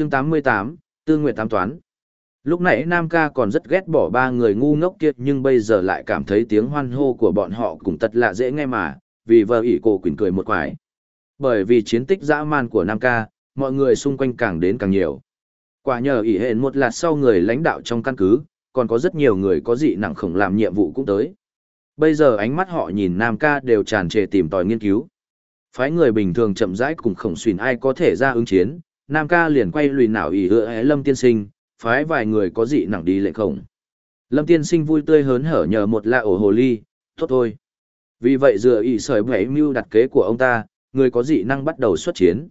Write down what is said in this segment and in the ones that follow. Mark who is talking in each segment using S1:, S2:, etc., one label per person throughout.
S1: chương 88, Tư Nguyệt Tám Toán. Lúc nãy Nam ca còn rất ghét bỏ ba người ngu ngốc kia nhưng bây giờ lại cảm thấy tiếng hoan hô của bọn họ cũng thật lạ dễ nghe mà, vì vợ ỷ cổ quỳnh cười một quải. Bởi vì chiến tích dã man của Nam ca, mọi người xung quanh càng đến càng nhiều. Quả nhờ ỷ hẹn một lạt sau người lãnh đạo trong căn cứ, còn có rất nhiều người có dị nặng khổng làm nhiệm vụ cũng tới. Bây giờ ánh mắt họ nhìn Nam ca đều tràn trề tìm tòi nghiên cứu. Phái người bình thường chậm rãi cùng khổng xuyên ai có thể ra ứng chiến, Nam ca liền quay lùi nào ỷ ưa lâm tiên sinh, phái vài người có dị nặng đi lệnh khổng. Lâm tiên sinh vui tươi hớn hở nhờ một lạ ổ hồ ly, tốt thôi. Vì vậy dựa ỉ sởi bảy mưu đặt kế của ông ta, người có dị năng bắt đầu xuất chiến.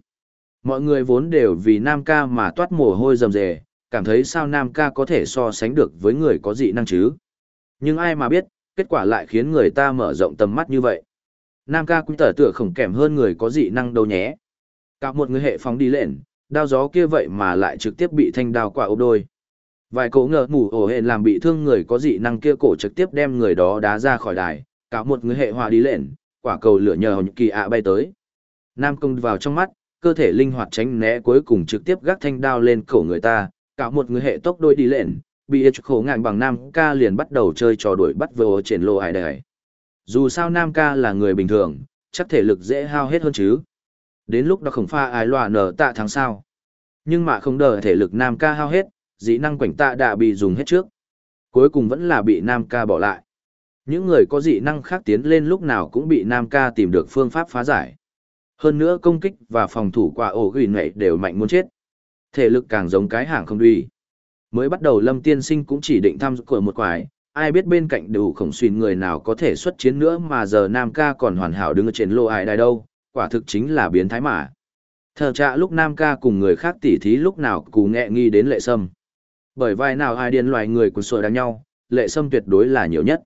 S1: Mọi người vốn đều vì Nam ca mà toát mồ hôi rầm rề, cảm thấy sao Nam ca có thể so sánh được với người có dị năng chứ. Nhưng ai mà biết, kết quả lại khiến người ta mở rộng tầm mắt như vậy. Nam ca cũng tở tựa khổng kèm hơn người có dị năng đâu nhé. Cả một người hệ phóng đi lên, đao gió kia vậy mà lại trực tiếp bị thanh đao quả ốp đôi. Vài cỗ ngờ mù ổ hện làm bị thương người có dị năng kia cổ trực tiếp đem người đó đá ra khỏi đài, cả một người hệ hòa đi lên, quả cầu lửa nhờ hồng kỳ ạ bay tới. Nam công vào trong mắt, cơ thể linh hoạt tránh né cuối cùng trực tiếp gác thanh đao lên cổ người ta, cả một người hệ tốc đôi đi lên, bị ít khổ ngạn bằng Nam ca liền bắt đầu chơi trò đuổi bắt vô trên lô hải đài. Dù sao Nam ca là người bình thường, chắc thể lực dễ hao hết hơn chứ. Đến lúc đó không pha ai loà nở tạ thắng sao. Nhưng mà không đợi thể lực Nam ca hao hết, dĩ năng quảnh tạ đã bị dùng hết trước. Cuối cùng vẫn là bị Nam ca bỏ lại. Những người có dị năng khác tiến lên lúc nào cũng bị Nam ca tìm được phương pháp phá giải. Hơn nữa công kích và phòng thủ quả ổ gửi nệ đều mạnh muốn chết. Thể lực càng giống cái hàng không đuôi. Mới bắt đầu Lâm Tiên Sinh cũng chỉ định thăm của một quái, ai biết bên cạnh đủ khổng xuyên người nào có thể xuất chiến nữa mà giờ Nam ca còn hoàn hảo đứng ở trên lô ai đài đâu, quả thực chính là biến thái mà. Thờ trạ lúc Nam ca cùng người khác tỉ thí lúc nào cù nghẹ nghi đến lệ sâm. Bởi vai nào ai điên loài người cùng sồi đánh nhau, lệ sâm tuyệt đối là nhiều nhất.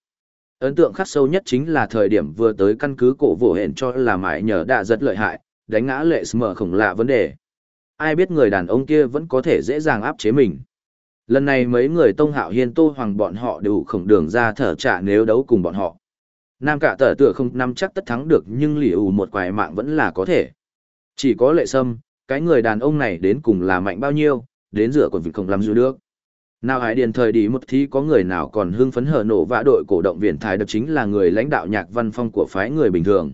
S1: Ấn tượng khắc sâu nhất chính là thời điểm vừa tới căn cứ cổ vỗ hẹn cho là mãi nhờ đã rất lợi hại, đánh ngã lệ sâm khổng lạ vấn đề. Ai biết người đàn ông kia vẫn có thể dễ dàng áp chế mình. Lần này mấy người Tông Hạo Hiên Tô Hoàng bọn họ đều khổng đường ra thở trả nếu đấu cùng bọn họ. Nam cả tờ tựa không nắm chắc tất thắng được nhưng lì ủ một quài mạng vẫn là có thể. Chỉ có lệ sâm, cái người đàn ông này đến cùng là mạnh bao nhiêu, đến rửa còn việc không làm dư được. Nào hải điền thời đi một thi có người nào còn hưng phấn hở nổ vã đội cổ động viên thái được chính là người lãnh đạo nhạc văn phong của phái người bình thường.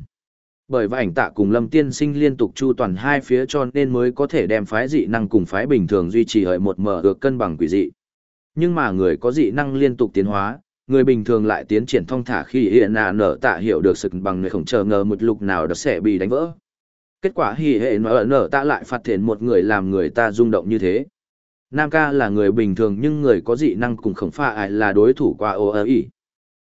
S1: Bởi vậy ảnh tạ cùng lâm tiên sinh liên tục chu toàn hai phía cho nên mới có thể đem phái dị năng cùng phái bình thường duy trì hợi một mở được cân bằng quỷ dị. Nhưng mà người có dị năng liên tục tiến hóa, người bình thường lại tiến triển thong thả khi hiện nà nở tạ hiểu được sực bằng người không chờ ngờ một lục nào đó sẽ bị đánh vỡ. Kết quả hỉ hệ nở nở tạ lại phát hiện một người làm người ta rung động như thế. Nam ca là người bình thường nhưng người có dị năng cùng khổng pha ai là đối thủ qua ô ở ỉ.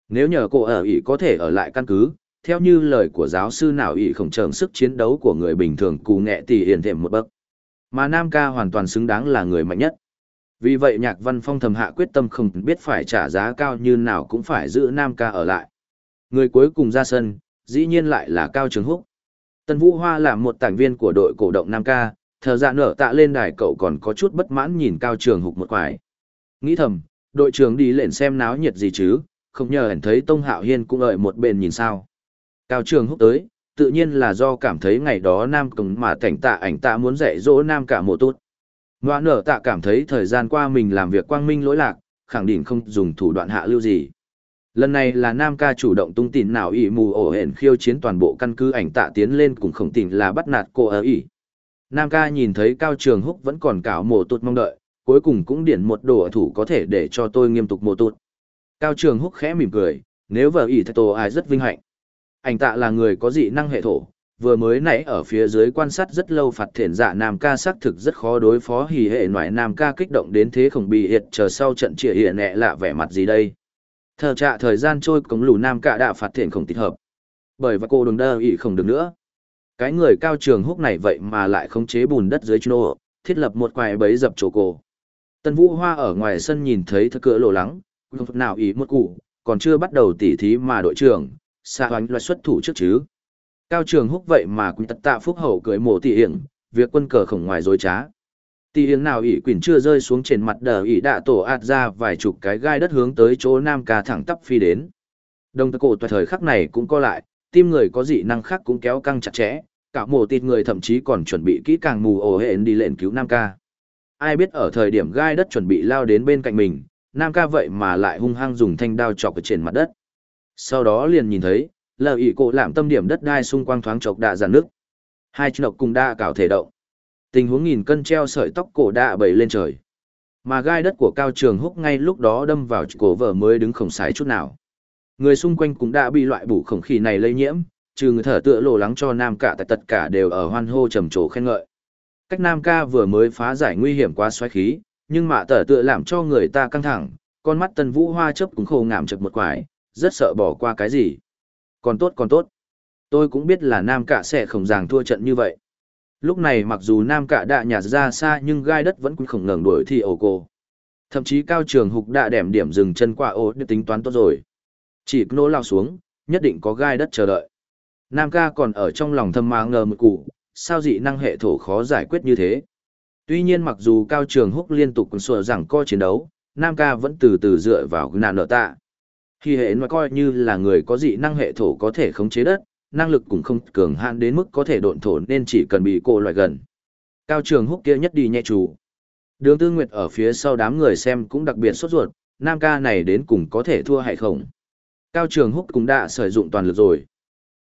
S1: Nếu nhờ cô ở ỉ có thể ở lại căn cứ, theo như lời của giáo sư nào ỉ khổng trởm sức chiến đấu của người bình thường cù nghệ tỷ hiền thêm một bậc. Mà Nam ca hoàn toàn xứng đáng là người mạnh nhất. Vì vậy nhạc văn phong thầm hạ quyết tâm không biết phải trả giá cao như nào cũng phải giữ Nam ca ở lại. Người cuối cùng ra sân, dĩ nhiên lại là Cao Trường Húc. Tân Vũ Hoa là một tảng viên của đội cổ động Nam ca, thờ dạ nở tạ lên đài cậu còn có chút bất mãn nhìn Cao Trường Húc một quải. Nghĩ thầm, đội trưởng đi lên xem náo nhiệt gì chứ, không nhờ hẳn thấy Tông Hạo Hiên cũng ở một bên nhìn sao. Cao Trường Húc tới, tự nhiên là do cảm thấy ngày đó Nam Cống mà cảnh tạ ảnh tạ muốn dạy dỗ Nam cả mùa tốt. Ngoạ nở tạ cảm thấy thời gian qua mình làm việc quang minh lỗi lạc, khẳng định không dùng thủ đoạn hạ lưu gì. Lần này là Nam ca chủ động tung tin nào ỉ mù ổ hển khiêu chiến toàn bộ căn cứ ảnh tạ tiến lên cùng khổng tình là bắt nạt cô ở ỉ. Nam ca nhìn thấy Cao Trường Húc vẫn còn cảo mồ tụt mong đợi, cuối cùng cũng điển một đồ thủ có thể để cho tôi nghiêm tục mồ tụt. Cao Trường Húc khẽ mỉm cười, nếu vợ ỉ thật tổ ai rất vinh hạnh. Ảnh tạ là người có dị năng hệ thổ, vừa mới nãy ở phía dưới quan sát rất lâu phạt thiện dạ nam ca xác thực rất khó đối phó hỉ hệ ngoại nam ca kích động đến thế không bị hiệt chờ sau trận trịa hiện nẹ lạ vẻ mặt gì đây. Thờ trạ thời gian trôi cống lù nam ca đã phạt thiện không tích hợp. Bởi và cô đừng đơ ỉ không được nữa. Cái người cao trường húc này vậy mà lại khống chế bùn đất dưới chô thiết lập một quài bấy dập chỗ cổ. Tân vũ hoa ở ngoài sân nhìn thấy thơ cửa lộ lắng, không nào ý một cụ, còn chưa bắt đầu tỉ thí mà đội trưởng xa hoánh loại xuất thủ trước chứ. Cao trường húc vậy mà cũng tật tạ phúc hậu cưới mổ tỷ hiển, việc quân cờ khổng ngoài dối trá. Tỷ hiển nào ỷ quỷ chưa rơi xuống trên mặt đờ ỷ đạ tổ ạt ra vài chục cái gai đất hướng tới chỗ nam ca thẳng tắp phi đến. Đồng tờ cổ thời khắc này cũng co lại, tim người có dị năng khác cũng kéo căng chặt chẽ, cả mổ tịt người thậm chí còn chuẩn bị kỹ càng mù ổ hẹn đi lệnh cứu nam ca. ai biết ở thời điểm gai đất chuẩn bị lao đến bên cạnh mình, Nam ca vậy mà lại hung hăng dùng thanh đao chọc ở trên mặt đất. Sau đó liền nhìn thấy, lờ ỉ cổ làm tâm điểm đất đai xung quanh thoáng chọc đạ giàn nước. Hai chân độc cùng đa cào thể động. Tình huống nghìn cân treo sợi tóc cổ đạ bẩy lên trời. Mà gai đất của cao trường húc ngay lúc đó đâm vào cổ vợ mới đứng khổng sái chút nào. Người xung quanh cũng đã bị loại bủ khổng khí này lây nhiễm, trừ người thở tựa lộ lắng cho nam cả tại tất cả đều ở hoan hô trầm trồ khen ngợi. Cách nam ca vừa mới phá giải nguy hiểm quá xoáy khí, nhưng mà tở tựa làm cho người ta căng thẳng, con mắt tân vũ hoa chớp cũng khô ngảm chật một quải, rất sợ bỏ qua cái gì. Còn tốt còn tốt. Tôi cũng biết là nam cả sẽ không ràng thua trận như vậy. Lúc này mặc dù nam cả đã nhạt ra xa nhưng gai đất vẫn cũng không ngẩng đuổi thì ổ cô. Thậm chí cao trường hục đã đẻm điểm dừng chân qua ổ để tính toán tốt rồi. Chỉ nô lao xuống, nhất định có gai đất chờ đợi. Nam ca còn ở trong lòng thâm ma ngờ một cụ, sao dị năng hệ thổ khó giải quyết như thế. Tuy nhiên mặc dù cao trường húc liên tục sửa rằng co chiến đấu, Nam ca vẫn từ từ dựa vào nạn nợ tạ. Khi hệ nói coi như là người có dị năng hệ thổ có thể khống chế đất, năng lực cũng không cường hạn đến mức có thể độn thổ nên chỉ cần bị cô loại gần. Cao trường húc kia nhất đi nhẹ chủ. Đường tư nguyệt ở phía sau đám người xem cũng đặc biệt sốt ruột, Nam ca này đến cùng có thể thua hay không. Cao trường húc cũng đã sử dụng toàn lực rồi.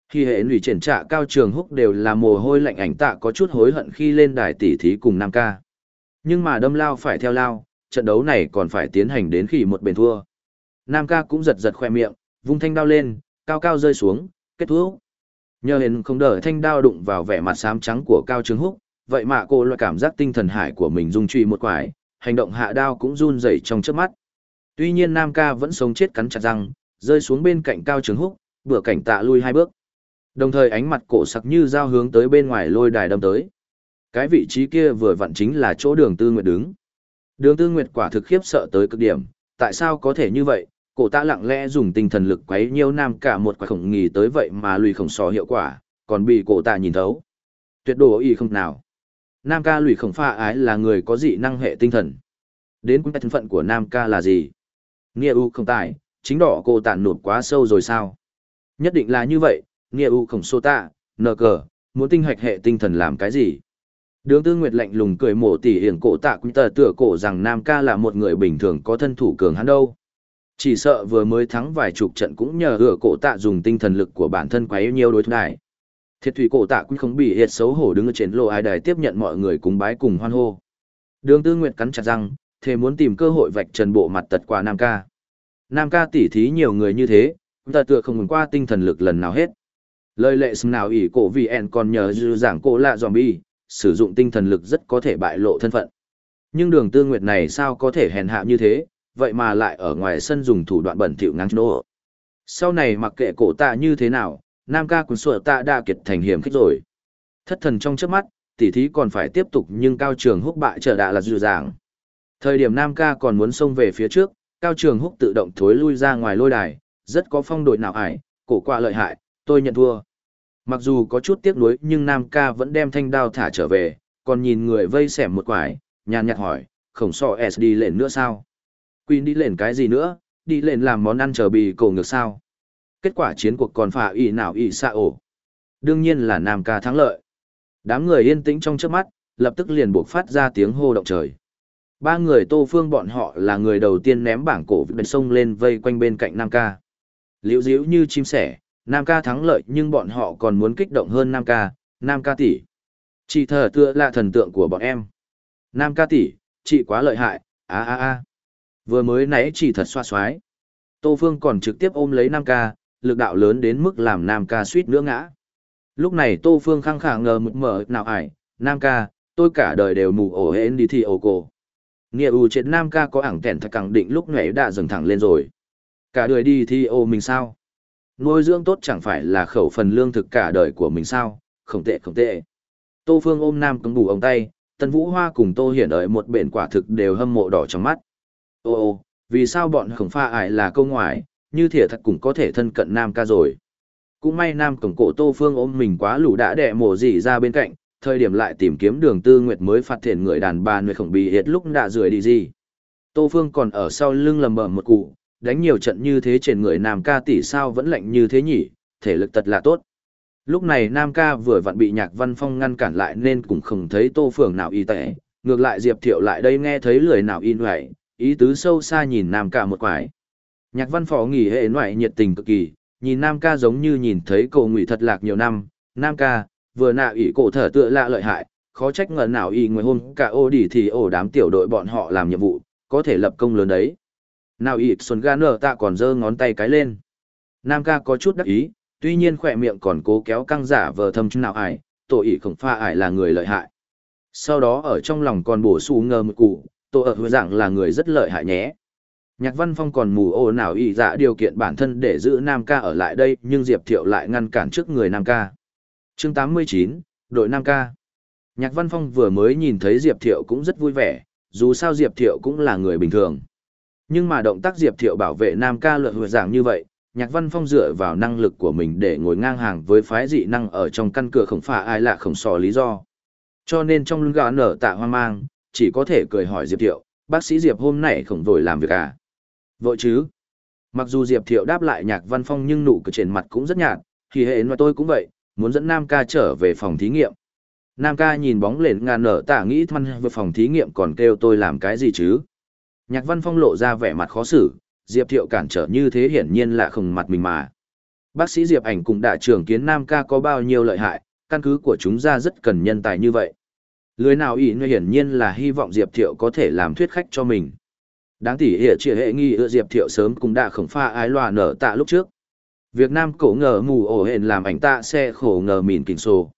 S1: Khi hệ lụy triển trạ cao trường húc đều là mồ hôi lạnh ảnh tạ có chút hối hận khi lên đài tỷ thí cùng Nam ca. Nhưng mà đâm lao phải theo lao, trận đấu này còn phải tiến hành đến khi một bền thua. Nam ca cũng giật giật khoe miệng, vung thanh đao lên, cao cao rơi xuống, kết thúc. Nhờ hình không đợi thanh đao đụng vào vẻ mặt xám trắng của cao trường húc, vậy mà cô loại cảm giác tinh thần hải của mình rung truy một quải, hành động hạ đao cũng run rẩy trong chớp mắt. Tuy nhiên Nam ca vẫn sống chết cắn chặt răng, rơi xuống bên cạnh cao trường húc, vừa cảnh tạ lui hai bước. Đồng thời ánh mặt cổ sặc như dao hướng tới bên ngoài lôi đài đâm tới. Cái vị trí kia vừa vặn chính là chỗ đường tư nguyệt đứng. Đường tư nguyệt quả thực khiếp sợ tới cực điểm, tại sao có thể như vậy, cổ ta lặng lẽ dùng tinh thần lực quấy nhiêu nam cả một quả khổng nghỉ tới vậy mà lùi khổng sò hiệu quả, còn bị cổ ta nhìn thấu. Tuyệt đồ y không nào. Nam ca lùi khổng pha ái là người có dị năng hệ tinh thần. Đến quân thân phận của Nam ca là gì? Nghĩa u không tài, chính đỏ cô tàn nụt quá sâu rồi sao? Nhất định là như vậy, nghĩa u khổng sô tạ, nờ cờ, muốn tinh hoạch hệ tinh thần làm cái gì? Đường Tư Nguyệt lạnh lùng cười mổ tỉ hiển cổ tạ quy tờ tựa cổ rằng Nam ca là một người bình thường có thân thủ cường hắn đâu. Chỉ sợ vừa mới thắng vài chục trận cũng nhờ hửa cổ tạ dùng tinh thần lực của bản thân quá yêu nhiều đối thủ này. Thiệt thủy cổ tạ cũng không bị hiệt xấu hổ đứng ở trên lô ai đài tiếp nhận mọi người cúng bái cùng hoan hô. Đường Tư Nguyệt cắn chặt răng, thề muốn tìm cơ hội vạch trần bộ mặt tật quả Nam ca. Nam ca tỉ thí nhiều người như thế, ta tựa không ngừng qua tinh thần lực lần nào hết. Lời lệ xứng nào ỷ cổ vì en còn nhờ dư giảng cổ lạ zombie, sử dụng tinh thần lực rất có thể bại lộ thân phận. Nhưng đường tư nguyệt này sao có thể hèn hạ như thế, vậy mà lại ở ngoài sân dùng thủ đoạn bẩn thỉu ngang nô. Sau này mặc kệ cổ tạ như thế nào, nam ca quần sủa tạ đã kiệt thành hiểm khích rồi. Thất thần trong trước mắt, tỉ thí còn phải tiếp tục nhưng cao trường húc bại trở đạ là dư dàng. Thời điểm nam ca còn muốn xông về phía trước, cao trường húc tự động thối lui ra ngoài lôi đài, rất có phong độ nào ải, cổ qua lợi hại, tôi nhận thua. Mặc dù có chút tiếc nuối nhưng Nam ca vẫn đem thanh đao thả trở về, còn nhìn người vây xẻm một quải, nhàn nhạt hỏi, khổng so S đi lên nữa sao? Queen đi lên cái gì nữa, đi lên làm món ăn chờ bì cổ ngược sao? Kết quả chiến cuộc còn phà ỉ nào ỉ xa ổ. Đương nhiên là Nam ca thắng lợi. Đám người yên tĩnh trong trước mắt, lập tức liền buộc phát ra tiếng hô động trời. Ba người tô phương bọn họ là người đầu tiên ném bảng cổ bên sông lên vây quanh bên cạnh Nam ca. Liễu diễu như chim sẻ, Nam ca thắng lợi nhưng bọn họ còn muốn kích động hơn Nam ca, Nam ca tỷ. Chị thờ tựa là thần tượng của bọn em. Nam ca tỷ, chị quá lợi hại, a a a. Vừa mới nãy chỉ thật xoa xoái. Tô Phương còn trực tiếp ôm lấy Nam ca, lực đạo lớn đến mức làm Nam ca suýt nữa ngã. Lúc này Tô Phương khăng khả ngờ mực mở nào ải, Nam ca, tôi cả đời đều mù ổ hên đi thì ổ cổ. Nghĩa ưu chết Nam ca có ảng tẻn thật cẳng định lúc nhảy đã dừng thẳng lên rồi. Cả đời đi thì ô mình sao? Nuôi dưỡng tốt chẳng phải là khẩu phần lương thực cả đời của mình sao, không tệ không tệ. Tô Phương ôm Nam cứng bù ông tay, Tân Vũ Hoa cùng Tô Hiển đợi một bển quả thực đều hâm mộ đỏ trong mắt. Ô ô, vì sao bọn khổng pha ải là câu ngoại, như thiệt thật cũng có thể thân cận Nam ca rồi. Cũng may Nam cổng cổ Tô Phương ôm mình quá lũ đã đẻ mổ gì ra bên cạnh, thời điểm lại tìm kiếm đường tư nguyệt mới phát hiện người đàn bà người khổng bị hiệt lúc đã rưỡi đi gì. Tô Phương còn ở sau lưng lầm bầm một cụ, đánh nhiều trận như thế trên người Nam ca tỷ sao vẫn lạnh như thế nhỉ, thể lực thật là tốt. Lúc này Nam ca vừa vặn bị nhạc văn phong ngăn cản lại nên cũng không thấy tô phường nào y tệ, Ngược lại Diệp Thiệu lại đây nghe thấy lời nào y hoài, ý tứ sâu xa nhìn Nam ca một quải. Nhạc văn phó nghỉ hệ ngoại nhiệt tình cực kỳ, nhìn Nam ca giống như nhìn thấy cổ ngụy thật lạc nhiều năm. Nam ca, vừa nạ ỷ cổ thở tựa lạ lợi hại, khó trách ngờ nào ỷ người hôm cả ô đi thì ổ đám tiểu đội bọn họ làm nhiệm vụ, có thể lập công lớn đấy. Nào ỷ xuân ga nở tạ còn giơ ngón tay cái lên. Nam ca có chút đắc ý, tuy nhiên khỏe miệng còn cố kéo căng giả vờ thâm nào ải, tổ ỷ khổng pha ải là người lợi hại. Sau đó ở trong lòng còn bổ sung ngờ một cụ, tổ ở hứa dạng là người rất lợi hại nhé. Nhạc Văn Phong còn mù ô nào ý dạ điều kiện bản thân để giữ Nam ca ở lại đây nhưng Diệp Thiệu lại ngăn cản trước người Nam ca. chương 89, đội Nam ca. Nhạc Văn Phong vừa mới nhìn thấy Diệp Thiệu cũng rất vui vẻ, dù sao Diệp Thiệu cũng là người bình thường. Nhưng mà động tác Diệp Thiệu bảo vệ Nam ca luận hứa dạng như vậy, Nhạc Văn Phong dựa vào năng lực của mình để ngồi ngang hàng với phái dị năng ở trong căn cửa không phải ai lạ không sò lý do. Cho nên trong lưng gã nở tạ hoang mang, chỉ có thể cười hỏi Diệp Thiệu, bác sĩ Diệp hôm nay không vội làm việc à? Vội chứ? Mặc dù Diệp Thiệu đáp lại Nhạc Văn Phong nhưng nụ cười trên mặt cũng rất nhạt, thì hệ mà tôi cũng vậy, muốn dẫn Nam ca trở về phòng thí nghiệm. Nam ca nhìn bóng lên ngàn nở tạ nghĩ thăn về phòng thí nghiệm còn kêu tôi làm cái gì chứ? Nhạc Văn Phong lộ ra vẻ mặt khó xử, Diệp Thiệu cản trở như thế hiển nhiên là không mặt mình mà. Bác sĩ Diệp ảnh cũng đại trưởng kiến Nam ca có bao nhiêu lợi hại, căn cứ của chúng ra rất cần nhân tài như vậy. Lưới nào ý nơi hiển nhiên là hy vọng Diệp Thiệu có thể làm thuyết khách cho mình. Đáng tỉ hệ chỉ hệ nghi ưa Diệp Thiệu sớm cũng đã khổng pha ái loà nở tạ lúc trước. Việt Nam cổ ngờ mù ổ hển làm ảnh tạ xe khổ ngờ mìn kình sổ.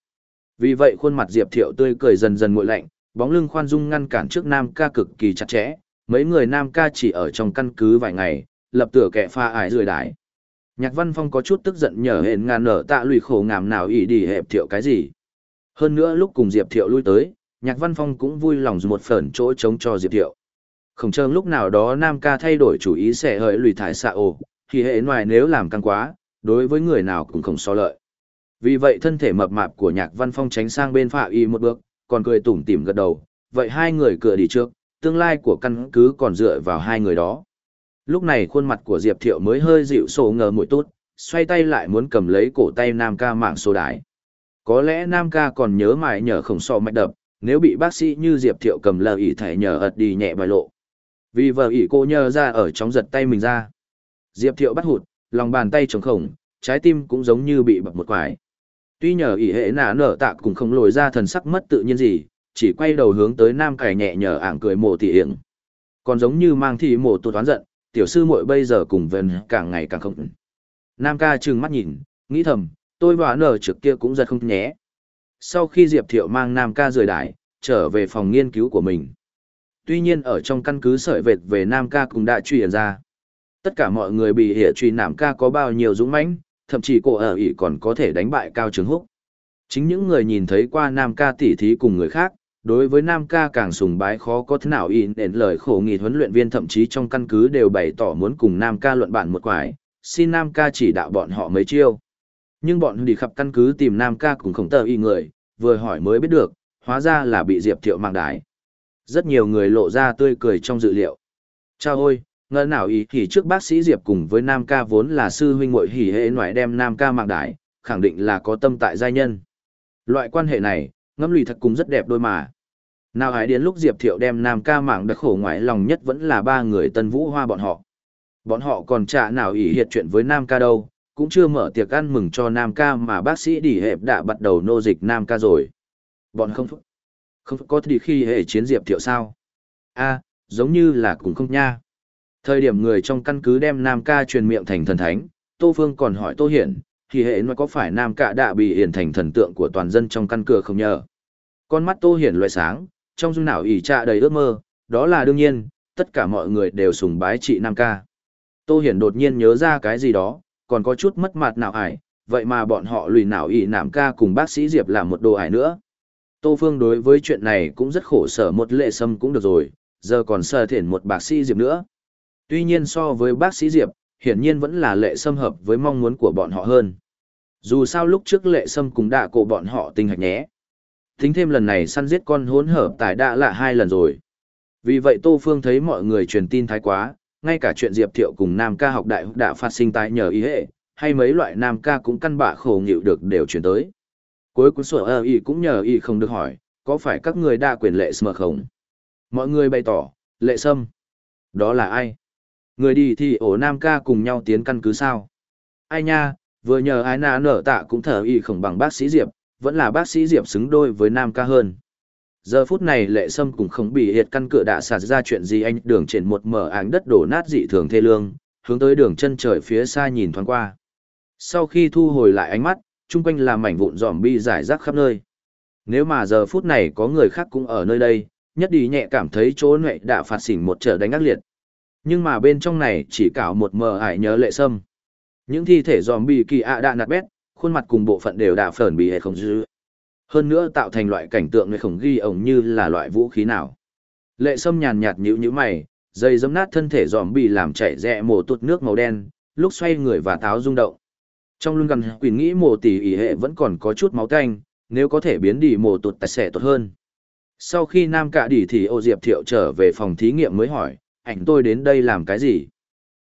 S1: Vì vậy khuôn mặt Diệp Thiệu tươi cười dần dần nguội lạnh, bóng lưng khoan dung ngăn cản trước Nam ca cực kỳ chặt chẽ, mấy người Nam ca chỉ ở trong căn cứ vài ngày, lập tửa kẻ pha ải rười đái. Nhạc Văn Phong có chút tức giận nhờ hẹn ngàn nở tạ lùi khổ ngàm nào ý đi hẹp thiệu cái gì. Hơn nữa lúc cùng Diệp Thiệu lui tới, Nhạc Văn Phong cũng vui lòng một phần chỗ chống cho Diệp Thiệu. Không chơn lúc nào đó Nam ca thay đổi chủ ý sẽ hỡi lùi thải xạ ồ, thì hệ ngoài nếu làm căng quá, đối với người nào cũng không so lợi. Vì vậy thân thể mập mạp của Nhạc Văn Phong tránh sang bên phạ y một bước, còn cười tủm tỉm gật đầu, vậy hai người cửa đi trước, tương lai của căn cứ còn dựa vào hai người đó. Lúc này khuôn mặt của Diệp Thiệu mới hơi dịu sổ ngờ mũi tốt, xoay tay lại muốn cầm lấy cổ tay Nam ca mạng số đái. Có lẽ Nam ca còn nhớ mãi nhờ khổng so mạch đập, nếu bị bác sĩ như Diệp Thiệu cầm lờ ỉ thẻ nhờ ật đi nhẹ bài lộ. Vì vợ ỉ cô nhờ ra ở trong giật tay mình ra. Diệp Thiệu bắt hụt, lòng bàn tay trống khổng, trái tim cũng giống như bị bập một quải. Tuy nhờ ỉ hệ nả nở tạ cũng không lồi ra thần sắc mất tự nhiên gì, chỉ quay đầu hướng tới Nam cải nhẹ nhờ ảng cười mộ tỉ hiểm. Còn giống như mang thị mộ tụt toán giận, tiểu sư muội bây giờ cùng vần càng ngày càng không. Nam ca trừng mắt nhìn, nghĩ thầm, tôi và nở trực kia cũng rất không nhé. Sau khi Diệp Thiệu mang Nam ca rời đài, trở về phòng nghiên cứu của mình. Tuy nhiên ở trong căn cứ sợi vệt về Nam ca cũng đã truyền ra. Tất cả mọi người bị hệ truy Nam ca có bao nhiêu dũng mãnh, thậm chí cô ở ỉ còn có thể đánh bại Cao Trường Húc. Chính những người nhìn thấy qua Nam ca tỉ thí cùng người khác, đối với Nam ca càng sùng bái khó có thế nào in đến lời khổ nghị huấn luyện viên thậm chí trong căn cứ đều bày tỏ muốn cùng Nam ca luận bản một quải, xin Nam ca chỉ đạo bọn họ mấy chiêu. Nhưng bọn đi khắp căn cứ tìm Nam ca cùng không tờ y người, vừa hỏi mới biết được, hóa ra là bị Diệp Thiệu mang đái. Rất nhiều người lộ ra tươi cười trong dự liệu. Chào ôi, ngờ nào ý thì trước bác sĩ Diệp cùng với Nam ca vốn là sư huynh muội hỉ hệ ngoại đem Nam ca mang đái, khẳng định là có tâm tại giai nhân. Loại quan hệ này, ngâm lùi thật cũng rất đẹp đôi mà. Nào hãy đến lúc Diệp Thiệu đem Nam ca mạng đặc khổ ngoại lòng nhất vẫn là ba người tân vũ hoa bọn họ. Bọn họ còn trả nào ý hiệt chuyện với Nam ca đâu, cũng chưa mở tiệc ăn mừng cho Nam ca mà bác sĩ đỉ hẹp đã bắt đầu nô dịch Nam ca rồi. Bọn không không có thì khi hệ chiến Diệp Thiệu sao? a giống như là cũng không nha. Thời điểm người trong căn cứ đem Nam ca truyền miệng thành thần thánh, Tô Phương còn hỏi Tô Hiển, thì hệ nói có phải Nam ca đã bị hiển thành thần tượng của toàn dân trong căn cửa không nhờ? Con mắt Tô Hiển loại sáng, trong dung não ỉ trạ đầy ước mơ, đó là đương nhiên, tất cả mọi người đều sùng bái chị Nam ca. Tô Hiển đột nhiên nhớ ra cái gì đó, còn có chút mất mặt nào ải, vậy mà bọn họ lùi nào ỉ nảm ca cùng bác sĩ Diệp làm một đồ ải nữa. Tô Phương đối với chuyện này cũng rất khổ sở một lệ sâm cũng được rồi, giờ còn sờ thiển một bác sĩ Diệp nữa. Tuy nhiên so với bác sĩ Diệp, hiển nhiên vẫn là lệ sâm hợp với mong muốn của bọn họ hơn. Dù sao lúc trước lệ sâm cũng đã cổ bọn họ tinh hạch nhé. Tính thêm lần này săn giết con hỗn hợp tài đã là hai lần rồi. Vì vậy Tô Phương thấy mọi người truyền tin thái quá, ngay cả chuyện Diệp Thiệu cùng Nam ca học đại đã phát sinh tái nhờ ý hệ, hay mấy loại Nam ca cũng căn bạ khổ nghịu được đều truyền tới. Cuối cuốn sổ ơ y cũng nhờ y không được hỏi, có phải các người đa quyền lệ sâm không? Mọi người bày tỏ, lệ sâm. Đó là ai? Người đi thì ổ nam ca cùng nhau tiến căn cứ sao? Ai nha, vừa nhờ ai Na nở tạ cũng thở y không bằng bác sĩ Diệp, vẫn là bác sĩ Diệp xứng đôi với nam ca hơn. Giờ phút này lệ sâm cũng không bị hiệt căn cửa đã sạt ra chuyện gì anh đường trên một mở ánh đất đổ nát dị thường thê lương, hướng tới đường chân trời phía xa nhìn thoáng qua. Sau khi thu hồi lại ánh mắt, chung quanh là mảnh vụn dòm bi giải rác khắp nơi. Nếu mà giờ phút này có người khác cũng ở nơi đây, nhất đi nhẹ cảm thấy chỗ nhuệ đã phạt xỉn một trở đánh ác liệt. Nhưng mà bên trong này chỉ cảo một mờ ải nhớ lệ sâm. Những thi thể dòm bi kỳ ạ đã nạt bét, khuôn mặt cùng bộ phận đều đã phởn bị hệ không dư. Hơn nữa tạo thành loại cảnh tượng người khổng ghi ổng như là loại vũ khí nào. Lệ sâm nhàn nhạt nhữ nhíu mày, dây dấm nát thân thể giòm bị làm chảy rẽ mồ tụt nước màu đen, lúc xoay người và táo rung động. Trong lưng gần quỷ nghĩ mồ tỷ ỉ hệ vẫn còn có chút máu tanh, nếu có thể biến đi mồ tụt tài sẽ tốt hơn. Sau khi Nam Cạ đỉ thì ô Diệp Thiệu trở về phòng thí nghiệm mới hỏi, ảnh tôi đến đây làm cái gì?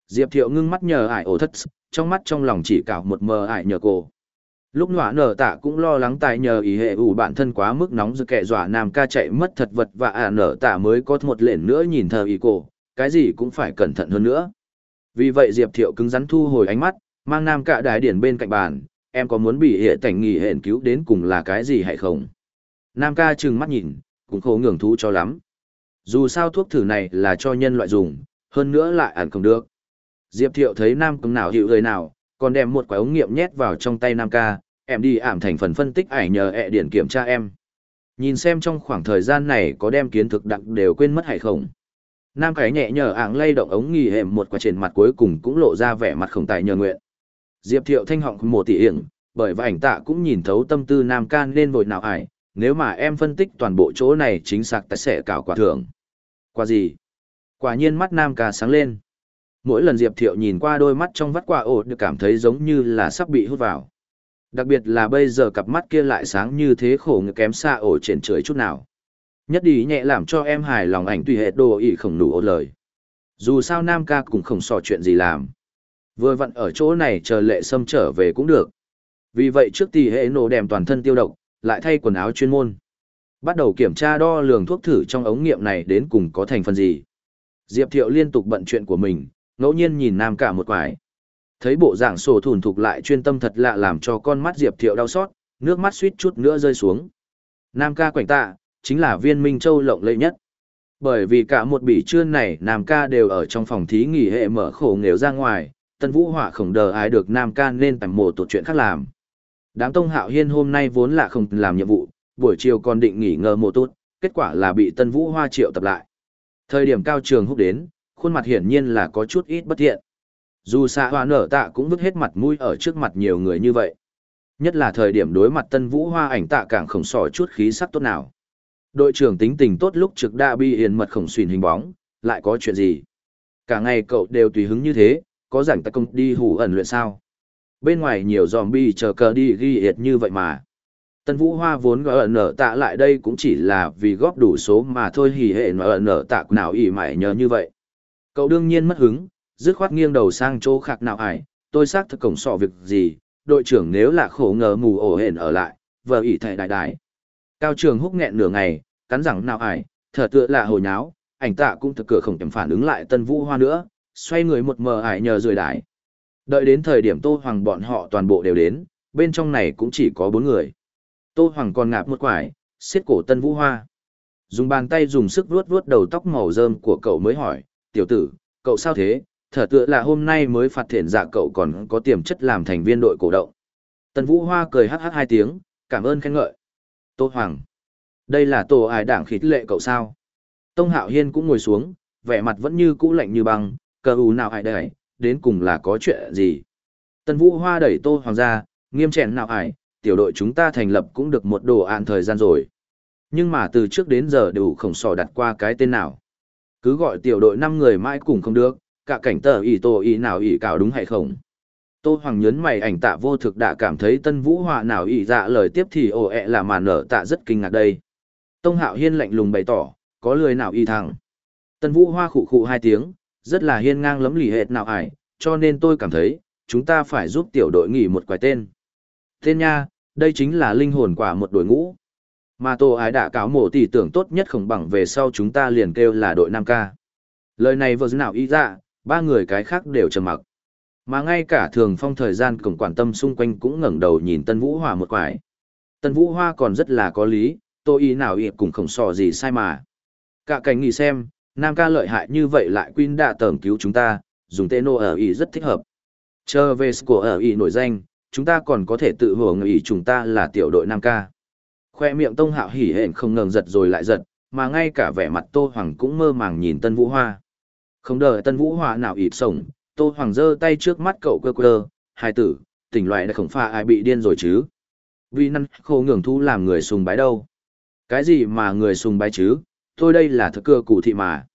S1: Diệp Thiệu ngưng mắt nhờ ải ổ thất, trong mắt trong lòng chỉ cảo một mờ ải nhờ cô. Lúc nọa nở tạ cũng lo lắng tại nhờ ý hệ ủ bản thân quá mức nóng giữa kẻ dọa Nam ca chạy mất thật vật và ả nở tạ mới có một lện nữa nhìn thờ ý cổ, cái gì cũng phải cẩn thận hơn nữa. Vì vậy Diệp Thiệu cứng rắn thu hồi ánh mắt, mang Nam ca đài điển bên cạnh bàn, em có muốn bị hệ cảnh nghỉ hẹn cứu đến cùng là cái gì hay không? Nam ca trừng mắt nhìn, cũng khổ ngưỡng thú cho lắm. Dù sao thuốc thử này là cho nhân loại dùng, hơn nữa lại ăn không được. Diệp Thiệu thấy Nam cứng nào hiệu người nào, còn đem một quả ống nghiệm nhét vào trong tay Nam ca, em đi ảm thành phần phân tích ảnh nhờ ẹ điển kiểm tra em. Nhìn xem trong khoảng thời gian này có đem kiến thực đặc đều quên mất hay không. Nam cái nhẹ nhờ ảng lay động ống nghỉ hệm một quả trên mặt cuối cùng cũng lộ ra vẻ mặt khổng tài nhờ nguyện. Diệp Thiệu thanh họng một tỷ hiển, bởi và ảnh tạ cũng nhìn thấu tâm tư Nam can nên vội nào ải, nếu mà em phân tích toàn bộ chỗ này chính xác tại sẽ cảo quả thưởng. Quả gì? Quả nhiên mắt Nam ca sáng lên. Mỗi lần Diệp Thiệu nhìn qua đôi mắt trong vắt quả ổ được cảm thấy giống như là sắp bị hút vào. Đặc biệt là bây giờ cặp mắt kia lại sáng như thế khổ ngực kém xa ổ trên trời chút nào. Nhất đi nhẹ làm cho em hài lòng ảnh tùy hệ đồ ý không đủ ô lời. Dù sao Nam ca cũng không sò chuyện gì làm. Vừa vặn ở chỗ này chờ lệ sâm trở về cũng được. Vì vậy trước tỷ hệ nổ đèm toàn thân tiêu độc, lại thay quần áo chuyên môn. Bắt đầu kiểm tra đo lường thuốc thử trong ống nghiệm này đến cùng có thành phần gì. Diệp Thiệu liên tục bận chuyện của mình, ngẫu nhiên nhìn Nam cả một quải. Thấy bộ dạng sổ thủn thục lại chuyên tâm thật lạ làm cho con mắt Diệp Thiệu đau xót, nước mắt suýt chút nữa rơi xuống. Nam ca quảnh tạ, chính là viên Minh Châu lộng lẫy nhất. Bởi vì cả một bỉ trưa này Nam ca đều ở trong phòng thí nghỉ hệ mở khổ nghèo ra ngoài, tân vũ họa khổng đờ ai được Nam ca nên tầm mộ tổ chuyện khác làm. Đám tông hạo hiên hôm nay vốn là không làm nhiệm vụ, buổi chiều còn định nghỉ ngờ một tốt, kết quả là bị tân vũ hoa triệu tập lại. Thời điểm cao trường húc đến, khuôn mặt hiển nhiên là có chút ít bất thiện. Dù xạ hoa nở tạ cũng vứt hết mặt mũi ở trước mặt nhiều người như vậy. Nhất là thời điểm đối mặt tân vũ hoa ảnh tạ càng khổng sỏ chút khí sắc tốt nào. Đội trưởng tính tình tốt lúc trực đa bi hiền mật khổng xuyên hình bóng, lại có chuyện gì? Cả ngày cậu đều tùy hứng như thế, có rảnh ta công đi hủ ẩn luyện sao? Bên ngoài nhiều zombie chờ cờ đi ghi hiệt như vậy mà. Tân Vũ Hoa vốn gọi ẩn nở tạ lại đây cũng chỉ là vì góp đủ số mà thôi hỉ hệ mà ẩn nở tạ nào ỉ mải nhờ như vậy. Cậu đương nhiên mất hứng, dứt khoát nghiêng đầu sang chỗ khác nào ải, tôi xác thực cổng sọ việc gì, đội trưởng nếu là khổ ngờ mù ổ hển ở lại, vợ ỷ thầy đại đại. Cao trường húc nghẹn nửa ngày, cắn rằng nào ải, thở tựa là hồi nháo, ảnh tạ cũng thực cửa không kèm phản ứng lại tân vũ hoa nữa, xoay người một mờ ải nhờ rời đại. Đợi đến thời điểm Tô Hoàng bọn họ toàn bộ đều đến, bên trong này cũng chỉ có bốn người. Tô Hoàng còn ngạp một quải, xiết cổ tân vũ hoa. Dùng bàn tay dùng sức vuốt vuốt đầu tóc màu rơm của cậu mới hỏi, tiểu tử, cậu sao thế, thở tựa là hôm nay mới phạt thiện dạ cậu còn có tiềm chất làm thành viên đội cổ động. Tần vũ hoa cười hắc hắc hai tiếng, cảm ơn khen ngợi. Tô Hoàng. Đây là tổ ải đảng khít lệ cậu sao? Tông Hạo Hiên cũng ngồi xuống, vẻ mặt vẫn như cũ lạnh như băng, cờ ù nào ai đây, đến cùng là có chuyện gì? Tần Vũ Hoa đẩy Tô Hoàng ra, nghiêm chèn nào ải, tiểu đội chúng ta thành lập cũng được một đồ án thời gian rồi. Nhưng mà từ trước đến giờ đều không sò đặt qua cái tên nào. Cứ gọi tiểu đội 5 người mãi cùng không được, cả cảnh tờ ỷ tổ ỷ nào ỷ cào đúng hay không? Tô Hoàng nhấn mày ảnh tạ vô thực đã cảm thấy tân vũ họa nào ỷ dạ lời tiếp thì ồ ẹ là mà nở tạ rất kinh ngạc đây. Tông Hạo Hiên lạnh lùng bày tỏ, có lười nào y thẳng. Tân vũ hoa khụ khụ hai tiếng, rất là hiên ngang lấm lì hệt nào ải, cho nên tôi cảm thấy, chúng ta phải giúp tiểu đội nghỉ một quái tên. Tên nha, đây chính là linh hồn quả một đội ngũ. Mà Tô Ái đã cáo mổ tỷ tưởng tốt nhất không bằng về sau chúng ta liền kêu là đội Nam ca. Lời này vừa nào ý dạ ba người cái khác đều trầm mặc. Mà ngay cả thường phong thời gian cùng quản tâm xung quanh cũng ngẩng đầu nhìn Tân Vũ Hoa một quải. Tân Vũ Hoa còn rất là có lý, tôi ý nào ý cũng không sò gì sai mà. Cả cảnh nghỉ xem, Nam ca lợi hại như vậy lại Quyên đã tẩm cứu chúng ta, dùng tên nô ở ý rất thích hợp. Chờ về của ở ý nổi danh, chúng ta còn có thể tự hưởng ý chúng ta là tiểu đội Nam ca. Khoe miệng Tông Hạo hỉ hện không ngừng giật rồi lại giật, mà ngay cả vẻ mặt Tô Hoàng cũng mơ màng nhìn Tân Vũ Hoa. Không đợi Tân Vũ Hoa nào ịt sổng, Tô Hoàng giơ tay trước mắt cậu quơ quơ, hai tử, tỉnh loại này không pha ai bị điên rồi chứ. Vì năn khô ngưỡng thu làm người sùng bái đâu. Cái gì mà người sùng bái chứ, tôi đây là thực cơ cụ thị mà.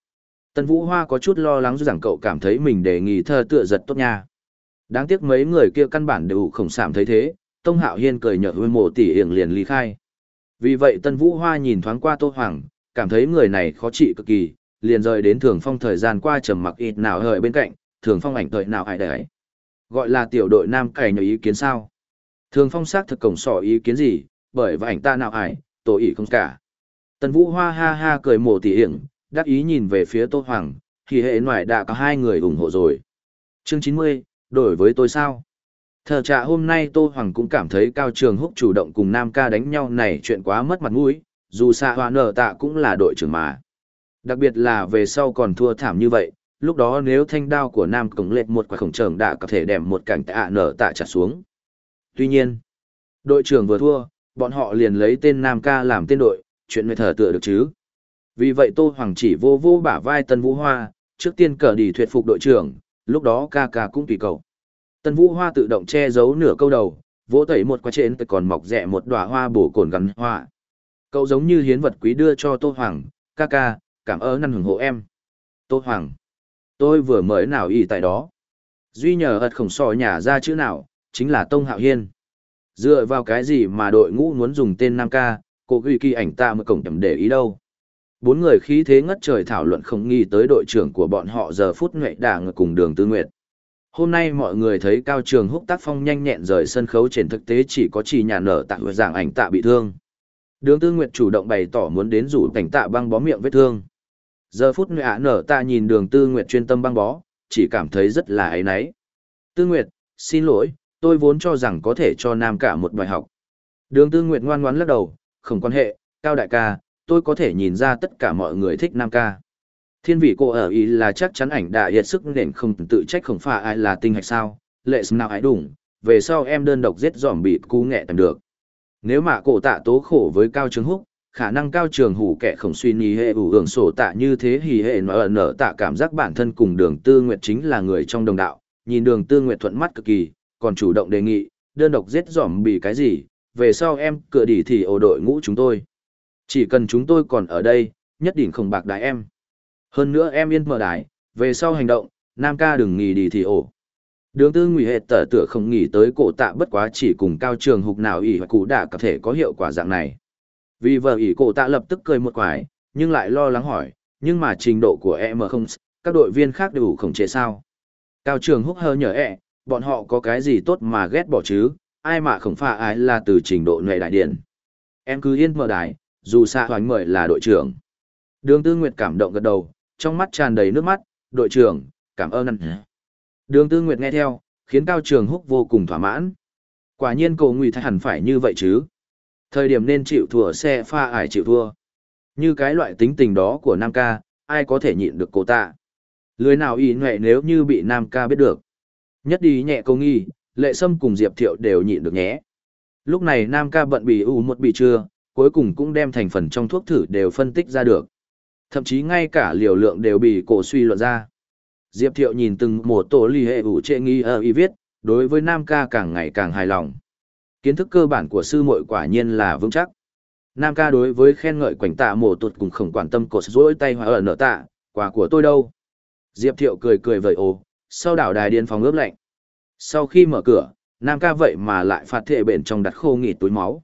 S1: Tân Vũ Hoa có chút lo lắng rằng cậu cảm thấy mình đề nghị thơ tựa giật tốt nha. Đáng tiếc mấy người kia căn bản đều không sảm thấy thế, Tông Hạo Hiên cười nhợt huyên mộ tỷ hiện liền ly khai. Vì vậy Tân Vũ Hoa nhìn thoáng qua Tô Hoàng, cảm thấy người này khó trị cực kỳ, liền rời đến Thường Phong thời gian qua trầm mặc ít nào hời bên cạnh, Thường Phong ảnh thời nào hại đấy. Gọi là tiểu đội nam cày nhờ ý kiến sao? Thường Phong xác thực cổng sỏ ý kiến gì, bởi và ảnh ta nào hại, tổ ý không cả. Tần Vũ Hoa ha ha cười mổ tỉ hiển, đắc ý nhìn về phía Tô Hoàng, thì hệ ngoại đã có hai người ủng hộ rồi. Chương 90, đổi với tôi sao? Thờ trạ hôm nay Tô Hoàng cũng cảm thấy Cao Trường Húc chủ động cùng Nam ca đánh nhau này chuyện quá mất mặt mũi, dù xạ hoa nở tạ cũng là đội trưởng mà. Đặc biệt là về sau còn thua thảm như vậy, lúc đó nếu thanh đao của Nam cổng lệch một quả khổng trưởng đã có thể đẹp một cảnh tạ nở tạ trả xuống. Tuy nhiên, đội trưởng vừa thua, bọn họ liền lấy tên Nam ca làm tên đội, chuyện mới thở tựa được chứ. Vì vậy Tô Hoàng chỉ vô vô bả vai Tân Vũ Hoa, trước tiên cờ đi thuyết phục đội trưởng, lúc đó ca ca cũng tùy cầu. Tân Vũ Hoa tự động che giấu nửa câu đầu, vỗ tẩy một quả trên còn mọc rẻ một đóa hoa bổ cồn gắn hoa. Cậu giống như hiến vật quý đưa cho Tô Hoàng, ca ca, cảm ơn năn hưởng hộ em. Tô Hoàng, tôi vừa mới nào y tại đó. Duy nhờ ật khổng sò nhà ra chữ nào, chính là Tông Hạo Hiên. Dựa vào cái gì mà đội ngũ muốn dùng tên Nam ca, cô ghi kỳ ảnh ta mà cổng chậm để ý đâu. Bốn người khí thế ngất trời thảo luận không nghi tới đội trưởng của bọn họ giờ phút nghệ đà cùng đường tư nguyệt. Hôm nay mọi người thấy Cao Trường Húc tác phong nhanh nhẹn rời sân khấu trên thực tế chỉ có chỉ nhà nở tạ hội giảng ảnh tạ bị thương. Đường Tư Nguyệt chủ động bày tỏ muốn đến rủ cảnh tạ băng bó miệng vết thương. Giờ phút ạ nở tạ nhìn đường Tư Nguyệt chuyên tâm băng bó, chỉ cảm thấy rất là ấy náy. Tư Nguyệt, xin lỗi, tôi vốn cho rằng có thể cho Nam cả một bài học. Đường Tư Nguyệt ngoan ngoãn lắc đầu, không quan hệ, Cao Đại ca, tôi có thể nhìn ra tất cả mọi người thích Nam ca. Thiên vị cô ở ý là chắc chắn ảnh đã hiệt sức nên không tự trách không phải ai là tinh hạch sao, lệ nào ai đủng, về sau em đơn độc giết dòm bị cú nghẹ tầm được. Nếu mà cổ tạ tố khổ với cao trường húc, khả năng cao trường hủ kẻ khổng suy nhì hệ ủ hưởng sổ tạ như thế hì hệ nở nở tạ cảm giác bản thân cùng đường tư nguyệt chính là người trong đồng đạo, nhìn đường tư nguyệt thuận mắt cực kỳ, còn chủ động đề nghị, đơn độc giết dỏm bị cái gì, về sau em cửa đỉ thì ổ đội ngũ chúng tôi. Chỉ cần chúng tôi còn ở đây, nhất định không bạc đại em. Hơn nữa em yên mở đại về sau hành động, Nam ca đừng nghỉ đi thì ổ. Đường tư nguy hệ tở tựa không nghĩ tới cổ tạ bất quá chỉ cùng cao trường hục nào ỷ hoặc cụ đạ có thể có hiệu quả dạng này. Vì vợ ỷ cổ tạ lập tức cười một quải, nhưng lại lo lắng hỏi, nhưng mà trình độ của em không, các đội viên khác đều khổng chế sao. Cao trường húc hơ nhờ ẹ, bọn họ có cái gì tốt mà ghét bỏ chứ, ai mà không phải ai là từ trình độ nệ đại điện. Em cứ yên mở đài, dù xa hoánh mời là đội trưởng. Đường tư nguyệt cảm động gật đầu, trong mắt tràn đầy nước mắt, đội trưởng, cảm ơn anh. Đường Tư Nguyệt nghe theo, khiến Cao Trường Húc vô cùng thỏa mãn. Quả nhiên cầu Ngụy thay hẳn phải như vậy chứ. Thời điểm nên chịu thua xe pha ải chịu thua. Như cái loại tính tình đó của Nam ca, ai có thể nhịn được cô ta. Lưới nào ý nhuệ nếu như bị Nam ca biết được. Nhất đi nhẹ công nghi, lệ sâm cùng Diệp Thiệu đều nhịn được nhé. Lúc này Nam ca bận bị u một bị chưa, cuối cùng cũng đem thành phần trong thuốc thử đều phân tích ra được. Thậm chí ngay cả liều lượng đều bị cổ suy luận ra. Diệp Thiệu nhìn từng một tổ ly hệ ủ trệ nghi ở y viết, đối với Nam ca càng ngày càng hài lòng. Kiến thức cơ bản của sư muội quả nhiên là vững chắc. Nam ca đối với khen ngợi quảnh tạ mổ tuột cùng không quan tâm cột rỗi tay hòa ở nở tạ, quà của tôi đâu. Diệp Thiệu cười cười vời ồ, sau đảo đài điên phòng ướp lạnh. Sau khi mở cửa, Nam ca vậy mà lại phạt thệ bền trong đặt khô nghỉ túi máu.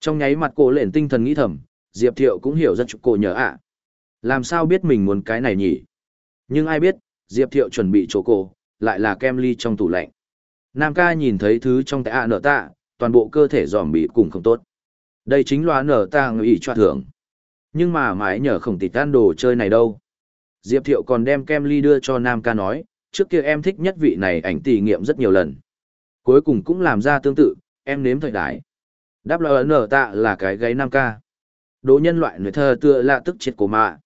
S1: Trong nháy mặt cô lên tinh thần nghĩ thầm, Diệp Thiệu cũng hiểu rất chục cô nhớ ạ. Làm sao biết mình muốn cái này nhỉ? Nhưng ai biết, Diệp Thiệu chuẩn bị chỗ cô lại là kem ly trong tủ lạnh. Nam ca nhìn thấy thứ trong tay ạ nở tạ, toàn bộ cơ thể dòm bị cùng không tốt. Đây chính là nở ta nghĩ cho thưởng. Nhưng mà mãi nhờ không tịt tan đồ chơi này đâu. Diệp Thiệu còn đem kem ly đưa cho Nam ca nói, trước kia em thích nhất vị này ảnh tỉ nghiệm rất nhiều lần. Cuối cùng cũng làm ra tương tự, em nếm thời đại. Đáp lời nở tạ là cái gáy Nam ca. Đồ nhân loại người thơ tựa là tức chết của mạ.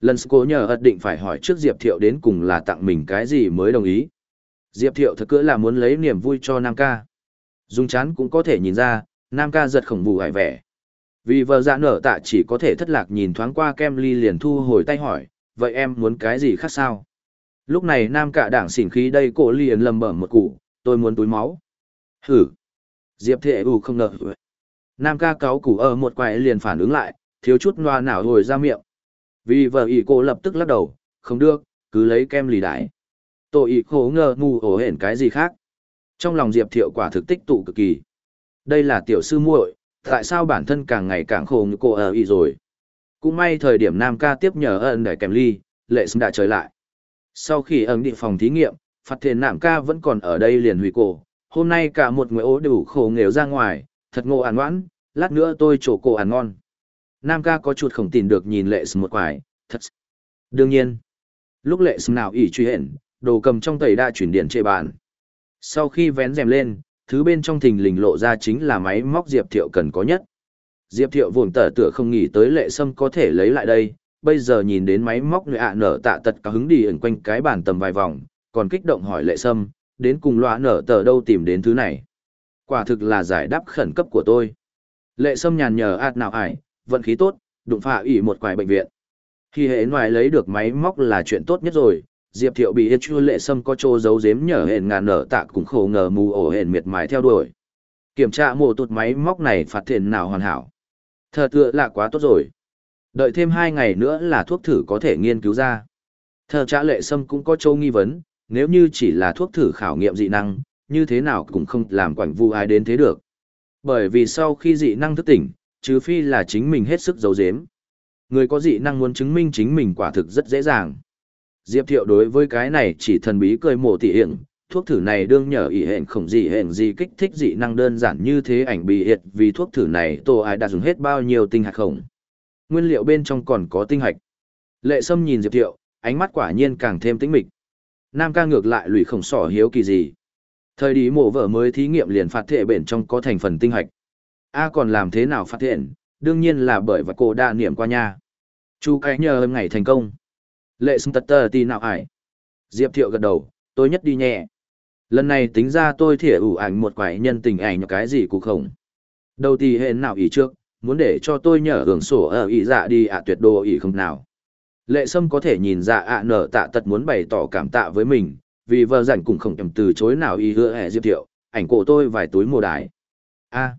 S1: Lần cố nhờ ật định phải hỏi trước Diệp Thiệu đến cùng là tặng mình cái gì mới đồng ý. Diệp Thiệu thật cỡ là muốn lấy niềm vui cho Nam ca. Dung chán cũng có thể nhìn ra, Nam ca giật khổng vụ hải vẻ. Vì vợ dạ nở tạ chỉ có thể thất lạc nhìn thoáng qua kem ly liền thu hồi tay hỏi, vậy em muốn cái gì khác sao? Lúc này Nam Cả đảng xỉn khí đây cổ liền lầm bẩm một củ, tôi muốn túi máu. Hử! Diệp Thệ ù không ngờ. Nam ca cáo củ ở một quài liền phản ứng lại, thiếu chút loa nào hồi ra miệng. Vì vợ ỷ cô lập tức lắc đầu, không được, cứ lấy kem lì đái. Tôi ỷ khổ ngờ ngu ổ hển cái gì khác. Trong lòng Diệp Thiệu quả thực tích tụ cực kỳ. Đây là tiểu sư muội, tại sao bản thân càng ngày càng khổ như cô ở y rồi. Cũng may thời điểm Nam ca tiếp nhờ ân để kèm ly, lệ sâm đã trở lại. Sau khi ẩn địa phòng thí nghiệm, phát thiền Nam ca vẫn còn ở đây liền hủy cổ. Hôm nay cả một người ố đều khổ nghèo ra ngoài, thật ngộ ăn ngoãn, lát nữa tôi chỗ cổ ăn ngon. Nam ca có chuột khổng tìm được nhìn lệ sâm một quải, thật. Đương nhiên, lúc lệ sâm nào ỉ truy hển, đồ cầm trong tẩy đa chuyển điện trệ bàn. Sau khi vén rèm lên, thứ bên trong thình lình lộ ra chính là máy móc Diệp Thiệu cần có nhất. Diệp Thiệu vồn tở tựa không nghĩ tới lệ sâm có thể lấy lại đây, bây giờ nhìn đến máy móc người ạ nở tạ tật cả hứng đi ẩn quanh cái bàn tầm vài vòng, còn kích động hỏi lệ sâm, đến cùng loa nở tờ đâu tìm đến thứ này. Quả thực là giải đáp khẩn cấp của tôi. Lệ sâm nhàn nhờ ạt nào ải, vận khí tốt, đụng phạ ủy một quài bệnh viện. Khi hệ ngoài lấy được máy móc là chuyện tốt nhất rồi, Diệp Thiệu bị Yết Chu Lệ Sâm có chỗ giấu giếm nhờ hẹn ngàn nở tạ cũng khổ ngờ mù ổ hẹn miệt mài theo đuổi. Kiểm tra mổ tụt máy móc này phát thiện nào hoàn hảo. Thật tựa là quá tốt rồi. Đợi thêm hai ngày nữa là thuốc thử có thể nghiên cứu ra. Thờ trả Lệ Sâm cũng có châu nghi vấn, nếu như chỉ là thuốc thử khảo nghiệm dị năng, như thế nào cũng không làm quảnh vu ai đến thế được. Bởi vì sau khi dị năng thức tỉnh, trừ phi là chính mình hết sức giấu giếm. Người có dị năng muốn chứng minh chính mình quả thực rất dễ dàng. Diệp Thiệu đối với cái này chỉ thần bí cười mổ tỉ hiện, thuốc thử này đương nhờ ý hẹn không gì hẹn gì kích thích dị năng đơn giản như thế ảnh bị hiệt vì thuốc thử này tổ ai đã dùng hết bao nhiêu tinh hạch khổng. Nguyên liệu bên trong còn có tinh hạch. Lệ Sâm nhìn Diệp Thiệu, ánh mắt quả nhiên càng thêm tĩnh mịch. Nam ca ngược lại lùi khổng sỏ hiếu kỳ gì. Thời đi mổ vợ mới thí nghiệm liền phạt thệ bên trong có thành phần tinh hạch. A còn làm thế nào phát hiện, đương nhiên là bởi và cô đã niệm qua nha. Chu cái nhờ ngày thành công. Lệ sâm tật tờ tì nào ải. Diệp thiệu gật đầu, tôi nhất đi nhẹ. Lần này tính ra tôi thỉa ủ ảnh một quái nhân tình ảnh cái gì cũng không. Đầu tì hẹn nào ý trước, muốn để cho tôi nhờ hưởng sổ ở ý dạ đi ạ tuyệt đồ ý không nào. Lệ sâm có thể nhìn ra ạ nở tạ tật muốn bày tỏ cảm tạ với mình, vì vợ rảnh cũng không nhầm từ chối nào ý hứa hẹ diệp thiệu, ảnh cổ tôi vài túi mùa đài. a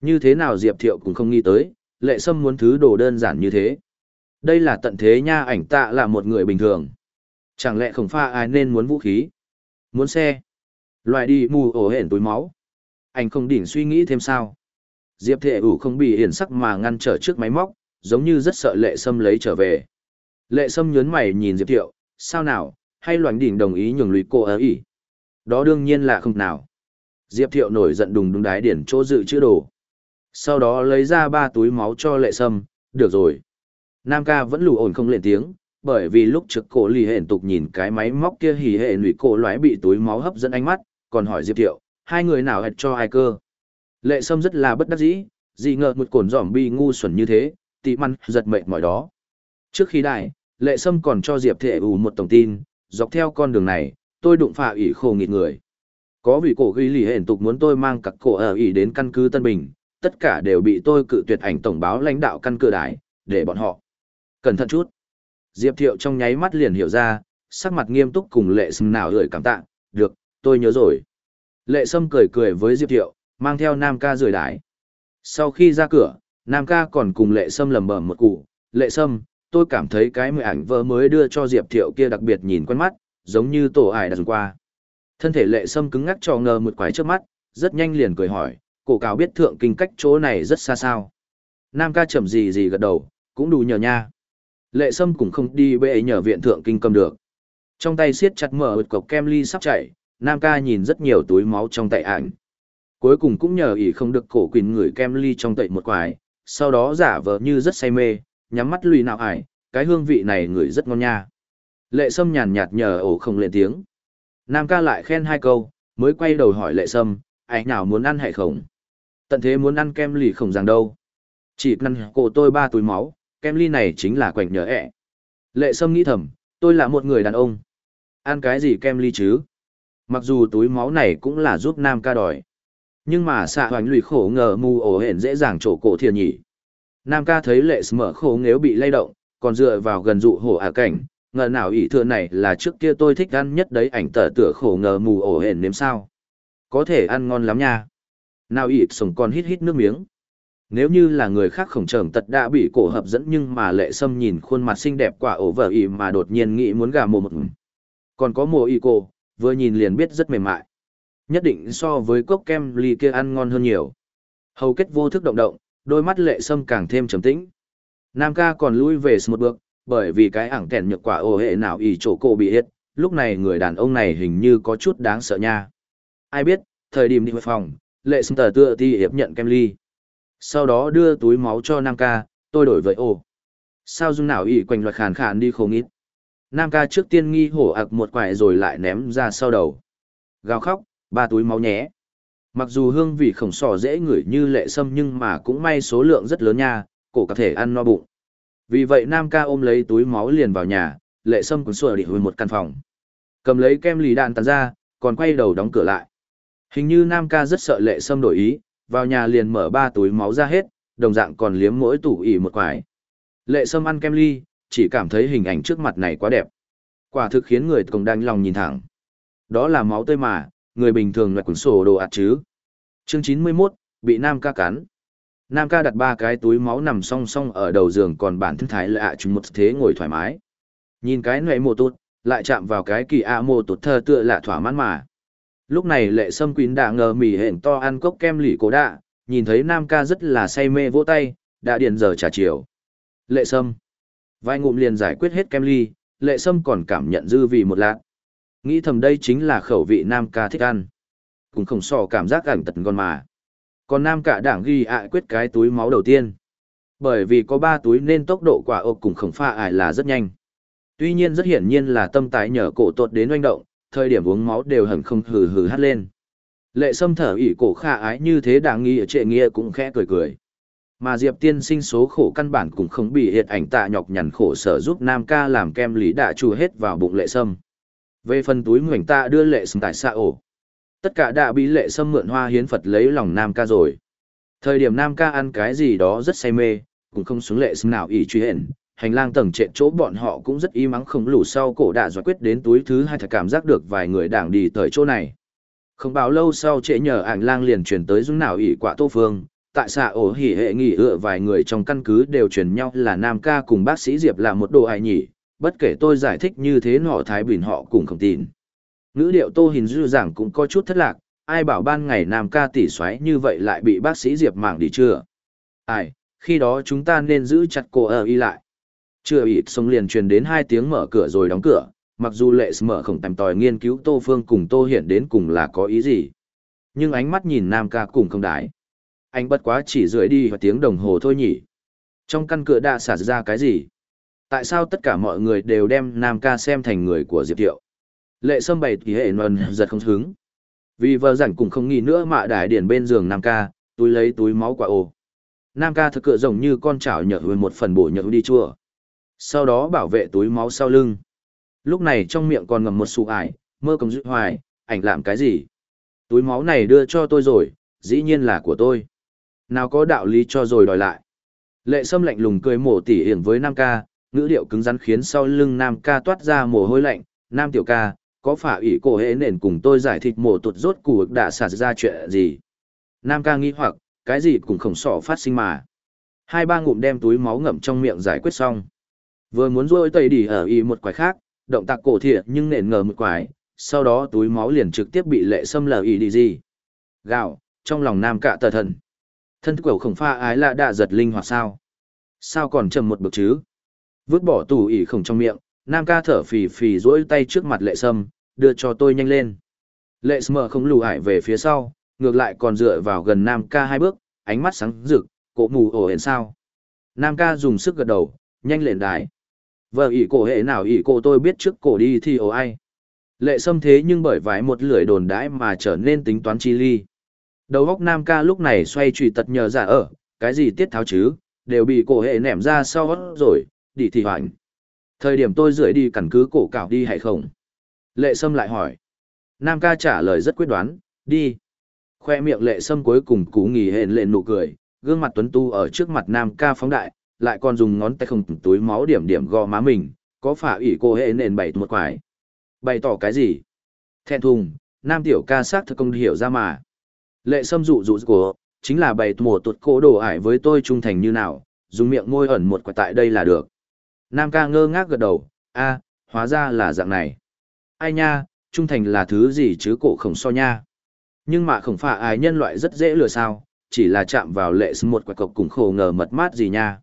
S1: như thế nào Diệp Thiệu cũng không nghĩ tới, lệ sâm muốn thứ đồ đơn giản như thế. Đây là tận thế nha ảnh tạ là một người bình thường. Chẳng lẽ không pha ai nên muốn vũ khí? Muốn xe? Loại đi mù ổ hển túi máu? Anh không đỉnh suy nghĩ thêm sao? Diệp thệ ủ không bị hiển sắc mà ngăn trở trước máy móc, giống như rất sợ lệ sâm lấy trở về. Lệ sâm nhớn mày nhìn Diệp Thiệu, sao nào, hay loành đỉnh đồng ý nhường lùi cô ở ý? Đó đương nhiên là không nào. Diệp Thiệu nổi giận đùng đùng đái điển chỗ dự chữ đồ sau đó lấy ra ba túi máu cho lệ sâm, được rồi. Nam ca vẫn lù ổn không lên tiếng, bởi vì lúc trước cổ lì hển tục nhìn cái máy móc kia hỉ hệ lụy cổ loái bị túi máu hấp dẫn ánh mắt, còn hỏi Diệp Thiệu, hai người nào hệt cho ai cơ. Lệ sâm rất là bất đắc dĩ, dị ngờ một cồn giỏm bi ngu xuẩn như thế, tị măn giật mệt mỏi đó. Trước khi đại, lệ sâm còn cho Diệp Thệ ủ một tổng tin, dọc theo con đường này, tôi đụng phà ỉ khổ nghịt người. Có vị cổ ghi lì hển tục muốn tôi mang các cổ ở ỉ đến căn cứ Tân Bình, tất cả đều bị tôi cự tuyệt ảnh tổng báo lãnh đạo căn cửa đại, để bọn họ. Cẩn thận chút. Diệp Thiệu trong nháy mắt liền hiểu ra, sắc mặt nghiêm túc cùng Lệ Sâm nào gửi cảm tạ, được, tôi nhớ rồi. Lệ Sâm cười cười với Diệp Thiệu, mang theo Nam ca rời đái. Sau khi ra cửa, Nam ca còn cùng Lệ Sâm lầm bầm một cụ, Lệ Sâm, tôi cảm thấy cái mười ảnh vợ mới đưa cho Diệp Thiệu kia đặc biệt nhìn quen mắt, giống như tổ ải đã dùng qua. Thân thể Lệ Sâm cứng ngắc cho ngờ một quái trước mắt, rất nhanh liền cười hỏi, cổ cáo biết thượng kinh cách chỗ này rất xa sao. Nam ca chậm gì gì gật đầu, cũng đủ nhờ nha. Lệ sâm cũng không đi bệ nhờ viện thượng kinh cầm được. Trong tay siết chặt mở một cọc kem ly sắp chảy, Nam ca nhìn rất nhiều túi máu trong tay ảnh. Cuối cùng cũng nhờ ỷ không được cổ quỳnh người kem ly trong tay một quải, sau đó giả vờ như rất say mê, nhắm mắt lùi nào ải, cái hương vị này người rất ngon nha. Lệ Sâm nhàn nhạt nhờ ổ không lên tiếng. Nam ca lại khen hai câu, mới quay đầu hỏi Lệ Sâm, anh nào muốn ăn hay không? Tận thế muốn ăn kem ly không rằng đâu. Chỉ năn cổ tôi ba túi máu, kem ly này chính là quạnh nhớ ẹ. Lệ Sâm nghĩ thầm, tôi là một người đàn ông. Ăn cái gì kem ly chứ? Mặc dù túi máu này cũng là giúp Nam ca đòi. Nhưng mà xạ hoành lùi khổ ngờ mù ổ hển dễ dàng trổ cổ thiền nhỉ. Nam ca thấy lệ mở khổ nếu bị lay động, còn dựa vào gần dụ hổ ả cảnh, ngờ nào ỷ thừa này là trước kia tôi thích ăn nhất đấy ảnh tờ tựa khổ ngờ mù ổ hển nếm sao. Có thể ăn ngon lắm nha. Nào ỷ sống còn hít hít nước miếng. Nếu như là người khác khổng trởng tật đã bị cổ hấp dẫn nhưng mà lệ sâm nhìn khuôn mặt xinh đẹp quả ổ vợ ỉ mà đột nhiên nghĩ muốn gà mồ một Còn có mồ ỉ cổ, vừa nhìn liền biết rất mềm mại. Nhất định so với cốc kem ly kia ăn ngon hơn nhiều. Hầu kết vô thức động động, đôi mắt lệ sâm càng thêm trầm tĩnh. Nam ca còn lui về một bước, bởi vì cái ảng kèn nhược quả ổ hệ nào ỉ chỗ cổ bị hết, lúc này người đàn ông này hình như có chút đáng sợ nha. Ai biết, thời điểm đi về phòng, lệ sâm tờ tựa ti hiệp nhận kem ly. Sau đó đưa túi máu cho Nam ca, tôi đổi với ồ. Sao dung nào ỉ quanh loạt khàn khàn đi không ít. Nam ca trước tiên nghi hổ ạc một quại rồi lại ném ra sau đầu. Gào khóc, ba túi máu nhé. Mặc dù hương vị khổng sò dễ ngửi như lệ sâm nhưng mà cũng may số lượng rất lớn nha, cổ có thể ăn no bụng. Vì vậy Nam ca ôm lấy túi máu liền vào nhà, lệ sâm cuốn sủa đi hồi một căn phòng. Cầm lấy kem lì đạn tàn ra, còn quay đầu đóng cửa lại. Hình như Nam ca rất sợ lệ sâm đổi ý, vào nhà liền mở ba túi máu ra hết, đồng dạng còn liếm mỗi tủ ỉ một quải. Lệ sâm ăn kem ly, chỉ cảm thấy hình ảnh trước mặt này quá đẹp. Quả thực khiến người cùng đanh lòng nhìn thẳng. Đó là máu tươi mà, người bình thường loại cuốn sổ đồ ạt chứ. Chương 91, bị Nam ca cắn. Nam ca đặt ba cái túi máu nằm song song ở đầu giường còn bản thân thái lạ chúng một thế ngồi thoải mái. Nhìn cái nệ mồ tụt, lại chạm vào cái kỳ a mồ tụt thơ tựa lạ thỏa mãn mà. Lúc này lệ sâm quýn đã ngờ mỉ hển to ăn cốc kem lỉ cố đạ, nhìn thấy Nam ca rất là say mê vỗ tay, đã điện giờ trả chiều. Lệ sâm. Vài ngụm liền giải quyết hết kem ly, lệ sâm còn cảm nhận dư vị một lát. Nghĩ thầm đây chính là khẩu vị Nam ca thích ăn. Cũng không so cảm giác ảnh tận con mà. Còn Nam cả đảng ghi ạ quyết cái túi máu đầu tiên. Bởi vì có ba túi nên tốc độ quả ộp cùng khổng pha ải là rất nhanh. Tuy nhiên rất hiển nhiên là tâm tái nhờ cổ tột đến oanh động, thời điểm uống máu đều hẳn không hừ hừ hát lên. Lệ sâm thở ỉ cổ kha ái như thế đáng nghi ở trệ nghĩa cũng khẽ cười cười. Mà Diệp tiên sinh số khổ căn bản cũng không bị hiệt ảnh tạ nhọc nhằn khổ sở giúp Nam ca làm kem lý đạ trù hết vào bụng lệ sâm. Về phần túi ngoảnh ta đưa lệ sâm tại xa ổ. Tất cả đã bị lệ sâm mượn hoa hiến Phật lấy lòng Nam ca rồi. Thời điểm Nam ca ăn cái gì đó rất say mê, cũng không xuống lệ sâm nào ý truy hển. Hành lang tầng trệ chỗ bọn họ cũng rất y mắng không lù sau cổ đã giải quyết đến túi thứ hai thật cảm giác được vài người đảng đi tới chỗ này. Không bao lâu sau trễ nhờ ảnh lang liền chuyển tới dung nào ỷ quả tô phương, tại xạ ổ hỉ hệ nghỉ ựa vài người trong căn cứ đều truyền nhau là Nam ca cùng bác sĩ Diệp là một đồ ai nhỉ, bất kể tôi giải thích như thế nọ Thái Bình họ cũng không tin. Ngữ điệu Tô Hình dư giảng cũng có chút thất lạc, ai bảo ban ngày Nam ca tỉ xoáy như vậy lại bị bác sĩ Diệp mảng đi chưa? Ai, khi đó chúng ta nên giữ chặt cô ở y lại. Chưa ít sống liền truyền đến hai tiếng mở cửa rồi đóng cửa, mặc dù lệ mở khổng tầm tòi nghiên cứu Tô Phương cùng Tô Hiển đến cùng là có ý gì. Nhưng ánh mắt nhìn Nam ca cùng không đái. Anh bất quá chỉ rưỡi đi và tiếng đồng hồ thôi nhỉ. Trong căn cửa đã xả ra cái gì? Tại sao tất cả mọi người đều đem Nam ca xem thành người của Diệp Thiệu? Lệ sâm bày thì hệ nần giật không hứng. Vì vợ rảnh cũng không nghĩ nữa mà đại điển bên giường Nam ca, túi lấy túi máu quả ồ. Nam ca thực cựa rồng như con chảo nhở hồi một phần bổ nhở đi chua. Sau đó bảo vệ túi máu sau lưng. Lúc này trong miệng còn ngầm một sụ ải, mơ cầm dự hoài, ảnh làm cái gì? Túi máu này đưa cho tôi rồi, dĩ nhiên là của tôi. Nào có đạo lý cho rồi đòi lại. Lệ sâm lạnh lùng cười mổ tỉ hiển với Nam ca, ngữ điệu cứng rắn khiến sau lưng Nam ca toát ra mồ hôi lạnh. Nam tiểu ca, có phải ủy cổ hễ nền cùng tôi giải thích mổ tụt rốt củ đã xả ra chuyện gì? Nam ca nghĩ hoặc, cái gì cũng khổng sỏ phát sinh mà. Hai ba ngụm đem túi máu ngậm trong miệng giải quyết xong. Vừa muốn rôi tẩy đỉ ở y một quái khác, động tác cổ thiện nhưng nện ngờ một quái, sau đó túi máu liền trực tiếp bị lệ xâm lờ y đi gì. Gạo, trong lòng nam cạ tờ thần. Thân quẩu khổng pha ái là đạ giật linh hoạt sao? Sao còn trầm một bực chứ? Vứt bỏ tủ ỉ khổng trong miệng, nam ca thở phì phì rỗi tay trước mặt lệ sâm, đưa cho tôi nhanh lên. Lệ sâm không lù ải về phía sau, Ngược lại còn dựa vào gần Nam ca hai bước, ánh mắt sáng rực, cổ mù ổ hển sao. Nam ca dùng sức gật đầu, nhanh lên đài. Vợ ỷ cổ hệ nào ỷ cổ tôi biết trước cổ đi thì ồ ai. Lệ xâm thế nhưng bởi vài một lưỡi đồn đãi mà trở nên tính toán chi ly. Đầu góc Nam ca lúc này xoay trùy tật nhờ giả ở, cái gì tiết tháo chứ, đều bị cổ hệ nẻm ra sau gót rồi, đi thì hoành. Thời điểm tôi rưỡi đi cẩn cứ cổ cảo đi hay không? Lệ Sâm lại hỏi. Nam ca trả lời rất quyết đoán, đi. Khoe miệng lệ Sâm cuối cùng cú nghỉ hẹn lên nụ cười, gương mặt tuấn tu ở trước mặt Nam ca phóng đại, lại còn dùng ngón tay không túi máu điểm điểm gò má mình, có phả ủy cô hệ nền bảy một quải. Bày tỏ cái gì? Thẹn thùng, Nam tiểu ca sắc thật công hiểu ra mà. Lệ Sâm dụ dụ của, chính là bày mùa tuột cố đồ ải với tôi trung thành như nào, dùng miệng môi ẩn một quả tại đây là được. Nam ca ngơ ngác gật đầu, a, hóa ra là dạng này. Ai nha, trung thành là thứ gì chứ cổ khổng so nha. Nhưng mà khổng phạ ai nhân loại rất dễ lừa sao, chỉ là chạm vào lệ xâm một quả cọc cùng khổ ngờ mật mát gì nha.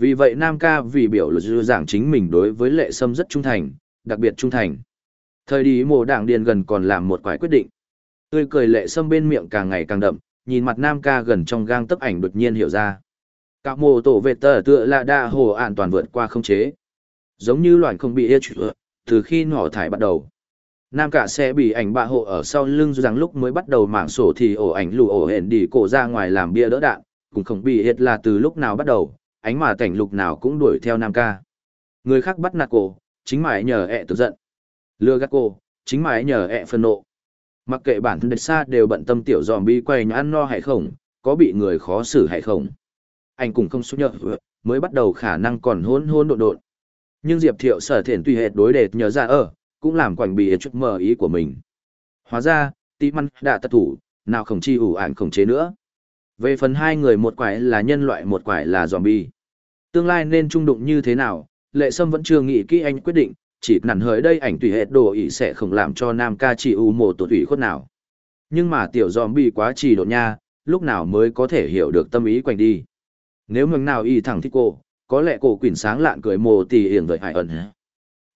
S1: Vì vậy Nam ca vì biểu là dư giảng chính mình đối với lệ sâm rất trung thành, đặc biệt trung thành. Thời đi mồ đảng điền gần còn làm một quái quyết định. Tươi cười lệ sâm bên miệng càng ngày càng đậm, nhìn mặt Nam ca gần trong gang tấc ảnh đột nhiên hiểu ra. Các mồ tổ vệ tờ tựa là đa hồ an toàn vượt qua không chế. Giống như loạn không bị yêu trụ, từ khi nỏ thải bắt đầu. Nam cả sẽ bị ảnh bạ hộ ở sau lưng rằng lúc mới bắt đầu mảng sổ thì ổ ảnh lù ổ hển đi cổ ra ngoài làm bia đỡ đạn, cũng không bị hiệt là từ lúc nào bắt đầu, ánh mà cảnh lục nào cũng đuổi theo Nam ca. Người khác bắt nạt cổ, chính mãi nhờ ẹ tức giận. Lừa gạt cổ, chính mãi nhờ ẹ phân nộ. Mặc kệ bản thân địch xa đều bận tâm tiểu dòm bi quay nhã ăn no hay không, có bị người khó xử hay không anh cũng không xúc nhợ, mới bắt đầu khả năng còn hôn hôn độn độn. Nhưng Diệp Thiệu sở thiện tùy hệt đối đệt nhớ ra ở, cũng làm quảnh bị chút mờ ý của mình. Hóa ra, tí măn đã tật thủ, nào không chi ủ ảnh khống chế nữa. Về phần hai người một quải là nhân loại một quải là zombie. Tương lai nên trung đụng như thế nào, lệ sâm vẫn chưa nghĩ kỹ anh quyết định, chỉ nản hỡi đây ảnh tùy hệt đồ ý sẽ không làm cho nam ca chỉ u mồ tổ thủy khuất nào. Nhưng mà tiểu zombie quá trì độ nha, lúc nào mới có thể hiểu được tâm ý quanh đi. Nếu mừng nào y thẳng thích cô có lẽ cổ quỷ sáng lạn cười mồ tì hiển với hải ẩn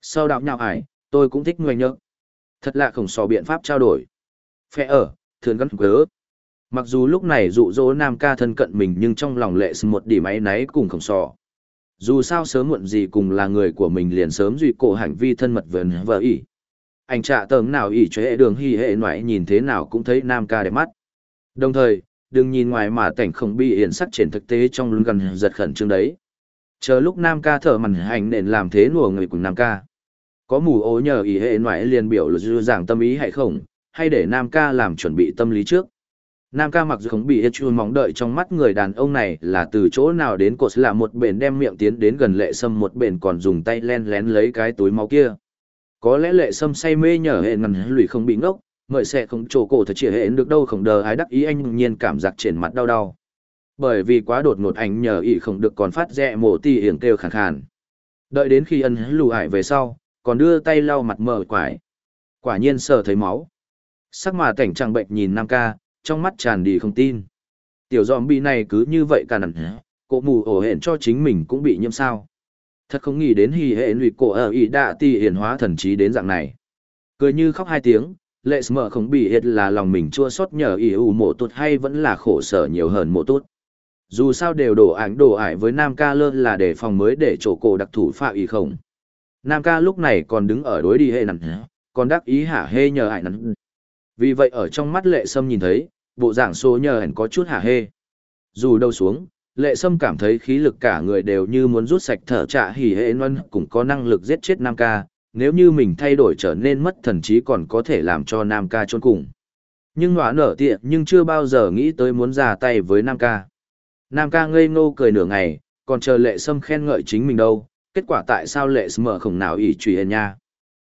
S1: sau đạo nhạo hải tôi cũng thích ngoanh nhớ. Thật lạ khổng so biện pháp trao đổi. Phe ở thường gắn cớ mặc dù lúc này dụ dỗ nam ca thân cận mình nhưng trong lòng lệ một điểm áy náy cùng khổng sò dù sao sớm muộn gì cùng là người của mình liền sớm duy cổ hành vi thân mật vần vợ ỉ anh trạ tầng nào ỉ cho hệ đường hy hệ ngoại nhìn thế nào cũng thấy nam ca đẹp mắt đồng thời đừng nhìn ngoài mà cảnh không bị hiện sắc triển thực tế trong lưng gần giật khẩn trương đấy. Chờ lúc Nam ca thở mằn hành nền làm thế nùa người cùng Nam ca. Có mù ố nhờ ý hệ ngoại liền biểu là dư giảng tâm ý hay không, hay để Nam ca làm chuẩn bị tâm lý trước. Nam ca mặc dù không bị Echu mong đợi trong mắt người đàn ông này là từ chỗ nào đến cột là một bền đem miệng tiến đến gần lệ sâm một bền còn dùng tay len lén lấy cái túi máu kia. Có lẽ lệ sâm say mê nhờ hệ ngần lùi không bị ngốc, mời sẽ không trổ cổ thật chỉ hệ được đâu không đờ ái đắc ý anh nhiên cảm giác trên mặt đau đau. Bởi vì quá đột ngột ảnh nhờ ý không được còn phát rẹ mổ tì hiển kêu khàn khàn. Đợi đến khi ân lù ải về sau còn đưa tay lau mặt mờ quải. Quả nhiên sợ thấy máu. Sắc mà cảnh trạng bệnh nhìn nam ca trong mắt tràn đi không tin. Tiểu giòm bị này cứ như vậy cả nặng cổ mù ổ hển cho chính mình cũng bị nhiễm sao. Thật không nghĩ đến hì hệ lụy cổ ở ý đạ ti hiển hóa thần trí đến dạng này. Cười như khóc hai tiếng, lệ smờ không bị hiệt là lòng mình chua xót nhờ Ý ủ mộ tốt hay vẫn là khổ sở nhiều hơn mộ tốt dù sao đều đổ ảnh đổ ải với nam ca lơ là để phòng mới để chỗ cổ đặc thủ phạm ý không nam ca lúc này còn đứng ở đối đi hệ nặng còn đắc ý hả hê nhờ ải nặng vì vậy ở trong mắt lệ sâm nhìn thấy bộ dạng số nhờ hẳn có chút hả hê dù đâu xuống lệ sâm cảm thấy khí lực cả người đều như muốn rút sạch thở trạ hỉ hệ non cũng có năng lực giết chết nam ca nếu như mình thay đổi trở nên mất thần trí còn có thể làm cho Nam ca trốn cùng. Nhưng ngọa nở tiện nhưng chưa bao giờ nghĩ tới muốn ra tay với Nam ca. Nam ca ngây ngô cười nửa ngày, còn chờ lệ sâm khen ngợi chính mình đâu, kết quả tại sao lệ sâm mở khổng nào ỉ trùy hên nha.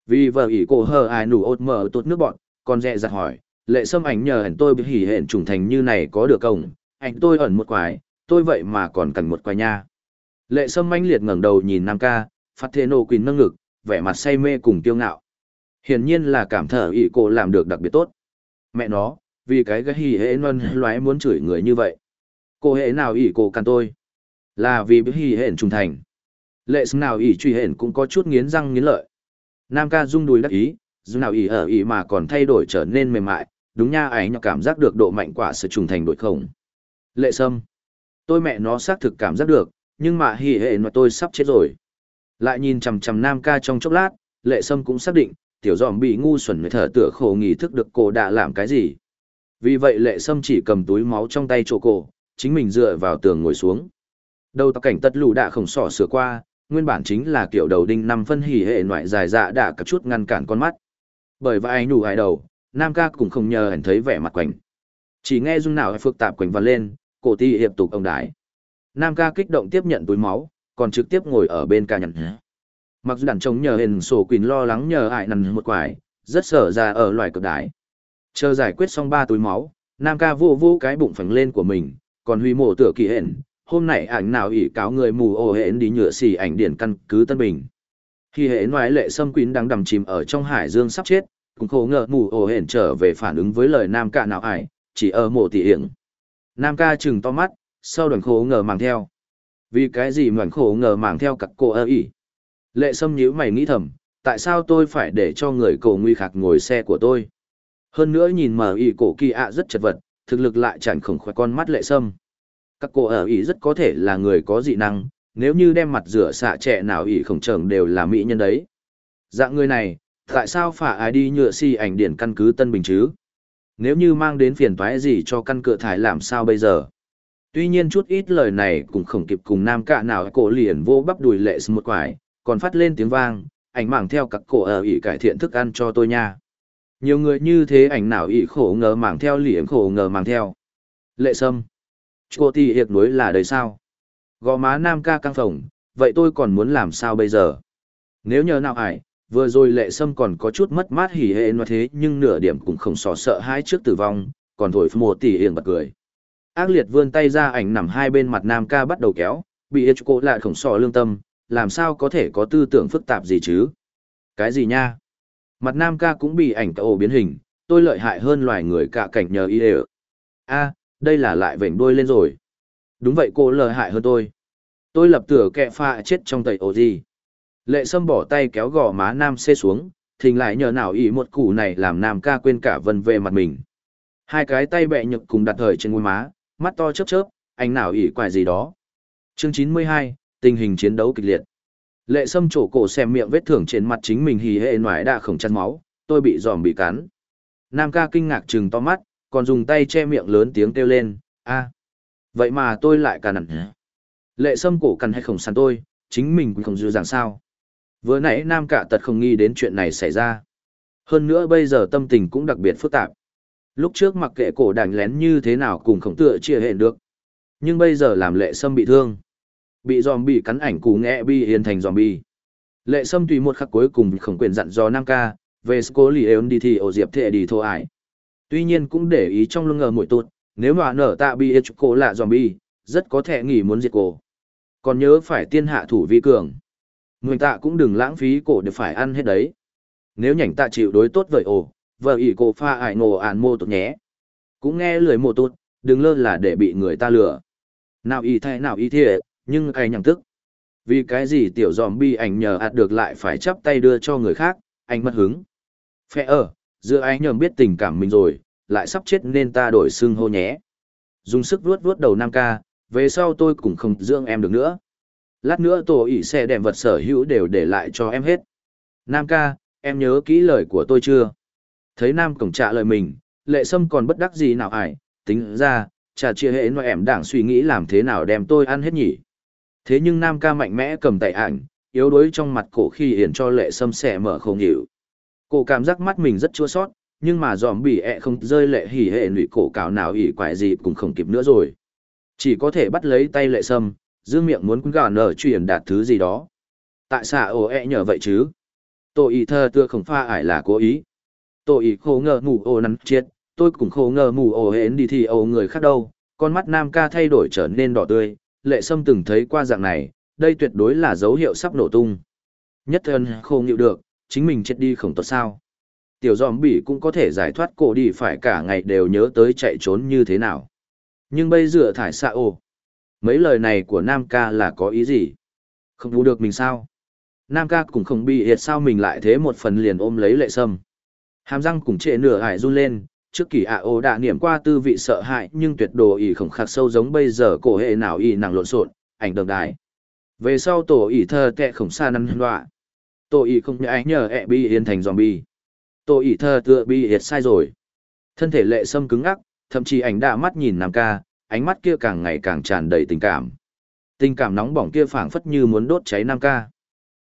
S1: Vì vợ ỉ cổ hờ ai nủ ốt mở tốt nước bọn, còn dẹ dặt hỏi, lệ sâm ảnh nhờ hẳn tôi bị hỉ hẹn trùng thành như này có được không, ảnh tôi ẩn một quái, tôi vậy mà còn cần một quái nha. Lệ sâm manh liệt ngẩng đầu nhìn Nam ca, phát thế nô quỳnh nâng ngực, vẻ mặt say mê cùng tiêu ngạo. Hiển nhiên là cảm thở ý cô làm được đặc biệt tốt. Mẹ nó, vì cái cái hỉ hệ nân loái muốn chửi người như vậy. Cô hệ nào ý cô cằn tôi? Là vì bị hỉ hển trùng thành. Lệ sâm nào ý truy hển cũng có chút nghiến răng nghiến lợi. Nam ca rung đùi đắc ý, dù nào ý ở ý mà còn thay đổi trở nên mềm mại, đúng nha ấy cảm giác được độ mạnh quả sự trùng thành đội khổng. Lệ sâm. Tôi mẹ nó xác thực cảm giác được, nhưng mà hỉ hệ mà tôi sắp chết rồi. Lại nhìn chằm chằm nam ca trong chốc lát, lệ sâm cũng xác định, tiểu dòm bị ngu xuẩn người thở tựa khổ nghỉ thức được cô đã làm cái gì. Vì vậy lệ sâm chỉ cầm túi máu trong tay chỗ cổ, chính mình dựa vào tường ngồi xuống. Đầu tóc cảnh tất lù đã khổng sỏ sửa qua, nguyên bản chính là kiểu đầu đinh năm phân hỉ hệ ngoại dài dạ đã cả chút ngăn cản con mắt. Bởi vậy anh đủ ai đầu, Nam ca cũng không nhờ hẳn thấy vẻ mặt quảnh Chỉ nghe dung nào phức tạp quảnh vào lên, cổ ti hiệp tục ông đái. Nam ca kích động tiếp nhận túi máu, còn trực tiếp ngồi ở bên ca nhận. Mặc dù đàn trống nhờ hình sổ quỳnh lo lắng nhờ ại nằn một quải, rất sợ ra ở loài cực đái. Chờ giải quyết xong ba túi máu, Nam ca vô vô cái bụng phẳng lên của mình, còn huy mộ tựa kỳ hển, hôm nay ảnh nào ỷ cáo người mù ổ hển đi nhựa xì ảnh điển căn cứ Tân Bình. Khi hệ ngoại lệ sâm quýn đang đầm chìm ở trong hải dương sắp chết, cũng khổ ngờ mù ổ hển trở về phản ứng với lời Nam ca nào ải, chỉ ở mộ tỷ hiển. Nam ca chừng to mắt, sau đoàn khổ ngờ mang theo. Vì cái gì mà khổ ngờ mang theo các cô ơ ỉ? Lệ sâm nhíu mày nghĩ thầm, tại sao tôi phải để cho người cổ nguy khạc ngồi xe của tôi? Hơn nữa nhìn mở ỉ cổ kỳ ạ rất chật vật, thực lực lại chẳng khổng khoe con mắt lệ sâm. Các cô ở ỉ rất có thể là người có dị năng, nếu như đem mặt rửa xạ trẻ nào ỉ khổng trưởng đều là mỹ nhân đấy. Dạng người này, tại sao phải ai đi nhựa si ảnh điển căn cứ Tân Bình chứ? Nếu như mang đến phiền toái gì cho căn cựa thải làm sao bây giờ? Tuy nhiên chút ít lời này cũng không kịp cùng nam cạ nào cổ liền vô bắp đùi lệ một quải, còn phát lên tiếng vang, ảnh mảng theo các cổ ở ỉ cải thiện thức ăn cho tôi nha. Nhiều người như thế ảnh nào ỉ khổ ngờ mảng theo liễm khổ ngờ mảng theo. Lệ sâm. Cô ti hiệp núi là đời sao? Gò má nam ca căng phồng, vậy tôi còn muốn làm sao bây giờ? Nếu nhờ nào ải, vừa rồi lệ sâm còn có chút mất mát hỉ hệ nói thế nhưng nửa điểm cũng không sợ sợ hãi trước tử vong, còn thổi một tỷ hiền bật cười. Ác liệt vươn tay ra ảnh nằm hai bên mặt nam ca bắt đầu kéo, bị ít cô lại khổng sò lương tâm, làm sao có thể có tư tưởng phức tạp gì chứ? Cái gì nha? Mặt nam ca cũng bị ảnh cậu biến hình, tôi lợi hại hơn loài người cả cảnh nhờ y đều. a đây là lại vểnh đuôi lên rồi. Đúng vậy cô lợi hại hơn tôi. Tôi lập tửa kẹ pha chết trong tẩy ổ gì. Lệ sâm bỏ tay kéo gò má nam xê xuống, thình lại nhờ nào ý một củ này làm nam ca quên cả vân về mặt mình. Hai cái tay bẹ nhực cùng đặt thời trên ngôi má, mắt to chớp chớp, anh nào ỉ quài gì đó. Chương 92, tình hình chiến đấu kịch liệt. Lệ sâm trổ cổ xem miệng vết thương trên mặt chính mình hì hệ ngoài đã khổng chăn máu, tôi bị giòm bị cắn. Nam ca kinh ngạc trừng to mắt, còn dùng tay che miệng lớn tiếng kêu lên, a vậy mà tôi lại cả nặng. Lệ sâm cổ cằn hay không săn tôi, chính mình cũng không dư dàng sao. Vừa nãy Nam cả tật không nghi đến chuyện này xảy ra. Hơn nữa bây giờ tâm tình cũng đặc biệt phức tạp. Lúc trước mặc kệ cổ đành lén như thế nào cùng khổng tựa chia hệ được. Nhưng bây giờ làm lệ sâm bị thương. Bị dòm bị cắn ảnh cú nghẹ bi hiền thành dòm bi. Lệ sâm tùy một khắc cuối cùng khổng quyền dặn do Nam ca, về ơn đi thì ổ diệp thệ đi thô ải. Tuy nhiên cũng để ý trong lưng ngờ mũi tụt, nếu mà nở tạ bị ít cổ là dòm bi, rất có thể nghỉ muốn diệt cổ. Còn nhớ phải tiên hạ thủ vi cường. Người tạ cũng đừng lãng phí cổ để phải ăn hết đấy. Nếu nhảnh tạ chịu đối tốt vậy ồ, vợ ỷ cổ pha ải ngộ ản mô tốt nhé. Cũng nghe lời mô tốt, đừng lơ là để bị người ta lừa. Nào y thay nào y thiệt, nhưng ai nhằng tức. Vì cái gì tiểu dòm bi ảnh nhờ ạt được lại phải chắp tay đưa cho người khác, anh mất hứng. Phẹ ở, giữa anh nhầm biết tình cảm mình rồi, lại sắp chết nên ta đổi xưng hô nhé. Dùng sức vuốt vuốt đầu nam ca, về sau tôi cũng không dưỡng em được nữa. Lát nữa tổ ỉ xe đem vật sở hữu đều để lại cho em hết. Nam ca, em nhớ kỹ lời của tôi chưa? Thấy Nam cổng trả lời mình, lệ sâm còn bất đắc gì nào ải, tính ra, trả chia hệ nói em đang suy nghĩ làm thế nào đem tôi ăn hết nhỉ. Thế nhưng Nam ca mạnh mẽ cầm tay ảnh, yếu đuối trong mặt cổ khi hiển cho lệ sâm xẻ mở không hiểu. Cổ cảm giác mắt mình rất chua sót, nhưng mà dòm bỉ ẹ không rơi lệ hỉ hệ lụy cổ cào nào ỉ quại gì cũng không kịp nữa rồi. Chỉ có thể bắt lấy tay lệ sâm, dương miệng muốn gà nở truyền đạt thứ gì đó. Tại sao ồ ẹ nhờ vậy chứ? Tôi ý thơ tưa không pha ải là cố ý. Tôi ý khô ngờ mù ô nắn chết, tôi cũng khô ngờ mù ô hến đi thì ô người khác đâu. Con mắt nam ca thay đổi trở nên đỏ tươi, lệ sâm từng thấy qua dạng này, đây tuyệt đối là dấu hiệu sắp nổ tung. Nhất thân khô nghịu được, chính mình chết đi không tốt sao. Tiểu dòm bỉ cũng có thể giải thoát cổ đi phải cả ngày đều nhớ tới chạy trốn như thế nào. Nhưng bây giờ thải xạ ồ. Mấy lời này của Nam ca là có ý gì? Không vu được mình sao? Nam ca cũng không bị hiệt sao mình lại thế một phần liền ôm lấy lệ sâm. Hàm răng cũng trệ nửa hải run lên, trước kỳ ạ ô đã niệm qua tư vị sợ hãi nhưng tuyệt đồ ỉ khổng khắc sâu giống bây giờ cổ hệ nào ỉ nặng lộn xộn ảnh đồng đài về sau tổ ỉ thơ tệ khổng xa năn loạ tổ ỉ không nhẽ nhờ ẹ bi yên thành zombie Tô ỉ thơ tựa bi hiệt sai rồi. Thân thể lệ sâm cứng ngắc, thậm chí ảnh đã mắt nhìn nam ca, ánh mắt kia càng ngày càng tràn đầy tình cảm. Tình cảm nóng bỏng kia phảng phất như muốn đốt cháy nam ca.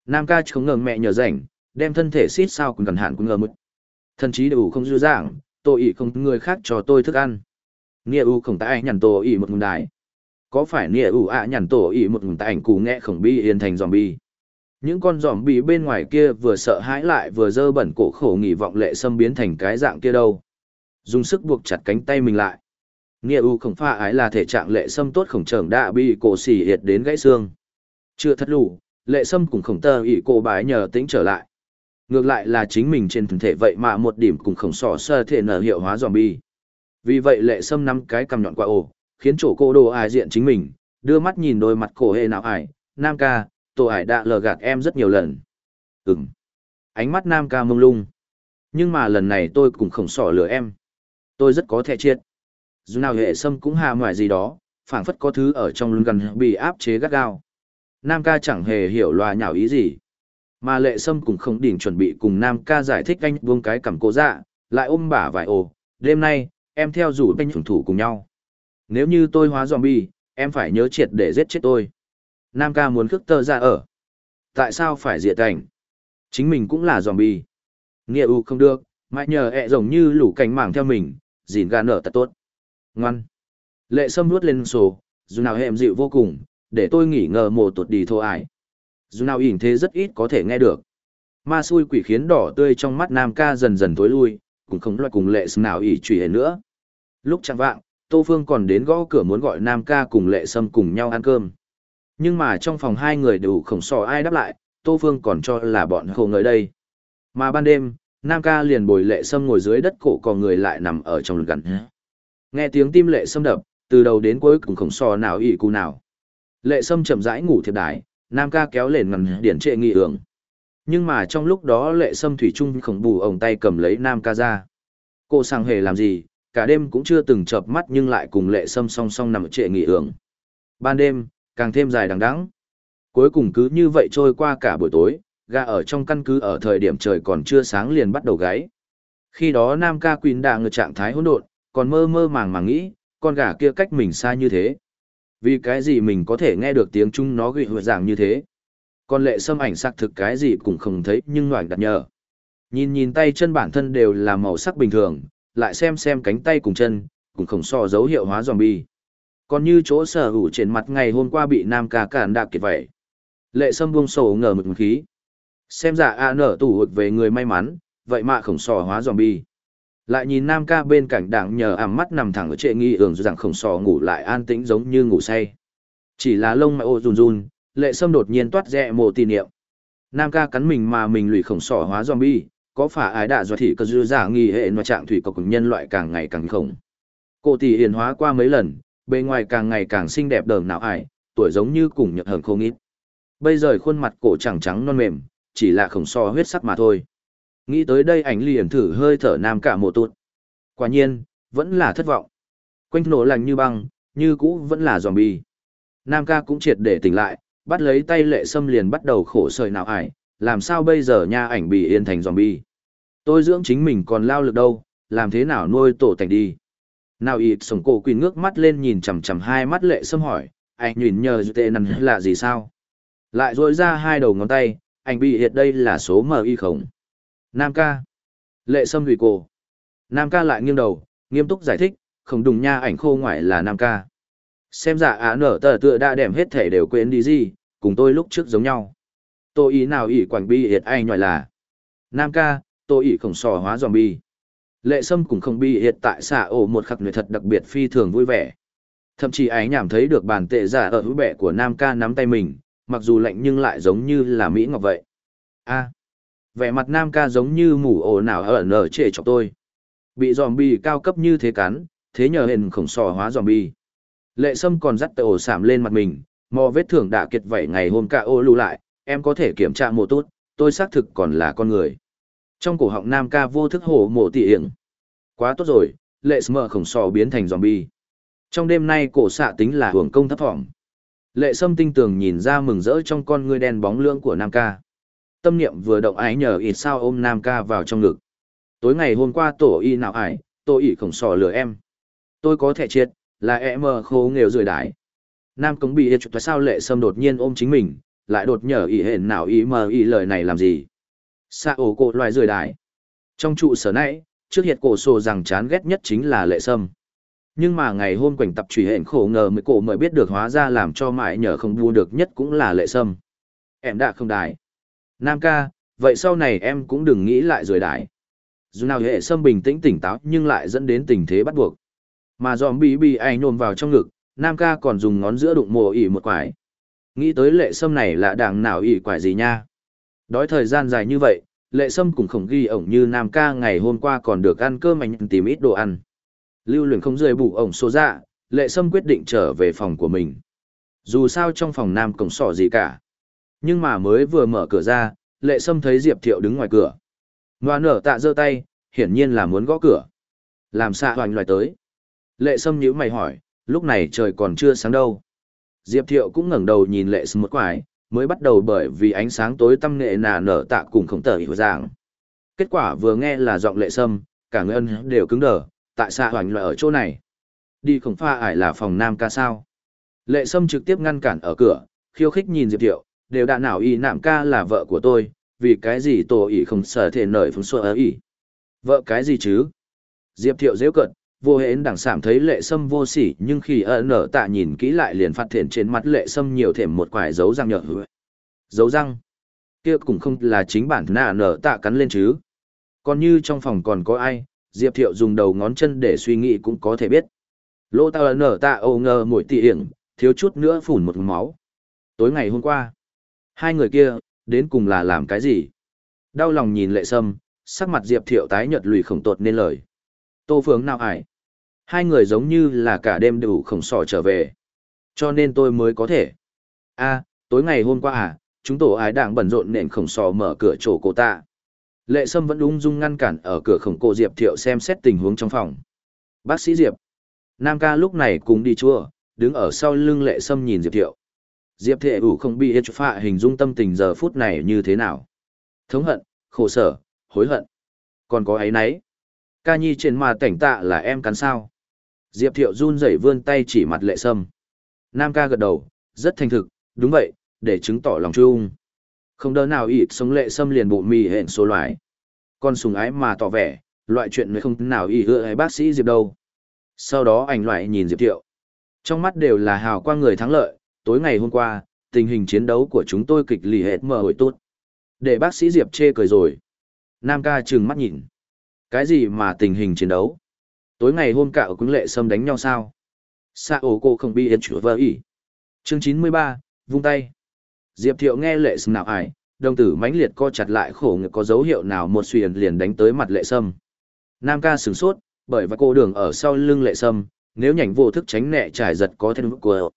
S1: Nam ca không ngờ mẹ nhờ rảnh, đem thân thể xít sao cũng gần hạn cũng ngờ mực. Thần chí đủ không dư dàng tôi ỉ không người khác cho tôi thức ăn. Nghĩa u không tại nhằn tổ ỉ một ngùng đài. Có phải nghĩa u ạ nhằn tổ ỉ một ngùng tại ảnh cú nghe khổng bi yên thành dòm bi những con giòm bị bên ngoài kia vừa sợ hãi lại vừa dơ bẩn cổ khổ nghỉ vọng lệ xâm biến thành cái dạng kia đâu. Dùng sức buộc chặt cánh tay mình lại. Nghĩa u khổng pha ái là thể trạng lệ xâm tốt khổng trưởng đã bị cổ xỉ hiệt đến gãy xương. Chưa thất lù lệ sâm cùng khổng tơ ỉ cổ bái nhờ tính trở lại. Ngược lại là chính mình trên thân thể vậy mà một điểm cùng khổng sỏ sơ thể nở hiệu hóa dòm bi. Vì vậy lệ sâm nắm cái cầm nhọn qua ổ, khiến chỗ cô đồ ai diện chính mình, đưa mắt nhìn đôi mặt cổ hệ nào ải, nam ca tổ hải đã lờ gạt em rất nhiều lần. Ừng ánh mắt nam ca mông lung. Nhưng mà lần này tôi cũng không sỏ lừa em. Tôi rất có thể chiết dù nào hệ sâm cũng hà ngoài gì đó, phảng phất có thứ ở trong lưng gần bị áp chế gắt gao. Nam ca chẳng hề hiểu loà nhảo ý gì. Mà lệ sâm cũng không đỉnh chuẩn bị cùng nam ca giải thích anh buông cái cầm cố dạ lại ôm bả vài ồ, đêm nay, em theo rủ bênh thủng thủ cùng nhau. Nếu như tôi hóa zombie, em phải nhớ triệt để giết chết tôi nam ca muốn khước tơ ra ở. Tại sao phải diệt cảnh? Chính mình cũng là zombie. Nghĩa u không được mãi nhờ ẹ rồng như lũ cánh mảng theo mình, dìn gan nở tật tốt. Ngoan. Lệ sâm nuốt lên sổ, dù nào hẹm dịu vô cùng, để tôi nghỉ ngờ mồ tuột đi thô ải. Dù nào ỉn thế rất ít có thể nghe được. Ma xui quỷ khiến đỏ tươi trong mắt nam ca dần dần tối lui, cũng không loại cùng lệ sâm nào ỉ trùy hề nữa. Lúc chẳng vạng, tô phương còn đến gõ cửa muốn gọi nam ca cùng lệ sâm cùng nhau ăn cơm nhưng mà trong phòng hai người đều không sò ai đáp lại tô phương còn cho là bọn hồ ngợi đây. Mà ban đêm nam ca liền bồi lệ sâm ngồi dưới đất cổ còn người lại nằm ở trong gần nghe tiếng tim lệ sâm đập từ đầu đến cuối cùng khổng sò nào ỉ cụ nào. Lệ sâm chậm rãi ngủ thiệp đái nam ca kéo lên ngần điển trệ nghị ưởng. Nhưng mà trong lúc đó lệ sâm thủy trung khổng bù ổng tay cầm lấy nam ca ra. Cô sang hề làm gì cả đêm cũng chưa từng chợp mắt nhưng lại cùng lệ sâm song song nằm trệ nghị ưởng. Ban đêm càng thêm dài đằng đẵng cuối cùng cứ như vậy trôi qua cả buổi tối gà ở trong căn cứ ở thời điểm trời còn chưa sáng liền bắt đầu gáy khi đó nam ca quỳnh đã ngược trạng thái hỗn độn còn mơ mơ màng màng nghĩ con gà kia cách mình xa như thế vì cái gì mình có thể nghe được tiếng chúng nó gửi hồi giảng như thế. Còn lệ sâm ảnh xác thực cái gì cũng không thấy nhưng ngoảnh đặt nhờ. Nhìn nhìn tay chân bản thân đều là màu sắc bình thường, lại xem xem cánh tay cùng chân, cũng không so dấu hiệu hóa zombie. Còn như chỗ sở hữu trên mặt ngày hôm qua bị nam ca cản đạp kiệt vậy. Lệ sâm buông sổ ngờ mực khí. Xem ra A nở tủ hực về người may mắn, vậy mà khổng sò hóa zombie. Lại nhìn nam ca bên cạnh đảng nhờ ảm mắt nằm thẳng ở trệ nghi ưởng rằng khổng sò ngủ lại an tĩnh giống như ngủ say. Chỉ là lông mày ô run run, lệ sâm đột nhiên toát rẽ mồ tì niệm. Nam ca cắn mình mà mình lùi khổng sò hóa zombie, có phải ái đã do thị cơ dư giả nghi hệ mà trạng thủy cầu nhân loại càng ngày càng khổng. Cô tỷ hiền hóa qua mấy lần, bề ngoài càng ngày càng xinh đẹp đờm nào ải, tuổi giống như cùng nhật hờn không ít. Bây giờ khuôn mặt cổ chẳng trắng non mềm, chỉ là khổng so huyết sắc mà thôi. Nghĩ tới đây ảnh liền thử hơi thở nam cả mộ tụt. Quả nhiên, vẫn là thất vọng. Quanh nổ lành như băng, như cũ vẫn là zombie. Nam ca cũng triệt để tỉnh lại, bắt lấy tay lệ sâm liền bắt đầu khổ sợi nào ải, làm sao bây giờ nha ảnh bị yên thành zombie. Tôi dưỡng chính mình còn lao lực đâu, làm thế nào nuôi tổ thành đi. Nào ịt sống cổ quỳ ngước mắt lên nhìn chằm chằm hai mắt lệ sâm hỏi, anh nhìn nhờ tệ nằn là gì sao? Lại rôi ra hai đầu ngón tay, anh bị hiện đây là số mờ y khổng. Nam ca. Lệ sâm hủy cổ. Nam ca lại nghiêng đầu, nghiêm túc giải thích, không đùng nha ảnh khô ngoại là Nam ca. Xem ra á nở tờ tựa đã đẻm hết thể đều quên đi gì, cùng tôi lúc trước giống nhau. Tôi ý nào ý quảng bi hiệt anh nhòi là. Nam ca, tôi ý khổng sò hóa bi. Lệ sâm cũng không bi hiện tại xạ ổ một khắc người thật đặc biệt phi thường vui vẻ. Thậm chí ái nhảm thấy được bàn tệ giả ở hữu bẻ của Nam ca nắm tay mình, mặc dù lạnh nhưng lại giống như là Mỹ Ngọc vậy. a vẻ mặt nam ca giống như mủ ổ nào ở nở trệ chọc tôi bị dòm bi cao cấp như thế cắn thế nhờ hình khổng sò hóa dòm bi lệ sâm còn dắt tờ ổ sảm lên mặt mình mò vết thưởng đạ kiệt vậy ngày hôm ca ô lưu lại em có thể kiểm tra một tốt tôi xác thực còn là con người trong cổ họng nam ca vô thức hổ mộ tỉ hiểm Quá tốt rồi, lệ sơ khổng sò biến thành zombie. Trong đêm nay cổ xạ tính là hưởng công thấp thỏm. Lệ sâm tinh tường nhìn ra mừng rỡ trong con ngươi đen bóng lưỡng của Nam ca. Tâm niệm vừa động ái nhờ ít sao ôm Nam ca vào trong ngực. Tối ngày hôm qua tổ y nào ải, tổ y khổng sò lừa em. Tôi có thể chết, là em khô nghèo rời đái. Nam cống bị tại sao lệ sâm đột nhiên ôm chính mình, lại đột nhờ ý hẹn nào ý mờ ý lời này làm gì. Xa ổ cổ loài rời đái. Trong trụ sở nãy, trước hiệt cổ sổ rằng chán ghét nhất chính là lệ sâm. Nhưng mà ngày hôm quảnh tập truy hẹn khổ ngờ mới cổ mới biết được hóa ra làm cho mãi nhờ không vua được nhất cũng là lệ sâm. Em đã không đái. Nam ca, vậy sau này em cũng đừng nghĩ lại rồi đái. Dù nào hệ sâm bình tĩnh tỉnh táo nhưng lại dẫn đến tình thế bắt buộc. Mà dòm bị bị ai nôn vào trong ngực, Nam ca còn dùng ngón giữa đụng mồ ỉ một quải. Nghĩ tới lệ sâm này là đảng nào ỉ quải gì nha. Đói thời gian dài như vậy, lệ sâm cũng không ghi ổng như Nam ca ngày hôm qua còn được ăn cơm mạnh tìm ít đồ ăn. Lưu luyện không rời bù ổng số dạ, lệ sâm quyết định trở về phòng của mình. Dù sao trong phòng Nam cổng sỏ gì cả. Nhưng mà mới vừa mở cửa ra, lệ sâm thấy Diệp Thiệu đứng ngoài cửa. Ngoà nở tạ giơ tay, hiển nhiên là muốn gõ cửa. Làm xạ hoành loài tới. Lệ sâm nhíu mày hỏi, lúc này trời còn chưa sáng đâu. Diệp Thiệu cũng ngẩng đầu nhìn lệ sâm một quải, mới bắt đầu bởi vì ánh sáng tối tăm nghệ nà nở tạ cùng khổng tờ hiểu dạng. Kết quả vừa nghe là giọng lệ sâm, cả người ân đều cứng đờ, tại sao hoành loại ở chỗ này? Đi khổng pha ải là phòng nam ca sao? Lệ sâm trực tiếp ngăn cản ở cửa, khiêu khích nhìn Diệp Thiệu, đều đã nào y nạm ca là vợ của tôi, vì cái gì tổ ý không sở thể nổi phúng xua ở ý. Vợ cái gì chứ? Diệp Thiệu dễ cận, vô hến đằng sảm thấy lệ sâm vô sỉ, nhưng khi ở nở tạ nhìn kỹ lại liền phát hiện trên mặt lệ sâm nhiều thêm một quải dấu răng nhợ hứa dấu răng? Kia cũng không là chính bản nạ nở tạ cắn lên chứ. Còn như trong phòng còn có ai? Diệp thiệu dùng đầu ngón chân để suy nghĩ cũng có thể biết. Lỗ ta nở tạ âu ngờ mỗi tỉ hiểm, thiếu chút nữa phủn một máu. Tối ngày hôm qua, hai người kia đến cùng là làm cái gì? Đau lòng nhìn lệ sâm, sắc mặt diệp thiệu tái nhợt lùi khổng tột nên lời. Tô phướng nào ải? Hai người giống như là cả đêm đủ khổng sỏ trở về. Cho nên tôi mới có thể. a tối ngày hôm qua à, chúng tổ ái đảng bận rộn nền khổng sỏ mở cửa chỗ cô ta. Lệ Sâm vẫn ung dung ngăn cản ở cửa khổng cô Diệp Thiệu xem xét tình huống trong phòng. Bác sĩ Diệp. Nam ca lúc này cùng đi chua, đứng ở sau lưng Lệ Sâm nhìn Diệp Thiệu. Diệp Thệ ủ không bị hết phạ hình dung tâm tình giờ phút này như thế nào. Thống hận, khổ sở, hối hận. Còn có ấy nấy. Ca nhi trên mà cảnh tạ là em cắn sao. Diệp Thiệu run rẩy vươn tay chỉ mặt lệ sâm. Nam ca gật đầu, rất thành thực, đúng vậy, để chứng tỏ lòng trung. Không đỡ nào ịt sống lệ sâm liền bụng mì hẹn số loại. Con sùng ái mà tỏ vẻ, loại chuyện này không nào ý hứa hay bác sĩ Diệp đâu. Sau đó ảnh loại nhìn Diệp Thiệu. Trong mắt đều là hào quang người thắng lợi, tối ngày hôm qua, tình hình chiến đấu của chúng tôi kịch lì hệt mở hồi tốt. Để bác sĩ Diệp chê cười rồi. Nam ca trừng mắt nhìn. Cái gì mà tình hình chiến đấu? Tối ngày hôm cả ở quấn lệ sâm đánh nhau sao? Xa ổ cô không bị yên chữa vợ ỉ chương chín mươi ba, vung tay. Diệp thiệu nghe lệ sâm nào ải đồng tử mãnh liệt co chặt lại khổ ngực có dấu hiệu nào một xuyền liền đánh tới mặt lệ sâm. Nam ca sửng sốt, bởi và cô đường ở sau lưng lệ sâm, nếu nhảnh vô thức tránh nẹ trải giật có thêm của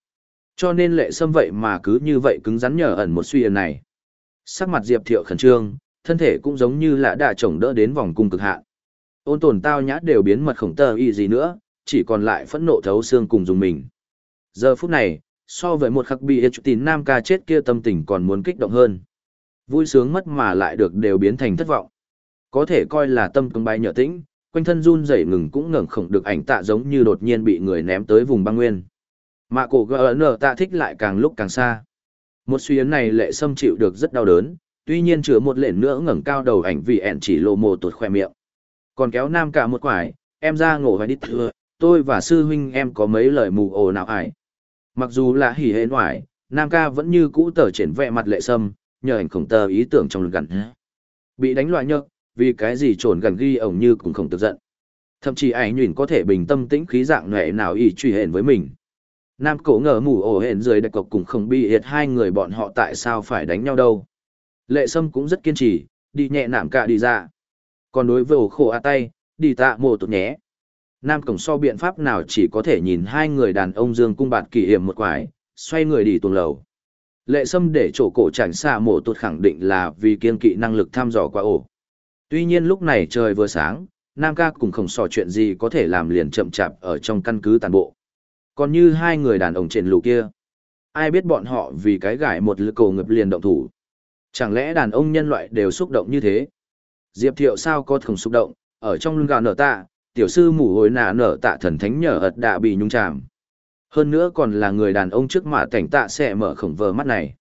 S1: cho nên lệ sâm vậy mà cứ như vậy cứng rắn nhờ ẩn một xuyền này. Sắc mặt diệp thiệu khẩn trương, thân thể cũng giống như là đã chồng đỡ đến vòng cung cực hạn ôn tồn tao nhã đều biến mật khổng tờ y gì nữa, chỉ còn lại phẫn nộ thấu xương cùng dùng mình. Giờ phút này, so với một khắc bị tín nam ca chết kia tâm tình còn muốn kích động hơn. Vui sướng mất mà lại được đều biến thành thất vọng. Có thể coi là tâm cứng bay nhở tĩnh, quanh thân run rẩy ngừng cũng ngẩng khổng được ảnh tạ giống như đột nhiên bị người ném tới vùng băng nguyên. Mạ cổ GN tạ thích lại càng lúc càng xa. Một suy yến này lệ xâm chịu được rất đau đớn, tuy nhiên chứa một lệ nữa ngẩng cao đầu ảnh vì ẹn chỉ lộ mồ tuột khoe miệng. Còn kéo nam cả một quải, em ra ngộ hoài đi thừa, tôi và sư huynh em có mấy lời mù ồ nào ải. Mặc dù là hỉ hệ ngoại, nam ca vẫn như cũ tờ triển vẹ mặt lệ sâm, nhờ ảnh khổng tờ ý tưởng trong lực gần. Bị đánh loại nhơ, vì cái gì trồn gần ghi ổng như cũng không tức giận. Thậm chí ảnh nhìn có thể bình tâm tĩnh khí dạng nhuệ nào ý truy hển với mình. Nam cổ ngờ mù ổ hển dưới đặc cọc cùng không bị hiệt hai người bọn họ tại sao phải đánh nhau đâu. Lệ sâm cũng rất kiên trì, đi nhẹ nạm cả đi ra còn đối với ổ khổ a tay đi tạ mộ tụt nhé nam cổng so biện pháp nào chỉ có thể nhìn hai người đàn ông dương cung bạt kỷ hiểm một quải xoay người đi tuồng lầu lệ sâm để chỗ cổ chảnh xạ mổ tụt khẳng định là vì kiên kỵ năng lực thăm dò qua ổ tuy nhiên lúc này trời vừa sáng Nam ca cùng khổng sò chuyện gì có thể làm liền chậm chạp ở trong căn cứ tàn bộ. Còn như hai người đàn ông trên lù kia, ai biết bọn họ vì cái gải một lực cầu ngập liền động thủ. Chẳng lẽ đàn ông nhân loại đều xúc động như thế? Diệp Thiệu sao có không xúc động, ở trong lưng gà nở tạ, tiểu sư mù hồi nà nở tạ thần thánh nhờ ật đạ bị nhung chạm. Hơn nữa còn là người đàn ông trước mà cảnh tạ sẽ mở khổng vờ mắt này.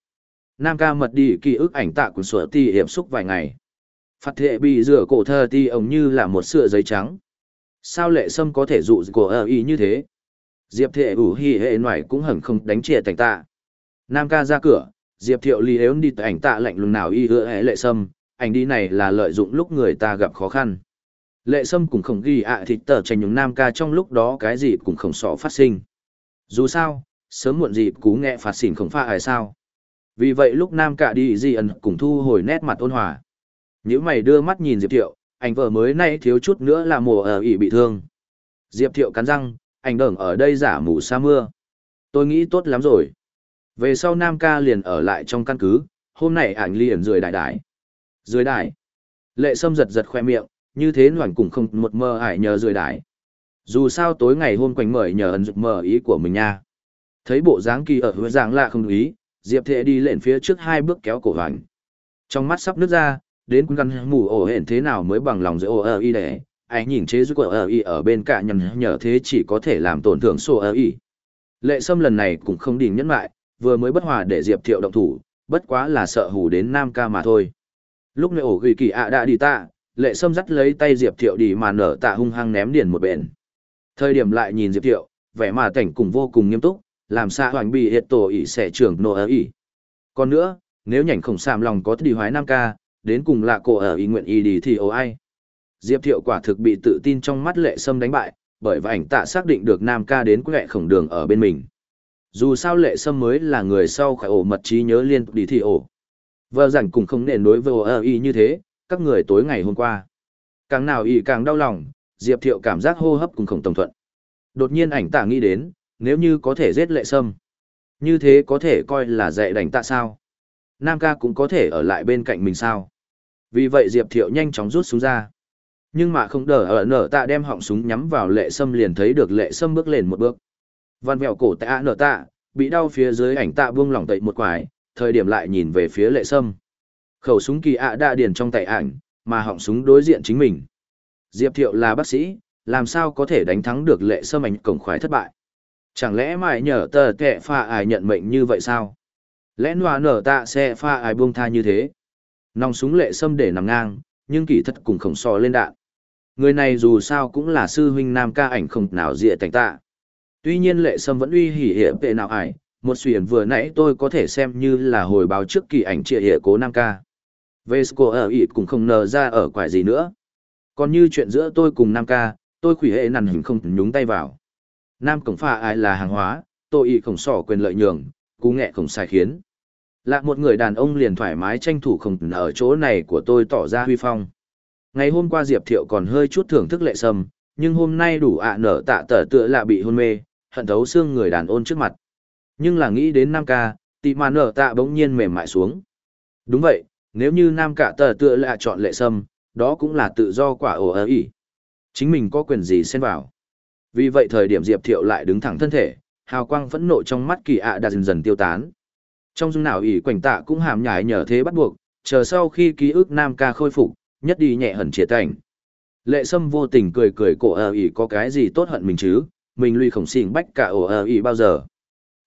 S1: Nam ca mật đi ký ức ảnh tạ của sửa ti hiệp xúc vài ngày. Phật thệ bị rửa cổ thơ ti ổng như là một sữa giấy trắng. Sao lệ sâm có thể dụ cổ ơ y như thế? Diệp thệ ủ hì hệ nổi cũng hẳn không đánh chia thành tạ. Nam ca ra cửa, Diệp thiệu lì ếu đi ảnh tạ lạnh lùng nào y hứa hệ lệ sâm, ảnh đi này là lợi dụng lúc người ta gặp khó khăn. Lệ sâm cũng không ghi ạ thịt tờ tranh những nam ca trong lúc đó cái gì cũng không sợ phát sinh. Dù sao, sớm muộn gì cú nghe phạt xỉn không pha ai sao. Vì vậy lúc nam ca đi gì ẩn cùng thu hồi nét mặt ôn hòa. Nếu mày đưa mắt nhìn Diệp Thiệu, anh vợ mới nay thiếu chút nữa là mùa ở ỉ bị thương. Diệp Thiệu cắn răng, anh đởng ở đây giả mù sa mưa. Tôi nghĩ tốt lắm rồi. Về sau Nam ca liền ở lại trong căn cứ, hôm nay ảnh liền rời đại đại dưới đài Lệ sâm giật giật khoe miệng, như thế noảnh cũng không một mơ ải nhờ dưới đài Dù sao tối ngày hôm quanh mời nhờ ẩn dục mờ ý của mình nha. Thấy bộ dáng kỳ ở hứa dạng lạ không ý, Diệp Thệ đi lên phía trước hai bước kéo cổ hoành. Trong mắt sắp nước ra, đến quân căn mù ổ hển thế nào mới bằng lòng giữa ổ ở y để, anh nhìn chế giúp của ở y ở bên cạ nhằn nhở thế chỉ có thể làm tổn thương sổ ở y. Lệ sâm lần này cũng không đình nhẫn lại, vừa mới bất hòa để Diệp Thiệu động thủ, bất quá là sợ hù đến Nam ca mà thôi. Lúc nơi ổ ghi kỳ ạ đã đi tạ, lệ sâm dắt lấy tay Diệp Thiệu đi mà nở tạ hung hăng ném điền một bên. Thời điểm lại nhìn Diệp Thiệu, vẻ mà cảnh cùng vô cùng nghiêm túc, làm xa hoành bị hiện tổ ỉ sẽ trưởng nổ ở ỉ. Còn nữa, nếu nhảnh khổng sàm lòng có đi hoái Nam ca, đến cùng là cổ ở ý nguyện ý đi thì ồ ai. Diệp Thiệu quả thực bị tự tin trong mắt lệ sâm đánh bại, bởi và ảnh tạ xác định được Nam ca đến quẹ khổng đường ở bên mình. Dù sao lệ sâm mới là người sau khỏi ổ mật trí nhớ liên tục đi thì ổ. Vợ rảnh cùng không nền đối với Oi như thế, các người tối ngày hôm qua. Càng nào y càng đau lòng, Diệp Thiệu cảm giác hô hấp cùng khổng tổng thuận. Đột nhiên ảnh tạ nghĩ đến, nếu như có thể giết lệ sâm. Như thế có thể coi là dạy đành tạ sao. Nam ca cũng có thể ở lại bên cạnh mình sao. Vì vậy Diệp Thiệu nhanh chóng rút súng ra. Nhưng mà không đờ ở nở tạ đem họng súng nhắm vào lệ sâm liền thấy được lệ sâm bước lên một bước. Văn vẹo cổ tạ nở tạ, bị đau phía dưới ảnh tạ buông lỏng tậy một quải, thời điểm lại nhìn về phía lệ sâm. Khẩu súng kỳ ạ đã điền trong tay ảnh, mà họng súng đối diện chính mình. Diệp Thiệu là bác sĩ, làm sao có thể đánh thắng được lệ sâm ảnh cổng khoái thất bại. Chẳng lẽ mãi nhờ tờ tệ pha ai nhận mệnh như vậy sao? Lẽ nòa nở tạ xe pha ai buông tha như thế? Nòng súng lệ sâm để nằm ngang, nhưng kỳ thật cùng khổng so lên đạn. Người này dù sao cũng là sư huynh nam ca ảnh không nào dịa tành tạ. Tuy nhiên lệ sâm vẫn uy hỉ hiệp tệ nào ải, một xuyển vừa nãy tôi có thể xem như là hồi báo trước kỳ ảnh trịa hệ cố nam ca. Vesco ở ịt cũng không nờ ra ở quải gì nữa. Còn như chuyện giữa tôi cùng nam ca, tôi khủy hệ nằn hình không nhúng tay vào. Nam cổng pha ai là hàng hóa, tôi ý khổng sỏ quyền lợi nhường, cú nghệ khổng sai khiến. Lạc một người đàn ông liền thoải mái tranh thủ khổng ở chỗ này của tôi tỏ ra huy phong. Ngày hôm qua Diệp Thiệu còn hơi chút thưởng thức lệ sâm, nhưng hôm nay đủ ạ nở tạ tở tựa lạ bị hôn mê, hận thấu xương người đàn ôn trước mặt. Nhưng là nghĩ đến Nam ca, tị mà nở tạ bỗng nhiên mềm mại xuống. Đúng vậy, nếu như Nam cả tở tựa lạ chọn lệ sâm, đó cũng là tự do quả ổ ơ ỉ. Chính mình có quyền gì xen vào. Vì vậy thời điểm Diệp Thiệu lại đứng thẳng thân thể, hào quang phẫn nộ trong mắt kỳ ạ đã dần dần tiêu tán. Trong dung nào ỷ quảnh tạ cũng hàm nhải nhờ thế bắt buộc, chờ sau khi ký ức nam ca khôi phục, nhất đi nhẹ hẳn chia cảnh. Lệ sâm vô tình cười cười cổ ơ ý có cái gì tốt hận mình chứ, mình lui khổng xỉn bách cả ổ ơ ý bao giờ.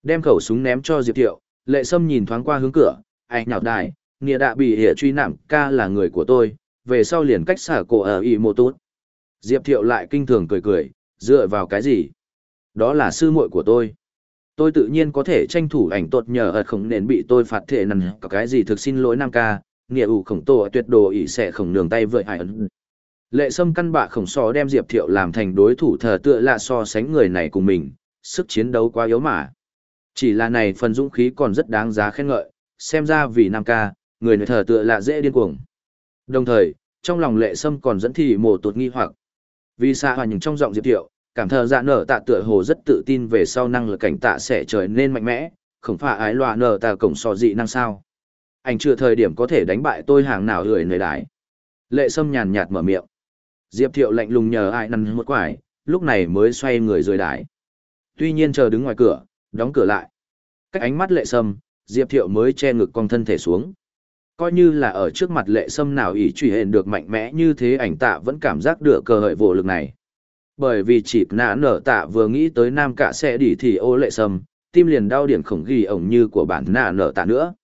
S1: Đem khẩu súng ném cho Diệp Thiệu, lệ sâm nhìn thoáng qua hướng cửa, anh nhạo đại, nghĩa đạ bị hệ truy nạm ca là người của tôi, về sau liền cách xả cổ ở y mô tốt. Diệp Thiệu lại kinh thường cười cười, dựa vào cái gì? Đó là sư muội của tôi tôi tự nhiên có thể tranh thủ ảnh tột nhờ ợt không nên bị tôi phạt thể nằn có cái gì thực xin lỗi nam ca nghĩa ủ khổng tổ tuyệt đồ ỷ sẽ khổng đường tay vợi hải ấn lệ sâm căn bạ khổng so đem diệp thiệu làm thành đối thủ thờ tựa lạ so sánh người này cùng mình sức chiến đấu quá yếu mà chỉ là này phần dũng khí còn rất đáng giá khen ngợi xem ra vì nam ca người này thờ tựa lạ dễ điên cuồng đồng thời trong lòng lệ sâm còn dẫn thị mổ tột nghi hoặc vì xa hòa những trong giọng diệp thiệu cảm thờ dạ nở tạ tựa hồ rất tự tin về sau năng lực cảnh tạ sẽ trở nên mạnh mẽ, không phải ái loa nở tạ cổng sò dị năng sao. Anh chưa thời điểm có thể đánh bại tôi hàng nào lười nơi đái. Lệ sâm nhàn nhạt mở miệng. Diệp Thiệu lạnh lùng nhờ ai năn một quải, lúc này mới xoay người rời đái. Tuy nhiên chờ đứng ngoài cửa, đóng cửa lại. Cách ánh mắt lệ sâm, Diệp Thiệu mới che ngực con thân thể xuống. Coi như là ở trước mặt lệ sâm nào ý truy hền được mạnh mẽ như thế ảnh tạ vẫn cảm giác được cơ hội vô lực này. Bởi vì chỉ nã nở tạ vừa nghĩ tới nam cả sẽ đỉ thì ô lệ sâm, tim liền đau điểm khổng ghi ổng như của bản nã nở tạ nữa.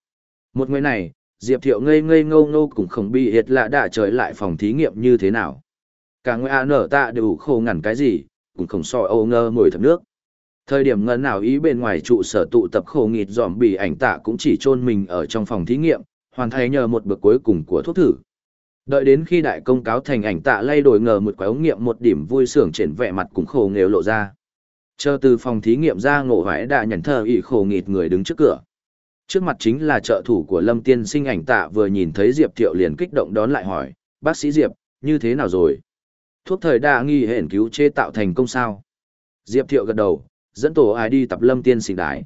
S1: Một người này, Diệp Thiệu ngây ngây ngâu ngâu cũng không bị hiệt lạ đã trời lại phòng thí nghiệm như thế nào. Cả người A nở tạ đều khô ngẳn cái gì, cũng không so âu ngơ ngồi thập nước. Thời điểm ngân nào ý bên ngoài trụ sở tụ tập khổ nghịt dòm bị ảnh tạ cũng chỉ chôn mình ở trong phòng thí nghiệm, hoàn thành nhờ một bước cuối cùng của thuốc thử. Đợi đến khi đại công cáo thành ảnh tạ lay đổi ngờ một quái ống nghiệm một điểm vui sướng trên vẻ mặt cũng khổ nghèo lộ ra. Chờ từ phòng thí nghiệm ra ngộ hoái đã nhận thờ ý khổ nghịt người đứng trước cửa. Trước mặt chính là trợ thủ của Lâm Tiên sinh ảnh tạ vừa nhìn thấy Diệp Thiệu liền kích động đón lại hỏi, bác sĩ Diệp, như thế nào rồi? Thuốc thời đa nghi hển cứu chế tạo thành công sao? Diệp Thiệu gật đầu, dẫn tổ ai đi tập Lâm Tiên sinh đái.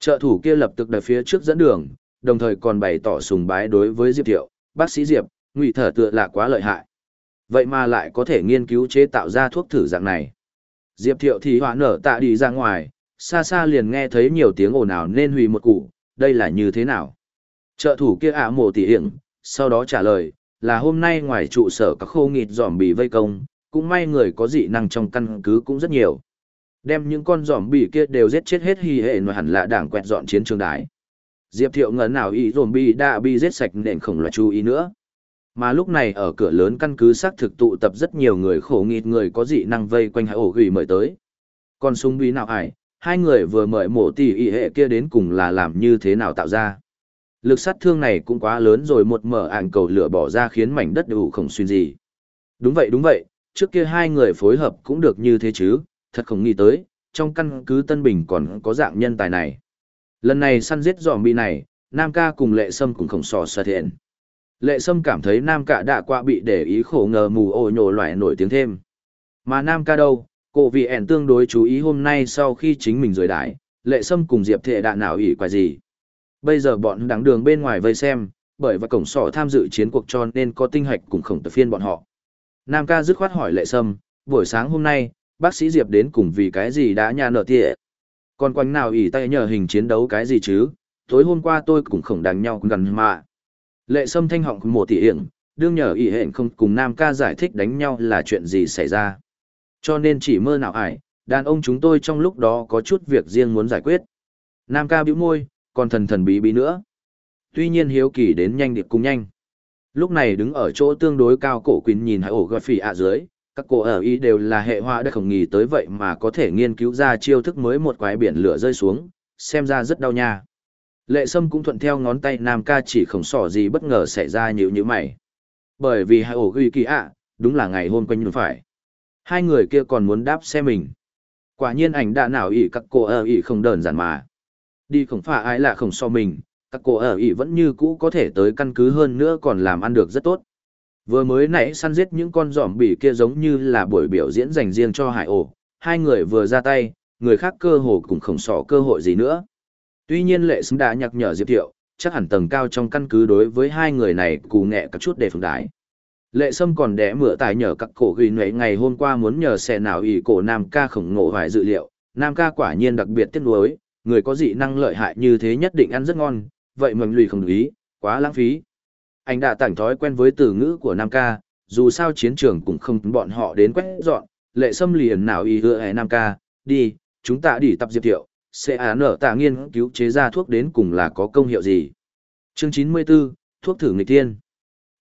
S1: Trợ thủ kia lập tức đợi phía trước dẫn đường, đồng thời còn bày tỏ sùng bái đối với Diệp Thiệu, bác sĩ Diệp, ngụy thở tựa là quá lợi hại. Vậy mà lại có thể nghiên cứu chế tạo ra thuốc thử dạng này. Diệp Thiệu thì hoãn nở tạ đi ra ngoài, xa xa liền nghe thấy nhiều tiếng ồn ào nên hủy một củ, đây là như thế nào? Trợ thủ kia ạ mồ tỉ hiểm, sau đó trả lời, là hôm nay ngoài trụ sở các khô nghịt giòm bị vây công, cũng may người có dị năng trong căn cứ cũng rất nhiều. Đem những con giòm bị kia đều giết chết hết hy hệ mà hẳn là đảng quẹt dọn chiến trường đái. Diệp Thiệu ngẩn nào ý dồn bị đã bị giết sạch nền khổng loại chú ý nữa. Mà lúc này ở cửa lớn căn cứ xác thực tụ tập rất nhiều người khổ nghịt người có dị năng vây quanh hải ổ gửi mời tới. Còn súng bí nào ải, hai người vừa mời mổ tỷ ý hệ kia đến cùng là làm như thế nào tạo ra. Lực sát thương này cũng quá lớn rồi một mở ảng cầu lửa bỏ ra khiến mảnh đất đủ không xuyên gì. Đúng vậy đúng vậy, trước kia hai người phối hợp cũng được như thế chứ, thật không nghĩ tới, trong căn cứ Tân Bình còn có dạng nhân tài này. Lần này săn giết giòm bị này, Nam ca cùng lệ sâm cũng không sò sơ thiện. Lệ sâm cảm thấy Nam ca đã qua bị để ý khổ ngờ mù ồ nhổ loại nổi tiếng thêm. Mà Nam ca đâu, cổ vị ẻn tương đối chú ý hôm nay sau khi chính mình rời đái, lệ sâm cùng diệp thệ đạn nào ủy quả gì. Bây giờ bọn đắng đường bên ngoài vây xem, bởi và cổng sỏ tham dự chiến cuộc cho nên có tinh hạch cùng khổng tập phiên bọn họ. Nam ca dứt khoát hỏi lệ sâm, buổi sáng hôm nay, bác sĩ Diệp đến cùng vì cái gì đã nhà nợ tịa. Còn quanh nào ỉ tay nhờ hình chiến đấu cái gì chứ, tối hôm qua tôi cũng khổng đánh nhau gần mà. Lệ sâm thanh họng một tỷ hiển, đương nhờ ỉ hẹn không cùng Nam ca giải thích đánh nhau là chuyện gì xảy ra. Cho nên chỉ mơ nào ải, đàn ông chúng tôi trong lúc đó có chút việc riêng muốn giải quyết. Nam ca bĩu môi, còn thần thần bí bí nữa. Tuy nhiên hiếu kỳ đến nhanh điệp cùng nhanh. Lúc này đứng ở chỗ tương đối cao cổ quỳnh nhìn hai ổ gọi phỉ ạ dưới, các cô ở ý đều là hệ hoa đã không nghĩ tới vậy mà có thể nghiên cứu ra chiêu thức mới một quái biển lửa rơi xuống, xem ra rất đau nha. Lệ Sâm cũng thuận theo ngón tay Nam ca chỉ không sỏ gì bất ngờ xảy ra nhữ nhữ mày. Bởi vì hai ổ ghi kỳ ạ, đúng là ngày hôm quanh phải. Hai người kia còn muốn đáp xe mình. Quả nhiên ảnh đã nào ỉ các cô ở ỉ không đơn giản mà. Đi không phải ai là không so mình, các cô ở ỉ vẫn như cũ có thể tới căn cứ hơn nữa còn làm ăn được rất tốt. Vừa mới nãy săn giết những con giỏm bỉ kia giống như là buổi biểu diễn dành riêng cho hải ổ, hai người vừa ra tay, người khác cơ hồ cũng không sỏ cơ hội gì nữa. Tuy nhiên lệ xứng đã nhắc nhở Diệp Thiệu, chắc hẳn tầng cao trong căn cứ đối với hai người này cù nghệ các chút để phường đái. Lệ Sâm còn đẻ mửa tài nhờ các cổ ghi nấy ngày hôm qua muốn nhờ xe nào ý cổ Nam ca khổng ngộ vài dự liệu, Nam ca quả nhiên đặc biệt tiếc nuối, người có dị năng lợi hại như thế nhất định ăn rất ngon, vậy mừng lùi không ý, quá lãng phí. Anh đã tảnh thói quen với từ ngữ của Nam ca, dù sao chiến trường cũng không bọn họ đến quét dọn, lệ Sâm liền nào y hứa hẻ Nam ca, đi, chúng ta đi tập diệp thiệu, sẽ à án ở tạ nghiên cứu chế ra thuốc đến cùng là có công hiệu gì. Chương 94, thuốc thử nghịch tiên.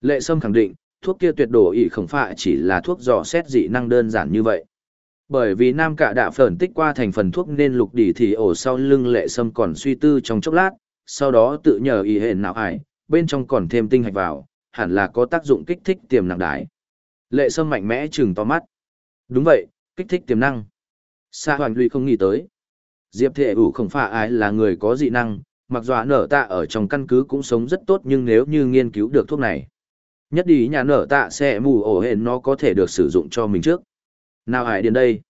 S1: Lệ Sâm khẳng định, thuốc kia tuyệt đổ ỉ không phải chỉ là thuốc dò xét dị năng đơn giản như vậy. Bởi vì nam cả đã phởn tích qua thành phần thuốc nên lục đỉ thì ổ sau lưng lệ sâm còn suy tư trong chốc lát, sau đó tự nhờ y hển nào ải, bên trong còn thêm tinh hạch vào, hẳn là có tác dụng kích thích tiềm năng đái. Lệ sâm mạnh mẽ trừng to mắt. Đúng vậy, kích thích tiềm năng. Sa hoàn lụy không nghĩ tới. Diệp thể ủ không phải ai là người có dị năng, mặc dù nở tạ ở trong căn cứ cũng sống rất tốt nhưng nếu như nghiên cứu được thuốc này Nhất đi nhà nở tạ sẽ mù ổ hên nó có thể được sử dụng cho mình trước. Nào hãy đến đây.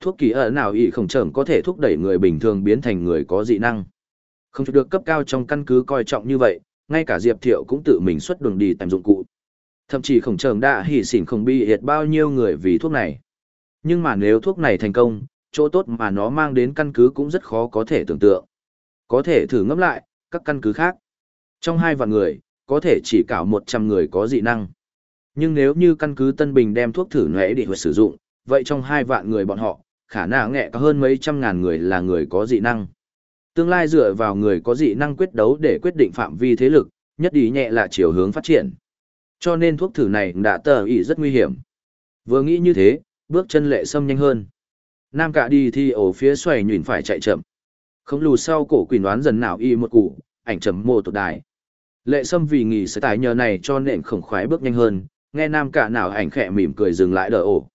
S1: Thuốc kỳ ở nào ý không trưởng có thể thúc đẩy người bình thường biến thành người có dị năng. Không được cấp cao trong căn cứ coi trọng như vậy, ngay cả Diệp Thiệu cũng tự mình xuất đường đi tạm dụng cụ. Thậm chí khổng trường đã hỉ xỉn không bị hiệt bao nhiêu người vì thuốc này. Nhưng mà nếu thuốc này thành công, chỗ tốt mà nó mang đến căn cứ cũng rất khó có thể tưởng tượng. Có thể thử ngẫm lại, các căn cứ khác. Trong hai vạn người, có thể chỉ cào một trăm người có dị năng. Nhưng nếu như căn cứ Tân Bình đem thuốc thử nhuệ để sử dụng, vậy trong hai vạn người bọn họ, khả năng nghệ có hơn mấy trăm ngàn người là người có dị năng. Tương lai dựa vào người có dị năng quyết đấu để quyết định phạm vi thế lực, nhất ý nhẹ là chiều hướng phát triển. Cho nên thuốc thử này đã tờ ý rất nguy hiểm. Vừa nghĩ như thế, bước chân lệ sâm nhanh hơn. Nam cả đi thì ở phía xoay nhuyễn phải chạy chậm. Không lù sau cổ quỷ đoán dần nào y một củ, ảnh chấm mô tột đài. Lệ sâm vì nghỉ sẽ tài nhờ này cho nện khổng khoái bước nhanh hơn, nghe nam cả nào ảnh khẽ mỉm cười dừng lại đỡ ổ.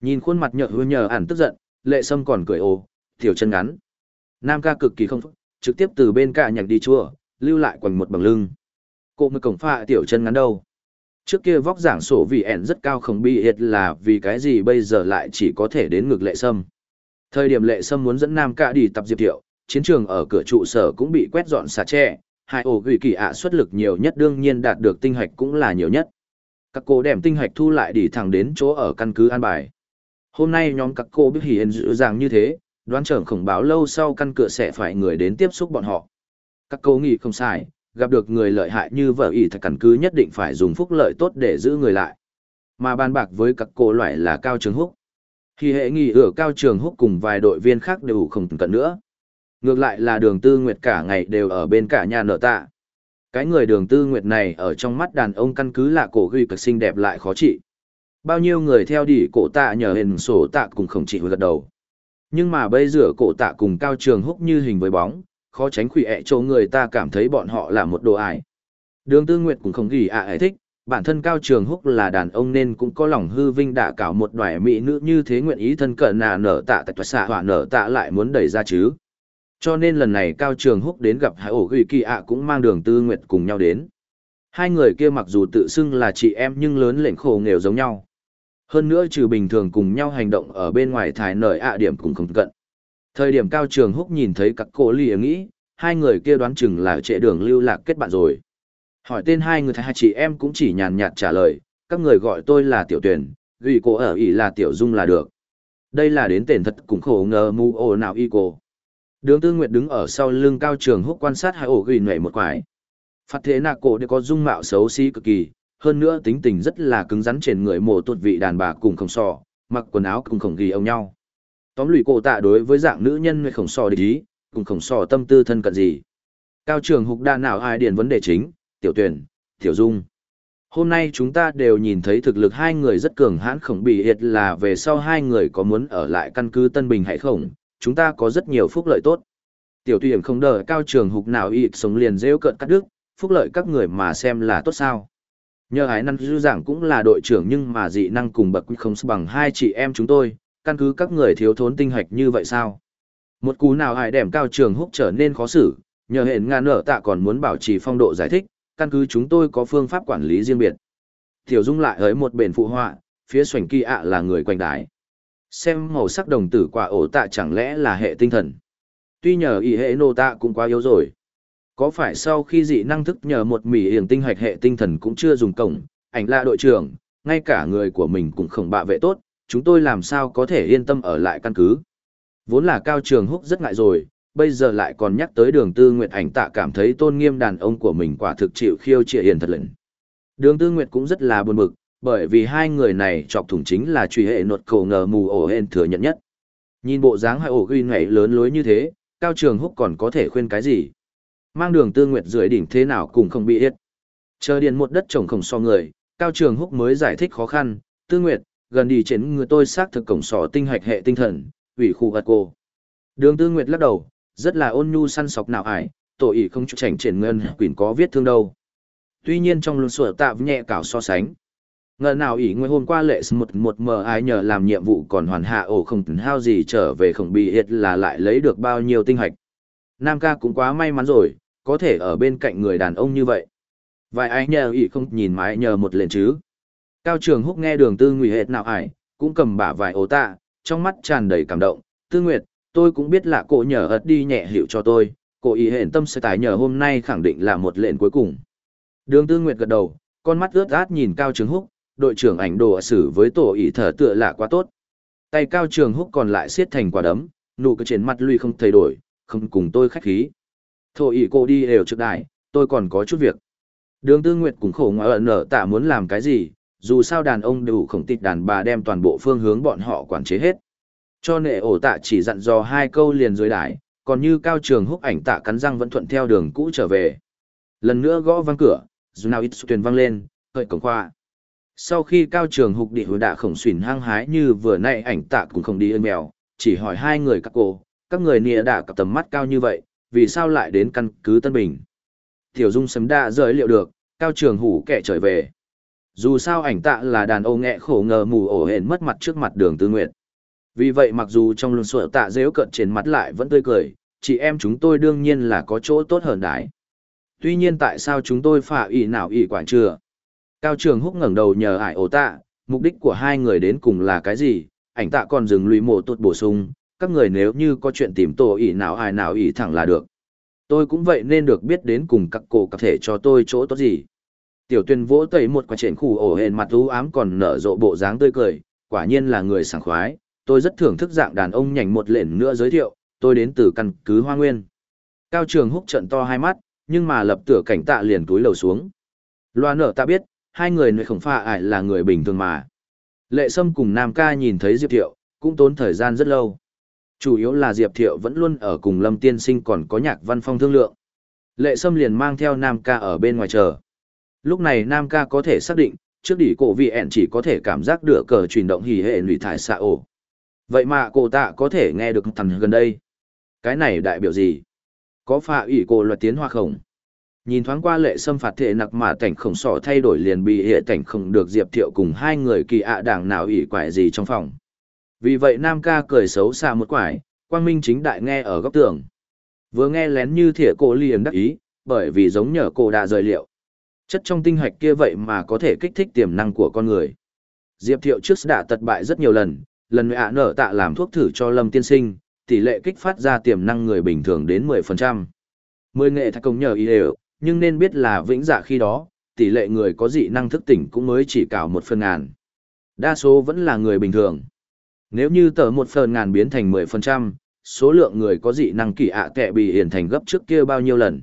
S1: Nhìn khuôn mặt nhợ hư nhờ ản tức giận, lệ sâm còn cười ồ, tiểu chân ngắn. Nam ca cực kỳ không phức, trực tiếp từ bên cả nhạc đi chua, lưu lại quần một bằng lưng. Cô mới cổng pha tiểu chân ngắn đâu. Trước kia vóc giảng sổ vì ẻn rất cao không bi hiệt là vì cái gì bây giờ lại chỉ có thể đến ngược lệ sâm. Thời điểm lệ sâm muốn dẫn Nam ca đi tập diệp thiệu, chiến trường ở cửa trụ sở cũng bị quét dọn xà tre, hai ổ gửi kỳ ạ xuất lực nhiều nhất đương nhiên đạt được tinh hạch cũng là nhiều nhất. Các cô đem tinh hạch thu lại đi thẳng đến chỗ ở căn cứ an bài. Hôm nay nhóm các cô biết hiền dữ dàng như thế, đoán trưởng khổng báo lâu sau căn cửa sẽ phải người đến tiếp xúc bọn họ. Các cô nghĩ không sai, gặp được người lợi hại như vợ ỷ thật căn cứ nhất định phải dùng phúc lợi tốt để giữ người lại. Mà bàn bạc với các cô loại là Cao Trường Húc. Khi hệ nghỉ ở Cao Trường Húc cùng vài đội viên khác đều không cận nữa. Ngược lại là đường tư nguyệt cả ngày đều ở bên cả nhà nợ tạ. Cái người đường tư nguyệt này ở trong mắt đàn ông căn cứ là cổ ghi cực xinh đẹp lại khó trị. Bao nhiêu người theo đỉ cổ tạ nhờ hình sổ tạ cùng khổng trị gật đầu. Nhưng mà bây giờ cổ tạ cùng cao trường húc như hình với bóng, khó tránh khủy ẹ chỗ người ta cảm thấy bọn họ là một đồ ải. Đường tư nguyệt cũng không ghi ạ à thích, bản thân cao trường húc là đàn ông nên cũng có lòng hư vinh đả cảo một đoài mỹ nữ như thế nguyện ý thân cận nà nở tạ tại tòa xạ hỏa nở tạ lại muốn đẩy ra chứ. Cho nên lần này cao trường húc đến gặp hải ổ ghi kỳ ạ cũng mang đường tư nguyệt cùng nhau đến. Hai người kia mặc dù tự xưng là chị em nhưng lớn lệnh khổ nghèo giống nhau. Hơn nữa trừ bình thường cùng nhau hành động ở bên ngoài thái nở ạ điểm cũng không cận. Thời điểm cao trường húc nhìn thấy các cô lì nghĩ, hai người kia đoán chừng là trệ đường lưu lạc kết bạn rồi. Hỏi tên hai người hai chị em cũng chỉ nhàn nhạt trả lời, các người gọi tôi là tiểu tuyển, gửi cô ở ý là tiểu dung là được. Đây là đến tên thật cũng khổ ngờ mu ồ nào y cô. Đường tư nguyệt đứng ở sau lưng cao trường húc quan sát hai ổ gửi nệ một quái. Phát thế nạc cổ đều có dung mạo xấu xí cực kỳ, hơn nữa tính tình rất là cứng rắn trên người mổ tuột vị đàn bà cùng khổng sò, mặc quần áo cùng khổng ghi ông nhau. Tóm lụy cổ tạ đối với dạng nữ nhân người khổng sò địch ý, cùng khổng sò tâm tư thân cận gì. Cao trường hục đa nào ai điền vấn đề chính, tiểu tuyển, tiểu dung. Hôm nay chúng ta đều nhìn thấy thực lực hai người rất cường hãn khổng bị hiệt là về sau hai người có muốn ở lại căn cứ Tân Bình hay không, chúng ta có rất nhiều phúc lợi tốt. Tiểu tuyển không đợi cao trường hục nào ịt sống liền rêu cận cắt đứt, phúc lợi các người mà xem là tốt sao. Nhờ ái năng dư giảng cũng là đội trưởng nhưng mà dị năng cùng bậc không bằng hai chị em chúng tôi, căn cứ các người thiếu thốn tinh hạch như vậy sao? Một cú nào hải đẻm cao trường húc trở nên khó xử, nhờ hẹn ngàn nở tạ còn muốn bảo trì phong độ giải thích, căn cứ chúng tôi có phương pháp quản lý riêng biệt. Tiểu Dung lại hới một bền phụ họa, phía xoành kỳ ạ là người quanh đái. Xem màu sắc đồng tử quả ổ tạ chẳng lẽ là hệ tinh thần. Tuy nhờ ý hệ nô tạ cũng quá yếu rồi. Có phải sau khi dị năng thức nhờ một mỉ hiển tinh hạch hệ tinh thần cũng chưa dùng cổng, ảnh là đội trưởng, ngay cả người của mình cũng không bạ vệ tốt, chúng tôi làm sao có thể yên tâm ở lại căn cứ. Vốn là cao trường húc rất ngại rồi, bây giờ lại còn nhắc tới đường tư nguyệt ảnh tạ cảm thấy tôn nghiêm đàn ông của mình quả thực chịu khiêu trịa hiền thật lệnh. Đường tư nguyệt cũng rất là buồn bực, bởi vì hai người này chọc thủng chính là truy hệ nột cầu ngờ mù ổ hên thừa nhận nhất. Nhìn bộ dáng hai ổ ghi nhảy lớn lối như thế, cao trường húc còn có thể khuyên cái gì? Mang đường tư nguyệt dưới đỉnh thế nào cũng không bị hết. Chờ điện một đất trồng khổng so người, cao trường húc mới giải thích khó khăn, tư nguyệt, gần đi trên người tôi xác thực cổng sỏ tinh hạch hệ tinh thần, ủy khu gật cô. Đường tư nguyệt lắc đầu, rất là ôn nhu săn sọc nào ải, tội ý không chụp chảnh triển ngân quỷ có viết thương đâu. Tuy nhiên trong luận sửa tạm nhẹ cảo so sánh. Ngờ nào ỷ nguyên hôm qua lệ một một mờ ái nhờ làm nhiệm vụ còn hoàn hạ ổ không tấn hao gì trở về không bị hiệt là lại lấy được bao nhiêu tinh hạch. Nam ca cũng quá may mắn rồi, có thể ở bên cạnh người đàn ông như vậy. Vài ai nhờ ý không nhìn mãi nhờ một lệnh chứ. Cao trường húc nghe đường tư nguy hệt nào ải, cũng cầm bả vài ố tạ, trong mắt tràn đầy cảm động. Tư nguyệt, tôi cũng biết là cô nhờ ớt đi nhẹ hiệu cho tôi, cô ý hẹn tâm sẽ tái nhờ hôm nay khẳng định là một lệnh cuối cùng. Đường tư nguyệt gật đầu, con mắt ướt át nhìn Cao Trường Húc, đội trưởng ảnh đồ xử với tổ ý thở tựa lạ quá tốt. Tay Cao Trường Húc còn lại siết thành quả đấm, nụ cười trên mặt lui không thay đổi, không cùng tôi khách khí. Thổ ý cô đi đều trước đại, tôi còn có chút việc. Đường Tư Nguyệt cũng khổ ngoại ẩn nở tạ muốn làm cái gì, dù sao đàn ông đủ khổng tịch đàn bà đem toàn bộ phương hướng bọn họ quản chế hết. Cho nệ ổ tạ chỉ dặn dò hai câu liền dưới đài, còn như cao trường húc ảnh tạ cắn răng vẫn thuận theo đường cũ trở về. Lần nữa gõ vang cửa, dù nào ít truyền vang lên, hợi cổng khoa. Sau khi cao trường hục đi hồi đạ khổng xuyển hăng hái như vừa nãy ảnh tạ cũng không đi ơn mèo, chỉ hỏi hai người các cô, các người nịa đạ cặp tầm mắt cao như vậy, vì sao lại đến căn cứ Tân Bình. Tiểu Dung sấm đa rời liệu được, cao trường hủ kẻ trở về. Dù sao ảnh tạ là đàn ông nghẹ khổ ngờ mù ổ hển mất mặt trước mặt đường tư nguyệt. Vì vậy mặc dù trong luồng sủa tạ dễu cận trên mặt lại vẫn tươi cười, chị em chúng tôi đương nhiên là có chỗ tốt hơn đái. Tuy nhiên tại sao chúng tôi phả ý nào ý quản chưa? Cao trường húc ngẩng đầu nhờ ải ổ tạ, mục đích của hai người đến cùng là cái gì? Ảnh tạ còn dừng lùi mộ tuột bổ sung, các người nếu như có chuyện tìm tổ ỷ nào ai nào ỷ thẳng là được. Tôi cũng vậy nên được biết đến cùng các cổ có thể cho tôi chỗ tốt gì. Tiểu tuyên vỗ tẩy một quả triển khủ ổ hền mặt u ám còn nở rộ bộ dáng tươi cười, quả nhiên là người sảng khoái, tôi rất thưởng thức dạng đàn ông nhảnh một lện nữa giới thiệu, tôi đến từ căn cứ Hoa Nguyên. Cao Trường Húc trận to hai mắt, nhưng mà lập tựa cảnh tạ liền túi lầu xuống. Loa nở ta biết, hai người nơi không pha ải là người bình thường mà. Lệ Sâm cùng Nam Ca nhìn thấy Diệp Thiệu, cũng tốn thời gian rất lâu. Chủ yếu là Diệp Thiệu vẫn luôn ở cùng Lâm Tiên Sinh còn có nhạc văn phong thương lượng. Lệ Sâm liền mang theo Nam Ca ở bên ngoài chờ. Lúc này Nam Ca có thể xác định, trước đỉ cổ vị ẹn chỉ có thể cảm giác được cờ chuyển động hỉ hệ lụy thải xạ ổ. Vậy mà cổ tạ có thể nghe được thằng gần đây. Cái này đại biểu gì? Có phạ ủy cổ luật tiến hoa khổng. Nhìn thoáng qua lệ xâm phạt thể nặc mà cảnh khổng sỏ thay đổi liền bị hệ cảnh khổng được diệp thiệu cùng hai người kỳ ạ đảng nào ủy quại gì trong phòng. Vì vậy Nam ca cười xấu xa một quải, quang minh chính đại nghe ở góc tường. Vừa nghe lén như thỉa cổ liền đắc ý, bởi vì giống nhờ cổ đã rời liệu. Chất trong tinh hạch kia vậy mà có thể kích thích tiềm năng của con người. Diệp thiệu trước đã tật bại rất nhiều lần, lần ạ nở tạ làm thuốc thử cho lâm tiên sinh, tỷ lệ kích phát ra tiềm năng người bình thường đến 10%. Mười nghệ thạch công nhờ ý đều, nhưng nên biết là vĩnh dạ khi đó, tỷ lệ người có dị năng thức tỉnh cũng mới chỉ cào một phần ngàn. Đa số vẫn là người bình thường. Nếu như tờ một phần ngàn biến thành 10%, số lượng người có dị năng kỳ ạ kệ bị hiển thành gấp trước kia bao nhiêu lần.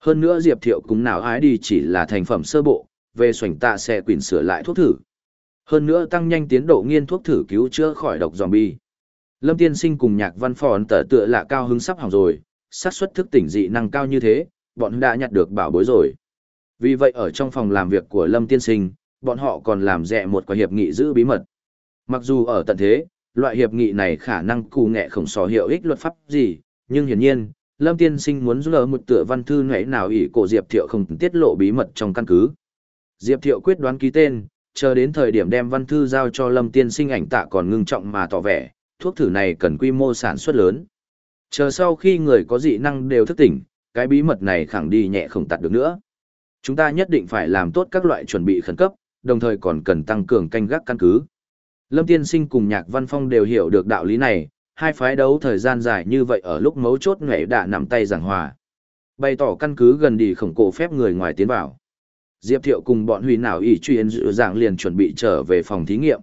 S1: Hơn nữa Diệp Thiệu cũng nào ái đi chỉ là thành phẩm sơ bộ, về xoảnh tạ sẽ quyển sửa lại thuốc thử. Hơn nữa tăng nhanh tiến độ nghiên thuốc thử cứu chữa khỏi độc zombie. Lâm Tiên Sinh cùng nhạc văn phòn tờ tựa là cao hứng sắp hỏng rồi, xác suất thức tỉnh dị năng cao như thế, bọn đã nhặt được bảo bối rồi. Vì vậy ở trong phòng làm việc của Lâm Tiên Sinh, bọn họ còn làm rẻ một quả hiệp nghị giữ bí mật. Mặc dù ở tận thế, loại hiệp nghị này khả năng cù nghệ không sò hiệu ích luật pháp gì, nhưng hiển nhiên, Lâm Tiên Sinh muốn lỡ một tựa văn thư nãy nào ỷ cổ Diệp Thiệu không tiết lộ bí mật trong căn cứ. Diệp Thiệu quyết đoán ký tên, chờ đến thời điểm đem văn thư giao cho Lâm Tiên Sinh ảnh tạ còn ngưng trọng mà tỏ vẻ, thuốc thử này cần quy mô sản xuất lớn. Chờ sau khi người có dị năng đều thức tỉnh, cái bí mật này khẳng đi nhẹ không tạt được nữa. Chúng ta nhất định phải làm tốt các loại chuẩn bị khẩn cấp, đồng thời còn cần tăng cường canh gác căn cứ. Lâm Tiên Sinh cùng Nhạc Văn Phong đều hiểu được đạo lý này, hai phái đấu thời gian dài như vậy ở lúc mấu chốt nghệ đã nắm tay giảng hòa. Bày tỏ căn cứ gần đi khổng cổ phép người ngoài tiến vào. Diệp Thiệu cùng bọn hủy nào ỷ chuyên dự dạng liền chuẩn bị trở về phòng thí nghiệm.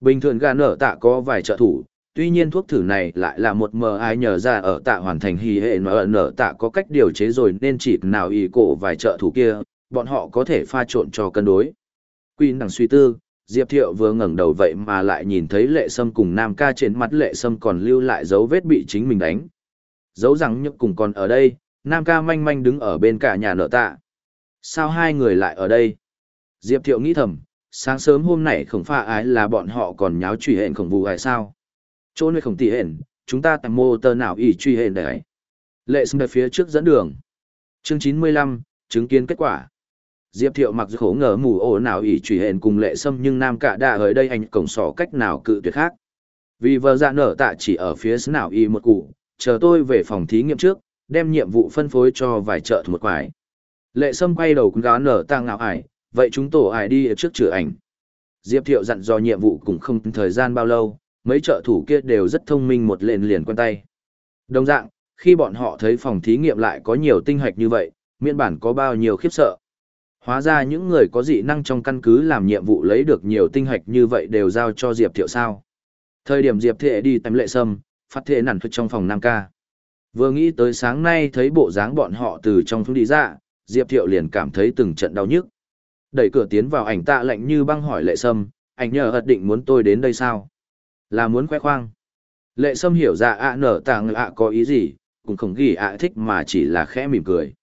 S1: Bình thường gà nở tạ có vài trợ thủ, tuy nhiên thuốc thử này lại là một mờ ai nhờ ra ở tạ hoàn thành hì hệ nở nở tạ có cách điều chế rồi nên chỉ nào ỷ cổ vài trợ thủ kia, bọn họ có thể pha trộn cho cân đối. Quy năng suy tư, Diệp Thiệu vừa ngẩng đầu vậy mà lại nhìn thấy lệ sâm cùng nam ca trên mặt lệ sâm còn lưu lại dấu vết bị chính mình đánh. Dấu rằng nhức cùng còn ở đây, nam ca manh manh đứng ở bên cả nhà nợ tạ. Sao hai người lại ở đây? Diệp Thiệu nghĩ thầm, sáng sớm hôm nay không pha ái là bọn họ còn nháo truy hẹn khổng vụ hay sao? Chỗ nơi khổng tỷ hẹn, chúng ta tạm mô tơ nào ý truy hẹn đấy. Lệ xâm phía trước dẫn đường. Chương chín mươi lăm, chứng kiến kết quả. Diệp Thiệu mặc dù khổ ngờ mù ổ nào ỷ truy hẹn cùng lệ sâm nhưng nam cả đã ở đây anh cổng sỏ cách nào cự tuyệt khác. Vì vợ dạ nở tạ chỉ ở phía nào y một cụ, chờ tôi về phòng thí nghiệm trước, đem nhiệm vụ phân phối cho vài trợ một quái. Lệ Sâm quay đầu cũng gán nở tạ ngạo ải, vậy chúng tổ ải đi trước chữa ảnh. Diệp Thiệu dặn dò nhiệm vụ cũng không thời gian bao lâu, mấy trợ thủ kia đều rất thông minh một lên liền quen tay. Đồng dạng, khi bọn họ thấy phòng thí nghiệm lại có nhiều tinh hạch như vậy, miễn bản có bao nhiêu khiếp sợ. Hóa ra những người có dị năng trong căn cứ làm nhiệm vụ lấy được nhiều tinh hạch như vậy đều giao cho Diệp Thiệu sao. Thời điểm Diệp Thệ đi tắm lệ sâm, phát Thệ nản thuật trong phòng Nam ca. Vừa nghĩ tới sáng nay thấy bộ dáng bọn họ từ trong phương đi ra, Diệp Thiệu liền cảm thấy từng trận đau nhức. Đẩy cửa tiến vào ảnh tạ lạnh như băng hỏi lệ sâm, ảnh nhờ ật định muốn tôi đến đây sao? Là muốn khoe khoang. Lệ sâm hiểu ra ạ nở tàng ạ có ý gì, cũng không ghi ạ thích mà chỉ là khẽ mỉm cười.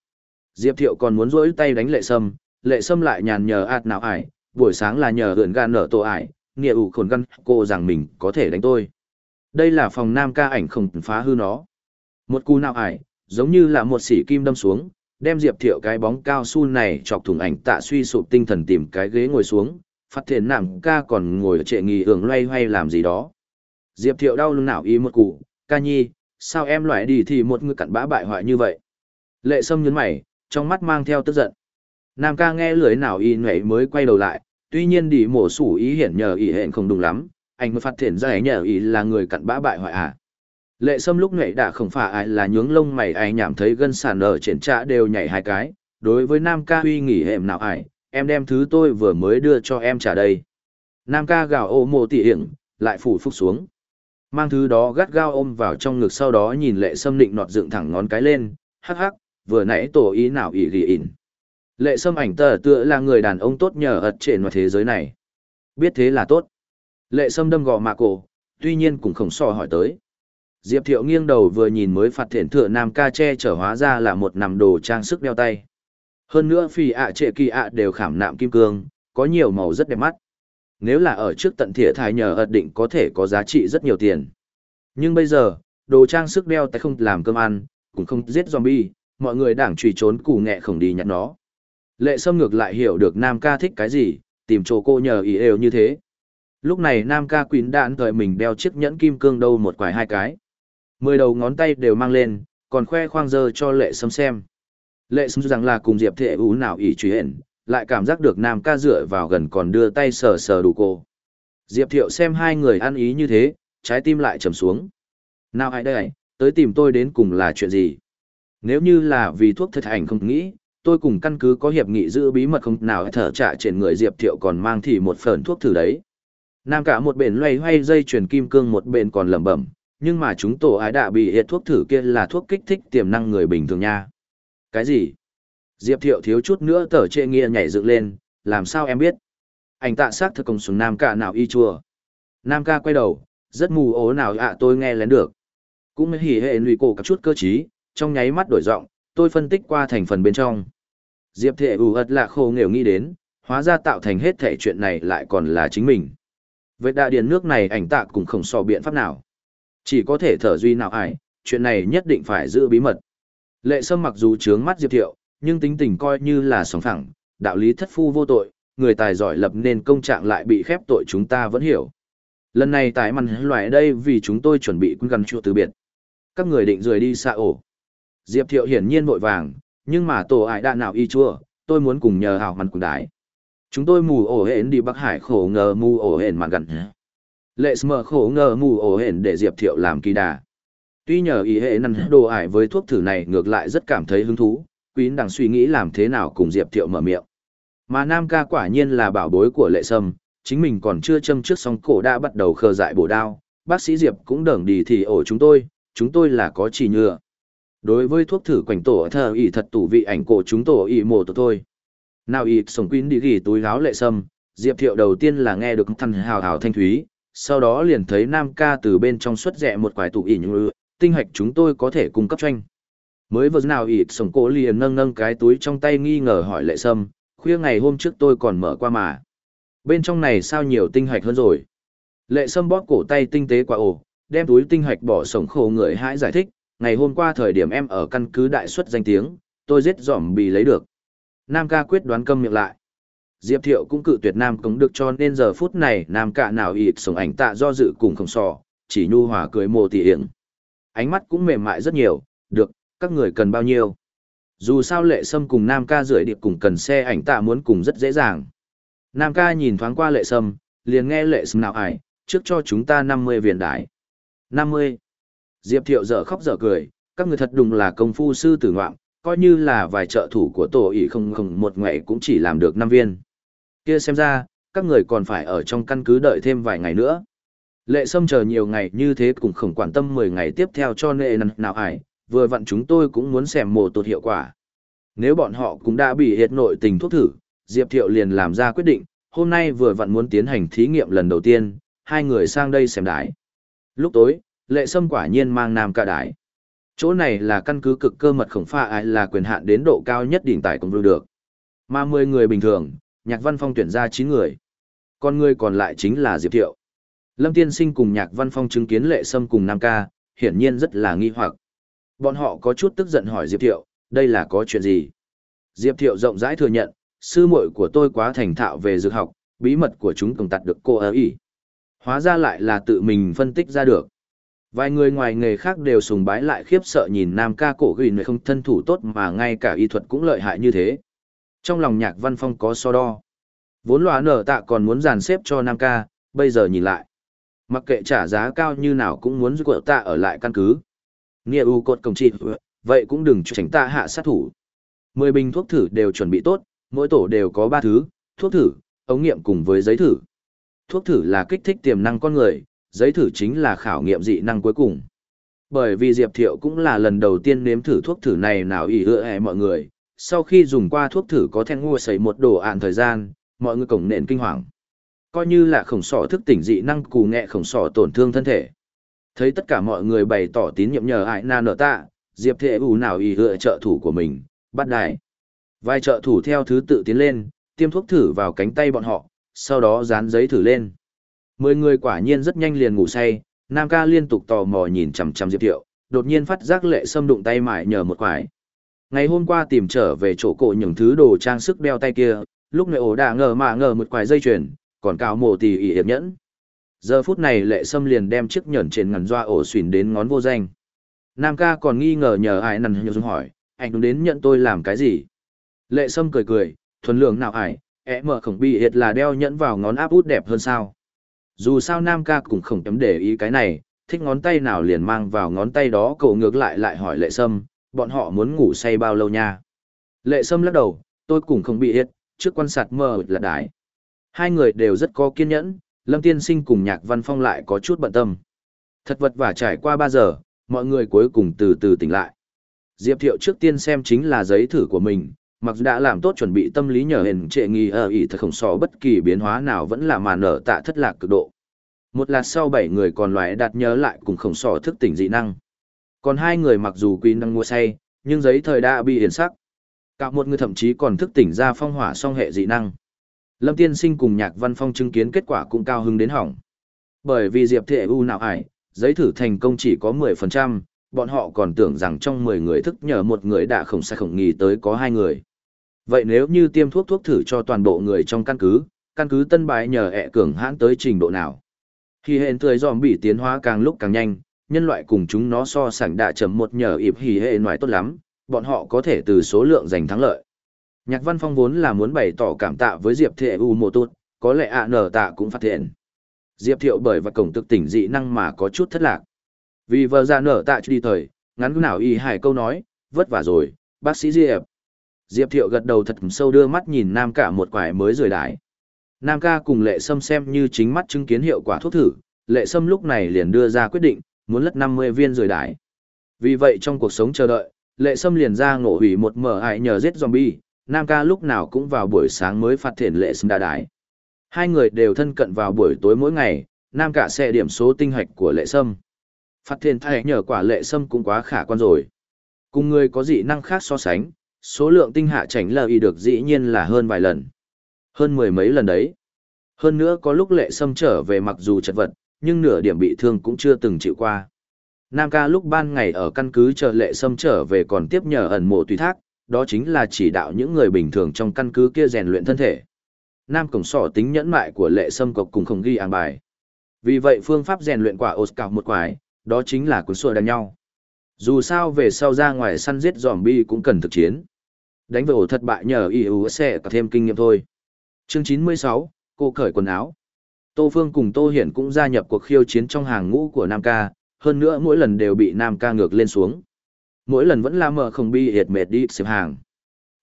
S1: Diệp Thiệu còn muốn rỗi tay đánh lệ sâm, lệ sâm lại nhàn nhờ ạt nào ải, buổi sáng là nhờ ượn gan nở tổ ải, nghĩa ủ khổn găn cô rằng mình có thể đánh tôi. Đây là phòng nam ca ảnh không phá hư nó. Một cú nào ải, giống như là một sỉ kim đâm xuống, đem Diệp Thiệu cái bóng cao su này chọc thủng ảnh tạ suy sụp tinh thần tìm cái ghế ngồi xuống, phát thiện nặng ca còn ngồi ở trệ nghỉ hưởng loay hoay làm gì đó. Diệp Thiệu đau lưng nào ý một cụ, ca nhi, sao em loại đi thì một người cặn bã bại hoại như vậy. Lệ sâm nhấn mày, trong mắt mang theo tức giận. Nam ca nghe lưỡi nào y nhảy mới quay đầu lại, tuy nhiên đi mổ sủ ý hiển nhờ ý hẹn không đúng lắm, anh mới phát hiện ra nhờ ý là người cặn bã bại hoại à. Lệ sâm lúc nhảy đã không phải ai là nhướng lông mày ai nhảm thấy gân sàn ở trên trạ đều nhảy hai cái, đối với Nam ca huy nghỉ hẹm nào ải, em đem thứ tôi vừa mới đưa cho em trả đây. Nam ca gào ô mồ tỉ hiển, lại phủ phúc xuống. Mang thứ đó gắt gao ôm vào trong ngực sau đó nhìn lệ sâm định nọt dựng thẳng ngón cái lên, hắc hắc, vừa nãy tổ ý nào ỉ ghi ỉn. Lệ sâm ảnh tờ tựa là người đàn ông tốt nhờ ật trên ngoài thế giới này. Biết thế là tốt. Lệ sâm đâm gò mạ cổ, tuy nhiên cũng không so hỏi tới. Diệp Thiệu nghiêng đầu vừa nhìn mới phát thiện thừa nam ca che trở hóa ra là một nằm đồ trang sức đeo tay. Hơn nữa phi ạ trệ kỳ ạ đều khảm nạm kim cương, có nhiều màu rất đẹp mắt. Nếu là ở trước tận thiện thái nhờ ật định có thể có giá trị rất nhiều tiền. Nhưng bây giờ, đồ trang sức đeo tay không làm cơm ăn, cũng không giết zombie, mọi người đảng truy trốn củ nghẹ không đi nhặt nó. Lệ Sâm ngược lại hiểu được Nam ca thích cái gì, tìm chỗ cô nhờ ý đều như thế. Lúc này Nam ca quýn đạn thời mình đeo chiếc nhẫn kim cương đâu một quải hai cái. Mười đầu ngón tay đều mang lên, còn khoe khoang dơ cho Lệ Sâm xem. Lệ Sâm rằng là cùng Diệp Thệ Ú nào ý truy lại cảm giác được Nam ca dựa vào gần còn đưa tay sờ sờ đủ cô. Diệp Thiệu xem hai người ăn ý như thế, trái tim lại trầm xuống. Nào ai đây, tới tìm tôi đến cùng là chuyện gì? Nếu như là vì thuốc thật ảnh không nghĩ, tôi cùng căn cứ có hiệp nghị giữ bí mật không nào thở trả trên người Diệp Thiệu còn mang thì một phần thuốc thử đấy. Nam cả một bên loay hoay dây chuyền kim cương một bên còn lẩm bẩm, nhưng mà chúng tổ ái đạ bị hiệt thuốc thử kia là thuốc kích thích tiềm năng người bình thường nha. Cái gì? Diệp Thiệu thiếu chút nữa tờ trệ nghĩa nhảy dựng lên, làm sao em biết? Anh tạ sát thực công xuống Nam cả nào y chua. Nam ca quay đầu, rất mù ố nào ạ tôi nghe lén được. Cũng hỉ hệ lụy cổ các chút cơ trí, trong nháy mắt đổi giọng, tôi phân tích qua thành phần bên trong. Diệp Thệ ủ ật là khổ nghèo nghĩ đến, hóa ra tạo thành hết thể chuyện này lại còn là chính mình. Vậy đại điền nước này ảnh tạ cũng không so biện pháp nào. Chỉ có thể thở duy nào ải, chuyện này nhất định phải giữ bí mật. Lệ Sâm mặc dù trướng mắt Diệp Thiệu, nhưng tính tình coi như là sóng phẳng. đạo lý thất phu vô tội, người tài giỏi lập nên công trạng lại bị khép tội chúng ta vẫn hiểu. Lần này tại mặt loại đây vì chúng tôi chuẩn bị quân gần chua từ biệt. Các người định rời đi xa ổ. Diệp Thiệu hiển nhiên vội vàng, nhưng mà tổ ải đạn nào y chua, tôi muốn cùng nhờ hào mặt cùng đái. Chúng tôi mù ổ hển đi Bắc Hải khổ ngờ mù ổ hển mà gần. Lệ smờ khổ ngờ mù ổ hển để Diệp Thiệu làm kỳ đà. Tuy nhờ ý hệ năn đồ ải với thuốc thử này ngược lại rất cảm thấy hứng thú, Quýn đang suy nghĩ làm thế nào cùng Diệp Thiệu mở miệng. Mà Nam ca quả nhiên là bảo bối của lệ sâm, chính mình còn chưa châm trước xong cổ đã bắt đầu khờ dại bổ đao, bác sĩ Diệp cũng đởng đi thì ổ chúng tôi, chúng tôi là có chỉ nhựa. Đối với thuốc thử quảnh tổ thờ ỉ thật tủ vị ảnh cổ chúng tổ ỉ mồ tổ thôi. Nào ỉ sống quýn đi ghi túi gáo lệ sâm, Diệp Thiệu đầu tiên là nghe được thằng hào hào thanh thúy, sau đó liền thấy Nam ca từ bên trong xuất rẽ một quải tủ ỉ như tinh hạch chúng tôi có thể cung cấp cho anh. Mới vừa nào ỉ sống cổ liền nâng nâng cái túi trong tay nghi ngờ hỏi lệ sâm, khuya ngày hôm trước tôi còn mở qua mà. Bên trong này sao nhiều tinh hạch hơn rồi. Lệ sâm bóp cổ tay tinh tế quả ổ, đem túi tinh hạch bỏ sống khổ người hãi giải thích, ngày hôm qua thời điểm em ở căn cứ đại xuất danh tiếng, tôi giết giỏm bì lấy được. Nam ca quyết đoán câm miệng lại. Diệp Thiệu cũng cự tuyệt Nam cống được cho nên giờ phút này Nam ca nào ịt sống ảnh tạ do dự cùng không sò, chỉ nhu hòa cười mồ tỉ hiểm. Ánh mắt cũng mềm mại rất nhiều, được, các người cần bao nhiêu. Dù sao lệ sâm cùng Nam ca rưỡi điệp cùng cần xe ảnh tạ muốn cùng rất dễ dàng. Nam ca nhìn thoáng qua lệ sâm, liền nghe lệ sâm nào ải, trước cho chúng ta 50 viên đái. 50. Diệp Thiệu dở khóc dở cười, các người thật đúng là công phu sư tử ngoạm, coi như là vài trợ thủ của tổ ỷ không không một ngày cũng chỉ làm được 5 viên. Kia xem ra, các người còn phải ở trong căn cứ đợi thêm vài ngày nữa. Lệ Sâm chờ nhiều ngày như thế cũng không quan tâm 10 ngày tiếp theo cho nệ nào ải, vừa vặn chúng tôi cũng muốn xem mồ tột hiệu quả. Nếu bọn họ cũng đã bị hiệt nội tình thuốc thử, Diệp Thiệu liền làm ra quyết định, hôm nay vừa vặn muốn tiến hành thí nghiệm lần đầu tiên, hai người sang đây xem đái. Lúc tối, Lệ Sâm quả nhiên mang Nam cả đái. Chỗ này là căn cứ cực cơ mật khổng pha ai là quyền hạn đến độ cao nhất đỉnh tài cũng vương được. Mà 10 người bình thường, Nhạc Văn Phong tuyển ra 9 người. Còn người còn lại chính là Diệp Thiệu. Lâm Tiên Sinh cùng Nhạc Văn Phong chứng kiến Lệ Sâm cùng Nam ca, hiển nhiên rất là nghi hoặc. Bọn họ có chút tức giận hỏi Diệp Thiệu, đây là có chuyện gì? Diệp Thiệu rộng rãi thừa nhận, sư muội của tôi quá thành thạo về dược học, bí mật của chúng cùng tặt được cô ấy. Hóa ra lại là tự mình phân tích ra được. Vài người ngoài nghề khác đều sùng bái lại khiếp sợ nhìn nam ca cổ gửi người không thân thủ tốt mà ngay cả y thuật cũng lợi hại như thế. Trong lòng nhạc văn phong có so đo. Vốn loa nở tạ còn muốn dàn xếp cho nam ca, bây giờ nhìn lại. Mặc kệ trả giá cao như nào cũng muốn giúp tạ ở lại căn cứ. Nghĩa u cột công trị, vậy cũng đừng tránh ta hạ sát thủ. Mười bình thuốc thử đều chuẩn bị tốt, mỗi tổ đều có ba thứ, thuốc thử, ống nghiệm cùng với giấy thử. Thuốc thử là kích thích tiềm năng con người, giấy thử chính là khảo nghiệm dị năng cuối cùng. Bởi vì Diệp Thiệu cũng là lần đầu tiên nếm thử thuốc thử này nào ý ưa hẹ mọi người, sau khi dùng qua thuốc thử có then ngua xảy một đồ ạn thời gian, mọi người cổng nện kinh hoàng. Coi như là khổng sỏ thức tỉnh dị năng cù nghệ khổng sỏ tổn thương thân thể. Thấy tất cả mọi người bày tỏ tín nhiệm nhờ ải na nở tạ, Diệp Thiệu ủ nào ý ưa trợ thủ của mình, bắt đài. Vai trợ thủ theo thứ tự tiến lên, tiêm thuốc thử vào cánh tay bọn họ, sau đó dán giấy thử lên. Mười người quả nhiên rất nhanh liền ngủ say, Nam ca liên tục tò mò nhìn chằm chằm Diệp Thiệu, đột nhiên phát giác lệ xâm đụng tay mải nhờ một quải. Ngày hôm qua tìm trở về chỗ cổ những thứ đồ trang sức đeo tay kia, lúc này ổ đã ngờ mà ngờ một quải dây chuyền, còn cao mồ thì ỉ hiệp nhẫn. Giờ phút này lệ xâm liền đem chiếc nhẫn trên ngần doa ổ xuyên đến ngón vô danh. Nam ca còn nghi ngờ nhờ ai nằn nhờ hỏi, anh đúng đến nhận tôi làm cái gì? Lệ sâm cười cười, thuần lượng nào ải, ẻ mở khổng bị hiệt là đeo nhẫn vào ngón áp út đẹp hơn sao. Dù sao Nam ca cũng không kém để ý cái này, thích ngón tay nào liền mang vào ngón tay đó cậu ngược lại lại hỏi lệ sâm, bọn họ muốn ngủ say bao lâu nha. Lệ sâm lắc đầu, tôi cũng không bị hết trước quan sát mờ là đái. Hai người đều rất có kiên nhẫn, Lâm Tiên Sinh cùng Nhạc Văn Phong lại có chút bận tâm. Thật vật và trải qua ba giờ, mọi người cuối cùng từ từ tỉnh lại. Diệp Thiệu trước tiên xem chính là giấy thử của mình, mặc đã làm tốt chuẩn bị tâm lý nhờ hình trệ nghi ở ý thật không so bất kỳ biến hóa nào vẫn là màn nở tạ thất lạc cực độ. Một lát sau bảy người còn loại đạt nhớ lại cùng khổng so thức tỉnh dị năng. Còn hai người mặc dù quy năng mua say, nhưng giấy thời đã bị hiển sắc. Cả một người thậm chí còn thức tỉnh ra phong hỏa song hệ dị năng. Lâm Tiên Sinh cùng Nhạc Văn Phong chứng kiến kết quả cũng cao hứng đến hỏng. Bởi vì Diệp Thệ U nào ải, giấy thử thành công chỉ có 10%, bọn họ còn tưởng rằng trong 10 người thức nhờ một người đã không sai không nghi tới có hai người. Vậy nếu như tiêm thuốc thuốc thử cho toàn bộ người trong căn cứ, căn cứ tân bái nhờ ẹ cường hãn tới trình độ nào? Khi hẹn tươi dòm bị tiến hóa càng lúc càng nhanh, nhân loại cùng chúng nó so sánh đã chậm một nhờ ịp hỉ hệ ngoài tốt lắm, bọn họ có thể từ số lượng giành thắng lợi. Nhạc văn phong vốn là muốn bày tỏ cảm tạ với Diệp Thệ U Mộ Tốt, có lẽ ạ nở tạ cũng phát hiện. Diệp Thiệu bởi và cổng tức tỉnh dị năng mà có chút thất lạc. Vì vợ ra nở tạ đi thời, ngắn nào y hải câu nói, vất vả rồi, bác sĩ Diệp. Diệp Thiệu gật đầu thật sâu đưa mắt nhìn Nam cả một quải mới rời đái. Nam Ca cùng Lệ Sâm xem như chính mắt chứng kiến hiệu quả thuốc thử, Lệ Sâm lúc này liền đưa ra quyết định, muốn lất 50 viên rời đái. Vì vậy trong cuộc sống chờ đợi, Lệ Sâm liền ra ngộ hủy một mở hại nhờ giết zombie, Nam Ca lúc nào cũng vào buổi sáng mới phát thiện Lệ Sâm đã đái. Hai người đều thân cận vào buổi tối mỗi ngày, Nam cả sẽ điểm số tinh hạch của Lệ Sâm. Phát Thiên thay nhờ quả Lệ Sâm cũng quá khả quan rồi. Cùng người có dị năng khác so sánh, số lượng tinh hạ chảnh lờ y được dĩ nhiên là hơn vài lần. Hơn mười mấy lần đấy. Hơn nữa có lúc lệ sâm trở về mặc dù chật vật, nhưng nửa điểm bị thương cũng chưa từng chịu qua. Nam ca lúc ban ngày ở căn cứ chờ lệ sâm trở về còn tiếp nhờ ẩn mộ tùy thác, đó chính là chỉ đạo những người bình thường trong căn cứ kia rèn luyện thân thể. Nam cổng sỏ tính nhẫn mại của lệ sâm cộc cùng không ghi an bài. Vì vậy phương pháp rèn luyện quả Oscar một quái, đó chính là cuốn sổ đánh nhau. Dù sao về sau ra ngoài săn giết zombie cũng cần thực chiến. Đánh vào ổ thật bại nhờ EU sẽ có thêm kinh nghiệm thôi. Chương 96, cô cởi quần áo. Tô Phương cùng Tô Hiển cũng gia nhập cuộc khiêu chiến trong hàng ngũ của Nam Ca, hơn nữa mỗi lần đều bị Nam Ca ngược lên xuống. mỗi lần vẫn là mờ không bi hiệt mệt đi xếp hàng.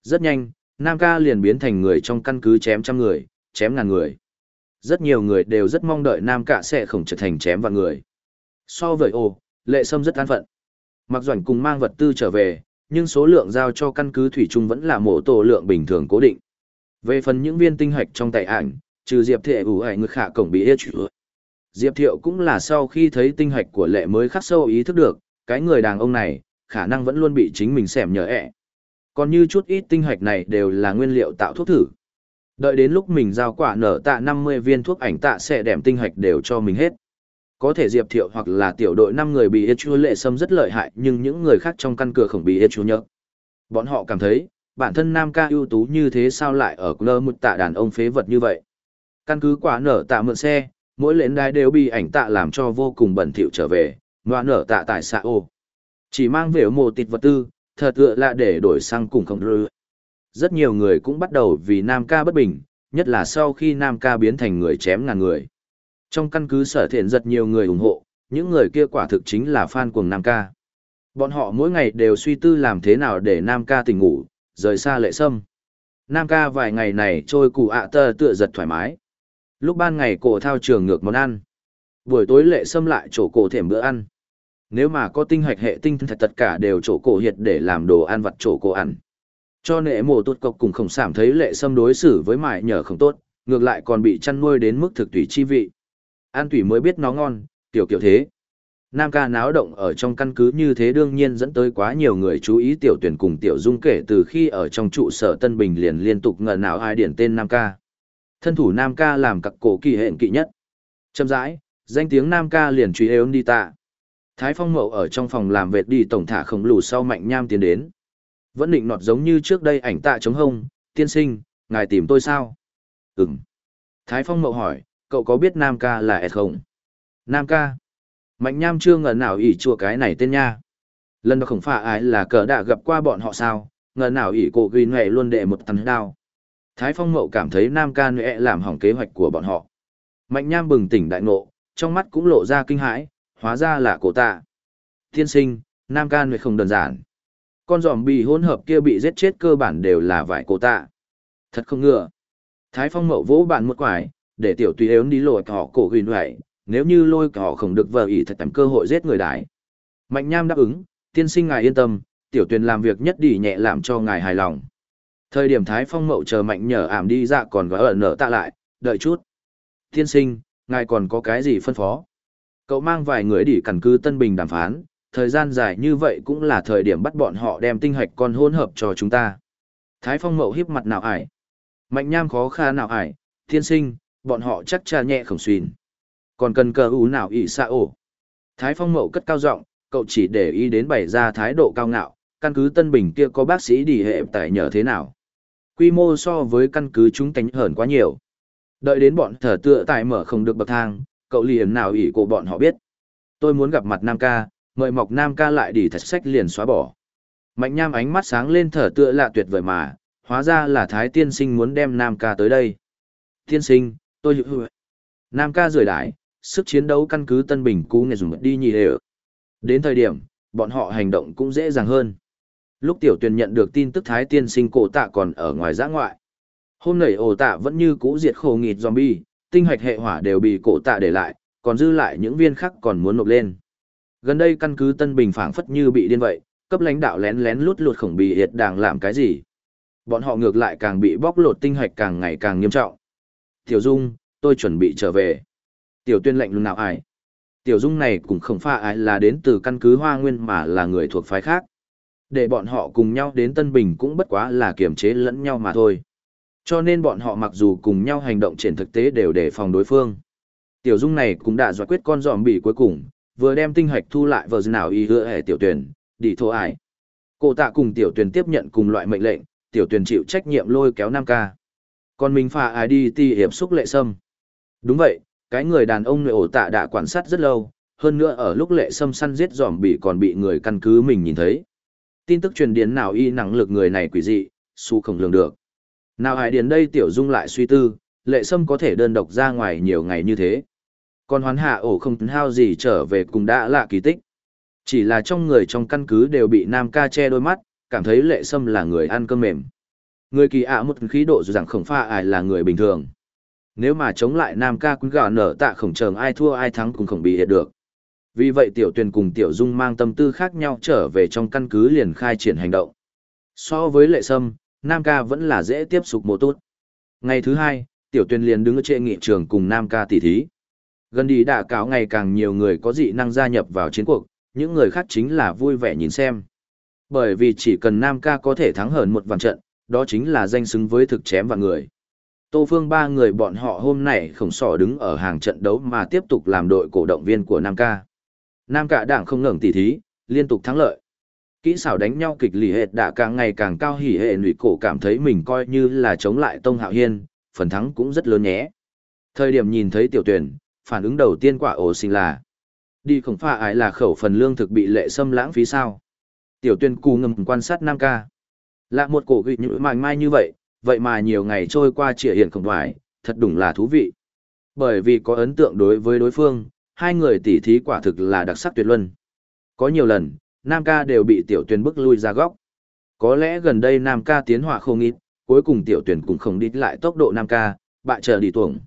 S1: Rất nhanh, Nam ca liền biến thành người trong căn cứ chém trăm người, chém ngàn người. Rất nhiều người đều rất mong đợi Nam ca sẽ không trở thành chém vạn người. So với ồ, lệ sâm rất an phận. Mặc doảnh cùng mang vật tư trở về, nhưng số lượng giao cho căn cứ thủy chung vẫn là mổ tổ lượng bình thường cố định. Về phần những viên tinh hạch trong tay ảnh, trừ Diệp Thiệu ủ ảnh ngực khả cổng bị hết chữa. Diệp Thiệu cũng là sau khi thấy tinh hạch của lệ mới khắc sâu ý thức được, cái người đàn ông này, khả năng vẫn luôn bị chính mình xẻm nhờ ẹ. Còn như chút ít tinh hạch này đều là nguyên liệu tạo thuốc thử. Đợi đến lúc mình giao quả nở tạ 50 viên thuốc ảnh tạ sẽ đem tinh hạch đều cho mình hết. Có thể Diệp Thiệu hoặc là tiểu đội năm người bị Echu lệ sâm rất lợi hại nhưng những người khác trong căn cửa không bị Echu nhớ. Bọn họ cảm thấy, bản thân nam ca ưu tú như thế sao lại ở lơ một tạ đàn ông phế vật như vậy. Căn cứ quả nở tạ mượn xe, mỗi lệnh đai đều bị ảnh tạ làm cho vô cùng bẩn thỉu trở về, ngoa nở tạ tại xã ô. Chỉ mang về mồ tịt vật tư, thật tựa là để đổi sang cùng không rư. Rất nhiều người cũng bắt đầu vì nam ca bất bình, nhất là sau khi nam ca biến thành người chém ngàn người. Trong căn cứ sở thiện rất nhiều người ủng hộ, những người kia quả thực chính là fan cuồng nam ca. Bọn họ mỗi ngày đều suy tư làm thế nào để nam ca tỉnh ngủ, rời xa lệ sâm. Nam ca vài ngày này trôi cụ ạ tơ tựa giật thoải mái. Lúc ban ngày cổ thao trường ngược món ăn. Buổi tối lệ sâm lại chỗ cổ thèm bữa ăn. Nếu mà có tinh hạch hệ tinh thật tất cả đều chỗ cổ hiệt để làm đồ ăn vặt chỗ cổ ăn. Cho nệ mồ tốt cộc cùng khổng sảm thấy lệ sâm đối xử với mại nhờ không tốt, ngược lại còn bị chăn nuôi đến mức thực tùy chi vị. An Tủy mới biết nó ngon, tiểu kiểu thế. Nam ca náo động ở trong căn cứ như thế đương nhiên dẫn tới quá nhiều người chú ý tiểu tuyển cùng tiểu dung kể từ khi ở trong trụ sở Tân Bình liền liên tục ngờ nào ai điển tên Nam ca. Thân thủ Nam ca làm cặc cổ kỳ hẹn kỵ nhất. Châm rãi, danh tiếng Nam ca liền truy ếu đi tạ. Thái Phong Mậu ở trong phòng làm vệt đi tổng thả khổng lù sau mạnh nham tiến đến. Vẫn định nọt giống như trước đây ảnh tạ chống hông, tiên sinh, ngài tìm tôi sao? Ừm. Thái Phong Mậu hỏi, cậu có biết Nam ca là S không? Nam ca. Mạnh nham chưa ngờ nào ỷ chùa cái này tên nha. Lần đó không phải ai là cờ đã gặp qua bọn họ sao, ngờ nào ỷ cổ ghi nghệ luôn đệ một tấn đao. Thái Phong Mậu cảm thấy Nam ca nệ làm hỏng kế hoạch của bọn họ. Mạnh nham bừng tỉnh đại ngộ, trong mắt cũng lộ ra kinh hãi, hóa ra là cổ tạ. Thiên sinh, Nam ca nệ không đơn giản. Con giòm bị hỗn hợp kia bị giết chết cơ bản đều là vải cổ tạ. Thật không ngờ. Thái Phong Mậu vỗ bạn một quải, để tiểu tùy ếu đi lội họ cổ ghi vậy, nếu như lôi họ không được vợ ý thật tầm cơ hội giết người đại. Mạnh nham đáp ứng, tiên sinh ngài yên tâm, tiểu tuyền làm việc nhất đi nhẹ làm cho ngài hài lòng. Thời điểm Thái Phong Mậu chờ mạnh nhờ ảm đi ra còn gói ở nở tạ lại, đợi chút. Tiên sinh, ngài còn có cái gì phân phó? Cậu mang vài người đi cẩn cư Tân Bình đàm phán, thời gian dài như vậy cũng là thời điểm bắt bọn họ đem tinh hạch con hỗn hợp cho chúng ta. Thái Phong Mậu hiếp mặt nào ải. Mạnh nham khó kha nào ải, tiên sinh, bọn họ chắc cha nhẹ khổng xuyên. Còn cần cờ ú nào ỉ xa ổ. Thái Phong Mậu cất cao giọng, cậu chỉ để ý đến bày ra thái độ cao ngạo, căn cứ Tân Bình kia có bác sĩ đi hệ tại nhờ thế nào. Quy mô so với căn cứ chúng tánh hởn quá nhiều. Đợi đến bọn thở tựa tại mở không được bậc thang, cậu liền nào ỉ của bọn họ biết. Tôi muốn gặp mặt Nam ca, mời mọc Nam ca lại đi thật sách liền xóa bỏ. Mạnh nham ánh mắt sáng lên thở tựa lạ tuyệt vời mà, hóa ra là Thái tiên sinh muốn đem Nam ca tới đây. Tiên sinh, tôi hữu Nam ca rời đái, sức chiến đấu căn cứ Tân Bình cú nghe dùng đi nhì đều. Đến thời điểm, bọn họ hành động cũng dễ dàng hơn. Lúc tiểu tuyền nhận được tin tức Thái tiên sinh cổ tạ còn ở ngoài giã ngoại. Hôm nảy ổ tạ vẫn như cũ diệt khổ nghịt zombie, tinh hoạch hệ hỏa đều bị cổ tạ để lại, còn dư lại những viên khác còn muốn nộp lên. Gần đây căn cứ Tân Bình phảng phất như bị điên vậy, cấp lãnh đạo lén lén lút lút khổng bị hiệt đàng làm cái gì. Bọn họ ngược lại càng bị bóc lột tinh hoạch càng ngày càng nghiêm trọng. Tiểu Dung, tôi chuẩn bị trở về. Tiểu tuyên lệnh luôn nào ai. Tiểu Dung này cũng không phải ai là đến từ căn cứ Hoa Nguyên mà là người thuộc phái khác. Để bọn họ cùng nhau đến Tân Bình cũng bất quá là kiềm chế lẫn nhau mà thôi. Cho nên bọn họ mặc dù cùng nhau hành động trên thực tế đều để phòng đối phương. Tiểu Dung này cũng đã giải quyết con giòm bỉ cuối cùng, vừa đem tinh hạch thu lại vờ nào y hứa hệ tiểu tuyển, đi thô ải. Cô tạ cùng tiểu tuyển tiếp nhận cùng loại mệnh lệnh, tiểu tuyển chịu trách nhiệm lôi kéo Nam ca. Còn mình phà ai đi ti hiệp xúc lệ sâm. Đúng vậy, cái người đàn ông nội ổ tạ đã quan sát rất lâu, hơn nữa ở lúc lệ sâm săn giết giòm bị còn bị người căn cứ mình nhìn thấy. Tin tức truyền điển nào y năng lực người này quỷ dị, su không lường được. Nào hải điền đây tiểu dung lại suy tư, lệ sâm có thể đơn độc ra ngoài nhiều ngày như thế. Còn hoán hạ ổ không hao gì trở về cùng đã lạ kỳ tích. Chỉ là trong người trong căn cứ đều bị Nam ca che đôi mắt, cảm thấy lệ sâm là người ăn cơm mềm. Người kỳ ạ một khí độ dù rằng khổng pha ai là người bình thường. Nếu mà chống lại Nam ca cũng gạo nở tạ khổng trường ai thua ai thắng cũng không bị hiệt được. Vì vậy tiểu tuyền cùng tiểu dung mang tâm tư khác nhau trở về trong căn cứ liền khai triển hành động. So với lệ sâm, Nam ca vẫn là dễ tiếp xúc mô tốt. Ngày thứ hai, tiểu tuyền liền đứng ở trên nghị trường cùng Nam ca tỉ thí. Gần đi đã cáo ngày càng nhiều người có dị năng gia nhập vào chiến cuộc, những người khác chính là vui vẻ nhìn xem. Bởi vì chỉ cần Nam ca có thể thắng hờn một vạn trận, đó chính là danh xứng với thực chém vạn người. Tô Phương ba người bọn họ hôm nay không sỏ đứng ở hàng trận đấu mà tiếp tục làm đội cổ động viên của Nam ca. Nam ca đảng không ngừng tỉ thí, liên tục thắng lợi. Kỹ xảo đánh nhau kịch lì hệt đã càng ngày càng cao hỉ hệ lụy cổ cảm thấy mình coi như là chống lại Tông Hạo Hiên, phần thắng cũng rất lớn nhé. Thời điểm nhìn thấy tiểu tuyển, phản ứng đầu tiên quả ổ sinh là đi không pha ai là khẩu phần lương thực bị lệ xâm lãng phí sao. Tiểu tuyển cù ngầm quan sát Nam ca. Lạ một cổ gịt như mảnh mai như vậy, vậy mà nhiều ngày trôi qua trịa hiện không phải, thật đúng là thú vị. Bởi vì có ấn tượng đối với đối phương, hai người tỉ thí quả thực là đặc sắc tuyệt luân. Có nhiều lần, Nam ca đều bị tiểu tuyển bức lui ra góc. Có lẽ gần đây Nam ca tiến hỏa không ít, cuối cùng tiểu tuyển cũng không đi lại tốc độ Nam ca, bại trở đi tuồng.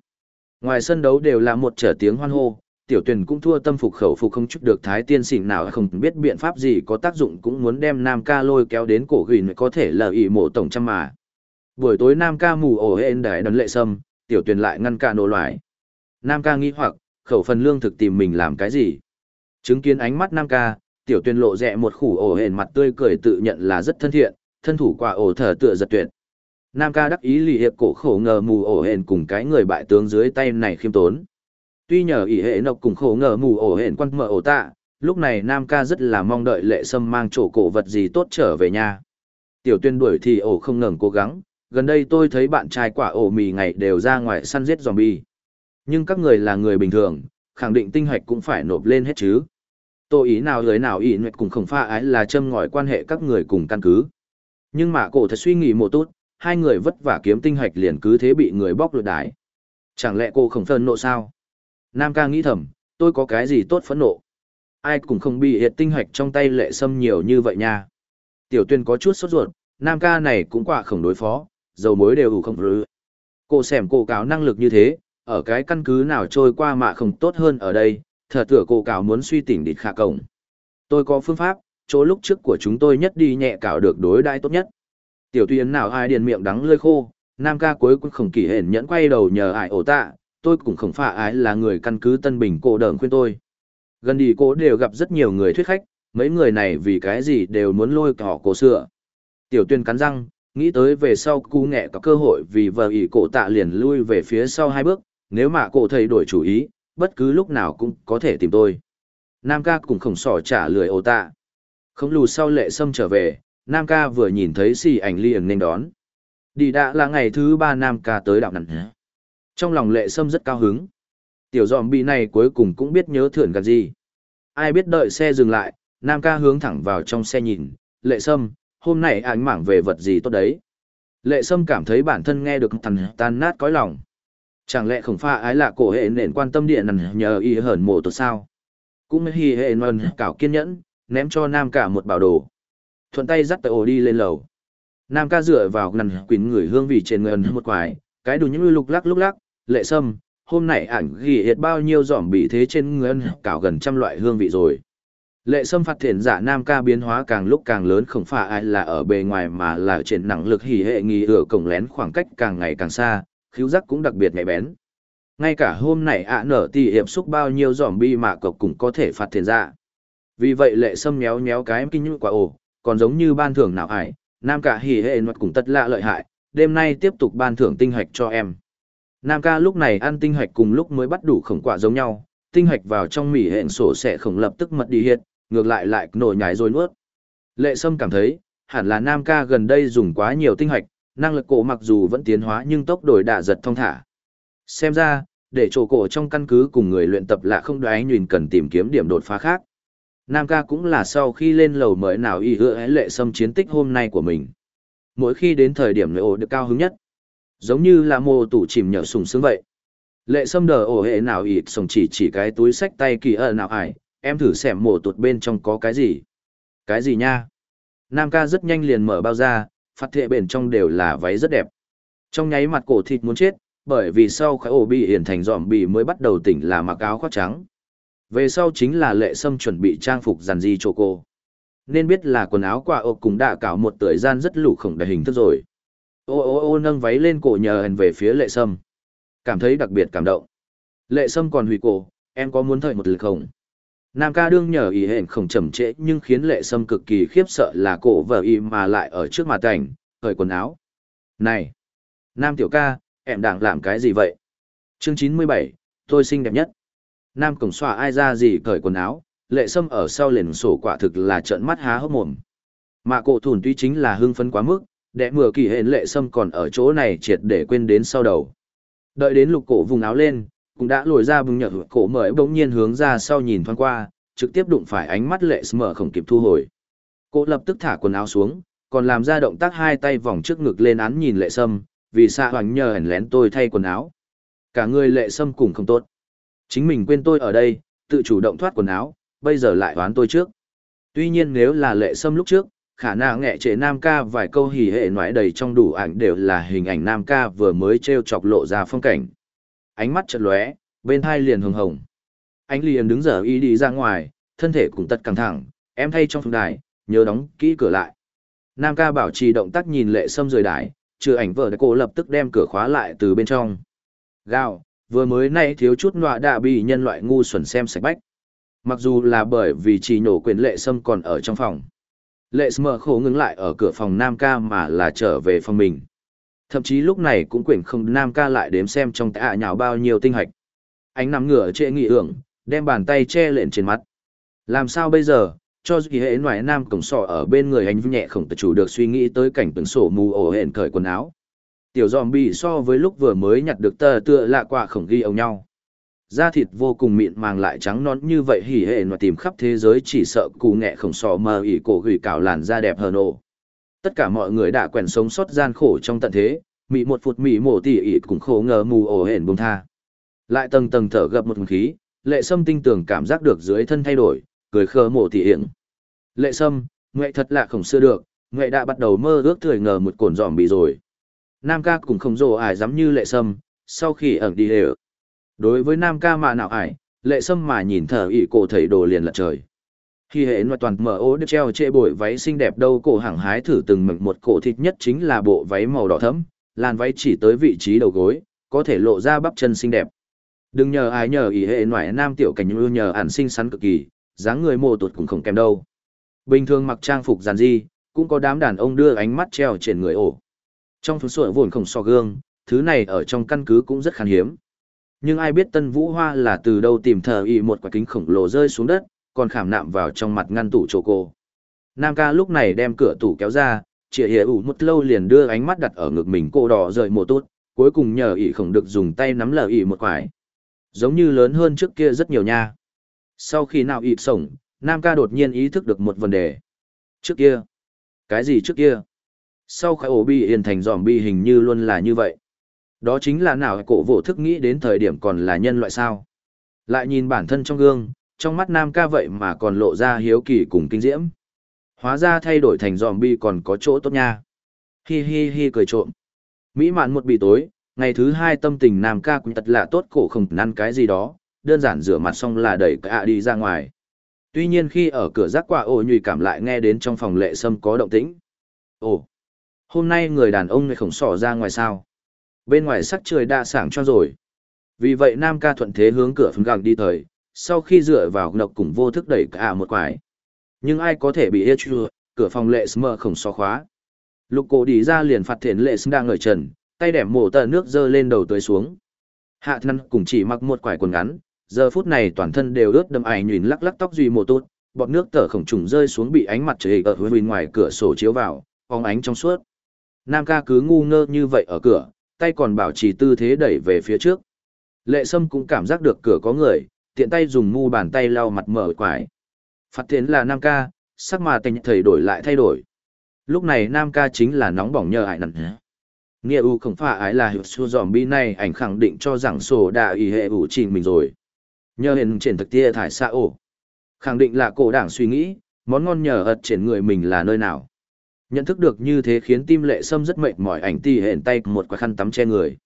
S1: Ngoài sân đấu đều là một trở tiếng hoan hô, tiểu tuyển cũng thua tâm phục khẩu phục không chút được thái tiên xỉn nào không biết biện pháp gì có tác dụng cũng muốn đem Nam ca lôi kéo đến cổ gửi có thể lờ ý mộ tổng trăm mà. Buổi tối Nam ca mù ổ hên đại đấn lệ sâm, tiểu tuyển lại ngăn ca nổ loại. Nam ca nghĩ hoặc, khẩu phần lương thực tìm mình làm cái gì? Chứng kiến ánh mắt Nam ca, tiểu tuyển lộ rẽ một khủ ổ hển mặt tươi cười tự nhận là rất thân thiện, thân thủ quả ổ thở tựa giật tuyệt. Nam ca đắc ý lì hiệp cổ khổ ngờ mù ổ hển cùng cái người bại tướng dưới tay này khiêm tốn. Tuy nhờ ỷ hệ nộc cùng khổ ngờ mù ổ hển quan mở ổ tạ, lúc này Nam ca rất là mong đợi lệ sâm mang chỗ cổ vật gì tốt trở về nhà. Tiểu tuyên đuổi thì ổ không ngừng cố gắng, gần đây tôi thấy bạn trai quả ổ mì ngày đều ra ngoài săn giết zombie. Nhưng các người là người bình thường, khẳng định tinh hoạch cũng phải nộp lên hết chứ. Tôi ý nào lời nào ý nguyệt cùng khổng pha ái là châm ngòi quan hệ các người cùng căn cứ. Nhưng mà cổ thật suy nghĩ một tốt, hai người vất vả kiếm tinh hoạch liền cứ thế bị người bóc lột đái. Chẳng lẽ cô không phân nộ sao? Nam ca nghĩ thầm, tôi có cái gì tốt phẫn nộ? Ai cũng không bị hiệt tinh hoạch trong tay lệ sâm nhiều như vậy nha. Tiểu tuyên có chút sốt ruột, Nam ca này cũng quả khổng đối phó, dầu mối đều ủ không rứ. Cô xẻm cô cáo năng lực như thế, ở cái căn cứ nào trôi qua mà không tốt hơn ở đây, thờ tựa cô cáo muốn suy tỉnh địch khả cổng. Tôi có phương pháp, chỗ lúc trước của chúng tôi nhất đi nhẹ cảo được đối đãi tốt nhất. Tiểu Tuyên nào ai điền miệng đắng lơi khô, nam ca cuối cùng khổng kỳ hển nhẫn quay đầu nhờ ai ổ tạ, tôi cũng không phải ái là người căn cứ tân bình cổ đờn khuyên tôi. Gần đi cô đều gặp rất nhiều người thuyết khách, mấy người này vì cái gì đều muốn lôi cỏ cổ sửa. Tiểu tuyên cắn răng, nghĩ tới về sau cú nghệ có cơ hội vì vợ ỷ cổ tạ liền lui về phía sau hai bước, nếu mà cổ thầy đổi chủ ý, bất cứ lúc nào cũng có thể tìm tôi. Nam ca cũng không sỏ trả lười ô tạ. Không lù sau lệ sâm trở về, Nam ca vừa nhìn thấy xì ảnh liền nên đón. Đi đã là ngày thứ ba Nam ca tới đạo nặng. Trong lòng lệ sâm rất cao hứng. Tiểu dòm bị này cuối cùng cũng biết nhớ thưởng gạt gì. Ai biết đợi xe dừng lại, Nam ca hướng thẳng vào trong xe nhìn, lệ sâm, hôm nay ánh mảng về vật gì tốt đấy. Lệ sâm cảm thấy bản thân nghe được thằn tan nát cõi lòng. Chẳng lẽ không pha ái là cổ hệ nền quan tâm điện nằn nhờ y hởn mộ tốt sao? Cũng hì hệ nần cảo kiên nhẫn, ném cho Nam ca một bảo đồ. Thuận tay dắt tới ổ đi lên lầu. Nam ca dựa vào ngần quỳnh người hương vị trên người một quái, cái đủ những lục lắc lúc lắc, lệ sâm, hôm nay ảnh ghi hết bao nhiêu giỏm bị thế trên người cảo gần trăm loại hương vị rồi. Lệ sâm phát thiện giả nam ca biến hóa càng lúc càng lớn không phải ai là ở bề ngoài mà là trên năng lực hỉ hệ nghi ở cổng lén khoảng cách càng ngày càng xa, khiếu giác cũng đặc biệt nhạy bén. Ngay cả hôm nay ạ nở tỷ hiệp xúc bao nhiêu giỏm bi mà cộc cũng có thể phát thiện giả. Vì vậy lệ sâm méo méo cái em kinh như quả ổ, còn giống như ban thưởng nào ải, nam cả hỉ hệ mặt cũng tất lạ lợi hại, đêm nay tiếp tục ban thưởng tinh hạch cho em. Nam ca lúc này ăn tinh hạch cùng lúc mới bắt đủ khổng quả giống nhau, tinh hạch vào trong mỉ hẹn sổ sẽ khổng lập tức mật đi hiện, ngược lại lại nổi nhái rồi nuốt. Lệ Sâm cảm thấy, hẳn là Nam ca gần đây dùng quá nhiều tinh hạch, năng lực cổ mặc dù vẫn tiến hóa nhưng tốc độ đạ giật thông thả. Xem ra, để chỗ cổ trong căn cứ cùng người luyện tập là không đoái nhìn cần tìm kiếm điểm đột phá khác. Nam ca cũng là sau khi lên lầu mới nào y hứa lệ Sâm chiến tích hôm nay của mình. Mỗi khi đến thời điểm nội ổ được cao hứng nhất, giống như là mô tủ chìm nhở sùng sướng vậy. Lệ Sâm đờ ổ hệ nào ịt sồng chỉ chỉ cái túi sách tay kỳ ợ nào ải, Em thử xem mổ tụt bên trong có cái gì. Cái gì nha? Nam ca rất nhanh liền mở bao ra, phát thệ bên trong đều là váy rất đẹp. Trong nháy mặt cổ thịt muốn chết, bởi vì sau khái ổ bị hiển thành dòm bị mới bắt đầu tỉnh là mặc áo khoác trắng. Về sau chính là lệ sâm chuẩn bị trang phục dàn di cho cô. Nên biết là quần áo quả ộp cùng đã cảo một thời gian rất lũ khổng đại hình thức rồi. Ô ô ô nâng váy lên cổ nhờ hèn về phía lệ sâm. Cảm thấy đặc biệt cảm động. Lệ sâm còn hủy cổ, em có muốn thời một lực không? Nam ca đương nhờ ý hển không chậm trễ nhưng khiến lệ sâm cực kỳ khiếp sợ là cổ vợ y mà lại ở trước mặt cảnh, thời quần áo. Này! Nam tiểu ca, em đang làm cái gì vậy? Chương chín mươi bảy, tôi xinh đẹp nhất. Nam cổng xoa ai ra gì cởi quần áo, lệ sâm ở sau liền sổ quả thực là trợn mắt há hốc mồm. Mà cổ thủn tuy chính là hưng phấn quá mức, đệ mửa kỳ hẹn lệ sâm còn ở chỗ này triệt để quên đến sau đầu. Đợi đến lục cổ vùng áo lên, cũng đã lồi ra bừng nhật cổ mở bỗng nhiên hướng ra sau nhìn thoáng qua, trực tiếp đụng phải ánh mắt lệ mở không kịp thu hồi. Cô lập tức thả quần áo xuống, còn làm ra động tác hai tay vòng trước ngực lên án nhìn lệ sâm, vì xa hoành nhờ hẳn lén tôi thay quần áo. Cả người lệ sâm cùng không tốt. Chính mình quên tôi ở đây, tự chủ động thoát quần áo, bây giờ lại đoán tôi trước. Tuy nhiên nếu là lệ sâm lúc trước, khả năng nghệ chế nam ca vài câu hỉ hệ nói đầy trong đủ ảnh đều là hình ảnh nam ca vừa mới treo chọc lộ ra phong cảnh. Ánh mắt chợt lóe, bên hai liền hồng hồng. Anh liền đứng dở y đi ra ngoài, thân thể cũng tất căng thẳng, em thay trong phòng đài, nhớ đóng kỹ cửa lại. Nam ca bảo trì động tác nhìn lệ sâm rời đài, trừ ảnh vợ cô lập tức đem cửa khóa lại từ bên trong. Gào, vừa mới nay thiếu chút nọa đạ bị nhân loại ngu xuẩn xem sạch bách. Mặc dù là bởi vì chỉ nổ quyền lệ sâm còn ở trong phòng. Lệ sâm khổ ngừng lại ở cửa phòng Nam ca mà là trở về phòng mình. Thậm chí lúc này cũng quyển không Nam ca lại đếm xem trong tạ nhào bao nhiêu tinh hạch. Ánh nằm ngửa trệ nghị hưởng, đem bàn tay che lên trên mắt. Làm sao bây giờ, cho dù hệ ngoại nam cổng sọ ở bên người anh nhẹ không tự chủ được suy nghĩ tới cảnh tượng sổ mù ổ hển cởi quần áo. Tiểu dòm bị so với lúc vừa mới nhặt được tờ tựa lạ quạ khổng ghi ông nhau. Da thịt vô cùng mịn màng lại trắng nón như vậy hỉ hệ mà tìm khắp thế giới chỉ sợ cù nghẹ khổng sò mờ ỉ cổ gửi cào làn da đẹp hơn ồ. Tất cả mọi người đã quen sống sót gian khổ trong tận thế, mị một phút mị mổ tỉ ỉ cũng khổ ngờ mù ổ hển buông tha. Lại tầng tầng thở gập một khí, lệ sâm tinh tường cảm giác được dưới thân thay đổi, cười khờ mổ tỉ hiển. Lệ sâm, ngoại thật lạ khổng xưa được, ngoại đã bắt đầu mơ ước thời ngờ một cồn giòm bị rồi. Nam ca cũng không rồ ải dám như lệ sâm, sau khi ẩn đi đều. Đối với nam ca mạ nào ải, lệ sâm mà nhìn thở ỉ cổ thầy đồ liền lật trời. Khi hệ mà toàn mở ô được treo chê bội váy xinh đẹp đâu cổ hàng hái thử từng mực một cổ thịt nhất chính là bộ váy màu đỏ thẫm, làn váy chỉ tới vị trí đầu gối, có thể lộ ra bắp chân xinh đẹp. Đừng nhờ ai nhờ ý hệ ngoại nam tiểu cảnh như nhờ ản xinh xắn cực kỳ, dáng người mô tuột cũng không kém đâu. Bình thường mặc trang phục giản di, cũng có đám đàn ông đưa ánh mắt treo trên người ổ. Trong phương sội vồn không so gương, thứ này ở trong căn cứ cũng rất khan hiếm. Nhưng ai biết Tân Vũ Hoa là từ đâu tìm thờ y một quả kính khổng lồ rơi xuống đất, còn khảm nạm vào trong mặt ngăn tủ chỗ cô. Nam ca lúc này đem cửa tủ kéo ra, chĩa hiểu ủ một lâu liền đưa ánh mắt đặt ở ngực mình cô đỏ rời mồ tốt, cuối cùng nhờ ỷ khổng được dùng tay nắm lờ ỷ một quải. Giống như lớn hơn trước kia rất nhiều nha. Sau khi nào y sổng, Nam ca đột nhiên ý thức được một vấn đề. Trước kia? Cái gì trước kia? Sau khai ổ bi hiền thành giòm bi hình như luôn là như vậy. Đó chính là nào cổ vô thức nghĩ đến thời điểm còn là nhân loại sao. Lại nhìn bản thân trong gương, trong mắt Nam ca vậy mà còn lộ ra hiếu kỳ cùng kinh diễm. Hóa ra thay đổi thành dòm bi còn có chỗ tốt nha. Hi hi hi cười trộm. Mỹ mạn một bị tối, ngày thứ hai tâm tình Nam ca cũng thật là tốt cổ không năn cái gì đó, đơn giản rửa mặt xong là đẩy cả đi ra ngoài. Tuy nhiên khi ở cửa giác quả ổ nhùy cảm lại nghe đến trong phòng lệ sâm có động tĩnh. Ồ, hôm nay người đàn ông này khổng sỏ ra ngoài sao? Bên ngoài sắc trời đã sảng cho rồi. Vì vậy Nam ca thuận thế hướng cửa phấn gàng đi thời, sau khi dựa vào nọc cùng vô thức đẩy cả một quải. Nhưng ai có thể bị hết chưa, cửa phòng lệ mở khổng so khóa. Lục cổ đi ra liền phạt thiện lệ sâm đang ngời trần, tay đẻm mổ tờ nước dơ lên đầu tới xuống. Hạ thân cùng chỉ mặc một quải quần ngắn, giờ phút này toàn thân đều ướt đâm ải nhuyễn lắc lắc tóc duy một tốt, bọt nước tở khổng trùng rơi xuống bị ánh mặt trời ở bên ngoài cửa sổ chiếu vào, phóng ánh trong suốt. Nam ca cứ ngu ngơ như vậy ở cửa, tay còn bảo trì tư thế đẩy về phía trước. Lệ Sâm cũng cảm giác được cửa có người, tiện tay dùng mu bàn tay lau mặt mở quải. Phát tiến là Nam ca, sắc mà tình thầy đổi lại thay đổi. Lúc này Nam ca chính là nóng bỏng nhờ ải nặng Nghĩa u không phải ái là hiệu xua dòm bi này ảnh khẳng định cho rằng sổ đã ý hệ ủ trình mình rồi. Nhờ hình trên thực tia thải xa ổ. Khẳng định là cổ đảng suy nghĩ, món ngon nhờ ật trên người mình là nơi nào. Nhận thức được như thế khiến tim lệ sâm rất mệt mỏi ảnh ti hển tay một quả khăn tắm che người.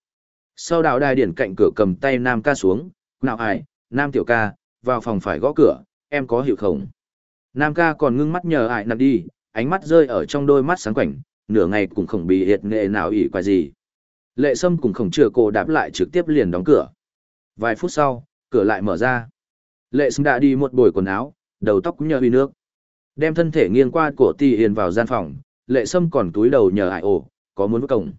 S1: Sau đạo đài điển cạnh cửa cầm tay nam ca xuống, nào ai, nam tiểu ca, vào phòng phải gõ cửa, em có hiểu không? Nam ca còn ngưng mắt nhờ ai nằm đi, ánh mắt rơi ở trong đôi mắt sáng quảnh, nửa ngày cũng không bị hiệt nghệ nào ỉ quái gì. Lệ sâm cũng không chừa cô đáp lại trực tiếp liền đóng cửa. Vài phút sau, cửa lại mở ra. Lệ sâm đã đi một bồi quần áo, đầu tóc cũng nhờ huy nước. Đem thân thể nghiêng qua của ti hiền vào gian phòng, lệ sâm còn túi đầu nhờ ai ổ, có muốn cổng.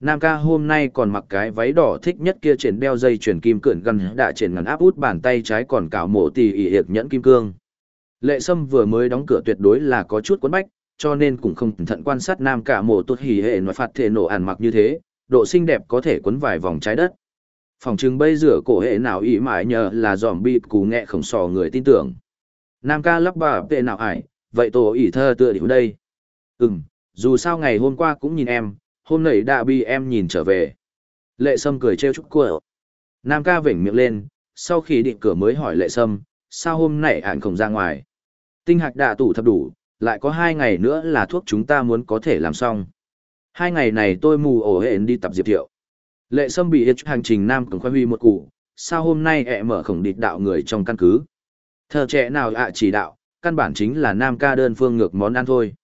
S1: Nam ca hôm nay còn mặc cái váy đỏ thích nhất kia trên đeo dây chuyển kim cượn gần đã trên ngắn áp út bàn tay trái còn cào mổ tì ỉ hiệp nhẫn kim cương. Lệ sâm vừa mới đóng cửa tuyệt đối là có chút quấn bách, cho nên cũng không cẩn thận quan sát nam cả mổ tốt hỉ hệ nói phạt thể nổ ản mặc như thế, độ xinh đẹp có thể quấn vài vòng trái đất. Phòng trưng bây giờ cổ hệ nào ý mãi nhờ là dòm bị cú nghẹ khổng sò người tin tưởng. Nam ca lắp bà tệ nào ải, vậy tổ ỉ thơ tựa điệu đây. Ừm, dù sao ngày hôm qua cũng nhìn em, hôm nay đã bị em nhìn trở về. Lệ Sâm cười trêu chúc cô. Nam ca vểnh miệng lên, sau khi định cửa mới hỏi Lệ Sâm, sao hôm nay hạn không ra ngoài. Tinh hạch đã tủ thập đủ, lại có hai ngày nữa là thuốc chúng ta muốn có thể làm xong. Hai ngày này tôi mù ổ hẹn đi tập diệp thiệu. Lệ Sâm bị hiệt hành trình Nam Cường khoai huy một cụ, sao hôm nay ẹ mở khổng địch đạo người trong căn cứ. Thờ trẻ nào ạ chỉ đạo, căn bản chính là Nam ca đơn phương ngược món ăn thôi.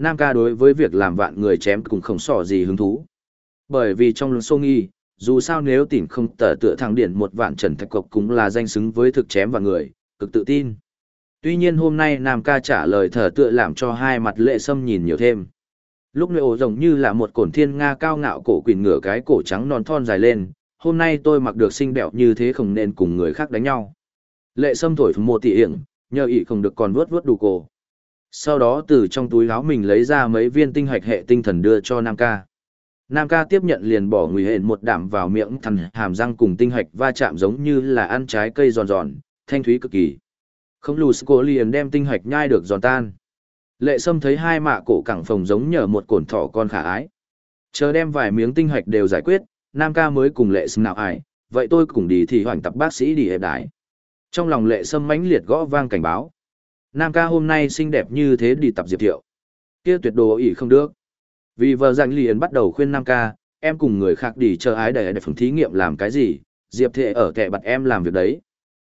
S1: Nam ca đối với việc làm vạn người chém cũng không sỏ gì hứng thú. Bởi vì trong lưng sô nghi, dù sao nếu tỉnh không tở tựa thẳng điển một vạn trần thạch cộc cũng là danh xứng với thực chém và người, cực tự tin. Tuy nhiên hôm nay Nam ca trả lời thở tựa làm cho hai mặt lệ sâm nhìn nhiều thêm. Lúc này ổ rồng như là một cổn thiên nga cao ngạo cổ quỳnh ngửa cái cổ trắng non thon dài lên, hôm nay tôi mặc được xinh đẹp như thế không nên cùng người khác đánh nhau. Lệ sâm thổi một tỷ hiển, nhờ ị không được còn vớt vớt đủ cổ. Sau đó từ trong túi áo mình lấy ra mấy viên tinh hạch hệ tinh thần đưa cho Nam ca. Nam ca tiếp nhận liền bỏ nguy hện một đảm vào miệng thần hàm răng cùng tinh hạch va chạm giống như là ăn trái cây giòn giòn, thanh thúy cực kỳ. Không lù cô liền đem tinh hạch nhai được giòn tan. Lệ sâm thấy hai mạ cổ cẳng phồng giống nhờ một cổn thỏ con khả ái. Chờ đem vài miếng tinh hạch đều giải quyết, Nam ca mới cùng lệ sâm nào ải, vậy tôi cùng đi thì hoành tập bác sĩ đi hẹp đái. Trong lòng lệ sâm mãnh liệt gõ vang cảnh báo. Nam ca hôm nay xinh đẹp như thế đi tập diệp thiệu. Kia tuyệt đồ ỷ không được. Vì vợ dành liền bắt đầu khuyên Nam ca, em cùng người khác đi chờ ái để để phòng thí nghiệm làm cái gì, diệp thệ ở kẻ bật em làm việc đấy.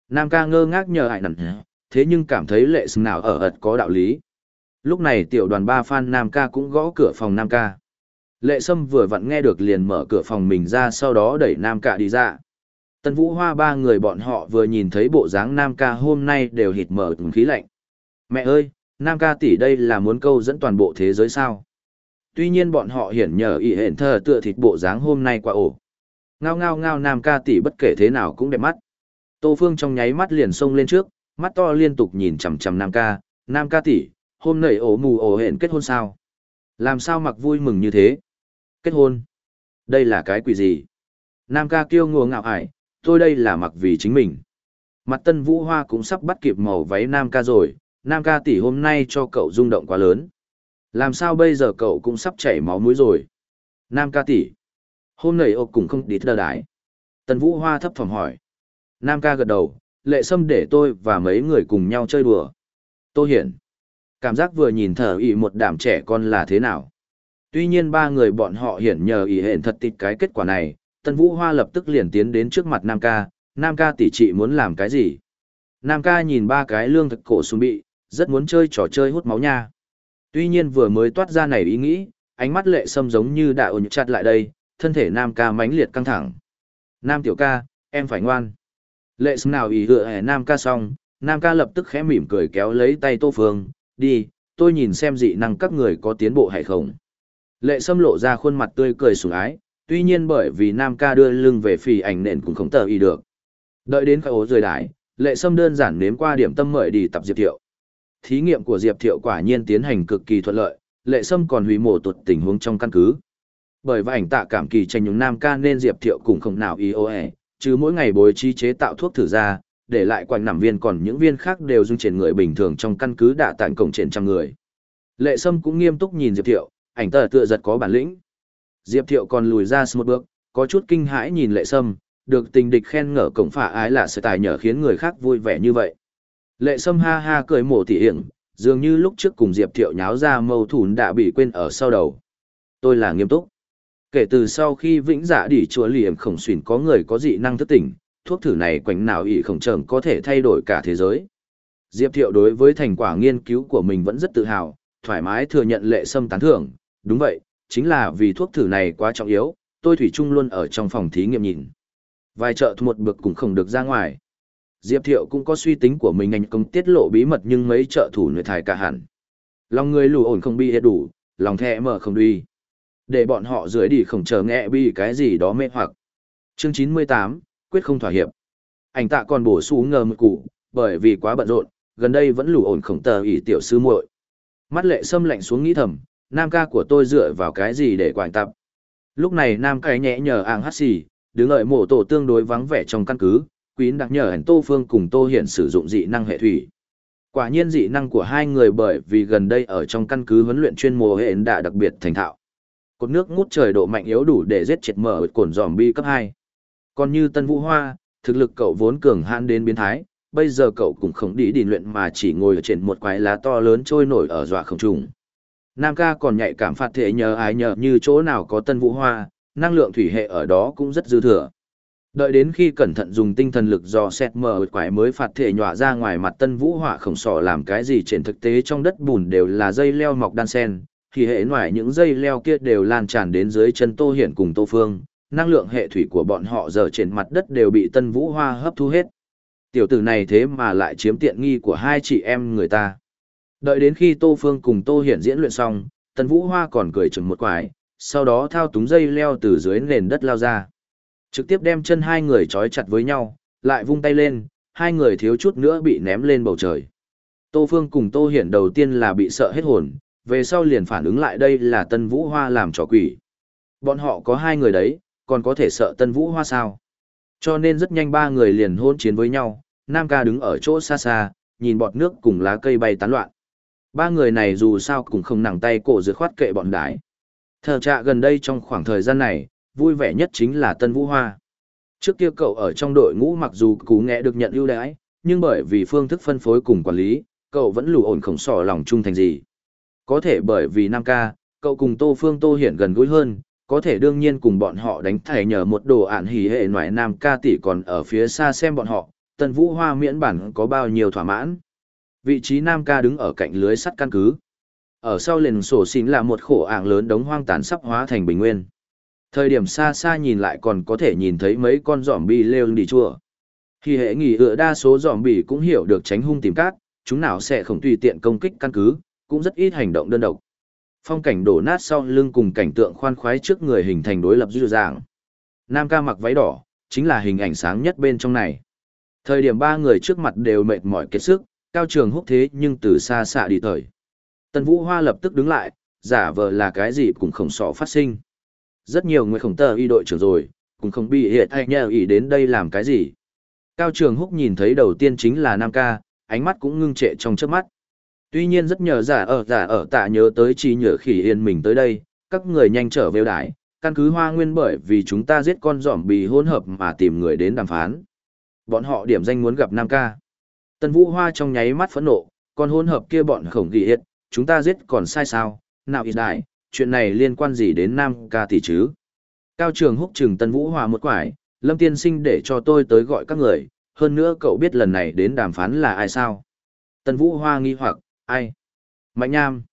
S1: Nam ca ngơ ngác nhờ hại nặng, thế nhưng cảm thấy lệ sâm nào ở ật có đạo lý. Lúc này tiểu đoàn ba fan Nam ca cũng gõ cửa phòng Nam ca. Lệ Sâm vừa vặn nghe được liền mở cửa phòng mình ra sau đó đẩy Nam ca đi ra. Tân Vũ Hoa ba người bọn họ vừa nhìn thấy bộ dáng Nam ca hôm nay đều hít mở khí lạnh. Mẹ ơi, Nam ca tỷ đây là muốn câu dẫn toàn bộ thế giới sao? Tuy nhiên bọn họ hiển nhờ ý hển thờ tựa thịt bộ dáng hôm nay qua ổ. Ngao ngao ngao Nam ca tỷ bất kể thế nào cũng đẹp mắt. Tô Phương trong nháy mắt liền xông lên trước, mắt to liên tục nhìn chằm chằm Nam ca, Nam ca tỷ, hôm nảy ổ mù ổ hẹn kết hôn sao? Làm sao mặc vui mừng như thế? Kết hôn? Đây là cái quỷ gì? Nam ca kêu ngùa ngạo ải, tôi đây là mặc vì chính mình. Mặt tân vũ hoa cũng sắp bắt kịp màu váy Nam ca rồi, Nam ca tỷ hôm nay cho cậu rung động quá lớn. Làm sao bây giờ cậu cũng sắp chảy máu mũi rồi? Nam ca tỷ, hôm nay ổ cũng không đi thơ đái. Tần vũ hoa thấp thỏm hỏi. Nam ca gật đầu, lệ sâm để tôi và mấy người cùng nhau chơi đùa. Tô Hiển. Cảm giác vừa nhìn thở ý một đảm trẻ con là thế nào. Tuy nhiên ba người bọn họ hiển nhờ ý hẹn thật tịt cái kết quả này, Tần Vũ Hoa lập tức liền tiến đến trước mặt Nam ca, Nam ca tỷ chị muốn làm cái gì? Nam ca nhìn ba cái lương thực cổ xuống bị, rất muốn chơi trò chơi hút máu nha. Tuy nhiên vừa mới toát ra này ý nghĩ, ánh mắt lệ sâm giống như đã ổn chặt lại đây, thân thể Nam ca mãnh liệt căng thẳng. Nam tiểu ca, em phải ngoan. Lệ sâm nào ý hựa hẻ Nam ca xong, Nam ca lập tức khẽ mỉm cười kéo lấy tay Tô Phương, đi, tôi nhìn xem dị năng các người có tiến bộ hay không. Lệ Sâm lộ ra khuôn mặt tươi cười sủng ái, tuy nhiên bởi vì Nam ca đưa lưng về phì ảnh nền cũng không tờ ý được. Đợi đến khai ố rời đái, Lệ Sâm đơn giản nếm qua điểm tâm mời đi tập Diệp Thiệu. Thí nghiệm của Diệp Thiệu quả nhiên tiến hành cực kỳ thuận lợi, Lệ Sâm còn hủy mổ tuột tình huống trong căn cứ. Bởi vậy ảnh tạ cảm kỳ tranh những Nam ca nên Diệp Thiệu cũng không nào ý ô chứ mỗi ngày bồi trí chế tạo thuốc thử ra, để lại quanh nằm viên còn những viên khác đều dung trên người bình thường trong căn cứ đã tạng cổng trên trăm người. Lệ Sâm cũng nghiêm túc nhìn Diệp Thiệu, ảnh tờ tựa giật có bản lĩnh. Diệp Thiệu còn lùi ra một bước, có chút kinh hãi nhìn Lệ Sâm, được tình địch khen ngợi cổng phả ái là sự tài nhở khiến người khác vui vẻ như vậy. Lệ Sâm ha ha cười mổ tỉ hiểm, dường như lúc trước cùng Diệp Thiệu nháo ra mâu thuẫn đã bị quên ở sau đầu. Tôi là nghiêm túc. Kể từ sau khi vĩnh dạ đỉ chúa liềm khổng xuyển có người có dị năng thức tỉnh, thuốc thử này quánh nào ỷ khổng trởm có thể thay đổi cả thế giới. Diệp Thiệu đối với thành quả nghiên cứu của mình vẫn rất tự hào, thoải mái thừa nhận lệ sâm tán thưởng. Đúng vậy, chính là vì thuốc thử này quá trọng yếu, tôi thủy chung luôn ở trong phòng thí nghiệm nhìn. Vài trợ một bực cũng không được ra ngoài. Diệp Thiệu cũng có suy tính của mình ngành công tiết lộ bí mật nhưng mấy trợ thủ nội thải cả hẳn. Lòng người lù ổn không bị hết đủ, lòng thẻ mở không đi. Để bọn họ dưới đi không chờ nghe bị cái gì đó mê hoặc. Chương 98, quyết không thỏa hiệp. Anh tạ còn bổ sung ngờ một cụ, bởi vì quá bận rộn, gần đây vẫn lù ổn khổng tờ ỷ tiểu sư muội. Mắt lệ sâm lạnh xuống nghĩ thầm, nam ca của tôi dựa vào cái gì để quảng tập. Lúc này nam cái nhẹ nhờ àng hát xì, đứng ở mộ tổ tương đối vắng vẻ trong căn cứ, quý đặc nhờ hẳn Tô Phương cùng Tô Hiển sử dụng dị năng hệ thủy. Quả nhiên dị năng của hai người bởi vì gần đây ở trong căn cứ huấn luyện chuyên mùa hệ đã đặc biệt thành thạo. Cột nước ngút trời độ mạnh yếu đủ để giết triệt mở cồn giòm bi cấp 2. Còn như Tân Vũ Hoa, thực lực cậu vốn cường hãn đến biến thái, bây giờ cậu cũng không đi đi luyện mà chỉ ngồi ở trên một quái lá to lớn trôi nổi ở dọa không trùng. Nam ca còn nhạy cảm phạt thể nhờ ai nhờ như chỗ nào có Tân Vũ Hoa, năng lượng thủy hệ ở đó cũng rất dư thừa. Đợi đến khi cẩn thận dùng tinh thần lực dò xét mở quái mới phạt thể nhỏa ra ngoài mặt tân vũ hỏa khổng sọ làm cái gì trên thực tế trong đất bùn đều là dây leo mọc đan sen, thì hệ ngoài những dây leo kia đều lan tràn đến dưới chân Tô Hiển cùng Tô Phương, năng lượng hệ thủy của bọn họ giờ trên mặt đất đều bị tân vũ hoa hấp thu hết. Tiểu tử này thế mà lại chiếm tiện nghi của hai chị em người ta. Đợi đến khi Tô Phương cùng Tô Hiển diễn luyện xong, tân vũ hoa còn cười chừng một quái, sau đó thao túng dây leo từ dưới nền đất lao ra. Trực tiếp đem chân hai người trói chặt với nhau, lại vung tay lên, hai người thiếu chút nữa bị ném lên bầu trời. Tô Phương cùng Tô Hiển đầu tiên là bị sợ hết hồn, về sau liền phản ứng lại đây là Tân Vũ Hoa làm trò quỷ. Bọn họ có hai người đấy, còn có thể sợ Tân Vũ Hoa sao? Cho nên rất nhanh ba người liền hôn chiến với nhau, Nam ca đứng ở chỗ xa xa, nhìn bọt nước cùng lá cây bay tán loạn. Ba người này dù sao cũng không nặng tay cổ rượt khoát kệ bọn đái. Thờ trạ gần đây trong khoảng thời gian này, vui vẻ nhất chính là Tân Vũ Hoa. Trước kia cậu ở trong đội ngũ mặc dù cú nghệ được nhận ưu đãi, nhưng bởi vì phương thức phân phối cùng quản lý, cậu vẫn lù ổn khổng sỏ lòng trung thành gì. Có thể bởi vì Nam ca, cậu cùng Tô Phương Tô Hiển gần gũi hơn, có thể đương nhiên cùng bọn họ đánh thẻ nhờ một đồ ản hỉ hệ ngoại Nam ca tỷ còn ở phía xa xem bọn họ, Tân Vũ Hoa miễn bản có bao nhiêu thỏa mãn. Vị trí Nam ca đứng ở cạnh lưới sắt căn cứ. Ở sau liền sổ xin là một khổ ảng lớn đống hoang tàn sắp hóa thành bình nguyên. Thời điểm xa xa nhìn lại còn có thể nhìn thấy mấy con giỏm bi lêu đi chùa. Khi hệ nghỉ ựa đa số giỏm bi cũng hiểu được tránh hung tìm cát, chúng nào sẽ không tùy tiện công kích căn cứ, cũng rất ít hành động đơn độc. Phong cảnh đổ nát sau lưng cùng cảnh tượng khoan khoái trước người hình thành đối lập dư dàng. Nam ca mặc váy đỏ, chính là hình ảnh sáng nhất bên trong này. Thời điểm ba người trước mặt đều mệt mỏi kiệt sức, cao trường húc thế nhưng từ xa xạ đi thời. Tần Vũ Hoa lập tức đứng lại, giả vờ là cái gì cũng không sợ phát sinh. Rất nhiều người khổng tờ y đội trưởng rồi, cũng không bị hiện hay nhờ ý đến đây làm cái gì. Cao Trường Húc nhìn thấy đầu tiên chính là Nam Ca, ánh mắt cũng ngưng trệ trong chớp mắt. Tuy nhiên rất nhờ giả ở giả ở tạ nhớ tới trí nhờ khỉ yên mình tới đây, các người nhanh trở về đái, căn cứ hoa nguyên bởi vì chúng ta giết con giỏm bì hỗn hợp mà tìm người đến đàm phán. Bọn họ điểm danh muốn gặp Nam Ca. Tân Vũ Hoa trong nháy mắt phẫn nộ, con hỗn hợp kia bọn khổng ghi hiện chúng ta giết còn sai sao, nào ít đại, chuyện này liên quan gì đến Nam ca tỷ chứ? Cao trường húc trừng Tân Vũ Hòa một quải, Lâm Tiên Sinh để cho tôi tới gọi các người, hơn nữa cậu biết lần này đến đàm phán là ai sao? Tân Vũ Hoa nghi hoặc, ai? Mạnh Nham.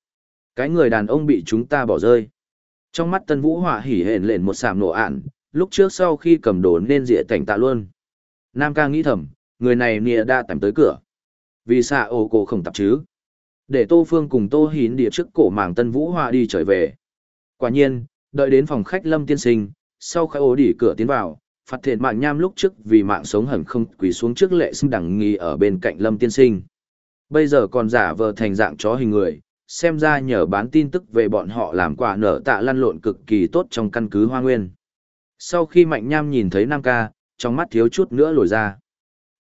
S1: Cái người đàn ông bị chúng ta bỏ rơi. Trong mắt Tân Vũ Hòa hỉ hển lên một sạm nổ ạn, lúc trước sau khi cầm đồ nên dịa cảnh tạ luôn. Nam ca nghĩ thầm, người này nịa đã tầm tới cửa. Vì sao ô cổ không tập chứ? Để Tô Phương cùng Tô Hín địa trước cổ màng Tân Vũ Hoa đi trở về. Quả nhiên, đợi đến phòng khách Lâm Tiên Sinh, sau khai ố đỉ cửa tiến vào, phạt thiện mạng nham lúc trước vì mạng sống hẳn không quỳ xuống trước lệ sinh đẳng nghi ở bên cạnh Lâm Tiên Sinh. Bây giờ còn giả vờ thành dạng chó hình người, xem ra nhờ bán tin tức về bọn họ làm quả nở tạ lăn lộn cực kỳ tốt trong căn cứ Hoa Nguyên. Sau khi Mạnh Nham nhìn thấy Nam Ca, trong mắt thiếu chút nữa lồi ra.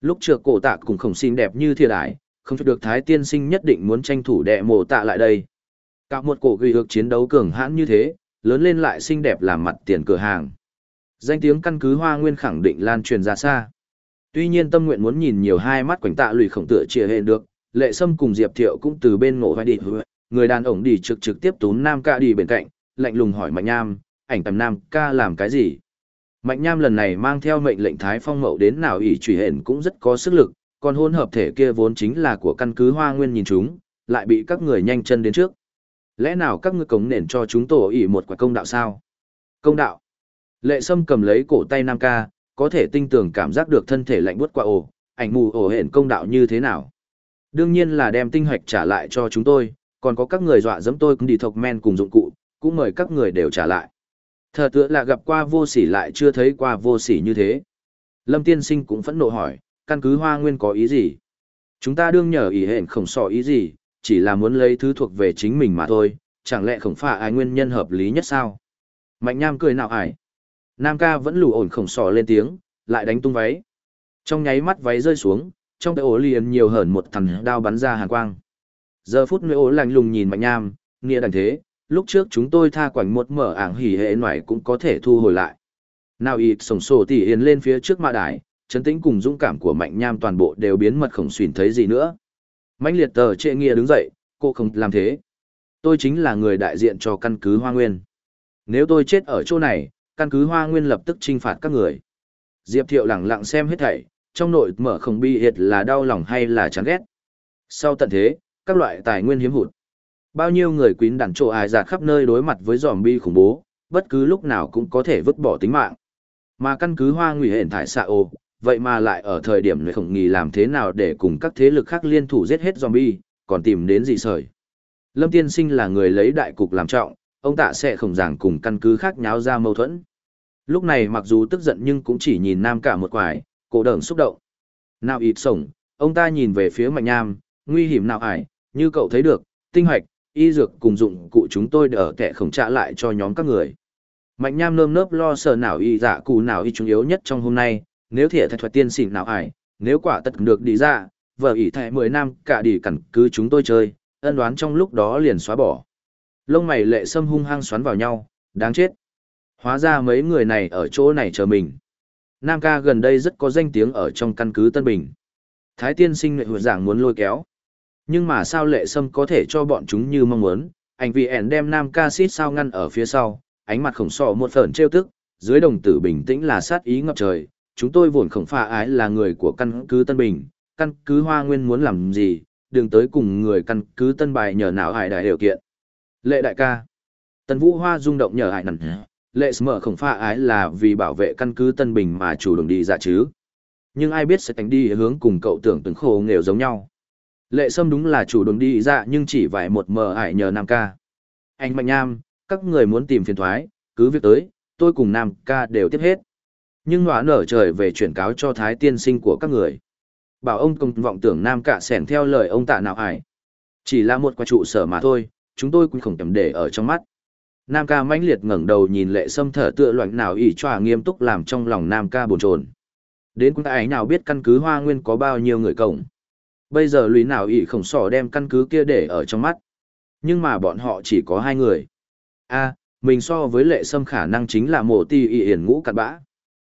S1: Lúc trước cổ tạ cũng không xinh đẹp như thiệt ải, không phải được Thái Tiên Sinh nhất định muốn tranh thủ đệ mộ tạ lại đây. Cả một cổ ghi được chiến đấu cường hãn như thế, lớn lên lại xinh đẹp làm mặt tiền cửa hàng. Danh tiếng căn cứ Hoa Nguyên khẳng định lan truyền ra xa. Tuy nhiên tâm nguyện muốn nhìn nhiều hai mắt quảnh tạ lùi khổng tựa chia hệ được, lệ sâm cùng Diệp Thiệu cũng từ bên ngộ vai đi người đàn ổng đi trực trực tiếp tún Nam ca đi bên cạnh, lạnh lùng hỏi Mạnh Nham, ảnh tầm Nam ca làm cái gì? Mạnh Nham lần này mang theo mệnh lệnh Thái Phong Mậu đến nào ỷ trùy hển cũng rất có sức lực, còn hôn hợp thể kia vốn chính là của căn cứ hoa nguyên nhìn chúng, lại bị các người nhanh chân đến trước. Lẽ nào các ngươi cống nền cho chúng tổ ỉ một quả công đạo sao? Công đạo. Lệ Sâm cầm lấy cổ tay Nam ca, có thể tinh tường cảm giác được thân thể lạnh buốt qua ổ, ảnh mù ổ hển công đạo như thế nào. Đương nhiên là đem tinh hoạch trả lại cho chúng tôi, còn có các người dọa dẫm tôi cũng đi thộc men cùng dụng cụ, cũng mời các người đều trả lại. Thờ tựa là gặp qua vô sỉ lại chưa thấy qua vô sỉ như thế. Lâm tiên sinh cũng phẫn nộ hỏi, căn cứ hoa nguyên có ý gì? Chúng ta đương nhờ ý hẹn khổng so ý gì, chỉ là muốn lấy thứ thuộc về chính mình mà thôi, chẳng lẽ không phải ai nguyên nhân hợp lý nhất sao? Mạnh nham cười nào ải. Nam ca vẫn lù ổn khổng sò lên tiếng, lại đánh tung váy. Trong nháy mắt váy rơi xuống, trong tay ổ liền nhiều hởn một thằng đao bắn ra hàn quang. Giờ phút nơi ổ lạnh lùng nhìn mạnh nham, nghĩa đành thế, lúc trước chúng tôi tha quảnh một mở ảng hỉ hệ ngoại cũng có thể thu hồi lại. Nào ịt sổng sổ tỉ hiền lên phía trước mạ đài, chấn tĩnh cùng dũng cảm của mạnh nham toàn bộ đều biến mật khổng xuyên thấy gì nữa. Mạnh liệt tờ trệ nghĩa đứng dậy, cô không làm thế. Tôi chính là người đại diện cho căn cứ Hoa Nguyên. Nếu tôi chết ở chỗ này, căn cứ Hoa Nguyên lập tức trinh phạt các người. Diệp Thiệu lẳng lặng xem hết thảy, trong nội mở không bi hiệt là đau lòng hay là chán ghét. Sau tận thế, các loại tài nguyên hiếm hụt. Bao nhiêu người quýn đàn trộ ai giạt khắp nơi đối mặt với bi khủng bố, bất cứ lúc nào cũng có thể vứt bỏ tính mạng. Mà căn cứ hoa nguy hển thải xạ ô, vậy mà lại ở thời điểm này khổng nghỉ làm thế nào để cùng các thế lực khác liên thủ giết hết zombie, còn tìm đến gì sởi. Lâm Tiên Sinh là người lấy đại cục làm trọng, ông tạ sẽ không giảng cùng căn cứ khác nháo ra mâu thuẫn. Lúc này mặc dù tức giận nhưng cũng chỉ nhìn nam cả một quải, cổ đờn xúc động. Nào ịt sổng, ông ta nhìn về phía mạnh nham, nguy hiểm nào ải, như cậu thấy được, tinh hoạch, y dược cùng dụng cụ chúng tôi ở kẻ khổng trả lại cho nhóm các người. Mạnh nham nơm nớp lo sợ nào y dạ cụ nào y chúng yếu nhất trong hôm nay, nếu thiệt thật thuật tiên xỉn nào ải, nếu quả tật được đi ra, vợ ỷ thẻ mười năm cả đi cẩn cứ chúng tôi chơi, ân đoán trong lúc đó liền xóa bỏ. Lông mày lệ sâm hung hăng xoắn vào nhau, đáng chết. Hóa ra mấy người này ở chỗ này chờ mình. Nam ca gần đây rất có danh tiếng ở trong căn cứ Tân Bình. Thái tiên sinh nguyện giảng muốn lôi kéo. Nhưng mà sao lệ sâm có thể cho bọn chúng như mong muốn, ảnh vì ẻn đem nam ca xít sao ngăn ở phía sau, ánh mặt khổng sọ một phần trêu tức, dưới đồng tử bình tĩnh là sát ý ngập trời, chúng tôi vốn khổng pha ái là người của căn cứ Tân Bình, căn cứ Hoa Nguyên muốn làm gì, đừng tới cùng người căn cứ Tân Bài nhờ nào hải đại điều kiện. Lệ đại ca. tân Vũ Hoa rung động nhờ hải nặng. Lệ mở khổng pha ái là vì bảo vệ căn cứ Tân Bình mà chủ động đi dạ chứ. Nhưng ai biết sẽ thành đi hướng cùng cậu tưởng từng khổ nghèo giống nhau. Lệ Sâm đúng là chủ động đi dạ nhưng chỉ vài một mờ ải nhờ Nam ca. Anh Mạnh nam, các người muốn tìm phiền thoái, cứ việc tới, tôi cùng Nam ca đều tiếp hết. Nhưng nọa nở trời về chuyển cáo cho thái tiên sinh của các người. Bảo ông công vọng tưởng Nam cả sẻn theo lời ông tạ nào ải. Chỉ là một quả trụ sở mà thôi, chúng tôi cũng không cầm để ở trong mắt. Nam ca mãnh liệt ngẩng đầu nhìn lệ sâm thở tựa loạn nào ỉ choà nghiêm túc làm trong lòng Nam ca bồn chồn. Đến cũng ai nào biết căn cứ hoa nguyên có bao nhiêu người cổng. Bây giờ lùi nào ỉ khổng sỏ đem căn cứ kia để ở trong mắt. Nhưng mà bọn họ chỉ có hai người. a mình so với lệ sâm khả năng chính là mổ ti ỉ hiển ngũ cặn bã.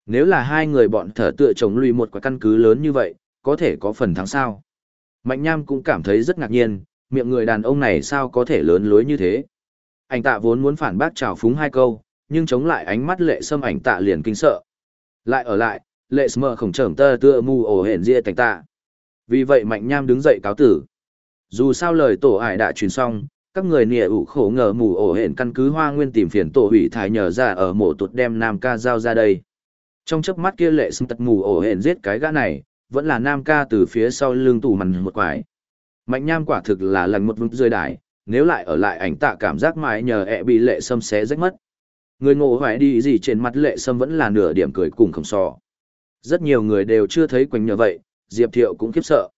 S1: Nếu là hai người bọn thở tựa chống lùi một quả căn cứ lớn như vậy, có thể có phần thắng sao. Mạnh Nham cũng cảm thấy rất ngạc nhiên, miệng người đàn ông này sao có thể lớn lối như thế. Anh tạ vốn muốn phản bác trào phúng hai câu, nhưng chống lại ánh mắt lệ sâm ảnh tạ liền kinh sợ. Lại ở lại, lệ sâm khổng trưởng tơ tựa mù ổ hển ria thành tạ. Vì vậy Mạnh Nham đứng dậy cáo tử. Dù sao lời tổ ải đã truyền xong, các người nịa ủ khổ ngờ mù ổ hển căn cứ hoa nguyên tìm phiền tổ hủy thải nhờ ra ở mộ tụt đem nam ca giao ra đây. Trong chớp mắt kia lệ sâm tật mù ổ hển giết cái gã này, vẫn là nam ca từ phía sau lưng tủ mằn một quải. Mạnh nham quả thực là lần một vực rơi đài, nếu lại ở lại ảnh tạ cảm giác mãi nhờ ẹ bị lệ sâm xé rách mất. Người ngộ hoài đi gì trên mặt lệ sâm vẫn là nửa điểm cười cùng không so. Rất nhiều người đều chưa thấy quanh nhờ vậy, Diệp Thiệu cũng khiếp sợ.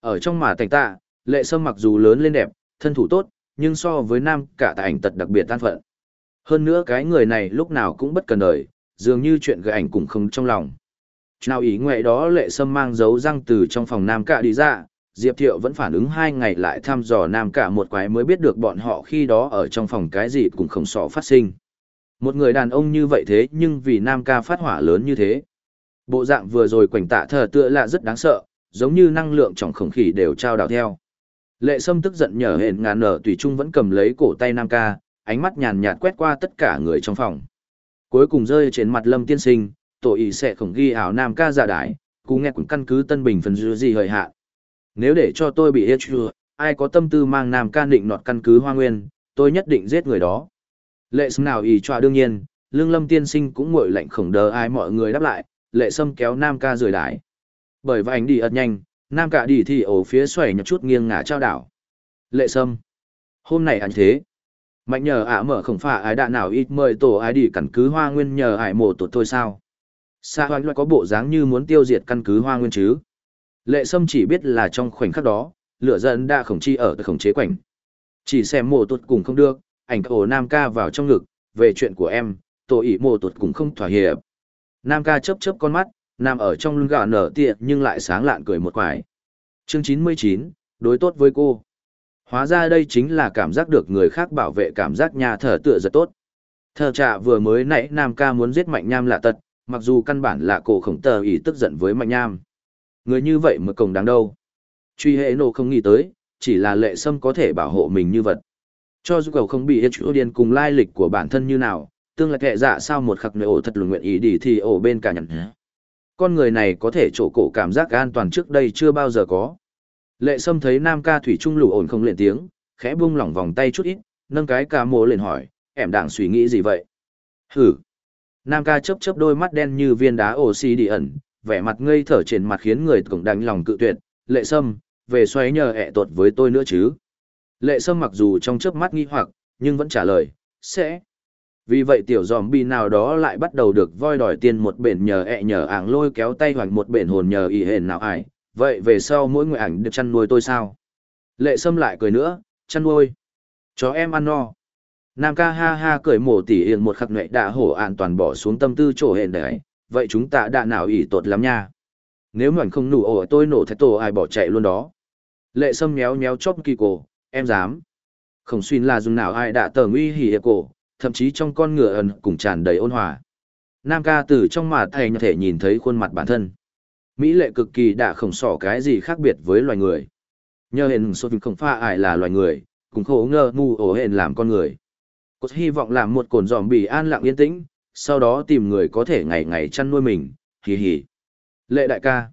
S1: Ở trong mà thành tạ, lệ sâm mặc dù lớn lên đẹp, thân thủ tốt, nhưng so với nam cả tại ảnh tật đặc biệt tan phận. Hơn nữa cái người này lúc nào cũng bất cần đời, dường như chuyện gợi ảnh cũng không trong lòng. Nào ý ngoại đó lệ sâm mang dấu răng từ trong phòng nam cả đi ra, Diệp Thiệu vẫn phản ứng hai ngày lại thăm dò nam cả một quái mới biết được bọn họ khi đó ở trong phòng cái gì cũng không sợ phát sinh. Một người đàn ông như vậy thế nhưng vì nam ca phát hỏa lớn như thế. Bộ dạng vừa rồi quảnh tạ thờ tựa là rất đáng sợ, giống như năng lượng trong không khí đều trao đảo theo. Lệ Sâm tức giận nhở hẹn ngàn nở tùy trung vẫn cầm lấy cổ tay Nam ca, ánh mắt nhàn nhạt quét qua tất cả người trong phòng. Cuối cùng rơi trên mặt Lâm tiên sinh, tổ ý sẽ không ghi ảo Nam ca giả đái, cú nghe cũng căn cứ tân bình phần dư gì hời hạ. Nếu để cho tôi bị hết chưa, ai có tâm tư mang Nam ca định nọt căn cứ hoa nguyên, tôi nhất định giết người đó. Lệ Sâm nào ý choa đương nhiên, lương lâm tiên sinh cũng ngồi lạnh khổng đờ ai mọi người đáp lại, lệ Sâm kéo Nam ca rời đái. Bởi vậy anh đi ật nhanh, Nam ca đi thì ổ phía xoay nhặt chút nghiêng ngả trao đảo. Lệ Sâm. Hôm nay anh thế. Mạnh nhờ ả mở không phải ai đã nào ít mời tổ ai đi căn cứ hoa nguyên nhờ ải mổ tụt thôi sao. Sa hoành loại có bộ dáng như muốn tiêu diệt căn cứ hoa nguyên chứ. Lệ Sâm chỉ biết là trong khoảnh khắc đó, lửa giận đã khổng chi ở khổng chế quảnh. Chỉ xem mổ tụt cùng không được, ảnh ổ Nam ca vào trong ngực, về chuyện của em, tổ ý mổ tụt cũng không thỏa hiệp. Nam ca chớp chớp con mắt, nằm ở trong lưng gà nở tiệt nhưng lại sáng lạn cười một quải. Chương 99, đối tốt với cô. Hóa ra đây chính là cảm giác được người khác bảo vệ cảm giác nhà thở tựa rất tốt. Thờ trạ vừa mới nãy Nam ca muốn giết Mạnh Nham là tật, mặc dù căn bản là cổ khổng tờ ý tức giận với Mạnh Nham. Người như vậy mà cổng đáng đâu. Truy hệ nổ không nghĩ tới, chỉ là lệ sâm có thể bảo hộ mình như vật. Cho dù cầu không bị hết chủ điên cùng lai lịch của bản thân như nào, tương lai kệ dạ sao một khắc nơi ổ thật lùng nguyện ý đi thì ổ bên cả nhận. Con người này có thể chỗ cổ cảm giác an toàn trước đây chưa bao giờ có. Lệ Sâm thấy Nam ca thủy trung lù ổn không lên tiếng, khẽ buông lỏng vòng tay chút ít, nâng cái ca mồ lên hỏi, em đang suy nghĩ gì vậy? Hử! Nam ca chớp chớp đôi mắt đen như viên đá oxy đi ẩn, vẻ mặt ngây thở trên mặt khiến người cũng đánh lòng cự tuyệt. Lệ Sâm, về xoáy nhờ ẹ tuột với tôi nữa chứ? Lệ Sâm mặc dù trong chớp mắt nghi hoặc, nhưng vẫn trả lời, sẽ. Vì vậy tiểu giòm bi nào đó lại bắt đầu được voi đòi tiền một bển nhờ ẹ nhờ ảng lôi kéo tay hoặc một bển hồn nhờ y hền nào ải, vậy về sau mỗi người ảnh được chăn nuôi tôi sao? Lệ Sâm lại cười nữa, chăn nuôi. Chó em ăn no. Nam ca ha ha cười mổ tỉ hiện một khắc nệ đã hổ an toàn bỏ xuống tâm tư chỗ hẹn đấy, vậy chúng ta đã nào ỉ tột lắm nha. Nếu mình không nụ ổ tôi nổ thái tổ ai bỏ chạy luôn đó. Lệ Sâm méo méo chóp kỳ cổ, em dám. Không xuyên là dùng nào ai đã tờ nguy hỉ cổ, thậm chí trong con ngựa ẩn cũng tràn đầy ôn hòa. Nam ca từ trong mặt thành thể nhìn thấy khuôn mặt bản thân. Mỹ lệ cực kỳ đã khổng sỏ cái gì khác biệt với loài người. Nhờ hẹn số không pha ải là loài người, cũng khổ ngờ ngu ổ hẹn làm con người. Có hy vọng làm một cồn giòm bị an lặng yên tĩnh, sau đó tìm người có thể ngày ngày chăn nuôi mình, hì hì. Lệ đại ca,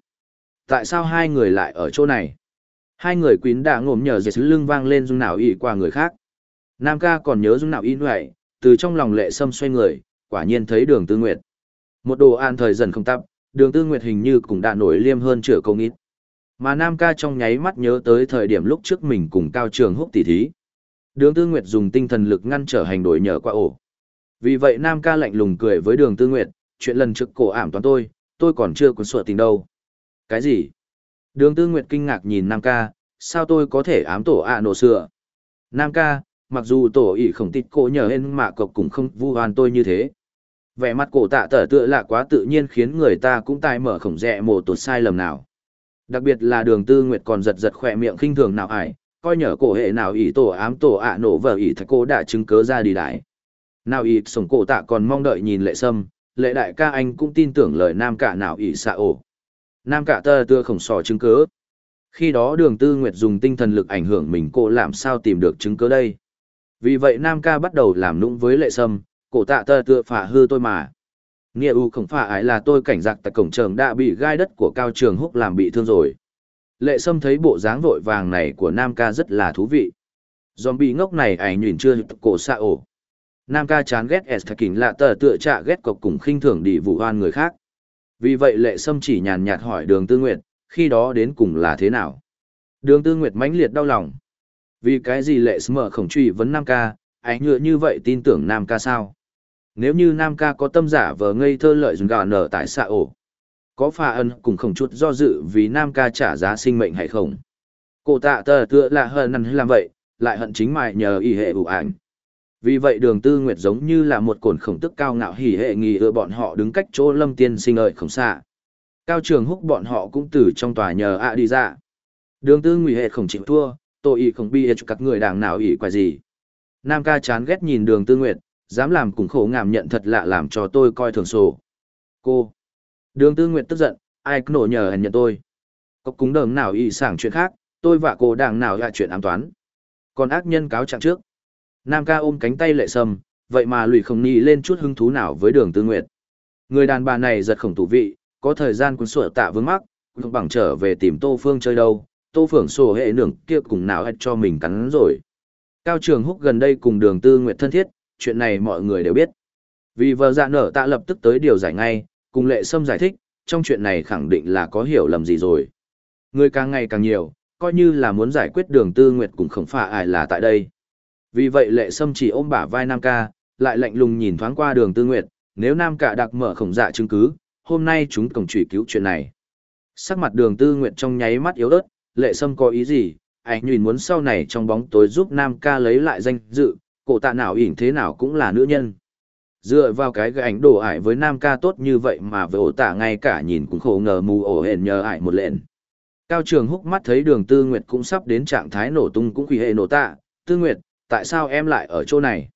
S1: tại sao hai người lại ở chỗ này? Hai người quýn đã ngồm nhờ dệt lưng vang lên dung nào ỉ qua người khác. Nam ca còn nhớ dung nào y vậy, từ trong lòng lệ sâm xoay người, quả nhiên thấy đường tư nguyệt. Một đồ an thời dần không tắp, đường tư nguyệt hình như cũng đã nổi liêm hơn chửa công ít. Mà Nam ca trong nháy mắt nhớ tới thời điểm lúc trước mình cùng cao trường húc tỷ thí. Đường tư nguyệt dùng tinh thần lực ngăn trở hành đổi nhờ qua ổ. Vì vậy Nam ca lạnh lùng cười với đường tư nguyệt, chuyện lần trước cổ ảm toán tôi, tôi còn chưa cuốn sửa tình đâu. Cái gì? Đường tư nguyệt kinh ngạc nhìn Nam ca, sao tôi có thể ám tổ ạ nổ sửa? Nam ca, mặc dù tổ ỷ khổng tịt cổ nhờ hên mạ cộc cũng không vu oan tôi như thế vẻ mặt cổ tạ tở tựa lạ quá tự nhiên khiến người ta cũng tài mở khổng rẽ mồ tột sai lầm nào. Đặc biệt là đường tư nguyệt còn giật giật khỏe miệng khinh thường nào ải, coi nhở cổ hệ nào ỷ tổ ám tổ ạ nổ vợ ỷ thạch cô đã chứng cớ ra đi đại. Nào ỷ sống cổ tạ còn mong đợi nhìn lệ sâm, lệ đại ca anh cũng tin tưởng lời nam cả nào ỷ xạ ổ. Nam cả tơ tưa khổng sò chứng cớ. Khi đó đường tư nguyệt dùng tinh thần lực ảnh hưởng mình cô làm sao tìm được chứng cớ đây. Vì vậy nam ca bắt đầu làm nũng với lệ sâm cổ tạ tơ tựa phả hư tôi mà. Nghĩa u không phả ái là tôi cảnh giác tại cổng trường đã bị gai đất của cao trường húc làm bị thương rồi. Lệ sâm thấy bộ dáng vội vàng này của Nam ca rất là thú vị. Zombie ngốc này ảnh nhìn chưa cổ xạ ổ. Nam ca chán ghét S kính lạ tờ tựa trạ ghét cọc cùng khinh thường đi vụ hoan người khác. Vì vậy lệ sâm chỉ nhàn nhạt hỏi đường tư nguyệt, khi đó đến cùng là thế nào? Đường tư nguyệt mãnh liệt đau lòng. Vì cái gì lệ sâm khổng truy vấn Nam ca, ảnh nhựa như vậy tin tưởng Nam ca sao? Nếu như Nam ca có tâm giả vờ ngây thơ lợi dùng gà nở tại xạ ổ, có pha ân cùng không chút do dự vì Nam ca trả giá sinh mệnh hay không? Cổ tạ tờ tựa là hận năn làm vậy, lại hận chính mại nhờ y hệ ủ ảnh. Vì vậy đường tư nguyệt giống như là một cồn khổng tức cao ngạo hỉ hệ nghỉ ưa bọn họ đứng cách chỗ lâm tiên sinh ợi không xa. Cao trường húc bọn họ cũng từ trong tòa nhờ ạ đi ra. Đường tư nguy hệ không chịu thua, tội ý không bi hệ các người đảng nào ỉ quả gì. Nam ca chán ghét nhìn đường tư nguyệt, dám làm cùng khổ ngảm nhận thật lạ làm cho tôi coi thường sổ. Cô! Đường Tư Nguyệt tức giận, ai nổ nhờ hẳn nhận tôi. Cốc cúng đờm nào y sảng chuyện khác, tôi và cô đảng nào là chuyện ám toán. Còn ác nhân cáo trạng trước. Nam ca ôm cánh tay lệ sâm, vậy mà lùi không ni lên chút hứng thú nào với đường Tư Nguyệt. Người đàn bà này giật khổng tủ vị, có thời gian cuốn sủa tạ vướng mắc, không bằng trở về tìm Tô Phương chơi đâu, Tô Phượng sổ hệ nưởng kia cùng nào hết cho mình cắn rồi. Cao Trường Húc gần đây cùng đường Tư Nguyệt thân thiết, chuyện này mọi người đều biết. Vì vợ dạ nở tạ lập tức tới điều giải ngay, cùng lệ sâm giải thích, trong chuyện này khẳng định là có hiểu lầm gì rồi. Người càng ngày càng nhiều, coi như là muốn giải quyết đường Tư Nguyệt cũng không phải ai là tại đây. Vì vậy lệ sâm chỉ ôm bả vai Nam ca, lại lạnh lùng nhìn thoáng qua đường Tư Nguyệt, nếu Nam ca đặc mở khổng dạ chứng cứ, hôm nay chúng cổng trùy cứu chuyện này. Sắc mặt đường Tư Nguyệt trong nháy mắt yếu ớt, lệ sâm có ý gì, anh nhìn muốn sau này trong bóng tối giúp Nam ca lấy lại danh dự, cổ tạ nào ỉn thế nào cũng là nữ nhân. Dựa vào cái gánh ảnh đổ ải với Nam ca tốt như vậy mà với ổ tạ ngay cả nhìn cũng khổ ngờ mù ổ hển nhờ ải một lện Cao trường húc mắt thấy đường tư nguyệt cũng sắp đến trạng thái nổ tung cũng quỷ hệ nổ tạ, tư nguyệt, tại sao em lại ở chỗ này?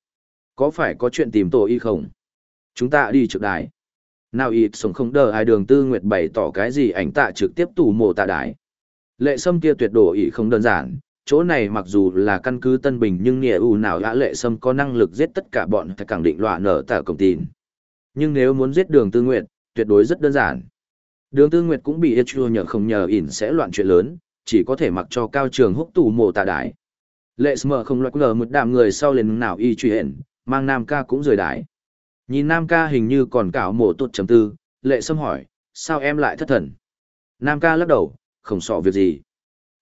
S1: Có phải có chuyện tìm tổ y không? Chúng ta đi trực đài. Nào y sống không đờ ai đường tư nguyệt bày tỏ cái gì ảnh tạ trực tiếp tù mộ tạ đài Lệ sâm kia tuyệt đổ ý không đơn giản, chỗ này mặc dù là căn cứ Tân Bình nhưng nghĩa ủ nào đã lệ sâm có năng lực giết tất cả bọn phải khẳng định loạn nở tả công tin. Nhưng nếu muốn giết đường tư nguyệt, tuyệt đối rất đơn giản. Đường tư nguyệt cũng bị chua nhờ không nhờ ỉn sẽ loạn chuyện lớn, chỉ có thể mặc cho cao trường húc tù mộ tạ đại. Lệ sâm không loại lờ một đạm người sau lên nào y truy hển, mang nam ca cũng rời đái. Nhìn nam ca hình như còn cảo mộ tụt chấm tư, lệ sâm hỏi, sao em lại thất thần? Nam ca lắc đầu, không sợ việc gì.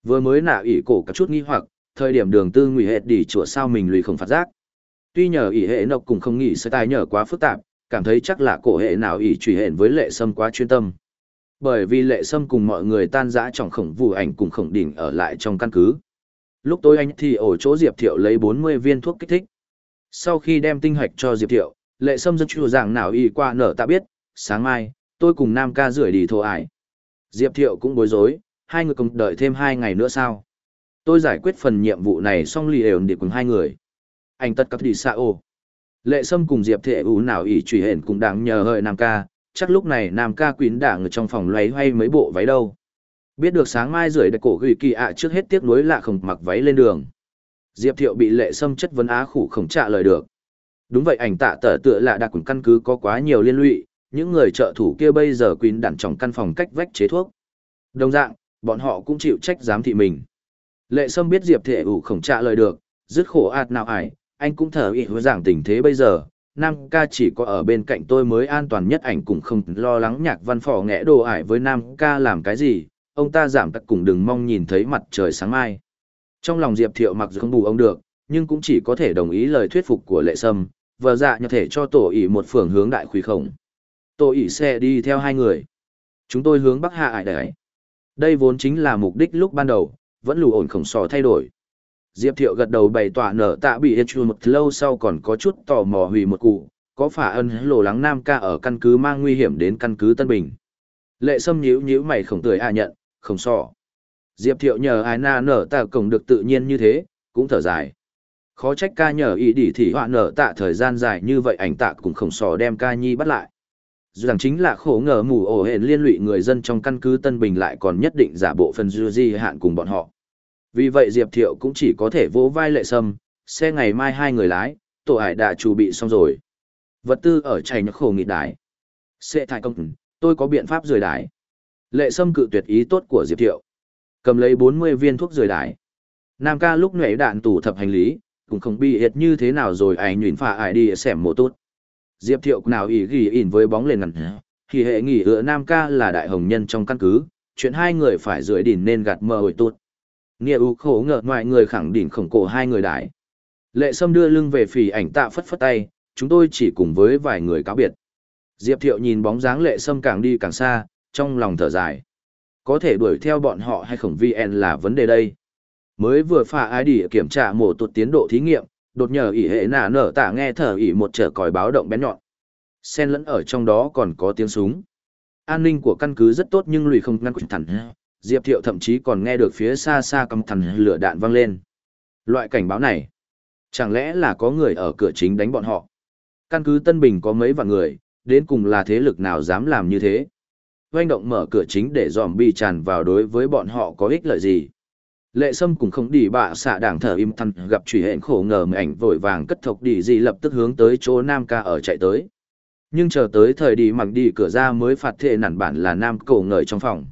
S1: Vừa mới nạ ỷ cổ có chút nghi hoặc, thời điểm đường tư ngụy hệ đi chùa sao mình lùi không phát giác. Tuy nhờ ỷ hệ nộc cùng không nghĩ sẽ tài nhờ quá phức tạp, cảm thấy chắc là cổ hệ nào ỷ truy hẹn với lệ sâm quá chuyên tâm. Bởi vì lệ sâm cùng mọi người tan rã trong khổng vụ ảnh cùng khổng đỉnh ở lại trong căn cứ. Lúc tối anh thì ở chỗ Diệp Thiệu lấy 40 viên thuốc kích thích. Sau khi đem tinh hoạch cho Diệp Thiệu, lệ sâm dân chùa rằng nào y qua nở ta biết, sáng mai, tôi cùng Nam ca rưỡi đi thô ải. Diệp Thiệu cũng bối rối, hai người cùng đợi thêm hai ngày nữa sao? Tôi giải quyết phần nhiệm vụ này xong lì ổn để cùng hai người. Anh tất cấp đi xa ô. Lệ Sâm cùng Diệp Thệ ủ nào ỷ truy hển cũng đáng nhờ hợi Nam ca, chắc lúc này Nam ca quýn đảng ở trong phòng loay hoay mấy bộ váy đâu. Biết được sáng mai rưỡi đại cổ gửi kỳ ạ trước hết tiếc nuối lạ không mặc váy lên đường. Diệp Thiệu bị Lệ Sâm chất vấn á khủ không trả lời được. Đúng vậy ảnh tạ tở tựa lạ đặc cùng căn cứ có quá nhiều liên lụy, những người trợ thủ kia bây giờ quýn đẳng trong căn phòng cách vách chế thuốc. Đồng dạng, bọn họ cũng chịu trách giám thị mình. Lệ Sâm biết Diệp Thệ ủ không trả lời được, dứt khổ ạt nào ải, anh cũng thở ị hứa giảng tình thế bây giờ. Nam ca chỉ có ở bên cạnh tôi mới an toàn nhất ảnh cũng không lo lắng nhạc văn phỏ nghẽ đồ ải với Nam ca làm cái gì, ông ta giảm tắc cùng đừng mong nhìn thấy mặt trời sáng mai. Trong lòng Diệp Thiệu mặc dù không bù ông được, nhưng cũng chỉ có thể đồng ý lời thuyết phục của Lệ Sâm, vờ dạ như thể cho tổ ỷ một phường hướng đại khuy khổng. Tổ ỷ xe đi theo hai người. Chúng tôi hướng bắc hạ ải đấy. Đây vốn chính là mục đích lúc ban đầu, vẫn lù ổn khổng sò thay đổi. Diệp Thiệu gật đầu bày tỏa nở tạ bị hết chùa một lâu sau còn có chút tò mò hủy một cụ, có phả ân lộ lắng nam ca ở căn cứ mang nguy hiểm đến căn cứ Tân Bình. Lệ sâm nhíu nhíu mày khổng tươi à nhận, khổng sò. Diệp Thiệu nhờ ai na nở tạ cổng được tự nhiên như thế, cũng thở dài. Khó trách ca nhờ ý đỉ thì họa nở tạ thời gian dài như vậy ảnh tạ cũng khổng sò đem ca nhi bắt lại rằng chính là khổ ngờ mù ổ hển liên lụy người dân trong căn cứ Tân Bình lại còn nhất định giả bộ phần dư di hạn cùng bọn họ. Vì vậy Diệp Thiệu cũng chỉ có thể vỗ vai lệ sâm, xe ngày mai hai người lái, tổ hải đã chuẩn bị xong rồi. Vật tư ở chảy nhắc khổ nghị đái. Sẽ thải công, tôi có biện pháp rời đái. Lệ sâm cự tuyệt ý tốt của Diệp Thiệu. Cầm lấy 40 viên thuốc rời đái. Nam ca lúc nhảy đạn tủ thập hành lý, cũng không bị hiệt như thế nào rồi ảnh nhuyễn phà ải đi xẻm mộ tốt. Diệp Thiệu nào ỉ ghi ỉn với bóng lên ngẩn, Thì hệ nghỉ ựa Nam ca là đại hồng nhân trong căn cứ, chuyện hai người phải rưỡi đỉnh nên gạt mờ hồi tốt. Nghĩa ưu khổ ngờ ngoại người khẳng đỉnh khổng cổ hai người đại. Lệ Sâm đưa lưng về phì ảnh tạ phất phất tay, chúng tôi chỉ cùng với vài người cáo biệt. Diệp Thiệu nhìn bóng dáng Lệ Sâm càng đi càng xa, trong lòng thở dài. Có thể đuổi theo bọn họ hay không VN là vấn đề đây. Mới vừa phà ái đi kiểm tra mổ tuột tiến độ thí nghiệm, đột nhờ ỉ hệ nạ nở tạ nghe thở ỉ một trở còi báo động bén nhọn. Xen lẫn ở trong đó còn có tiếng súng. An ninh của căn cứ rất tốt nhưng lùi không ngăn quỳnh thẳng. Diệp thiệu thậm chí còn nghe được phía xa xa cắm thẳng lửa đạn vang lên. Loại cảnh báo này, chẳng lẽ là có người ở cửa chính đánh bọn họ? Căn cứ tân bình có mấy vạn người, đến cùng là thế lực nào dám làm như thế? Oanh động mở cửa chính để dòm bi tràn vào đối với bọn họ có ích lợi gì. Lệ Sâm cũng không đi bạ xạ đảng thở im thăn gặp truy hẹn khổ ngờ mà ảnh vội vàng cất thộc đi gì lập tức hướng tới chỗ Nam ca ở chạy tới. Nhưng chờ tới thời đi mặc đi cửa ra mới phạt thệ nản bản là Nam cổ ngợi trong phòng.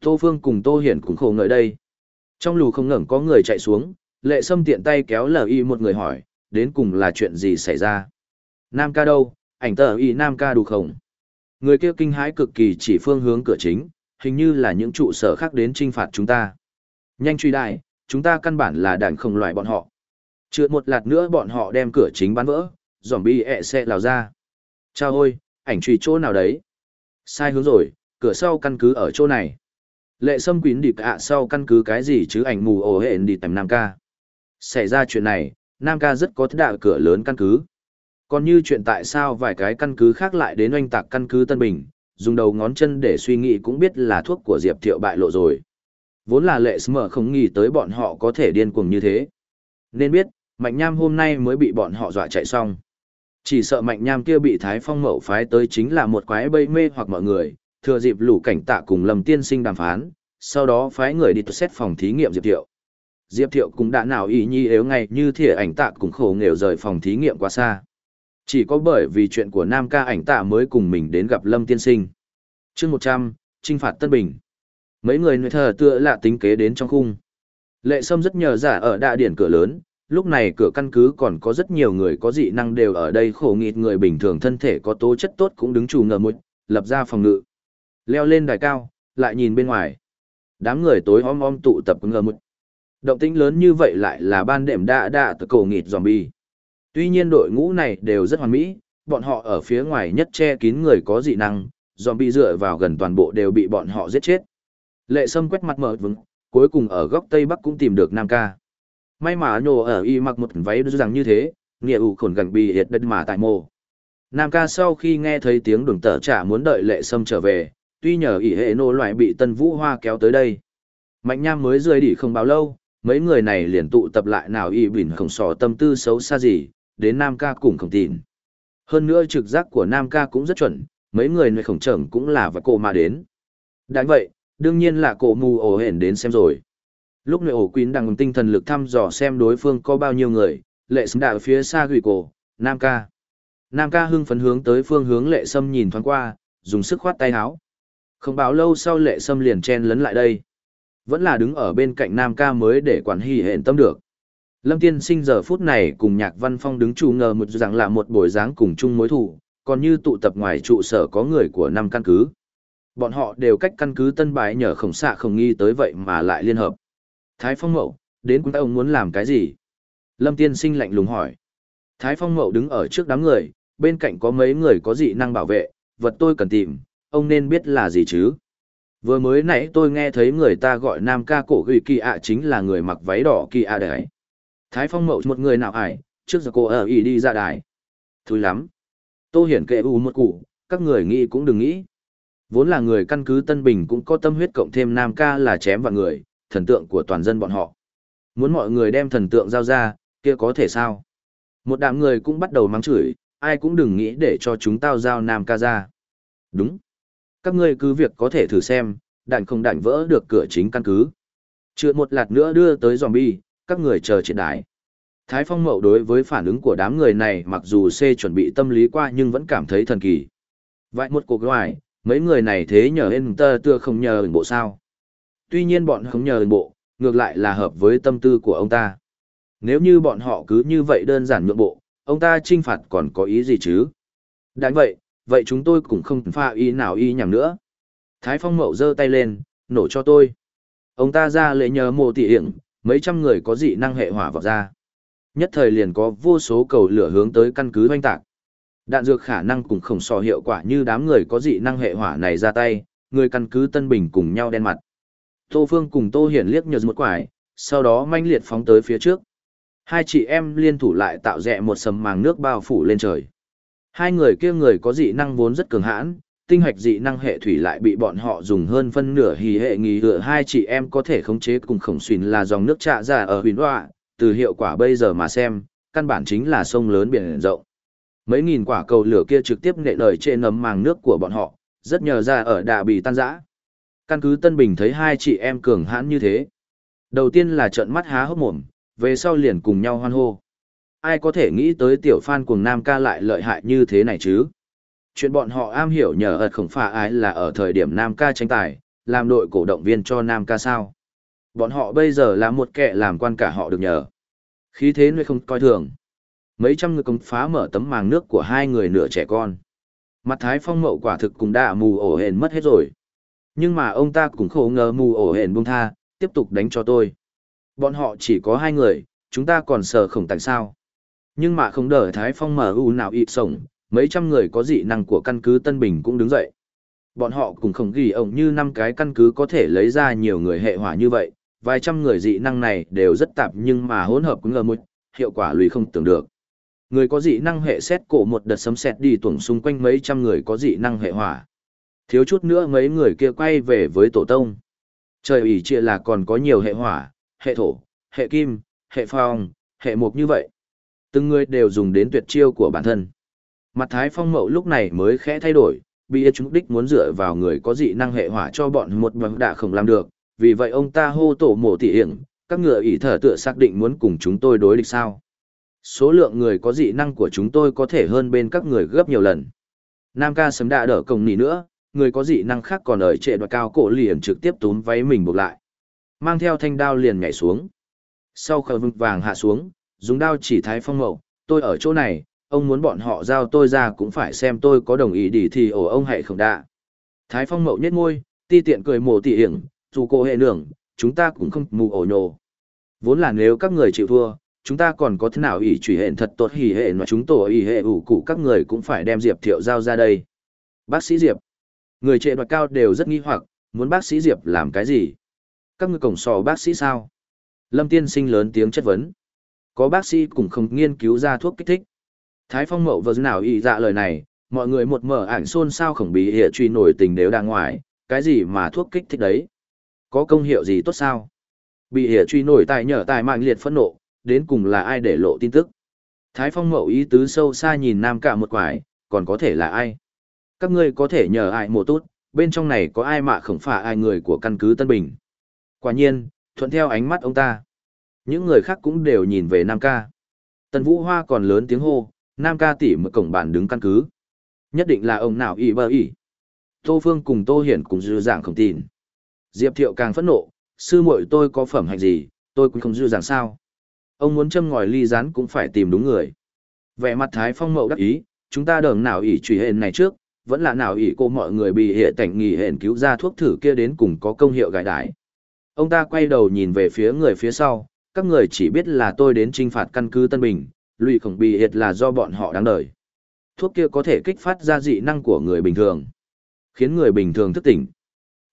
S1: Tô Phương cùng Tô Hiển cũng khổ ngợi đây. Trong lù không ngẩng có người chạy xuống, lệ sâm tiện tay kéo lờ y một người hỏi, đến cùng là chuyện gì xảy ra. Nam ca đâu, ảnh tờ y Nam ca đủ không? Người kia kinh hãi cực kỳ chỉ phương hướng cửa chính, hình như là những trụ sở khác đến trinh phạt chúng ta. Nhanh truy đại, chúng ta căn bản là đàn không loại bọn họ. Trượt một lạt nữa bọn họ đem cửa chính bắn vỡ, giỏm bi ẹ xe lào ra. Cha ôi, ảnh truy chỗ nào đấy? Sai hướng rồi, cửa sau căn cứ ở chỗ này. Lệ sâm quyến điệp ạ sau căn cứ cái gì chứ ảnh mù ổ hẹn đi tầm Nam ca. Xảy ra chuyện này, Nam ca rất có đạ cửa lớn căn cứ. Còn như chuyện tại sao vài cái căn cứ khác lại đến oanh tạc căn cứ Tân Bình, dùng đầu ngón chân để suy nghĩ cũng biết là thuốc của Diệp Thiệu bại lộ rồi. Vốn là lệ smờ không nghĩ tới bọn họ có thể điên cuồng như thế. Nên biết, Mạnh Nham hôm nay mới bị bọn họ dọa chạy xong. Chỉ sợ Mạnh Nham kia bị Thái Phong mậu phái tới chính là một quái bây mê hoặc mọi người, thừa dịp lũ cảnh tạ cùng Lâm Tiên Sinh đàm phán, sau đó phái người đi xét phòng thí nghiệm Diệp Thiệu. Diệp Thiệu cũng đã nào ý nhi yếu ngay như thỉa ảnh tạ cùng khổ nghèo rời phòng thí nghiệm quá xa. Chỉ có bởi vì chuyện của Nam ca ảnh tạ mới cùng mình đến gặp Lâm Tiên Sinh. chương 100, trinh phạt Tân Bình. Mấy người nơi thờ tựa lạ tính kế đến trong khung. Lệ Sâm rất nhờ giả ở đạ điển cửa lớn, lúc này cửa căn cứ còn có rất nhiều người có dị năng đều ở đây khổ nghịt người bình thường thân thể có tố chất tốt cũng đứng trù ngờ một, lập ra phòng ngự. Leo lên đài cao, lại nhìn bên ngoài. Đám người tối om om tụ tập ngờ một. Động tĩnh lớn như vậy lại là ban đệm đạ đạ từ cổ nghịt zombie. Tuy nhiên đội ngũ này đều rất hoàn mỹ, bọn họ ở phía ngoài nhất che kín người có dị năng, zombie dựa vào gần toàn bộ đều bị bọn họ giết chết. Lệ Sâm quét mặt mở vững, cuối cùng ở góc Tây Bắc cũng tìm được Nam Ca. May mà nhổ ở y mặc một váy rằng như thế, nghĩa ủ khổn gần bị hiệt đất mà tại mồ. Nam Ca sau khi nghe thấy tiếng đường tở trả muốn đợi Lệ Sâm trở về, tuy nhờ ỷ hệ nô loại bị Tân Vũ Hoa kéo tới đây. Mạnh Nham mới rơi đi không bao lâu, mấy người này liền tụ tập lại nào y bình không sò tâm tư xấu xa gì, đến Nam Ca cùng không tin. Hơn nữa trực giác của Nam Ca cũng rất chuẩn, mấy người nơi khổng trưởng cũng là và cô mà đến. Đáng vậy, đương nhiên là cổ mù ổ hển đến xem rồi. Lúc này ổ quýn đang tinh thần lực thăm dò xem đối phương có bao nhiêu người, lệ sâm đạo phía xa gửi cổ, Nam Ca. Nam Ca hưng phấn hướng tới phương hướng lệ sâm nhìn thoáng qua, dùng sức khoát tay háo. Không báo lâu sau lệ sâm liền chen lấn lại đây. Vẫn là đứng ở bên cạnh Nam ca mới để quản hỉ hẹn tâm được. Lâm tiên sinh giờ phút này cùng nhạc văn phong đứng chủ ngờ một rằng là một buổi dáng cùng chung mối thủ, còn như tụ tập ngoài trụ sở có người của năm căn cứ. Bọn họ đều cách căn cứ tân bái nhờ khổng xạ không nghi tới vậy mà lại liên hợp. Thái phong mậu, đến cũng ông muốn làm cái gì? Lâm tiên sinh lạnh lùng hỏi. Thái phong mậu đứng ở trước đám người, bên cạnh có mấy người có dị năng bảo vệ, vật tôi cần tìm, ông nên biết là gì chứ? Vừa mới nãy tôi nghe thấy người ta gọi nam ca cổ gửi kỳ ạ chính là người mặc váy đỏ kỳ ạ đấy. Thái Phong mậu một người nào ải, trước giờ cô ở ý đi ra đài. Thôi lắm. Tô hiển kệ u một cụ, các người nghĩ cũng đừng nghĩ. Vốn là người căn cứ Tân Bình cũng có tâm huyết cộng thêm nam ca là chém vào người, thần tượng của toàn dân bọn họ. Muốn mọi người đem thần tượng giao ra, kia có thể sao? Một đám người cũng bắt đầu mắng chửi, ai cũng đừng nghĩ để cho chúng tao giao nam ca ra. Đúng các ngươi cứ việc có thể thử xem, đạn không đạn vỡ được cửa chính căn cứ. Chưa một lạt nữa đưa tới zombie, các người chờ triệt đái. Thái Phong Mậu đối với phản ứng của đám người này mặc dù C chuẩn bị tâm lý qua nhưng vẫn cảm thấy thần kỳ. Vậy một cuộc loài mấy người này thế nhờ hên tơ tưa không nhờ bộ sao. Tuy nhiên bọn không nhờ bộ, ngược lại là hợp với tâm tư của ông ta. Nếu như bọn họ cứ như vậy đơn giản nhượng bộ, ông ta trinh phạt còn có ý gì chứ? Đáng vậy, vậy chúng tôi cũng không pha y nào y nhằm nữa. Thái Phong Mậu giơ tay lên, nổ cho tôi. Ông ta ra lệ nhờ mộ tỉ hiểm, mấy trăm người có dị năng hệ hỏa vào ra. Nhất thời liền có vô số cầu lửa hướng tới căn cứ hoanh tạc. Đạn dược khả năng cũng không so hiệu quả như đám người có dị năng hệ hỏa này ra tay, người căn cứ Tân Bình cùng nhau đen mặt. Tô Phương cùng Tô Hiển liếc nhờ một quải, sau đó manh liệt phóng tới phía trước. Hai chị em liên thủ lại tạo rẽ một sầm màng nước bao phủ lên trời. Hai người kia người có dị năng vốn rất cường hãn, tinh hạch dị năng hệ thủy lại bị bọn họ dùng hơn phân nửa hì hệ nghỉ hựa hai chị em có thể khống chế cùng khổng xuyên là dòng nước trạ ra ở huyền họa, từ hiệu quả bây giờ mà xem, căn bản chính là sông lớn biển rộng. Mấy nghìn quả cầu lửa kia trực tiếp nệ lời trên ấm màng nước của bọn họ, rất nhờ ra ở đà bị tan rã. Căn cứ Tân Bình thấy hai chị em cường hãn như thế. Đầu tiên là trợn mắt há hốc mồm, về sau liền cùng nhau hoan hô. Ai có thể nghĩ tới tiểu phan cuồng nam ca lại lợi hại như thế này chứ? Chuyện bọn họ am hiểu nhờ ợt khổng phà ái là ở thời điểm nam ca tranh tài, làm đội cổ động viên cho nam ca sao. Bọn họ bây giờ là một kẻ làm quan cả họ được nhờ. Khí thế nơi không coi thường. Mấy trăm người công phá mở tấm màng nước của hai người nửa trẻ con. Mặt thái phong mậu quả thực cũng đã mù ổ hển mất hết rồi. Nhưng mà ông ta cũng khổ ngờ mù ổ hển buông tha, tiếp tục đánh cho tôi. Bọn họ chỉ có hai người, chúng ta còn sợ khổng tại sao. Nhưng mà không đợi thái phong mở u nào ịt sổng, mấy trăm người có dị năng của căn cứ Tân Bình cũng đứng dậy. Bọn họ cũng không ghi ổng như năm cái căn cứ có thể lấy ra nhiều người hệ hỏa như vậy, vài trăm người dị năng này đều rất tạp nhưng mà hỗn hợp cũng ngờ một, hiệu quả lùi không tưởng được. Người có dị năng hệ xét cổ một đợt sấm sét đi tuồng xung quanh mấy trăm người có dị năng hệ hỏa. Thiếu chút nữa mấy người kia quay về với tổ tông. Trời ủy chia là còn có nhiều hệ hỏa, hệ thổ, hệ kim, hệ phong, hệ mộc như vậy. Từng người đều dùng đến tuyệt chiêu của bản thân. Mặt Thái Phong Mậu lúc này mới khẽ thay đổi, bị chúng đích muốn dựa vào người có dị năng hệ hỏa cho bọn một bằng đã không làm được, vì vậy ông ta hô tổ mộ tỉ hiểm, các ngựa ỷ thở tựa xác định muốn cùng chúng tôi đối địch sao. Số lượng người có dị năng của chúng tôi có thể hơn bên các người gấp nhiều lần. Nam ca sấm đã đỡ cổng nỉ nữa, người có dị năng khác còn ở trệ đoạt cao cổ liền trực tiếp túm váy mình buộc lại. Mang theo thanh đao liền nhảy xuống. Sau khởi vực vàng hạ xuống, dùng đao chỉ thái phong mậu, tôi ở chỗ này, ông muốn bọn họ giao tôi ra cũng phải xem tôi có đồng ý đi thì ổ ông hãy không đạ. Thái phong mậu nhếch môi, ti tiện cười mồ tỉ hiểm, dù cô hệ nưởng, chúng ta cũng không mù ổ nhồ. Vốn là nếu các người chịu thua, chúng ta còn có thế nào ỷ trụy hẹn thật tốt hỉ hệ mà chúng tổ ỷ hệ ủ cụ các người cũng phải đem Diệp Thiệu giao ra đây. Bác sĩ Diệp. Người trệ đoạt cao đều rất nghi hoặc, muốn bác sĩ Diệp làm cái gì? Các người cổng sò bác sĩ sao? Lâm tiên sinh lớn tiếng chất vấn. Có bác sĩ cũng không nghiên cứu ra thuốc kích thích. Thái Phong Mậu vừa nào ý dạ lời này, mọi người một mở ảnh xôn xao khổng bí hệ truy nổi tình đều đang ngoài, cái gì mà thuốc kích thích đấy? Có công hiệu gì tốt sao? Bị hệ truy nổi tài nhở tài mạng liệt phẫn nộ, đến cùng là ai để lộ tin tức? Thái Phong Mậu ý tứ sâu xa nhìn Nam Cả một quải, còn có thể là ai? Các ngươi có thể nhờ ai một tốt, bên trong này có ai mà không phải ai người của căn cứ Tân Bình. Quả nhiên, thuận theo ánh mắt ông ta. Những người khác cũng đều nhìn về Nam Ca. Tần Vũ Hoa còn lớn tiếng hô, Nam Ca tỉ mở cổng bàn đứng căn cứ. Nhất định là ông nào ỉ bờ ỉ. Tô Phương cùng Tô Hiển cùng dư dạng không tin. Diệp Thiệu càng phẫn nộ, sư muội tôi có phẩm hạnh gì, tôi cũng không dư dạng sao. Ông muốn châm ngòi ly rán cũng phải tìm đúng người. Vẻ mặt Thái Phong mậu đắc ý, chúng ta đờn nào ỷ truy hền này trước, vẫn là nào ỷ cô mọi người bị hệ cảnh nghỉ hển cứu ra thuốc thử kia đến cùng có công hiệu gài đái. Ông ta quay đầu nhìn về phía người phía sau, các người chỉ biết là tôi đến trinh phạt căn cứ Tân Bình, lụy khổng bị hiệt là do bọn họ đáng đời. Thuốc kia có thể kích phát ra dị năng của người bình thường, khiến người bình thường thức tỉnh.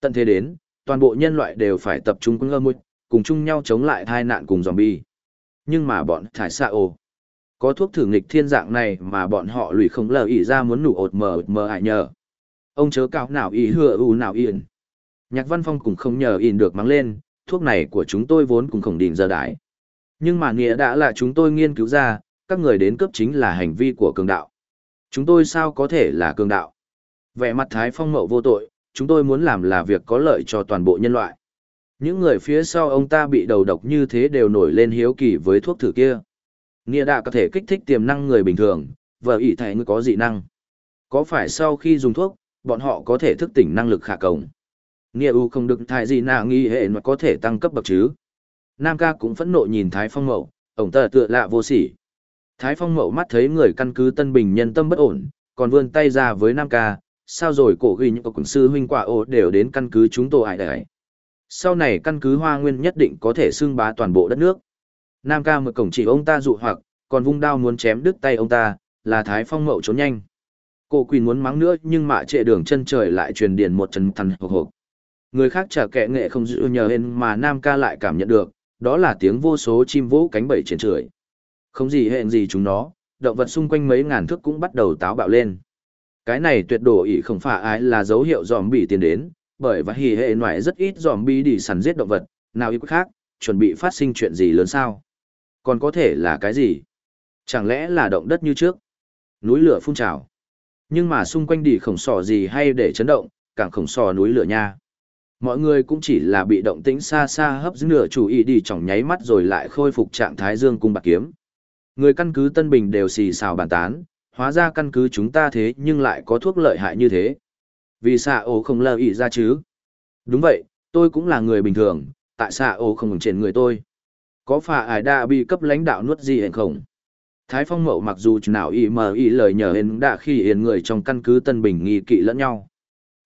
S1: Tận thế đến, toàn bộ nhân loại đều phải tập trung quân âm mũi, cùng chung nhau chống lại tai nạn cùng zombie. Nhưng mà bọn thải xạ ồ, có thuốc thử nghịch thiên dạng này mà bọn họ lùi không lờ ý ra muốn nụ ột mờ mờ hại nhờ. Ông chớ cao nào ý hừa u nào yên. Nhạc văn phong cũng không nhờ in được mắng lên, thuốc này của chúng tôi vốn cũng không định giờ đái. Nhưng mà nghĩa đã là chúng tôi nghiên cứu ra, các người đến cấp chính là hành vi của cường đạo. Chúng tôi sao có thể là cường đạo? Vẻ mặt thái phong mậu vô tội, chúng tôi muốn làm là việc có lợi cho toàn bộ nhân loại. Những người phía sau ông ta bị đầu độc như thế đều nổi lên hiếu kỳ với thuốc thử kia. Nghĩa đã có thể kích thích tiềm năng người bình thường, vợ ý thầy người có dị năng. Có phải sau khi dùng thuốc, bọn họ có thể thức tỉnh năng lực khả cộng? Nghĩa u không được thai gì nào nghi hệ mà có thể tăng cấp bậc chứ? Nam ca cũng phẫn nộ nhìn Thái Phong Mậu, ổng tờ tựa lạ vô sỉ. Thái Phong Mậu mắt thấy người căn cứ Tân Bình nhân tâm bất ổn, còn vươn tay ra với Nam ca, sao rồi cổ ghi những quần sư huynh quả ổ đều đến căn cứ chúng tôi hại đấy. Sau này căn cứ Hoa Nguyên nhất định có thể xưng bá toàn bộ đất nước. Nam ca mở cổng chỉ ông ta dụ hoặc, còn vung đao muốn chém đứt tay ông ta, là Thái Phong Mậu trốn nhanh. Cổ quỳ muốn mắng nữa nhưng mạ trệ đường chân trời lại truyền điền một trần thằn hộp hộp. Người khác trả kệ nghệ không giữ nhờ hên mà Nam ca lại cảm nhận được, đó là tiếng vô số chim vũ cánh bẩy trên trời. Không gì hẹn gì chúng nó, động vật xung quanh mấy ngàn thước cũng bắt đầu táo bạo lên. Cái này tuyệt đổ ý không phải ai là dấu hiệu dòm bị tiến đến, bởi và hỉ hệ ngoại rất ít dòm bi đi săn giết động vật, nào ít khác, chuẩn bị phát sinh chuyện gì lớn sao. Còn có thể là cái gì? Chẳng lẽ là động đất như trước? Núi lửa phun trào. Nhưng mà xung quanh đi khổng sò gì hay để chấn động, càng khổng sò núi lửa nha. Mọi người cũng chỉ là bị động tĩnh xa xa hấp dẫn nửa chủ ý đi trong nháy mắt rồi lại khôi phục trạng thái dương cung bạc kiếm. Người căn cứ Tân Bình đều xì xào bàn tán, hóa ra căn cứ chúng ta thế nhưng lại có thuốc lợi hại như thế. Vì xạ ổ không lờ ý ra chứ? Đúng vậy, tôi cũng là người bình thường, tại xạ ổ không trên người tôi. Có phải ải đã bị cấp lãnh đạo nuốt gì hay không? Thái Phong Mậu mặc dù nào y mờ y lời nhờ hên đã khi hiền người trong căn cứ Tân Bình nghi kỵ lẫn nhau.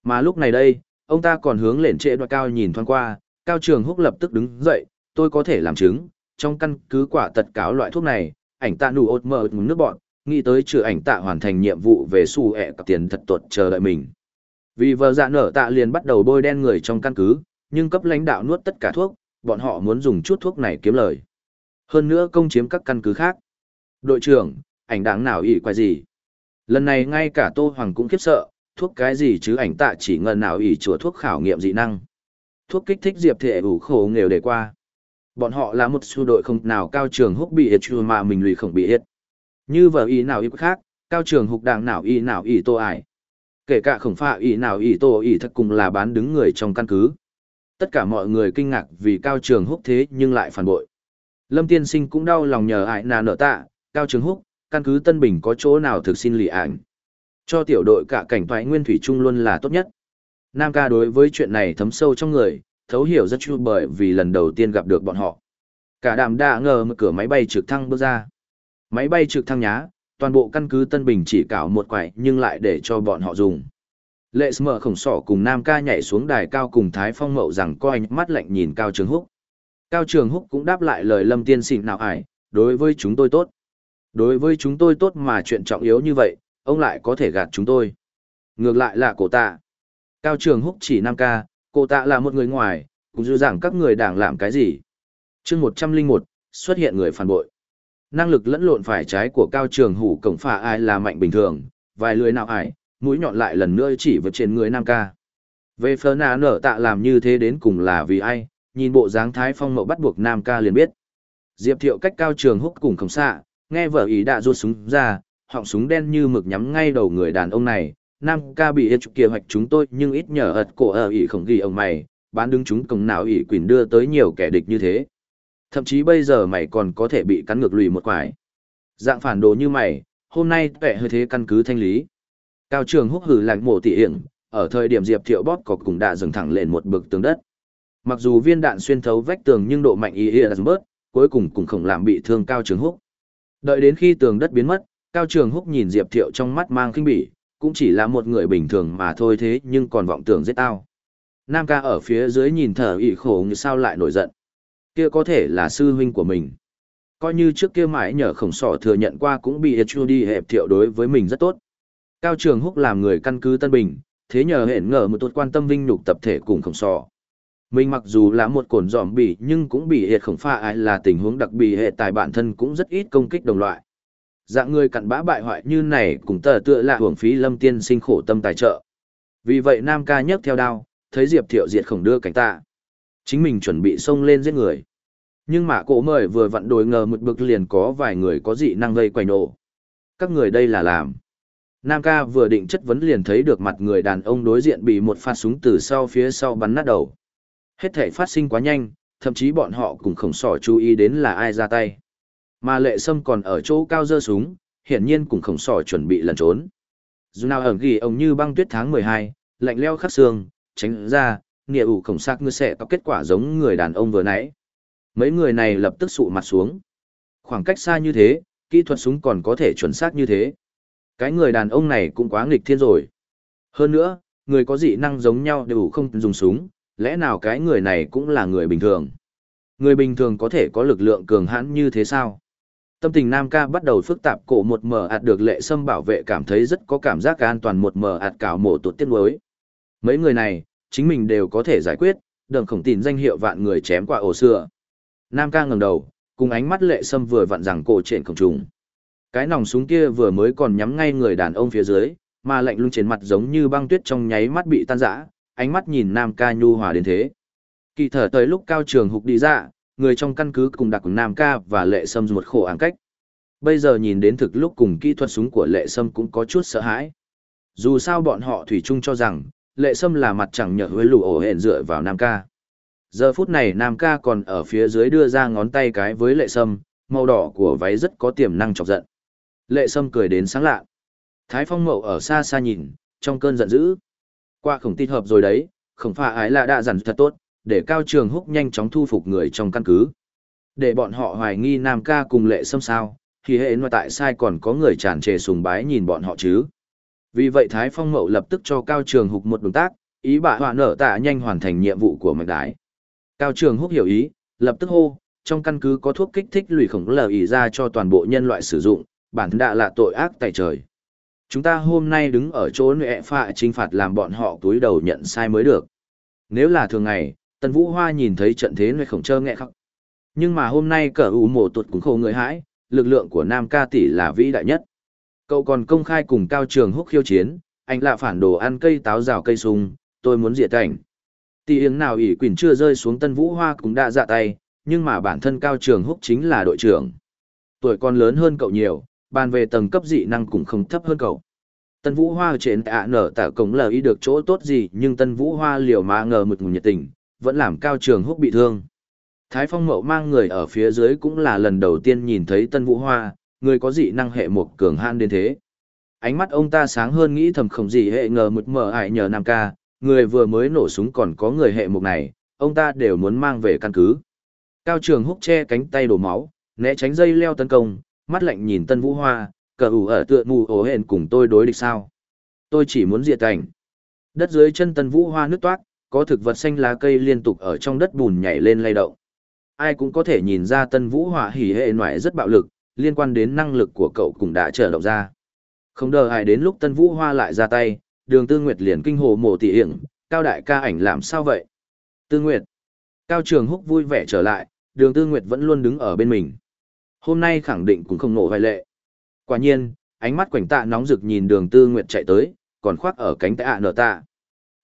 S1: Mà lúc này đây, ông ta còn hướng lên trệ đoạt cao nhìn thoáng qua, Cao Trường Húc lập tức đứng dậy, tôi có thể làm chứng, trong căn cứ quả tật cáo loại thuốc này, ảnh tạ nụ ột mờ nước bọn, nghĩ tới trừ ảnh tạ hoàn thành nhiệm vụ về su ẹ cặp tiền thật tuột chờ đợi mình. Vì vợ dạ nở tạ liền bắt đầu bôi đen người trong căn cứ, nhưng cấp lãnh đạo nuốt tất cả thuốc, bọn họ muốn dùng chút thuốc này kiếm lời. Hơn nữa công chiếm các căn cứ khác. Đội trưởng, ảnh đáng nào ỷ quay gì? Lần này ngay cả Tô Hoàng cũng khiếp sợ, thuốc cái gì chứ ảnh tạ chỉ ngần nào ỷ chùa thuốc khảo nghiệm dị năng. Thuốc kích thích diệp thể ủ khổ nghèo để qua. Bọn họ là một su đội không nào cao trường húc bị hiệt chùa mà mình lùi không bị hiệt. Như vợ ý nào ý khác, cao trường húc đảng nào ý nào ý tô ải. Kể cả khổng phạ ỷ nào ỷ tổ ỷ thật cùng là bán đứng người trong căn cứ. Tất cả mọi người kinh ngạc vì cao trường húc thế nhưng lại phản bội. Lâm tiên sinh cũng đau lòng nhờ ải nà nợ tạ, cao trường húc, căn cứ Tân Bình có chỗ nào thực xin lì ảnh. Cho tiểu đội cả cảnh thoại nguyên thủy trung luôn là tốt nhất. Nam ca đối với chuyện này thấm sâu trong người, thấu hiểu rất chua bởi vì lần đầu tiên gặp được bọn họ. Cả đàm đã ngờ mở cửa máy bay trực thăng bước ra. Máy bay trực thăng nhá, toàn bộ căn cứ Tân Bình chỉ cảo một quải nhưng lại để cho bọn họ dùng. Lệ mở khổng sỏ cùng Nam ca nhảy xuống đài cao cùng Thái Phong Mậu rằng coi ánh mắt lạnh nhìn Cao Trường Húc. Cao Trường Húc cũng đáp lại lời Lâm Tiên xỉn nào ải, đối với chúng tôi tốt. Đối với chúng tôi tốt mà chuyện trọng yếu như vậy, ông lại có thể gạt chúng tôi. Ngược lại là cổ tạ. Cao Trường Húc chỉ Nam ca, cổ tạ là một người ngoài, cũng dư rằng các người đảng làm cái gì. chương 101, xuất hiện người phản bội. Năng lực lẫn lộn phải trái của Cao Trường Hủ cổng phà ai là mạnh bình thường, vài lưới nào ải, mũi nhọn lại lần nữa chỉ vượt trên người Nam ca. Về phở nà nở tạ làm như thế đến cùng là vì ai, nhìn bộ dáng thái phong mậu bắt buộc Nam ca liền biết. Diệp Thiệu cách Cao Trường Húc cùng khổng xạ, nghe vợ ý đã rút súng ra, họng súng đen như mực nhắm ngay đầu người đàn ông này. Nam ca bị hết kia hoạch chúng tôi nhưng ít nhờ ật cổ ở ỉ không ghi ông mày, bán đứng chúng cổng nào ỉ quỳnh đưa tới nhiều kẻ địch như thế. Thậm chí bây giờ mày còn có thể bị cắn ngược lùi một quải. Dạng phản đồ như mày, hôm nay tệ hơi thế căn cứ thanh lý. Cao trường húc hử lạnh mổ tỉ hiển, ở thời điểm diệp thiệu bóp cọc cùng đã dừng thẳng lên một bực tường đất. Mặc dù viên đạn xuyên thấu vách tường nhưng độ mạnh ý ý bớt, cuối cùng cũng không làm bị thương cao trường húc. Đợi đến khi tường đất biến mất, Cao Trường Húc nhìn Diệp Thiệu trong mắt mang kinh bỉ, cũng chỉ là một người bình thường mà thôi thế nhưng còn vọng tưởng giết tao. Nam ca ở phía dưới nhìn thở ỉ khổ như sao lại nổi giận. Kia có thể là sư huynh của mình. Coi như trước kia mãi nhờ khổng sỏ thừa nhận qua cũng bị Echu đi hẹp thiệu đối với mình rất tốt. Cao Trường Húc làm người căn cứ Tân Bình, thế nhờ hẹn ngờ một tốt quan tâm vinh nhục tập thể cùng khổng sỏ. Mình mặc dù là một cồn giòm bỉ nhưng cũng bị hệ khổng pha ai là tình huống đặc biệt hệ tài bản thân cũng rất ít công kích đồng loại. Dạng người cặn bã bại hoại như này cũng tờ tựa là hưởng phí lâm tiên sinh khổ tâm tài trợ. Vì vậy Nam ca nhấc theo đao, thấy Diệp Thiệu diệt khổng đưa cảnh tạ. Chính mình chuẩn bị xông lên giết người. Nhưng mà cổ mời vừa vặn đồi ngờ một bực liền có vài người có dị năng vây quay nổ. Các người đây là làm. Nam ca vừa định chất vấn liền thấy được mặt người đàn ông đối diện bị một phát súng từ sau phía sau bắn nát đầu. Hết thể phát sinh quá nhanh, thậm chí bọn họ cũng không sỏ chú ý đến là ai ra tay. Mà lệ sâm còn ở chỗ cao dơ súng, hiển nhiên cũng không sỏ chuẩn bị lẩn trốn. Dù nào ẩn ghi ông như băng tuyết tháng 12, lạnh leo khắc xương, tránh ra, nghĩa ủ khổng sắc ngư sẽ có kết quả giống người đàn ông vừa nãy. Mấy người này lập tức sụ mặt xuống. Khoảng cách xa như thế, kỹ thuật súng còn có thể chuẩn xác như thế. Cái người đàn ông này cũng quá nghịch thiên rồi. Hơn nữa, người có dị năng giống nhau đều không dùng súng, lẽ nào cái người này cũng là người bình thường? Người bình thường có thể có lực lượng cường hãn như thế sao? Tâm tình Nam ca bắt đầu phức tạp cổ một mờ ạt được lệ sâm bảo vệ cảm thấy rất có cảm giác an toàn một mờ ạt cảo mổ tụt tiết đối. Mấy người này, chính mình đều có thể giải quyết, đừng khổng tin danh hiệu vạn người chém qua ổ xưa. Nam ca ngẩng đầu, cùng ánh mắt lệ sâm vừa vặn rằng cổ trên cổng trùng. Cái nòng súng kia vừa mới còn nhắm ngay người đàn ông phía dưới, mà lạnh lung trên mặt giống như băng tuyết trong nháy mắt bị tan rã, ánh mắt nhìn Nam ca nhu hòa đến thế. Kỳ thở tới lúc cao trường hục đi ra, người trong căn cứ cùng đặc Nam ca và lệ sâm một khổ áng cách. Bây giờ nhìn đến thực lúc cùng kỹ thuật súng của lệ sâm cũng có chút sợ hãi. dù sao bọn họ thủy chung cho rằng, lệ sâm là mặt chẳng nhở với lù ổ hển dựa vào Nam ca. Giờ phút này Nam ca còn ở phía dưới đưa ra ngón tay cái với lệ sâm, màu đỏ của váy rất có tiềm năng chọc giận. Lệ sâm cười đến sáng lạ. Thái phong mậu ở xa xa nhìn, trong cơn giận dữ. Qua khổng tin hợp rồi đấy, không phải ái là đã dặn thật tốt, để cao trường húc nhanh chóng thu phục người trong căn cứ. Để bọn họ hoài nghi Nam ca cùng lệ sâm sao, thì hệ nói tại sai còn có người tràn trề sùng bái nhìn bọn họ chứ. Vì vậy Thái Phong Mậu lập tức cho Cao Trường Húc một động tác, ý bà họa nở tạ nhanh hoàn thành nhiệm vụ của mạch đái. Cao Trường Húc hiểu ý, lập tức hô, trong căn cứ có thuốc kích thích lùi khổng lờ ý ra cho toàn bộ nhân loại sử dụng, bản thân đã là tội ác tại trời. Chúng ta hôm nay đứng ở chỗ nệ phạ chính phạt làm bọn họ túi đầu nhận sai mới được. Nếu là thường ngày, Tần Vũ Hoa nhìn thấy trận thế nơi khổng trơ nghẹ khóc. Nhưng mà hôm nay cờ ủ mộ tuột cũng khổ người hãi, lực lượng của Nam ca tỷ là vĩ đại nhất. Cậu còn công khai cùng Cao Trường Húc khiêu chiến, anh lạ phản đồ ăn cây táo rào cây sung, tôi muốn diệt cảnh. Tỷ yếng nào ỷ quỷ chưa rơi xuống Tân Vũ Hoa cũng đã dạ tay, nhưng mà bản thân Cao Trường Húc chính là đội trưởng. Tuổi còn lớn hơn cậu nhiều, bàn về tầng cấp dị năng cũng không thấp hơn cậu. Tân Vũ Hoa trên ạ nở tạ cổng lời ý được chỗ tốt gì nhưng Tân Vũ Hoa liều mà ngờ mực nhiệt tình, vẫn làm Cao Trường Húc bị thương. Thái Phong Mậu mang người ở phía dưới cũng là lần đầu tiên nhìn thấy Tân Vũ Hoa, người có dị năng hệ một cường han đến thế. Ánh mắt ông ta sáng hơn nghĩ thầm không gì hệ ngờ mực mở ải nhờ Nam ca, người vừa mới nổ súng còn có người hệ mục này, ông ta đều muốn mang về căn cứ. Cao Trường Húc che cánh tay đổ máu, né tránh dây leo tấn công, mắt lạnh nhìn Tân Vũ Hoa, cờ ủ ở tựa mù ổ hẹn cùng tôi đối địch sao. Tôi chỉ muốn diệt cảnh. Đất dưới chân Tân Vũ Hoa nước toát, có thực vật xanh lá cây liên tục ở trong đất bùn nhảy lên lay động. Ai cũng có thể nhìn ra Tân Vũ Hoa hỉ hệ ngoại rất bạo lực, liên quan đến năng lực của cậu cũng đã trở động ra. Không đợi ai đến lúc Tân Vũ Hoa lại ra tay, đường Tư Nguyệt liền kinh hồ mổ tỉ hiểm, cao đại ca ảnh làm sao vậy? Tư Nguyệt. Cao Trường Húc vui vẻ trở lại, đường Tư Nguyệt vẫn luôn đứng ở bên mình. Hôm nay khẳng định cũng không nổ vai lệ. Quả nhiên, ánh mắt quảnh tạ nóng rực nhìn đường Tư Nguyệt chạy tới, còn khoác ở cánh tạ nở tạ.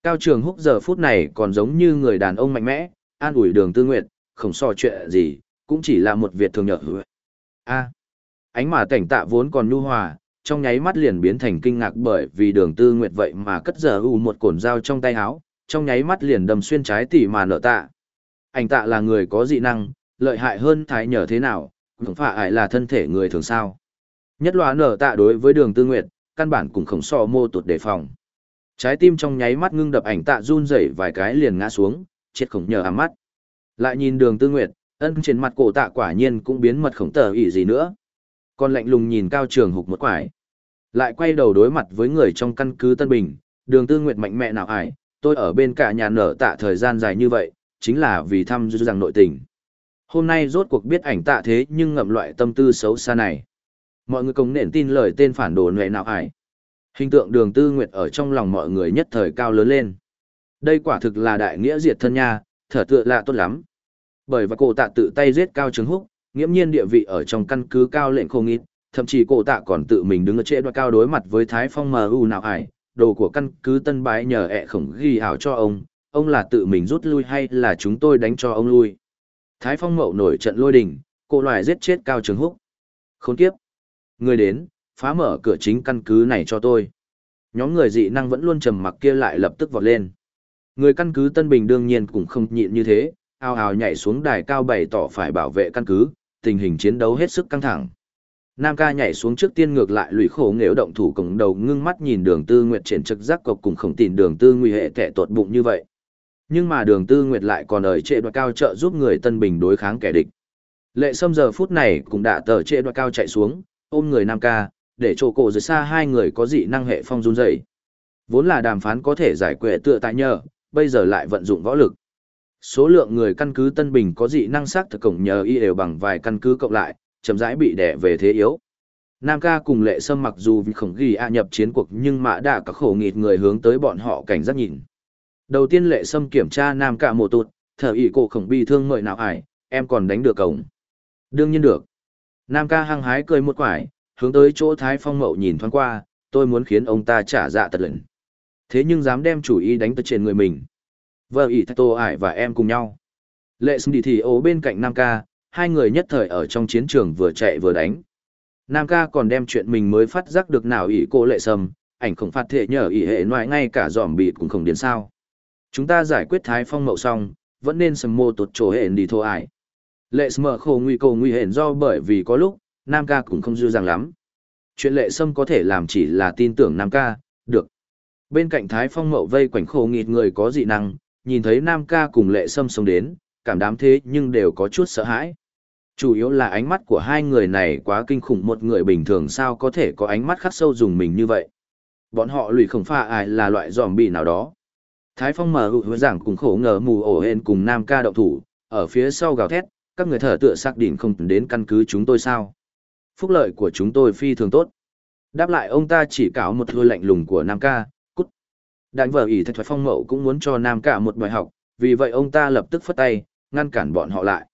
S1: Cao Trường Húc giờ phút này còn giống như người đàn ông mạnh mẽ, an ủi đường Tư Nguyệt, không so chuyện gì, cũng chỉ là một việc thường nhở. A. Ánh mà cảnh tạ vốn còn nhu hòa, trong nháy mắt liền biến thành kinh ngạc bởi vì đường tư nguyệt vậy mà cất giờ u một cổn dao trong tay áo, trong nháy mắt liền đâm xuyên trái tỉ mà nợ tạ. Anh tạ là người có dị năng, lợi hại hơn thái nhờ thế nào, không phải là thân thể người thường sao. Nhất loa nở tạ đối với đường tư nguyệt, căn bản cũng không so mô tụt đề phòng. Trái tim trong nháy mắt ngưng đập ảnh tạ run rẩy vài cái liền ngã xuống, chết khổng nhờ ám mắt. Lại nhìn đường tư nguyệt, ân trên mặt cổ tạ quả nhiên cũng biến mật khổng tờ ỉ gì nữa. Còn lạnh lùng nhìn cao trường hục một quải. Lại quay đầu đối mặt với người trong căn cứ Tân Bình, đường tư nguyệt mạnh mẽ nào ải, tôi ở bên cả nhà nở tạ thời gian dài như vậy, chính là vì thăm dư rằng nội tình. Hôm nay rốt cuộc biết ảnh tạ thế nhưng ngậm loại tâm tư xấu xa này. Mọi người cũng nền tin lời tên phản đồ nệ nào ải. Hình tượng đường tư nguyệt ở trong lòng mọi người nhất thời cao lớn lên. Đây quả thực là đại nghĩa diệt thân nha, thở tựa lạ tốt lắm. Bởi và cổ tạ tự tay giết cao trứng húc, nghiễm nhiên địa vị ở trong căn cứ cao lệnh không ít, thậm chí cổ tạ còn tự mình đứng ở trễ đoạt cao đối mặt với thái phong mu nào ải đồ của căn cứ tân bái nhờ ẹ khổng ghi hảo cho ông ông là tự mình rút lui hay là chúng tôi đánh cho ông lui? Thái phong mậu nổi trận lôi đình cổ loài giết chết cao trường húc. Khốn kiếp! Người đến phá mở cửa chính căn cứ này cho tôi. Nhóm người dị năng vẫn luôn trầm mặc kia lại lập tức vọt lên. Người căn cứ tân bình đương nhiên cũng không nhịn như thế ao ào nhảy xuống đài cao bày tỏ phải bảo vệ căn cứ tình hình chiến đấu hết sức căng thẳng Nam ca nhảy xuống trước tiên ngược lại lùi khổ nghếu động thủ cổng đầu ngưng mắt nhìn đường tư nguyệt triển trực giác cộc cùng khổng tìm đường tư nguy hệ kẻ tuột bụng như vậy. Nhưng mà đường tư nguyệt lại còn ở trệ đoạt cao trợ giúp người tân bình đối kháng kẻ địch. Lệ sâm giờ phút này cũng đã tờ trệ đoạt cao chạy xuống, ôm người Nam ca, để chỗ cổ dưới xa hai người có dị năng hệ phong run dậy. Vốn là đàm phán có thể giải quyết tựa tại nhờ, bây giờ lại vận dụng võ lực. Số lượng người căn cứ Tân Bình có dị năng sắc thực cổng nhờ y đều bằng vài căn cứ cộng lại, chậm rãi bị đè về thế yếu. Nam ca cùng lệ sâm mặc dù vì khổng ghi a nhập chiến cuộc nhưng mã đã có khổ nghịt người hướng tới bọn họ cảnh giác nhìn. Đầu tiên lệ sâm kiểm tra nam ca mộ tụt, thở ý cổ khổng bi thương mời nào ải, em còn đánh được cổng. Đương nhiên được. Nam ca hăng hái cười một quải, hướng tới chỗ thái phong mậu nhìn thoáng qua, tôi muốn khiến ông ta trả dạ tật lần. Thế nhưng dám đem chủ ý đánh tới trên người mình. Vợ ý tô ải và em cùng nhau. Lệ sâm đi thì ố bên cạnh Nam ca, hai người nhất thời ở trong chiến trường vừa chạy vừa đánh. Nam ca còn đem chuyện mình mới phát giác được nào ỷ cô lệ sâm, ảnh không phạt thể nhờ ỷ hệ ngoại ngay cả dòm bịt cũng không đến sao. Chúng ta giải quyết thái phong mậu xong, vẫn nên sầm mô tột chỗ hẹn đi thô ải. Lệ mở khổ nguy cầu nguy hẹn do bởi vì có lúc, Nam ca cũng không dư dàng lắm. Chuyện lệ sâm có thể làm chỉ là tin tưởng Nam ca, được. Bên cạnh Thái Phong mậu vây quảnh khổ nghịt người có dị năng, nhìn thấy Nam ca cùng lệ sâm sống đến, cảm đám thế nhưng đều có chút sợ hãi. Chủ yếu là ánh mắt của hai người này quá kinh khủng một người bình thường sao có thể có ánh mắt khắc sâu dùng mình như vậy. Bọn họ lùi không pha ai là loại giòm bị nào đó. Thái Phong mở hữu giảng cùng khổ ngờ mù ổ hên cùng Nam ca động thủ, ở phía sau gào thét, các người thở tựa xác định không đến căn cứ chúng tôi sao. Phúc lợi của chúng tôi phi thường tốt. Đáp lại ông ta chỉ cáo một hơi lạnh lùng của Nam ca. Đánh vợ ỷ thạch thoại phong mậu cũng muốn cho Nam ca một bài học, vì vậy ông ta lập tức phất tay, ngăn cản bọn họ lại.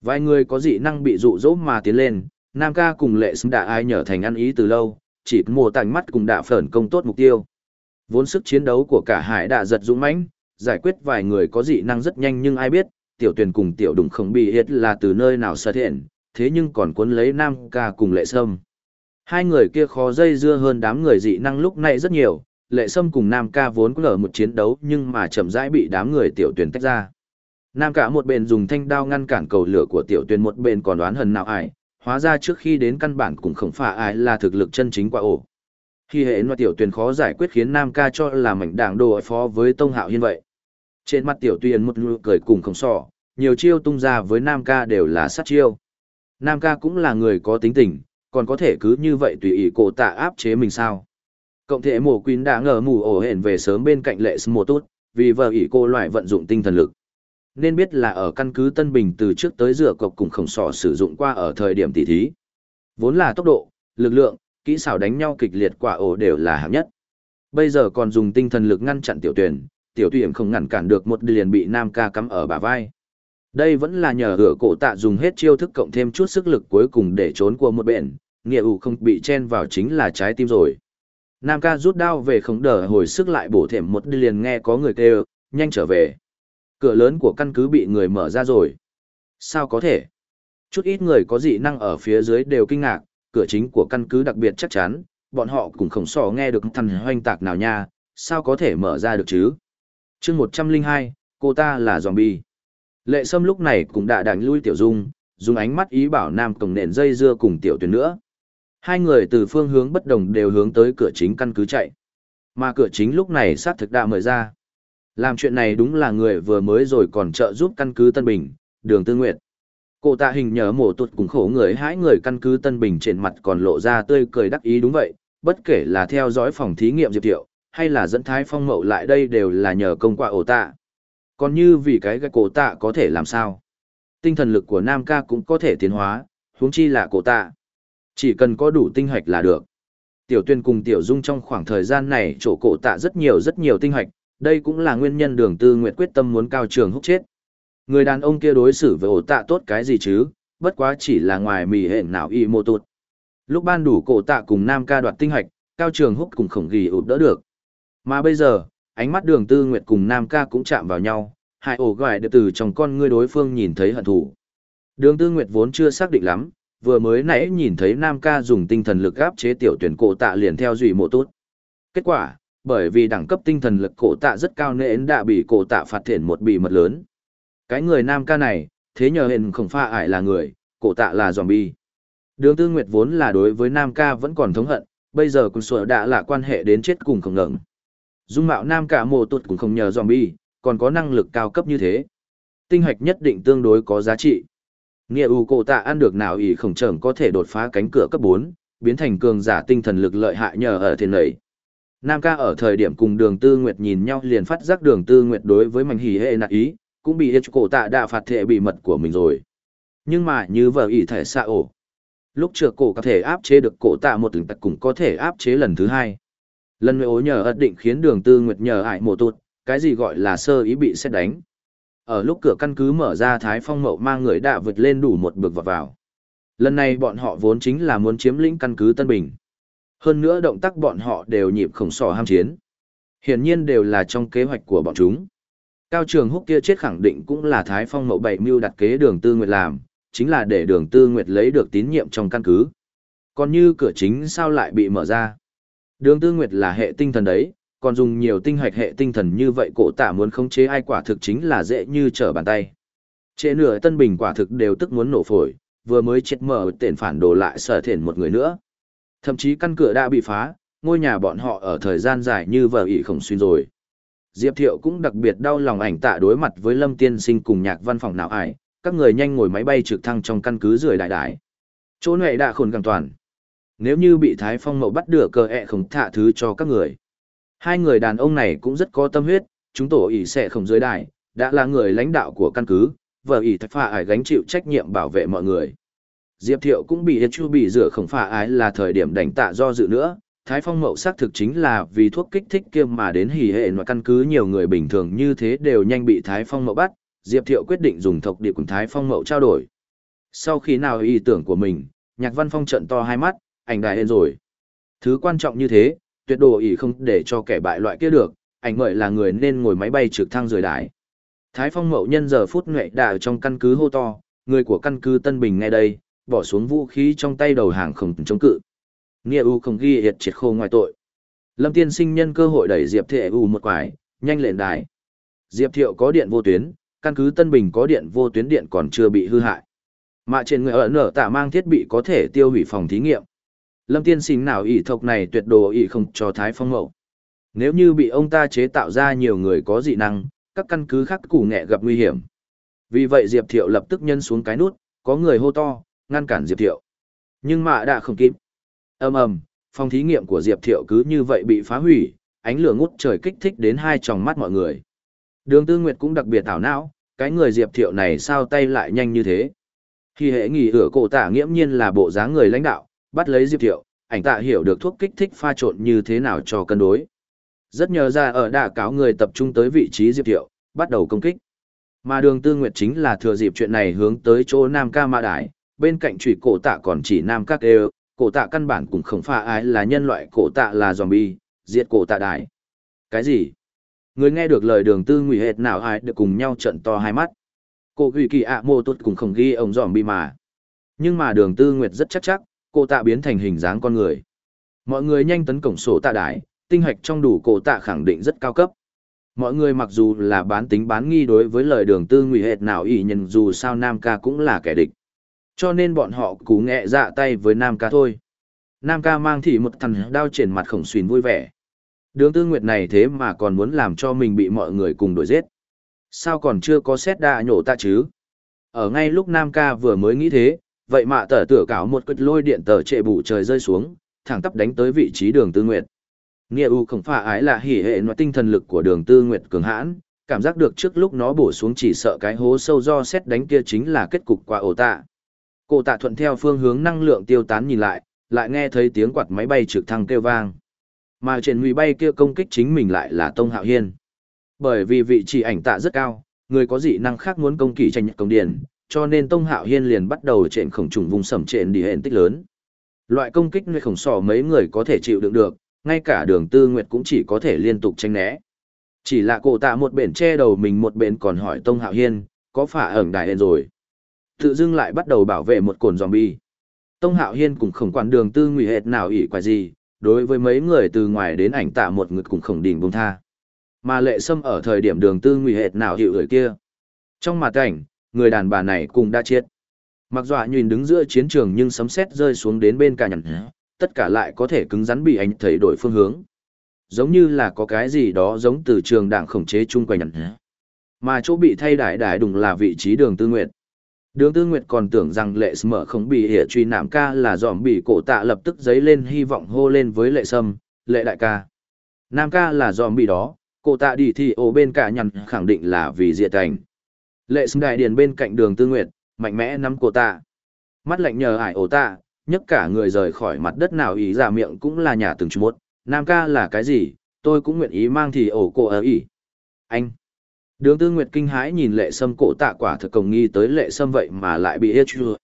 S1: Vài người có dị năng bị dụ dỗ mà tiến lên, Nam ca cùng lệ xứng đã ai nhờ thành ăn ý từ lâu, chỉ mùa tành mắt cùng đạ phởn công tốt mục tiêu. Vốn sức chiến đấu của cả hải đã giật dũng mãnh, giải quyết vài người có dị năng rất nhanh nhưng ai biết, tiểu tuyển cùng tiểu đùng không bị hiệt là từ nơi nào xuất hiện, thế nhưng còn cuốn lấy Nam ca cùng lệ sâm. Hai người kia khó dây dưa hơn đám người dị năng lúc này rất nhiều, lệ sâm cùng Nam ca vốn có lở một chiến đấu nhưng mà chậm rãi bị đám người tiểu tuyển tách ra. Nam cả một bên dùng thanh đao ngăn cản cầu lửa của tiểu tuyển một bên còn đoán hần nào ải. hóa ra trước khi đến căn bản cũng không phải ai là thực lực chân chính quá ổ. Khi hệ nói tiểu tuyển khó giải quyết khiến Nam ca cho là mảnh đảng đồ phó với Tông Hạo Hiên vậy. Trên mặt tiểu tuyển một nụ cười cùng không sỏ, nhiều chiêu tung ra với Nam ca đều là sát chiêu. Nam ca cũng là người có tính tình, còn có thể cứ như vậy tùy ý cổ tạ áp chế mình sao. Cộng thể mổ quyến đã ngờ mù ổ hển về sớm bên cạnh lệ mùa tốt, vì vợ ỷ cô loại vận dụng tinh thần lực. Nên biết là ở căn cứ Tân Bình từ trước tới dựa cọc cùng khổng sỏ sử dụng qua ở thời điểm tỷ thí. Vốn là tốc độ, lực lượng, kỹ xảo đánh nhau kịch liệt quả ổ đều là hạng nhất. Bây giờ còn dùng tinh thần lực ngăn chặn tiểu tuyển, tiểu tuyển không ngăn cản được một liền bị nam ca cắm ở bả vai. Đây vẫn là nhờ hửa cổ tạ dùng hết chiêu thức cộng thêm chút sức lực cuối cùng để trốn qua một bện, nghĩa ủ không bị chen vào chính là trái tim rồi. Nam ca rút đao về không đỡ hồi sức lại bổ thêm một liền nghe có người kêu, nhanh trở về. Cửa lớn của căn cứ bị người mở ra rồi. Sao có thể? Chút ít người có dị năng ở phía dưới đều kinh ngạc, cửa chính của căn cứ đặc biệt chắc chắn, bọn họ cũng không sò nghe được thằng hoanh tạc nào nha, sao có thể mở ra được chứ? chương 102, cô ta là zombie. Lệ Sâm lúc này cũng đã đánh lui Tiểu Dung, dùng ánh mắt ý bảo Nam Cổng nện dây dưa cùng Tiểu Tuyền nữa. Hai người từ phương hướng bất đồng đều hướng tới cửa chính căn cứ chạy. Mà cửa chính lúc này sát thực đã mở ra. Làm chuyện này đúng là người vừa mới rồi còn trợ giúp căn cứ Tân Bình, đường Tư Nguyệt. Cô tạ hình nhớ mổ tụt cùng khổ người hãi người căn cứ Tân Bình trên mặt còn lộ ra tươi cười đắc ý đúng vậy, bất kể là theo dõi phòng thí nghiệm Diệp Thiệu, hay là dẫn Thái Phong Mậu lại đây đều là nhờ công quả ổ tạ. Còn như vì cái cái cổ tạ có thể làm sao? Tinh thần lực của Nam ca cũng có thể tiến hóa, huống chi là cổ tạ. Chỉ cần có đủ tinh hạch là được. Tiểu tuyên cùng Tiểu Dung trong khoảng thời gian này chỗ cổ tạ rất nhiều rất nhiều tinh hạch, đây cũng là nguyên nhân đường tư nguyệt quyết tâm muốn cao trường húc chết. Người đàn ông kia đối xử với ổ tạ tốt cái gì chứ, bất quá chỉ là ngoài mì hẹn nào y mô tụt. Lúc ban đủ cổ tạ cùng Nam ca đoạt tinh hạch, cao trường húc cùng khổng ghi ụp đỡ được. Mà bây giờ, ánh mắt đường tư nguyệt cùng Nam ca cũng chạm vào nhau, hai ổ gọi được từ trong con ngươi đối phương nhìn thấy hận thù. Đường tư nguyệt vốn chưa xác định lắm, vừa mới nãy nhìn thấy Nam ca dùng tinh thần lực áp chế tiểu tuyển cổ tạ liền theo dùy mộ tốt. Kết quả, bởi vì đẳng cấp tinh thần lực cổ tạ rất cao nên đã bị cổ tạ phạt thiện một bị mật lớn. Cái người Nam ca này, thế nhờ hình không pha ải là người, cổ tạ là zombie. Đường tư nguyệt vốn là đối với Nam ca vẫn còn thống hận, bây giờ cùng sửa đã là quan hệ đến chết cùng không ngẩng. Dung mạo nam ca mồ tuột cũng không nhờ zombie, còn có năng lực cao cấp như thế. Tinh hạch nhất định tương đối có giá trị. Nghĩa u cổ tạ ăn được nào ỷ khổng trởm có thể đột phá cánh cửa cấp bốn, biến thành cường giả tinh thần lực lợi hại nhờ ở thiên lầy. Nam ca ở thời điểm cùng đường tư nguyệt nhìn nhau liền phát giác đường tư nguyệt đối với mảnh hỉ hệ nạt ý, cũng bị hết cổ tạ đã phạt thệ bị mật của mình rồi. Nhưng mà như vợ ỷ thể xa ổ. Lúc trước cổ có thể áp chế được cổ tạ một từng tật cũng có thể áp chế lần thứ hai. Lần nữa ố nhờ ất định khiến đường tư nguyệt nhờ ải mổ tụt, cái gì gọi là sơ ý bị xét đánh. Ở lúc cửa căn cứ mở ra Thái Phong Mậu mang người đã vượt lên đủ một bực vọt vào. Lần này bọn họ vốn chính là muốn chiếm lĩnh căn cứ Tân Bình. Hơn nữa động tác bọn họ đều nhịp khổng sò ham chiến. Hiển nhiên đều là trong kế hoạch của bọn chúng. Cao trường húc kia chết khẳng định cũng là Thái Phong Mậu bảy mưu đặt kế đường Tư Nguyệt làm, chính là để đường Tư Nguyệt lấy được tín nhiệm trong căn cứ. Còn như cửa chính sao lại bị mở ra? Đường Tư Nguyệt là hệ tinh thần đấy, còn dùng nhiều tinh hạch hệ tinh thần như vậy cổ tả muốn khống chế ai quả thực chính là dễ như trở bàn tay. Trễ nửa tân bình quả thực đều tức muốn nổ phổi, vừa mới chết mở tiền phản đồ lại sở thiện một người nữa. Thậm chí căn cửa đã bị phá, ngôi nhà bọn họ ở thời gian dài như vợ ỷ khổng xuyên rồi. Diệp Thiệu cũng đặc biệt đau lòng ảnh tạ đối mặt với Lâm Tiên Sinh cùng nhạc văn phòng nào ải, các người nhanh ngồi máy bay trực thăng trong căn cứ rời đại đại. Chỗ này đã khôn càng toàn. Nếu như bị Thái Phong mậu bắt được cờ ẹ không thả thứ cho các người. Hai người đàn ông này cũng rất có tâm huyết, chúng tổ ỷ sẽ không dưới đại, đã là người lãnh đạo của căn cứ, vợ ỷ thạch phà ải gánh chịu trách nhiệm bảo vệ mọi người. Diệp Thiệu cũng bị chu bị rửa không phà ái là thời điểm đánh tạ do dự nữa, Thái Phong mậu xác thực chính là vì thuốc kích thích kia mà đến hỉ hệ và căn cứ nhiều người bình thường như thế đều nhanh bị Thái Phong mậu bắt, Diệp Thiệu quyết định dùng thộc địa cùng Thái Phong mậu trao đổi. Sau khi nào ý tưởng của mình, Nhạc Văn Phong trận to hai mắt, ảnh đại hên rồi. Thứ quan trọng như thế, tuyệt đồ ý không để cho kẻ bại loại kia được, ảnh mời là người nên ngồi máy bay trực thăng rời đái. Thái Phong mậu nhân giờ phút nhuệ đà trong căn cứ hô to, người của căn cứ Tân Bình ngay đây, bỏ xuống vũ khí trong tay đầu hàng không chống cự. Nghĩa U không ghi hiệt triệt khô ngoài tội. Lâm Tiên sinh nhân cơ hội đẩy Diệp thệ U một quải, nhanh lên đài. Diệp Thiệu có điện vô tuyến, căn cứ Tân Bình có điện vô tuyến điện còn chưa bị hư hại. Mà trên người ở nở tạ mang thiết bị có thể tiêu hủy phòng thí nghiệm. Lâm Tiên sinh nào ỷ thộc này tuyệt đồ ỷ không cho Thái Phong Mậu. Nếu như bị ông ta chế tạo ra nhiều người có dị năng, các căn cứ khác củ nghẹ gặp nguy hiểm. Vì vậy Diệp Thiệu lập tức nhân xuống cái nút, có người hô to, ngăn cản Diệp Thiệu. Nhưng mà đã không kịp ầm ầm phòng thí nghiệm của diệp thiệu cứ như vậy bị phá hủy ánh lửa ngút trời kích thích đến hai tròng mắt mọi người đường tư nguyệt cũng đặc biệt thảo não cái người diệp thiệu này sao tay lại nhanh như thế khi hệ nghỉ ửa cổ tả nghiễm nhiên là bộ dáng người lãnh đạo bắt lấy diệp thiệu ảnh tạ hiểu được thuốc kích thích pha trộn như thế nào cho cân đối rất nhờ ra ở đà cáo người tập trung tới vị trí diệp thiệu bắt đầu công kích mà đường tư nguyệt chính là thừa dịp chuyện này hướng tới chỗ nam ca mã đái bên cạnh trụy cổ tạ còn chỉ nam các đều cổ tạ căn bản cũng không pha ai là nhân loại cổ tạ là zombie, diệt cổ tạ đại. Cái gì? Người nghe được lời đường tư nguy hệt nào ai được cùng nhau trận to hai mắt. Cổ ghi kỳ ạ mô tốt cũng không ghi ông zombie mà. Nhưng mà đường tư nguyệt rất chắc chắc, cổ tạ biến thành hình dáng con người. Mọi người nhanh tấn cổng sổ tạ đại, tinh hạch trong đủ cổ tạ khẳng định rất cao cấp. Mọi người mặc dù là bán tính bán nghi đối với lời đường tư nguy hệt nào ý nhân dù sao Nam ca cũng là kẻ địch cho nên bọn họ cú nghẹ dạ tay với Nam ca thôi. Nam ca mang thị một thằng đao trên mặt khổng xuyên vui vẻ. Đường tư nguyệt này thế mà còn muốn làm cho mình bị mọi người cùng đuổi giết. Sao còn chưa có xét đạ nhổ ta chứ? Ở ngay lúc Nam ca vừa mới nghĩ thế, vậy mà tở tửa cáo một cất lôi điện tờ trệ bụ trời rơi xuống, thẳng tắp đánh tới vị trí đường tư nguyệt. Nghĩa U không phải ái là hỉ hệ nội tinh thần lực của đường tư nguyệt cường hãn, cảm giác được trước lúc nó bổ xuống chỉ sợ cái hố sâu do xét đánh kia chính là kết cục qua ổ tạ. cô tạ thuận theo phương hướng năng lượng tiêu tán nhìn lại, lại nghe thấy tiếng quạt máy bay trực thăng kêu vang. Mà trên nguy bay kia công kích chính mình lại là Tông Hạo Hiên. Bởi vì vị trí ảnh tạ rất cao, người có dị năng khác muốn công kỳ tranh nhật công điển, cho nên Tông Hạo Hiên liền bắt đầu trện khổng trùng vùng sầm trện đi hẹn tích lớn. Loại công kích nơi khổng sò mấy người có thể chịu đựng được, ngay cả đường tư nguyệt cũng chỉ có thể liên tục tranh né. Chỉ là cổ tạ một bển che đầu mình một bển còn hỏi Tông Hạo Hiên, có phải ẩn đại lên rồi tự dưng lại bắt đầu bảo vệ một cồn zombie. Tông Hạo Hiên cũng không quản đường tư nguy hệt nào ỷ quái gì, đối với mấy người từ ngoài đến ảnh tạ một ngực cũng không đỉnh bông tha. Mà lệ sâm ở thời điểm đường tư nguy hệt nào hiệu người kia. Trong mặt cảnh, người đàn bà này cũng đã chết. Mặc dọa nhìn đứng giữa chiến trường nhưng sấm sét rơi xuống đến bên cả nhằn tất cả lại có thể cứng rắn bị anh thấy đổi phương hướng. Giống như là có cái gì đó giống từ trường đảng khống chế chung quanh nhằn Mà chỗ bị thay đại đại đùng là vị trí đường tư nguyệt. Đường Tư Nguyệt còn tưởng rằng lệ mở không bị hệ truy nạm ca là dòm bị cổ tạ lập tức giấy lên hy vọng hô lên với lệ sâm, lệ đại ca. Nam ca là dòm bị đó, cổ tạ đi thì ổ bên cả nhằn khẳng định là vì diệt ảnh. Lệ sâm đại điền bên cạnh đường Tư Nguyệt, mạnh mẽ nắm cổ ta, Mắt lạnh nhờ ải ổ tạ, nhấc cả người rời khỏi mặt đất nào ý giả miệng cũng là nhà từng chút. Nam ca là cái gì, tôi cũng nguyện ý mang thì ổ cổ ở ý. Anh! Đường Tư Nguyệt kinh hãi nhìn lệ sâm cổ tạ quả thực cổng nghi tới lệ sâm vậy mà lại bị hết chưa.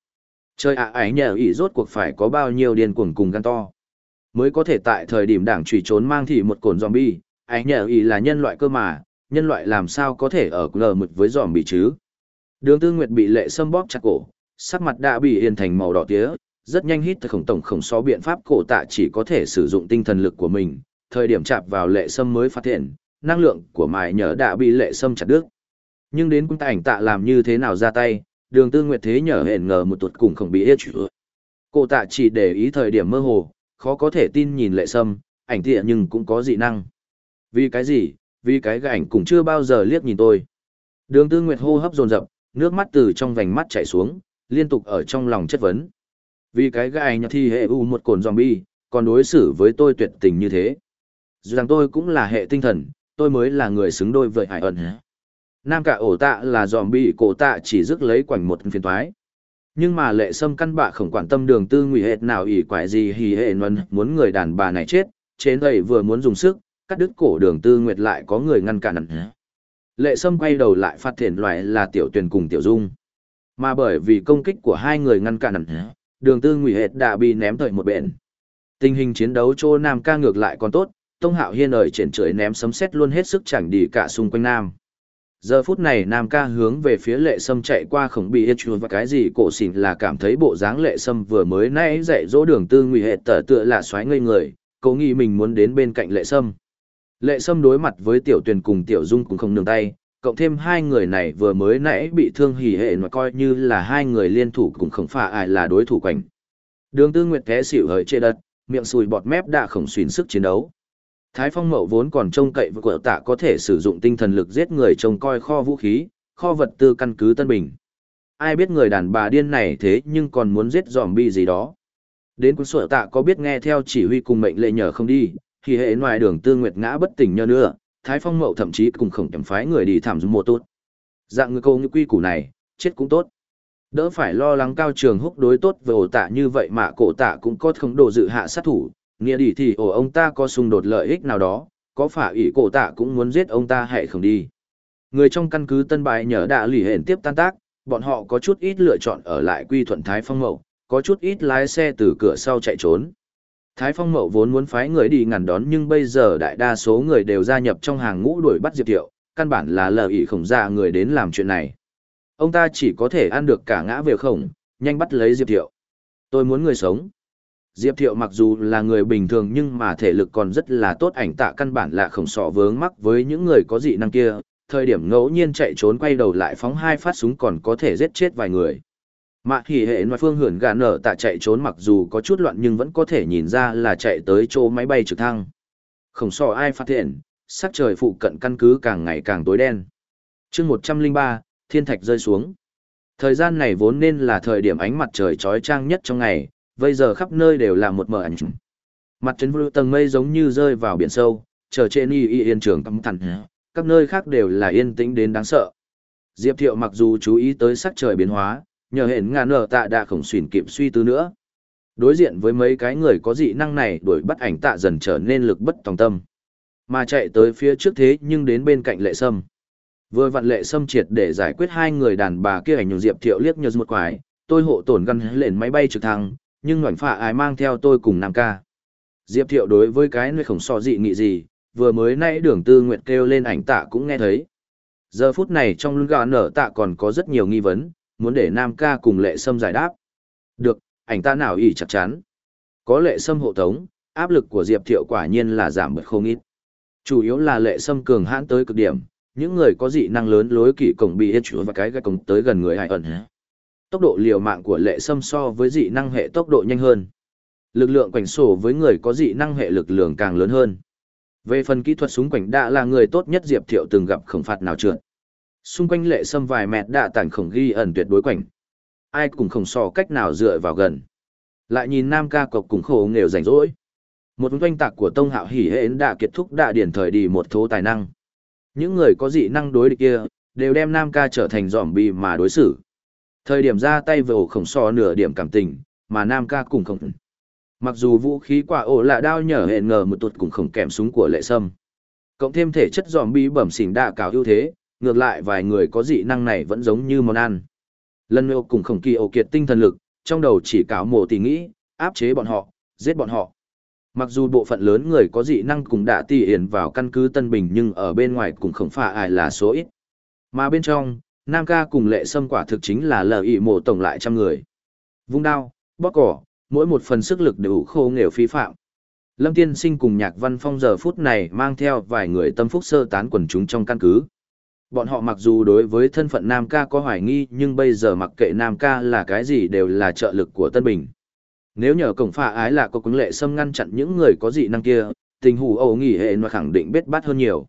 S1: Trời ạ à ấy nhờ ý rốt cuộc phải có bao nhiêu điên cuồng cùng gan to. Mới có thể tại thời điểm đảng trùy trốn mang thì một cồn zombie, ấy nhờ ý là nhân loại cơ mà, nhân loại làm sao có thể ở lờ mực với giòm bị chứ. Đường Tư Nguyệt bị lệ sâm bóp chặt cổ, sắc mặt đã bị hiền thành màu đỏ tía, rất nhanh hít khổng tổng khổng so biện pháp cổ tạ chỉ có thể sử dụng tinh thần lực của mình, thời điểm chạm vào lệ sâm mới phát hiện, năng lượng của mài nhờ đã bị lệ sâm chặt đứt. Nhưng đến cung ảnh tạ làm như thế nào ra tay, đường tư nguyệt thế nhờ hẹn ngờ một tuột cùng không bị ít chữa. Cổ tạ chỉ để ý thời điểm mơ hồ, khó có thể tin nhìn lệ sâm, ảnh tịa nhưng cũng có dị năng. Vì cái gì, vì cái gã cũng chưa bao giờ liếc nhìn tôi. Đường tư nguyệt hô hấp dồn dập, nước mắt từ trong vành mắt chảy xuống, liên tục ở trong lòng chất vấn. Vì cái gã ảnh thi hệ u một cồn zombie, còn đối xử với tôi tuyệt tình như thế. Dù rằng tôi cũng là hệ tinh thần, tôi mới là người xứng đôi với hải ẩn. Nam cả ổ tạ là zombie cổ tạ chỉ rước lấy quảnh một phiền toái. Nhưng mà lệ sâm căn bạ không quan tâm đường tư nguy hệt nào ỷ quải gì hì hệ nguồn muốn người đàn bà này chết, chế đầy vừa muốn dùng sức, cắt đứt cổ đường tư nguyệt lại có người ngăn cản. Lệ sâm quay đầu lại phát hiện loại là tiểu tuyển cùng tiểu dung. Mà bởi vì công kích của hai người ngăn cản đường tư nguy hệt đã bị ném tới một bên. Tình hình chiến đấu chỗ Nam ca ngược lại còn tốt, Tông Hạo Hiên ở trên trời ném sấm sét luôn hết sức chẳng đi cả xung quanh Nam. Giờ phút này Nam ca hướng về phía lệ sâm chạy qua khổng bị ít chua và cái gì cổ xỉn là cảm thấy bộ dáng lệ sâm vừa mới nãy dạy dỗ đường tư nguy Hệt tở tựa là xoáy ngây người, cậu nghĩ mình muốn đến bên cạnh lệ sâm. Lệ sâm đối mặt với tiểu tuyền cùng tiểu dung cũng không nương tay, cộng thêm hai người này vừa mới nãy bị thương hỉ hệ mà coi như là hai người liên thủ cũng không phải ai là đối thủ quanh. Đường tư nguyệt té xỉu hơi trên đất, miệng sùi bọt mép đã khổng xuyên sức chiến đấu. Thái Phong Mậu vốn còn trông cậy với quở tạ có thể sử dụng tinh thần lực giết người trông coi kho vũ khí, kho vật tư căn cứ Tân Bình. Ai biết người đàn bà điên này thế nhưng còn muốn giết bi gì đó. Đến cuốn sửa tạ có biết nghe theo chỉ huy cùng mệnh lệ nhờ không đi, thì hệ ngoài đường tư nguyệt ngã bất tỉnh nhờ nữa, Thái Phong Mậu thậm chí cùng khổng chấm phái người đi thảm dùng mùa tốt. Dạng người câu như quy củ này, chết cũng tốt. Đỡ phải lo lắng cao trường húc đối tốt với ổ tạ như vậy mà cổ tạ cũng có không đồ dự hạ sát thủ, nghĩa đi thì ổ ông ta có xung đột lợi ích nào đó, có phải ỷ cổ tạ cũng muốn giết ông ta hay không đi. Người trong căn cứ tân bài nhờ đã lì hển tiếp tan tác, bọn họ có chút ít lựa chọn ở lại quy thuận Thái Phong Mậu, có chút ít lái xe từ cửa sau chạy trốn. Thái Phong Mậu vốn muốn phái người đi ngăn đón nhưng bây giờ đại đa số người đều gia nhập trong hàng ngũ đuổi bắt Diệp Thiệu, căn bản là lờ ỷ khổng ra người đến làm chuyện này. Ông ta chỉ có thể ăn được cả ngã về khổng, nhanh bắt lấy Diệp Thiệu. Tôi muốn người sống. Diệp Thiệu mặc dù là người bình thường nhưng mà thể lực còn rất là tốt ảnh tạ căn bản là khổng sọ vướng mắc với những người có dị năng kia, thời điểm ngẫu nhiên chạy trốn quay đầu lại phóng hai phát súng còn có thể giết chết vài người. Mạ hỉ hệ ngoài phương hưởng gà nở tạ chạy trốn mặc dù có chút loạn nhưng vẫn có thể nhìn ra là chạy tới chỗ máy bay trực thăng. Không so ai phát hiện, sắc trời phụ cận căn cứ càng ngày càng tối đen. chương 103, thiên thạch rơi xuống. Thời gian này vốn nên là thời điểm ánh mặt trời trói trang nhất trong ngày, bây giờ khắp nơi đều là một mờ ảnh. Mặt Trấn vô tầng mây giống như rơi vào biển sâu, chờ trên y y yên trường cắm thẳng, các nơi khác đều là yên tĩnh đến đáng sợ. Diệp Thiệu mặc dù chú ý tới sắc trời biến hóa, nhờ hển ngàn nở tạ đã khổng xuyển kịp suy tư nữa. Đối diện với mấy cái người có dị năng này đuổi bắt ảnh tạ dần trở nên lực bất tòng tâm. Mà chạy tới phía trước thế nhưng đến bên cạnh lệ sâm. Vừa vặn lệ sâm triệt để giải quyết hai người đàn bà kia ảnh nhường Diệp Thiệu liếc nhờ một quái, tôi hộ tổn gắn lên máy bay trực thăng, nhưng ngoảnh phạ ai mang theo tôi cùng Nam ca. Diệp Thiệu đối với cái nơi khổng so dị nghị gì, vừa mới nãy đường tư nguyện kêu lên ảnh tạ cũng nghe thấy. Giờ phút này trong lưng gà nở tạ còn có rất nhiều nghi vấn, muốn để Nam ca cùng lệ sâm giải đáp. Được, ảnh ta nào ý chắc chắn. Có lệ sâm hộ tống, áp lực của Diệp Thiệu quả nhiên là giảm bớt không ít. Chủ yếu là lệ sâm cường hãn tới cực điểm, những người có dị năng lớn lối kỷ cổng bị hết chúa và cái gai cổng tới gần người hải ẩn. Tốc độ liều mạng của lệ sâm so với dị năng hệ tốc độ nhanh hơn. Lực lượng quảnh sổ với người có dị năng hệ lực lượng càng lớn hơn. Về phần kỹ thuật súng quảnh đã là người tốt nhất Diệp Thiệu từng gặp khổng phạt nào trượt. Xung quanh lệ sâm vài mét đạ tản khổng ghi ẩn tuyệt đối quảnh. Ai cũng không so cách nào dựa vào gần. Lại nhìn Nam ca cộc cùng khổ nghèo rảnh rỗi. Một doanh tạc của Tông Hạo Hỉ Hễn đã kết thúc đạ điển thời đi một thố tài năng. Những người có dị năng đối địch kia, đều đem Nam ca trở thành giỏm bi mà đối xử. Thời điểm ra tay về ổ khổng so nửa điểm cảm tình, mà Nam ca cùng không. Mặc dù vũ khí quả ổ là đao nhở hẹn ngờ một tuột cũng không kèm súng của lệ sâm. Cộng thêm thể chất giòm bi bẩm xỉn đạ cào ưu thế, ngược lại vài người có dị năng này vẫn giống như món ăn. Lần nêu cùng khổng kỳ ổ kiệt tinh thần lực, trong đầu chỉ cáo mồ tỉ nghĩ, áp chế bọn họ, giết bọn họ. Mặc dù bộ phận lớn người có dị năng cùng đã tỉ hiển vào căn cứ Tân Bình nhưng ở bên ngoài cũng không phải ai là số ít. Mà bên trong, Nam ca cùng lệ sâm quả thực chính là lờ ị mộ tổng lại trăm người. Vung đao, bóp cỏ, mỗi một phần sức lực đều khô nghèo phí phạm. Lâm Tiên Sinh cùng Nhạc Văn Phong giờ phút này mang theo vài người tâm phúc sơ tán quần chúng trong căn cứ. Bọn họ mặc dù đối với thân phận Nam Ca có hoài nghi nhưng bây giờ mặc kệ Nam Ca là cái gì đều là trợ lực của Tân Bình. Nếu nhờ cổng phà ái là có cứng lệ xâm ngăn chặn những người có dị năng kia, tình hủ ẩu nghỉ hệ nó khẳng định bết bát hơn nhiều.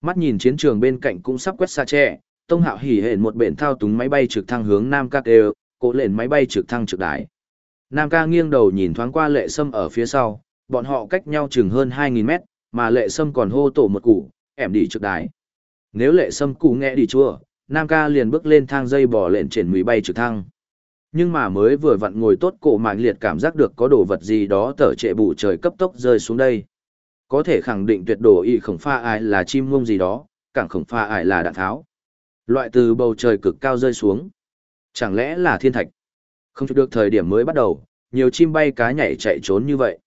S1: Mắt nhìn chiến trường bên cạnh cũng sắp quét xa tre, Tông Hạo hỉ hệ một bện thao túng máy bay trực thăng hướng Nam Ca đều, cố lên máy bay trực thăng trực đái. Nam Ca nghiêng đầu nhìn thoáng qua lệ sâm ở phía sau, bọn họ cách nhau chừng hơn 2.000 mét, mà lệ sâm còn hô tổ một củ, ẻm đi trực đái. Nếu lệ sâm cụ nghe đi chua, Nam ca liền bước lên thang dây bỏ lện trên mùi bay trực thăng. Nhưng mà mới vừa vặn ngồi tốt cổ mạng liệt cảm giác được có đồ vật gì đó tở trệ bù trời cấp tốc rơi xuống đây. Có thể khẳng định tuyệt đồ y khổng pha ai là chim ngông gì đó, càng khổng pha ai là đạn tháo. Loại từ bầu trời cực cao rơi xuống. Chẳng lẽ là thiên thạch? Không được thời điểm mới bắt đầu, nhiều chim bay cá nhảy chạy trốn như vậy.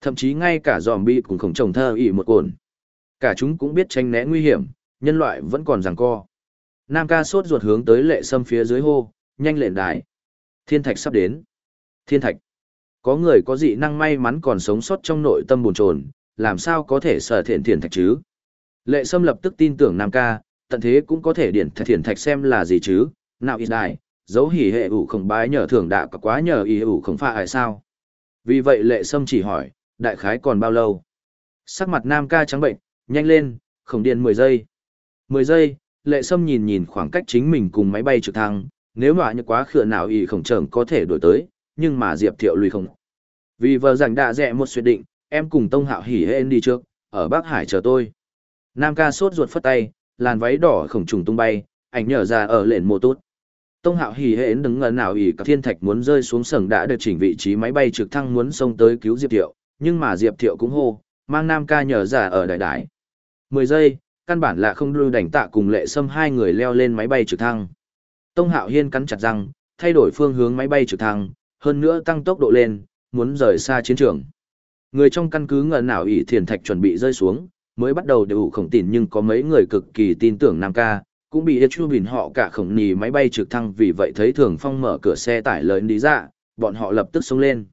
S1: Thậm chí ngay cả giòm bi cũng khổng trồng thơ ỉ một cồn. Cả chúng cũng biết tranh né nguy hiểm, nhân loại vẫn còn giằng co. Nam ca sốt ruột hướng tới lệ sâm phía dưới hô, nhanh lệnh đài. Thiên thạch sắp đến. Thiên thạch. Có người có dị năng may mắn còn sống sót trong nội tâm buồn chồn, làm sao có thể sở thiện thiền thạch chứ? Lệ sâm lập tức tin tưởng Nam ca, tận thế cũng có thể điển thiền thạch xem là gì chứ, nào ít đài, dấu hỉ hệ ủ không bái nhờ thưởng đạ quá nhờ ý ủ không pha ai sao? Vì vậy lệ sâm chỉ hỏi, đại khái còn bao lâu? Sắc mặt Nam ca trắng bệnh, nhanh lên, không điện 10 giây. 10 giây, lệ sâm nhìn nhìn khoảng cách chính mình cùng máy bay trực thăng, nếu mà như quá khựa nào y khổng trưởng có thể đổi tới, nhưng mà Diệp Thiệu lùi không. Vì vợ rằng đã rẽ một suy định, em cùng Tông Hạo hỉ hên đi trước, ở Bắc Hải chờ tôi. Nam ca sốt ruột phất tay, làn váy đỏ khổng trùng tung bay, ảnh nhở ra ở lệnh mô tốt. Tông Hạo hỉ hên đứng ngờ nào ý cả thiên thạch muốn rơi xuống sầng đã được chỉnh vị trí máy bay trực thăng muốn xông tới cứu Diệp Thiệu, nhưng mà Diệp Thiệu cũng hô, mang Nam ca nhờ ra ở đại đại. 10 giây, căn bản là không đưa đảnh tạ cùng lệ sâm hai người leo lên máy bay trực thăng. Tông Hạo Hiên cắn chặt răng, thay đổi phương hướng máy bay trực thăng, hơn nữa tăng tốc độ lên, muốn rời xa chiến trường. Người trong căn cứ ngờ nào ỷ thiền thạch chuẩn bị rơi xuống, mới bắt đầu đều khổng tin nhưng có mấy người cực kỳ tin tưởng Nam ca, cũng bị Yết Chu Bình họ cả khổng nì máy bay trực thăng vì vậy thấy thường phong mở cửa xe tải lớn đi ra, bọn họ lập tức xông lên.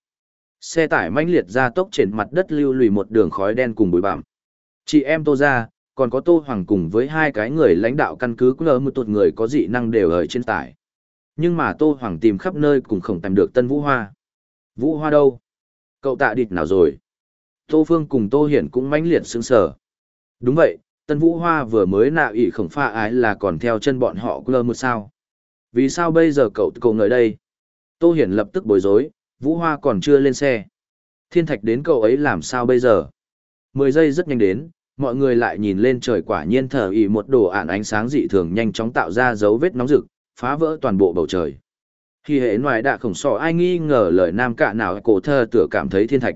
S1: Xe tải mãnh liệt ra tốc trên mặt đất lưu lùi một đường khói đen cùng bụi bặm. Chị em Tô ra, còn có Tô Hoàng cùng với hai cái người lãnh đạo căn cứ cũng lỡ một tụt người có dị năng đều ở trên tải. Nhưng mà Tô Hoàng tìm khắp nơi cũng không tìm được Tân Vũ Hoa. Vũ Hoa đâu? Cậu tạ địch nào rồi? Tô Phương cùng Tô Hiển cũng mãnh liệt sững sờ. Đúng vậy, Tân Vũ Hoa vừa mới nạ ị khổng pha ái là còn theo chân bọn họ lơ một sao. Vì sao bây giờ cậu cậu ngồi đây? Tô Hiển lập tức bối rối, Vũ Hoa còn chưa lên xe. Thiên thạch đến cậu ấy làm sao bây giờ? Mười giây rất nhanh đến, mọi người lại nhìn lên trời quả nhiên thở ỉ một đồ ản ánh sáng dị thường nhanh chóng tạo ra dấu vết nóng rực, phá vỡ toàn bộ bầu trời. Khi hệ ngoài đạ khổng sọ ai nghi ngờ lời nam cạ nào cổ thơ tựa cảm thấy thiên thạch.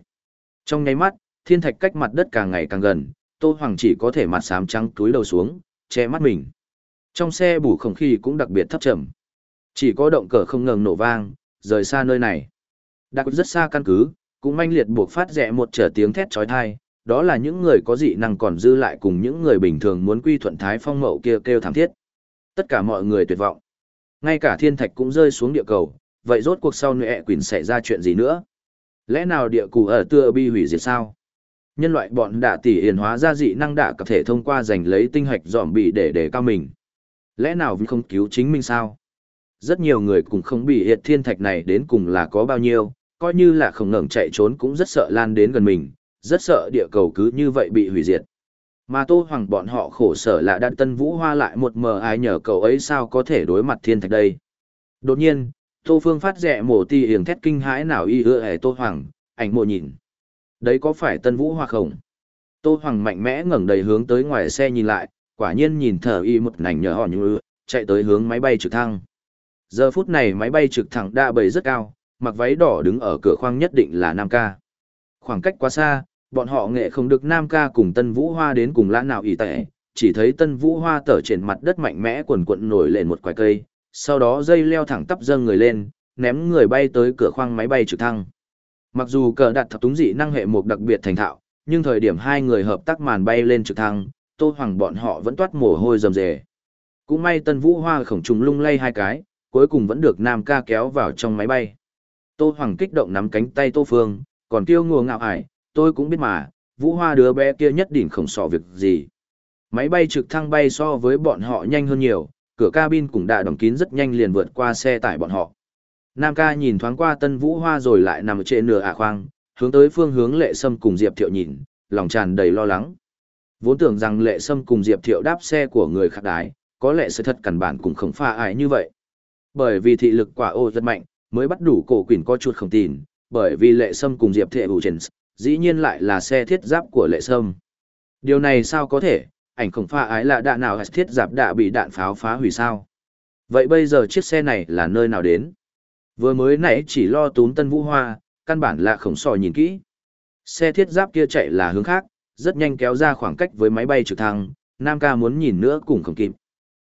S1: Trong nháy mắt, thiên thạch cách mặt đất càng ngày càng gần, Tô Hoàng chỉ có thể mặt xám trắng túi đầu xuống, che mắt mình. Trong xe bù không khí cũng đặc biệt thấp trầm. Chỉ có động cờ không ngừng nổ vang, rời xa nơi này. Đặc rất xa căn cứ, cũng manh liệt buộc phát rẽ một trở tiếng thét trói thai, đó là những người có dị năng còn dư lại cùng những người bình thường muốn quy thuận thái phong mậu kia kêu thảm thiết. Tất cả mọi người tuyệt vọng. Ngay cả thiên thạch cũng rơi xuống địa cầu, vậy rốt cuộc sau nệ quỷ xảy ra chuyện gì nữa? Lẽ nào địa cụ ở tựa bi hủy diệt sao? Nhân loại bọn đạ tỷ hiền hóa ra dị năng đạ có thể thông qua giành lấy tinh hạch dòm bị để để cao mình. Lẽ nào vì không cứu chính mình sao? Rất nhiều người cũng không bị hiệt thiên thạch này đến cùng là có bao nhiêu, coi như là không ngẩng chạy trốn cũng rất sợ lan đến gần mình, rất sợ địa cầu cứ như vậy bị hủy diệt. Mà Tô Hoàng bọn họ khổ sở là đan tân vũ hoa lại một mờ ai nhờ cậu ấy sao có thể đối mặt thiên thạch đây. Đột nhiên, Tô Phương phát rẻ mổ ti hiền thét kinh hãi nào y ưa hề Tô Hoàng, ảnh mộ nhìn. Đấy có phải tân vũ hoa không? Tô Hoàng mạnh mẽ ngẩng đầy hướng tới ngoài xe nhìn lại, quả nhiên nhìn thở y một nảnh nhờ họ như chạy tới hướng máy bay trực thăng. Giờ phút này máy bay trực thăng đã bầy rất cao, mặc váy đỏ đứng ở cửa khoang nhất định là Nam Ca. Khoảng cách quá xa, bọn họ nghệ không được Nam Ca cùng Tân Vũ Hoa đến cùng lã nào ý tệ, chỉ thấy Tân Vũ Hoa tở trên mặt đất mạnh mẽ quần quận nổi lên một quái cây, sau đó dây leo thẳng tắp dâng người lên, ném người bay tới cửa khoang máy bay trực thăng. Mặc dù cờ đặt thập túng dị năng hệ một đặc biệt thành thạo, nhưng thời điểm hai người hợp tác màn bay lên trực thăng, Tô Hoàng bọn họ vẫn toát mồ hôi rầm rề. Cũng may Tân Vũ Hoa khổng trùng lung lay hai cái, cuối cùng vẫn được Nam Ca kéo vào trong máy bay. Tô Hoàng kích động nắm cánh tay Tô Phương, còn kiêu ngùa ngạo ải, tôi cũng biết mà, vũ hoa đứa bé kia nhất định không sọ việc gì. Máy bay trực thăng bay so với bọn họ nhanh hơn nhiều, cửa cabin cũng đã đóng kín rất nhanh liền vượt qua xe tải bọn họ. Nam ca nhìn thoáng qua tân vũ hoa rồi lại nằm trên nửa ả khoang, hướng tới phương hướng lệ sâm cùng Diệp Thiệu nhìn, lòng tràn đầy lo lắng. Vốn tưởng rằng lệ sâm cùng Diệp Thiệu đáp xe của người khác đái, có lẽ sự thật căn bản cũng không pha ải như vậy. Bởi vì thị lực quả ô rất mạnh, mới bắt đủ cổ quỷ có chuột không tin, bởi vì lệ sâm cùng Diệp Thiệu Trần, dĩ nhiên lại là xe thiết giáp của lệ sâm. Điều này sao có thể, ảnh khổng pha ái là đạn nào thiết giáp đã bị đạn pháo phá hủy sao? Vậy bây giờ chiếc xe này là nơi nào đến? Vừa mới nãy chỉ lo túm tân vũ hoa, căn bản là khổng sò nhìn kỹ. Xe thiết giáp kia chạy là hướng khác, rất nhanh kéo ra khoảng cách với máy bay trực thăng, Nam ca muốn nhìn nữa cũng không kịp.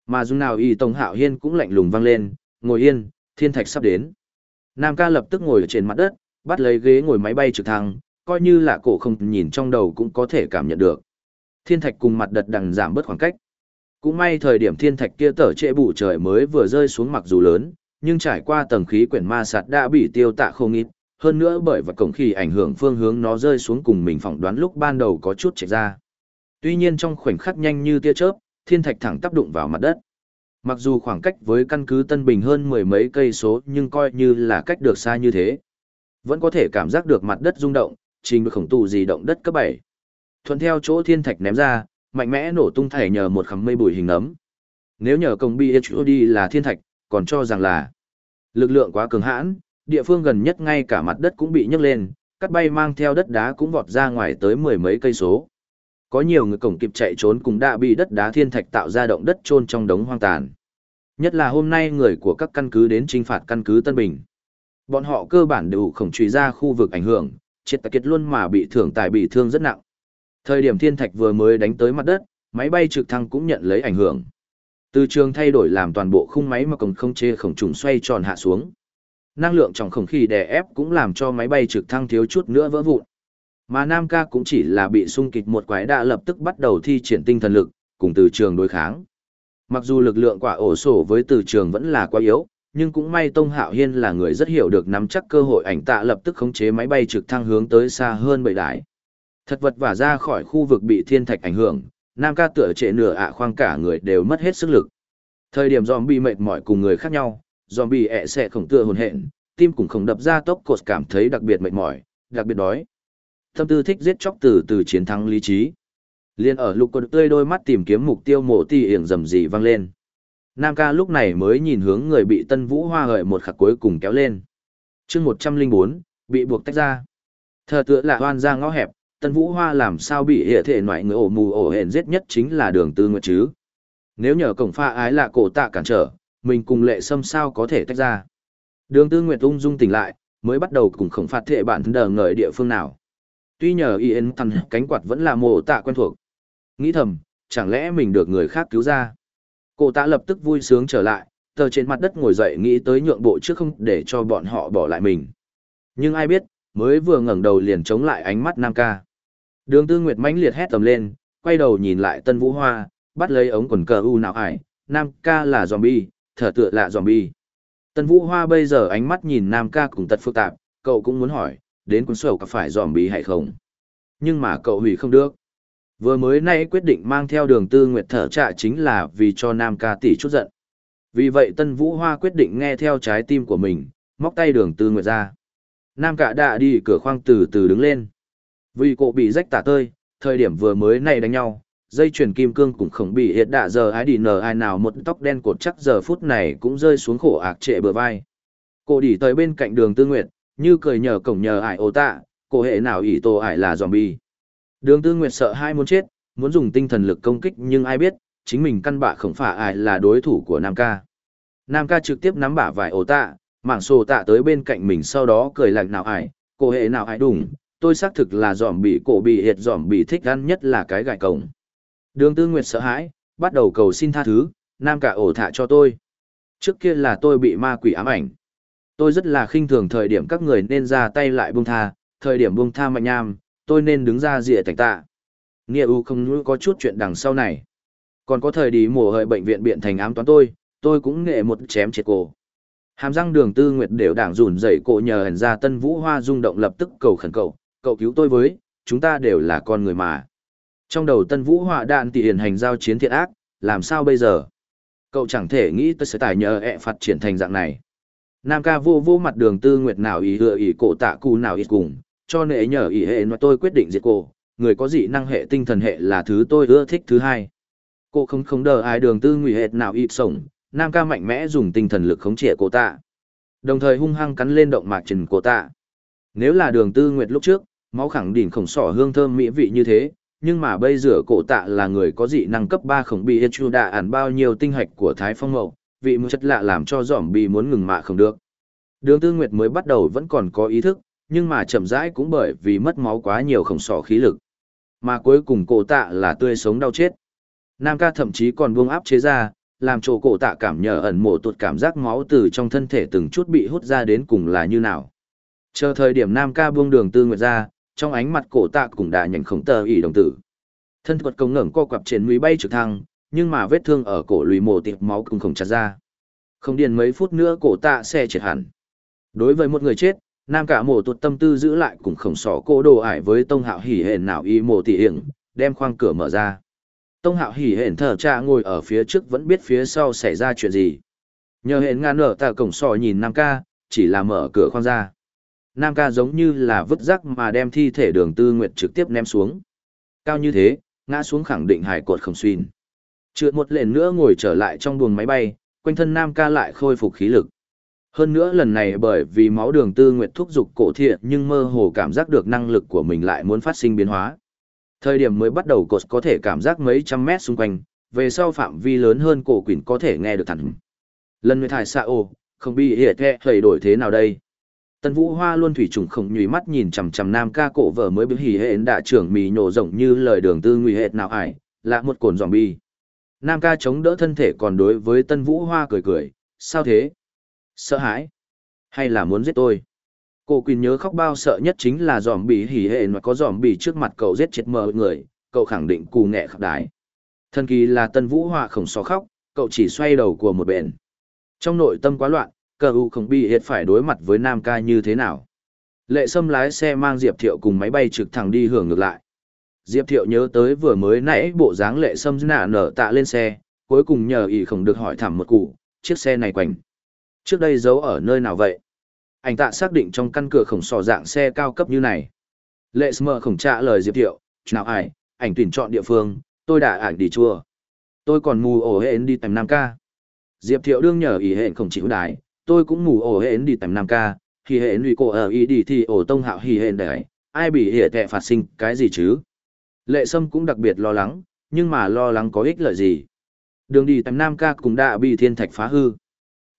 S1: Mà dù nào y Tông Hạo Hiên cũng lạnh lùng vang lên, ngồi yên, thiên thạch sắp đến. Nam ca lập tức ngồi trên mặt đất, bắt lấy ghế ngồi máy bay trực thăng, coi như là cổ không nhìn trong đầu cũng có thể cảm nhận được. Thiên thạch cùng mặt đất đằng giảm bớt khoảng cách. Cũng may thời điểm thiên thạch kia tở trệ bụ trời mới vừa rơi xuống mặc dù lớn, nhưng trải qua tầng khí quyển ma sạt đã bị tiêu tạ không ít, hơn nữa bởi vật cổng khí ảnh hưởng phương hướng nó rơi xuống cùng mình phỏng đoán lúc ban đầu có chút chạy ra. Tuy nhiên trong khoảnh khắc nhanh như tia chớp, thiên thạch thẳng tác đụng vào mặt đất. Mặc dù khoảng cách với căn cứ Tân Bình hơn mười mấy cây số nhưng coi như là cách được xa như thế. Vẫn có thể cảm giác được mặt đất rung động, trình độ khổng tù gì động đất cấp 7. Thuận theo chỗ thiên thạch ném ra, mạnh mẽ nổ tung thể nhờ một khắm mây bụi hình nấm. Nếu nhờ công BHOD là thiên thạch, còn cho rằng là lực lượng quá cường hãn, địa phương gần nhất ngay cả mặt đất cũng bị nhấc lên, cắt bay mang theo đất đá cũng vọt ra ngoài tới mười mấy cây số. Có nhiều người cổng kịp chạy trốn cũng đã bị đất đá thiên thạch tạo ra động đất chôn trong đống hoang tàn. Nhất là hôm nay người của các căn cứ đến trinh phạt căn cứ Tân Bình. Bọn họ cơ bản đều khổng truy ra khu vực ảnh hưởng, triệt tạc kiệt luôn mà bị thương tài bị thương rất nặng. Thời điểm thiên thạch vừa mới đánh tới mặt đất, máy bay trực thăng cũng nhận lấy ảnh hưởng. Từ trường thay đổi làm toàn bộ khung máy mà còn không chê khổng trùng xoay tròn hạ xuống. Năng lượng trong không khí đè ép cũng làm cho máy bay trực thăng thiếu chút nữa vỡ vụn. Mà Nam ca cũng chỉ là bị sung kịch một quái đã lập tức bắt đầu thi triển tinh thần lực, cùng từ trường đối kháng. Mặc dù lực lượng quả ổ sổ với từ trường vẫn là quá yếu, nhưng cũng may Tông Hạo Hiên là người rất hiểu được nắm chắc cơ hội ảnh tạ lập tức khống chế máy bay trực thăng hướng tới xa hơn bầy đái. Thật vật và ra khỏi khu vực bị thiên thạch ảnh hưởng, Nam ca tựa trệ nửa ạ khoang cả người đều mất hết sức lực. Thời điểm zombie mệt mỏi cùng người khác nhau, zombie ẹ sẽ khổng tựa hồn hện, tim cũng không đập ra tốc cột cảm thấy đặc biệt mệt mỏi, đặc biệt đói. Tâm tư thích giết chóc từ từ chiến thắng lý trí. Liên ở lục cột tươi đôi mắt tìm kiếm mục tiêu mộ ti hiển rầm rì vang lên. Nam ca lúc này mới nhìn hướng người bị tân vũ hoa hợi một khắc cuối cùng kéo lên. chương một trăm linh bốn bị buộc tách ra. Thờ tựa là hoan ra ngõ hẹp, tân vũ hoa làm sao bị hệ thể ngoại người ổ mù ổ hển giết nhất chính là đường tư nguyệt chứ. Nếu nhờ cổng pha ái là cổ tạ cản trở, mình cùng lệ sâm sao có thể tách ra. Đường tư nguyệt ung dung tỉnh lại, mới bắt đầu cùng khổng phạt thệ bản thân đờ ngợi địa phương nào. Tuy nhờ yên thần cánh quạt vẫn là mồ tạ quen thuộc. Nghĩ thầm, chẳng lẽ mình được người khác cứu ra cô ta lập tức vui sướng trở lại, tờ trên mặt đất ngồi dậy nghĩ tới nhượng bộ trước không để cho bọn họ bỏ lại mình. Nhưng ai biết, mới vừa ngẩng đầu liền chống lại ánh mắt Nam ca. Đường Tư Nguyệt mãnh liệt hét tầm lên, quay đầu nhìn lại Tân Vũ Hoa, bắt lấy ống quần cờ u nào ải, Nam ca là zombie, thở tựa là zombie. Tân Vũ Hoa bây giờ ánh mắt nhìn Nam ca cùng tật phức tạp, cậu cũng muốn hỏi, đến cuốn sổ có phải zombie hay không? Nhưng mà cậu hủy không được. Vừa mới nay quyết định mang theo đường tư nguyệt thở trạ chính là vì cho Nam ca tỷ chút giận. Vì vậy Tân Vũ Hoa quyết định nghe theo trái tim của mình, móc tay đường tư nguyệt ra. Nam cả đã đi cửa khoang từ từ đứng lên. Vì cổ bị rách tả tơi, thời điểm vừa mới này đánh nhau, dây chuyền kim cương cũng không bị hiện đạ giờ ai đi nở ai nào một tóc đen cột chắc giờ phút này cũng rơi xuống khổ ạc trệ bờ vai. Cổ đỉ tới bên cạnh đường tư nguyệt, như cười nhờ cổng nhờ ải ô tạ, cổ hệ nào ỷ tổ ải là zombie. Đường tư nguyệt sợ hai muốn chết, muốn dùng tinh thần lực công kích nhưng ai biết, chính mình căn bạ không phải ai là đối thủ của Nam ca. Nam ca trực tiếp nắm bả vải ổ tạ, mảng sổ tạ tới bên cạnh mình sau đó cười lạnh nào ai, cổ hệ nào ai đủng, tôi xác thực là giỏm bị cổ bị hiệt giỏm bị thích ăn nhất là cái gài cổng. Đường tư nguyệt sợ hãi, bắt đầu cầu xin tha thứ, Nam cả ổ thạ cho tôi. Trước kia là tôi bị ma quỷ ám ảnh. Tôi rất là khinh thường thời điểm các người nên ra tay lại buông tha, thời điểm buông tha mạnh nham, tôi nên đứng ra rìa thành tạ. Nghĩa U không có chút chuyện đằng sau này. Còn có thời đi mùa hợi bệnh viện biện thành ám toán tôi, tôi cũng nghệ một chém chết cổ. Hàm răng đường tư nguyệt đều đảng rủn rẩy cổ nhờ hẳn ra tân vũ hoa rung động lập tức cầu khẩn cậu, cậu cứu tôi với, chúng ta đều là con người mà. Trong đầu tân vũ hoa đạn tỷ hiền hành giao chiến thiện ác, làm sao bây giờ? Cậu chẳng thể nghĩ tôi sẽ tài nhờ ẹ phạt triển thành dạng này. Nam ca vô vô mặt đường tư nguyệt nào ý hựa ý cổ tạ cù nào ít cùng, cho nệ nhờ ý hệ nói tôi quyết định diệt cô. người có dị năng hệ tinh thần hệ là thứ tôi ưa thích thứ hai. Cô không không đờ ai đường tư nguy hệt nào ít sống, Nam ca mạnh mẽ dùng tinh thần lực khống chế cô ta, Đồng thời hung hăng cắn lên động mạc trần cô ta. Nếu là đường tư nguyệt lúc trước, máu khẳng định khổng sỏ hương thơm mỹ vị như thế, nhưng mà bây giờ cổ tạ là người có dị năng cấp 3 khổng bị chu đạ ản bao nhiêu tinh hạch của Thái Phong Mậu, vị một chất lạ làm cho giỏm bị muốn ngừng mạ không được. Đường Tư Nguyệt mới bắt đầu vẫn còn có ý thức, nhưng mà chậm rãi cũng bởi vì mất máu quá nhiều khổng sỏ khí lực. Mà cuối cùng cổ tạ là tươi sống đau chết. Nam ca thậm chí còn buông áp chế ra, làm chỗ cổ tạ cảm nhờ ẩn mổ tuột cảm giác máu từ trong thân thể từng chút bị hút ra đến cùng là như nào. Chờ thời điểm Nam ca buông đường Tư Nguyệt ra, trong ánh mặt cổ tạ cũng đã nhận khổng tờ ỉ đồng tử. Thân thuật công ngẩng co quặp trên núi bay trực thăng, nhưng mà vết thương ở cổ lùi mổ tiệp máu cũng không chặt ra. Không điền mấy phút nữa cổ tạ sẽ triệt hẳn. Đối với một người chết, nam cả mổ tuột tâm tư giữ lại cùng khổng sỏ cô đồ ải với tông hạo hỉ hển nào y mổ tỉ hiển, đem khoang cửa mở ra. Tông hạo hỉ hển thở cha ngồi ở phía trước vẫn biết phía sau xảy ra chuyện gì. Nhờ hển ngàn nở tạ cổng sỏ nhìn nam ca, chỉ là mở cửa khoang ra. Nam ca giống như là vứt rắc mà đem thi thể đường tư nguyệt trực tiếp ném xuống. Cao như thế, ngã xuống khẳng định hải cột không xuyên. Trượt một lần nữa ngồi trở lại trong buồng máy bay, quanh thân Nam ca lại khôi phục khí lực. Hơn nữa lần này bởi vì máu đường tư nguyệt thúc dục cổ thiện nhưng mơ hồ cảm giác được năng lực của mình lại muốn phát sinh biến hóa. Thời điểm mới bắt đầu cột có thể cảm giác mấy trăm mét xung quanh, về sau phạm vi lớn hơn cổ quỷ có thể nghe được thẳng. Lần người thải xa ô, không bị hiệt hẹ thầy đổi thế nào đây. Tân Vũ Hoa luôn thủy trùng không nhùy mắt nhìn chằm chằm nam ca cổ vợ mới bị hỉ hẹn đạ trưởng mì nhổ rộng như lời đường tư nguy hệt nào ải, là một cồn zombie. Nam ca chống đỡ thân thể còn đối với Tân Vũ Hoa cười cười, sao thế? Sợ hãi? Hay là muốn giết tôi? Cô Quỳnh nhớ khóc bao sợ nhất chính là giòm bị hỉ hệ mà có giòm bị trước mặt cậu giết chết mờ người, cậu khẳng định cù nghẹ khắc đái. Thần kỳ là Tân Vũ Hoa khổng so khóc, cậu chỉ xoay đầu của một bên. Trong nội tâm quá loạn, cờ u không bị hiện phải đối mặt với nam ca như thế nào lệ sâm lái xe mang diệp thiệu cùng máy bay trực thẳng đi hưởng ngược lại diệp thiệu nhớ tới vừa mới nãy bộ dáng lệ sâm nạ nở tạ lên xe cuối cùng nhờ ỷ không được hỏi thẳm một cụ chiếc xe này quanh trước đây giấu ở nơi nào vậy? Anh tạ xác định trong căn cửa khổng sò dạng xe cao cấp như này. Lệ sâm khổng trả lời diệp thiệu, nào ai, ảnh tuyển chọn địa phương, tôi đã ảnh đi chùa. tôi còn mù ổ hên đi tìm nam ca. Diệp thiệu đương nhờ ý hển không chịu đái, tôi cũng mù ổ hên đi tầm nam ca khi hệ lụy cổ ở ý đi thì ổ tông hạo hì hên đấy ai bị hệ tệ phạt sinh, cái gì chứ? Lệ sâm cũng đặc biệt lo lắng, nhưng mà lo lắng có ích lợi gì? Đường đi tầm nam ca cũng đã bị thiên thạch phá hư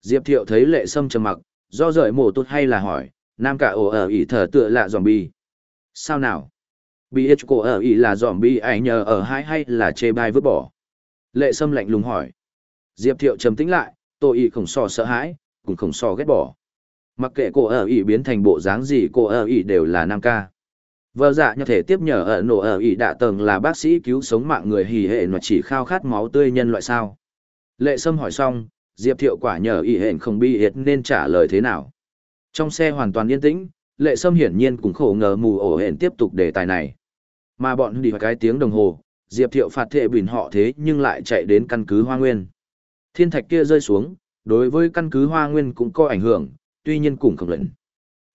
S1: diệp thiệu thấy lệ sâm trầm mặc do rời mổ tốt hay là hỏi nam Cả ổ ở ỉ thở tựa lạ dòm bi sao nào bị hết cổ ở ỉ là dòm bi ảnh nhờ ở hai hay là chê bai vứt bỏ lệ sâm lạnh lùng hỏi diệp thiệu trầm tĩnh lại tôi ỉ khổng so sợ hãi cũng không so ghét bỏ. Mặc kệ cô ở ỉ biến thành bộ dáng gì cô ở ỉ đều là nam ca. Vợ dạ như thể tiếp nhờ ở nổ ở ỉ đạ tầng là bác sĩ cứu sống mạng người hỉ hệ mà chỉ khao khát máu tươi nhân loại sao. Lệ Sâm hỏi xong, Diệp Thiệu quả nhờ ỉ hện không bi hiệt nên trả lời thế nào. Trong xe hoàn toàn yên tĩnh, Lệ Sâm hiển nhiên cũng khổ ngờ mù ổ hện tiếp tục đề tài này. Mà bọn đi cái tiếng đồng hồ, Diệp Thiệu phạt thệ bình họ thế nhưng lại chạy đến căn cứ Hoa Nguyên. Thiên thạch kia rơi xuống, đối với căn cứ hoa nguyên cũng có ảnh hưởng, tuy nhiên cũng không lẫn.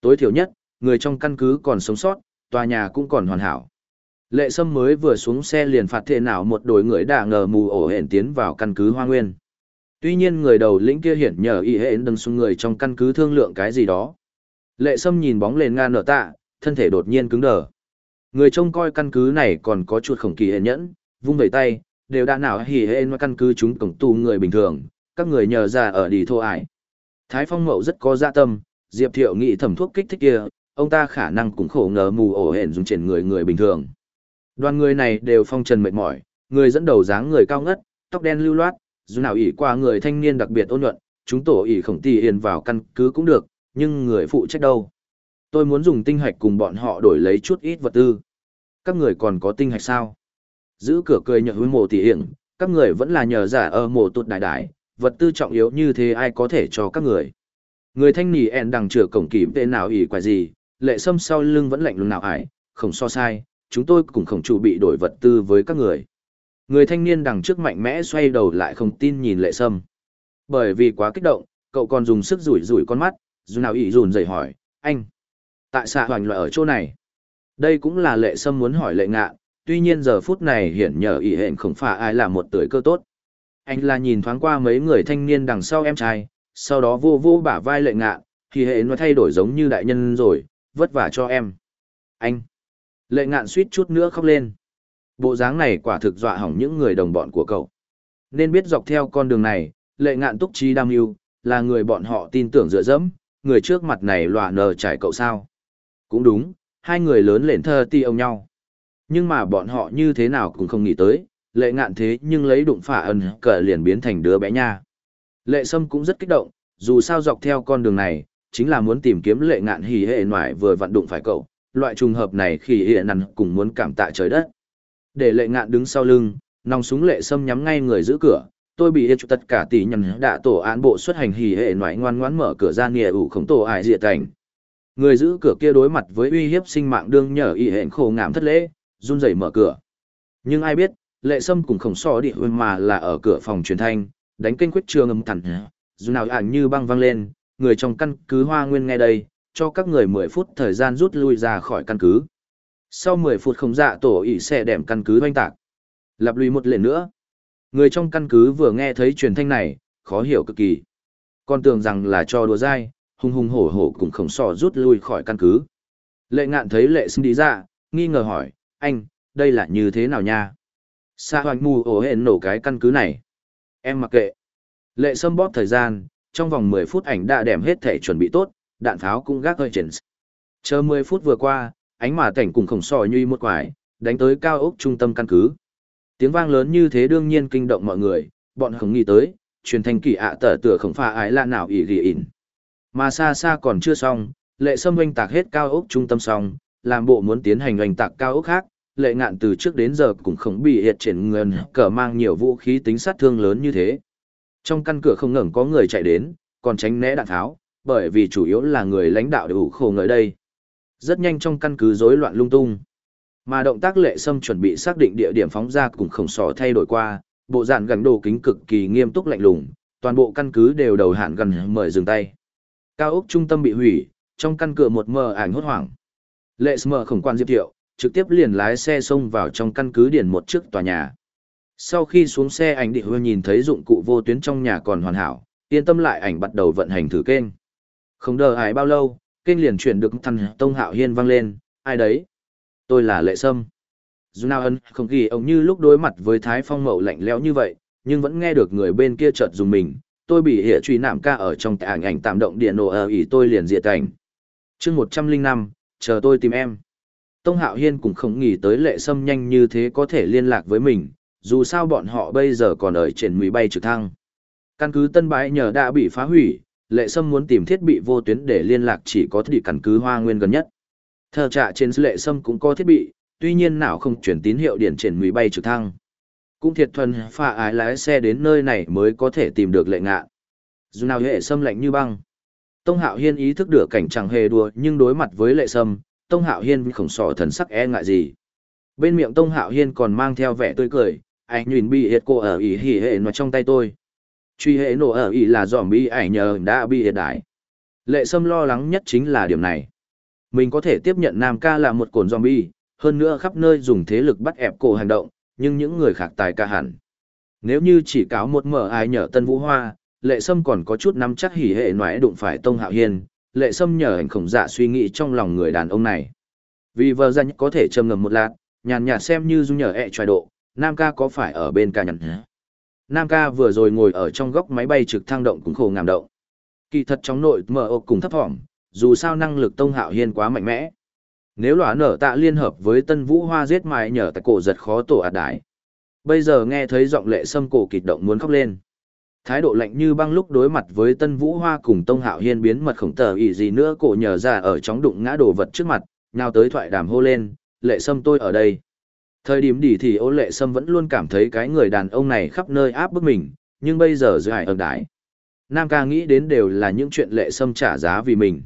S1: Tối thiểu nhất, người trong căn cứ còn sống sót, tòa nhà cũng còn hoàn hảo. Lệ Sâm mới vừa xuống xe liền phạt thệ nào một đội người đã ngờ mù ổ hển tiến vào căn cứ hoa nguyên. Tuy nhiên người đầu lĩnh kia hiển nhờ y hệ đừng xuống người trong căn cứ thương lượng cái gì đó. Lệ Sâm nhìn bóng lên ngan nở tạ, thân thể đột nhiên cứng đờ. Người trông coi căn cứ này còn có chuột khổng kỳ hển nhẫn, vung vẩy tay, đều đã nào hỉ hển căn cứ chúng cổng tù người bình thường, các người nhờ ra ở đi thô ải. Thái Phong Mậu rất có dạ tâm, Diệp Thiệu nghị thẩm thuốc kích thích kia, ông ta khả năng cũng khổ ngờ mù ổ hển dùng trên người người bình thường. Đoàn người này đều phong trần mệt mỏi, người dẫn đầu dáng người cao ngất, tóc đen lưu loát, dù nào ỷ qua người thanh niên đặc biệt ôn nhuận, chúng tổ ỷ khổng tỷ hiền vào căn cứ cũng được, nhưng người phụ trách đâu? Tôi muốn dùng tinh hạch cùng bọn họ đổi lấy chút ít vật tư. Các người còn có tinh hạch sao? Giữ cửa cười nhờ hối mộ tỷ hiển, các người vẫn là nhờ giả ở mộ tụt đại đại, vật tư trọng yếu như thế ai có thể cho các người. Người thanh nỉ ẹn đằng chữa cổng kỳ tên nào ỷ quả gì, lệ sâm sau lưng vẫn lạnh lùng nào ải, không so sai, chúng tôi cũng không chủ bị đổi vật tư với các người. Người thanh niên đằng trước mạnh mẽ xoay đầu lại không tin nhìn lệ sâm. Bởi vì quá kích động, cậu còn dùng sức rủi rủi con mắt, dù nào ỉ rùn rẩy hỏi, anh, tại sao hoành loại ở chỗ này? Đây cũng là lệ sâm muốn hỏi lệ ngạ, tuy nhiên giờ phút này hiển nhờ ỉ hẹn không phải ai là một tuổi cơ tốt. Anh là nhìn thoáng qua mấy người thanh niên đằng sau em trai, sau đó vô vô bả vai lệ ngạ, thì hệ nó thay đổi giống như đại nhân rồi, vất vả cho em. Anh! Lệ ngạn suýt chút nữa khóc lên. Bộ dáng này quả thực dọa hỏng những người đồng bọn của cậu. Nên biết dọc theo con đường này, lệ ngạn túc trí đam yêu là người bọn họ tin tưởng dựa dẫm, người trước mặt này lòa nờ trải cậu sao. Cũng đúng, hai người lớn lên thơ ti ông nhau. Nhưng mà bọn họ như thế nào cũng không nghĩ tới, lệ ngạn thế nhưng lấy đụng phả ẩn cờ liền biến thành đứa bé nha. Lệ sâm cũng rất kích động, dù sao dọc theo con đường này, chính là muốn tìm kiếm lệ ngạn hỉ hệ ngoại vừa vặn đụng phải cậu, loại trùng hợp này khi hệ nằn cùng muốn cảm tạ trời đất. Để lệ ngạn đứng sau lưng, nòng súng lệ sâm nhắm ngay người giữ cửa, tôi bị hết tất cả tỷ nhân đã tổ án bộ xuất hành hỉ hệ ngoại ngoan ngoãn mở cửa ra nghĩa ủ khổng tổ ải diệt cảnh. Người giữ cửa kia đối mặt với uy hiếp sinh mạng đương nhờ y hẹn khổ ngảm thất lễ, run rẩy mở cửa. Nhưng ai biết, lệ sâm cùng khổng so địa mà là ở cửa phòng truyền thanh, đánh kênh quyết trường âm thẳng, dù nào ảnh như băng văng lên, người trong căn cứ hoa nguyên nghe đây, cho các người 10 phút thời gian rút lui ra khỏi căn cứ. Sau 10 phút không dạ tổ ỉ xe đẻm căn cứ hoanh tạc. Lặp lùi một lần nữa. Người trong căn cứ vừa nghe thấy truyền thanh này, khó hiểu cực kỳ. Con tưởng rằng là cho đùa dai, hung hung hổ hổ cùng khổng sò rút lui khỏi căn cứ. Lệ ngạn thấy lệ sinh đi ra, nghi ngờ hỏi, anh, đây là như thế nào nha? Sa hoành mù ổ hẹn nổ cái căn cứ này. Em mặc kệ. Lệ sâm bóp thời gian, trong vòng 10 phút ảnh đã đèm hết thể chuẩn bị tốt, đạn pháo cũng gác hơi chỉnh. Chờ 10 phút vừa qua, ánh mà cảnh cùng khổng sò như một quải, đánh tới cao ốc trung tâm căn cứ. Tiếng vang lớn như thế đương nhiên kinh động mọi người, bọn không nghĩ tới, truyền thanh kỳ ạ tở tựa khổng pha ái lạ nào ỉ ghi ỉn. Mà xa xa còn chưa xong, lệ sâm oanh tạc hết cao ốc trung tâm xong, làm bộ muốn tiến hành oanh tạc cao ốc khác, lệ ngạn từ trước đến giờ cũng không bị hiệt triển ngân cờ mang nhiều vũ khí tính sát thương lớn như thế. Trong căn cửa không ngừng có người chạy đến, còn tránh né đạn tháo, bởi vì chủ yếu là người lãnh đạo đều khổ ngợi đây. Rất nhanh trong căn cứ rối loạn lung tung. Mà động tác lệ sâm chuẩn bị xác định địa điểm phóng ra cùng khổng sò thay đổi qua, bộ dạng gắn đồ kính cực kỳ nghiêm túc lạnh lùng, toàn bộ căn cứ đều đầu hạn gần mời dừng tay. Cao ốc trung tâm bị hủy, trong căn cửa một mờ ảnh hốt hoảng. Lệ sâm khổng quan Diệp Thiệu, trực tiếp liền lái xe xông vào trong căn cứ điển một chiếc tòa nhà. Sau khi xuống xe ảnh địa hư nhìn thấy dụng cụ vô tuyến trong nhà còn hoàn hảo, yên tâm lại ảnh bắt đầu vận hành thử kênh. Không đợi ai bao lâu, kênh liền chuyển được thằng Tông Hạo Hiên vang lên, ai đấy? Tôi là Lệ Sâm. Dù nào ân, không kỳ ông như lúc đối mặt với Thái Phong Mậu lạnh lẽo như vậy, nhưng vẫn nghe được người bên kia chợt dùng mình, tôi bị hệ truy nạm ca ở trong ảnh ảnh tạm động điện nổ ở ý tôi liền diệt ảnh. chương một trăm linh năm chờ tôi tìm em. Tông Hạo Hiên cũng không nghĩ tới lệ sâm nhanh như thế có thể liên lạc với mình, dù sao bọn họ bây giờ còn ở trên mũi bay trực thăng. Căn cứ Tân Bái nhờ đã bị phá hủy, lệ sâm muốn tìm thiết bị vô tuyến để liên lạc chỉ có thiết bị căn cứ Hoa Nguyên gần nhất. Thờ trạ trên lệ sâm cũng có thiết bị, tuy nhiên nào không chuyển tín hiệu điện trên máy bay trực thăng. Cũng thiệt thuần pha ái lái xe đến nơi này mới có thể tìm được lệ ngạ. Dù nào hệ sâm lạnh như băng. Tông Hạo Hiên ý thức được cảnh chẳng hề đùa nhưng đối mặt với lệ sâm, Tông Hạo Hiên không sò thần sắc e ngại gì. Bên miệng Tông Hạo Hiên còn mang theo vẻ tươi cười, anh nhìn bị hiệt cô ở ý hỉ hệ nó trong tay tôi. Truy hệ nổ ở ý là dòm bi ảnh nhờ đã bị hiện đại. Lệ sâm lo lắng nhất chính là điểm này. Mình có thể tiếp nhận Nam ca là một cồn zombie, hơn nữa khắp nơi dùng thế lực bắt ép cổ hành động, nhưng những người khác tài ca hẳn. Nếu như chỉ cáo một mở ai nhờ Tân Vũ Hoa, lệ sâm còn có chút nắm chắc hỉ hệ nói đụng phải Tông Hạo Hiên, lệ sâm nhờ ảnh khổng dạ suy nghĩ trong lòng người đàn ông này. Vì vợ danh có thể trầm ngầm một lát, nhàn nhạt xem như du nhờ ẹ tròi độ, Nam ca có phải ở bên ca nhằn Nam ca vừa rồi ngồi ở trong góc máy bay trực thăng động cũng khổ ngảm động. Kỳ thật trong nội mở ộp cùng thấp thỏm, dù sao năng lực Tông Hạo Hiên quá mạnh mẽ. Nếu lỏa nở tạ liên hợp với Tân Vũ Hoa giết mài nhờ tại cổ giật khó tổ ạt đái. Bây giờ nghe thấy giọng lệ sâm cổ kịch động muốn khóc lên. Thái độ lạnh như băng lúc đối mặt với Tân Vũ Hoa cùng Tông Hạo Hiên biến mật khổng tờ ý gì nữa cổ nhờ ra ở chóng đụng ngã đồ vật trước mặt, nhào tới thoại đàm hô lên, lệ sâm tôi ở đây. Thời điểm đỉ thì ô lệ sâm vẫn luôn cảm thấy cái người đàn ông này khắp nơi áp bức mình, nhưng bây giờ dưới hải ẩn đái. Nam ca nghĩ đến đều là những chuyện lệ sâm trả giá vì mình.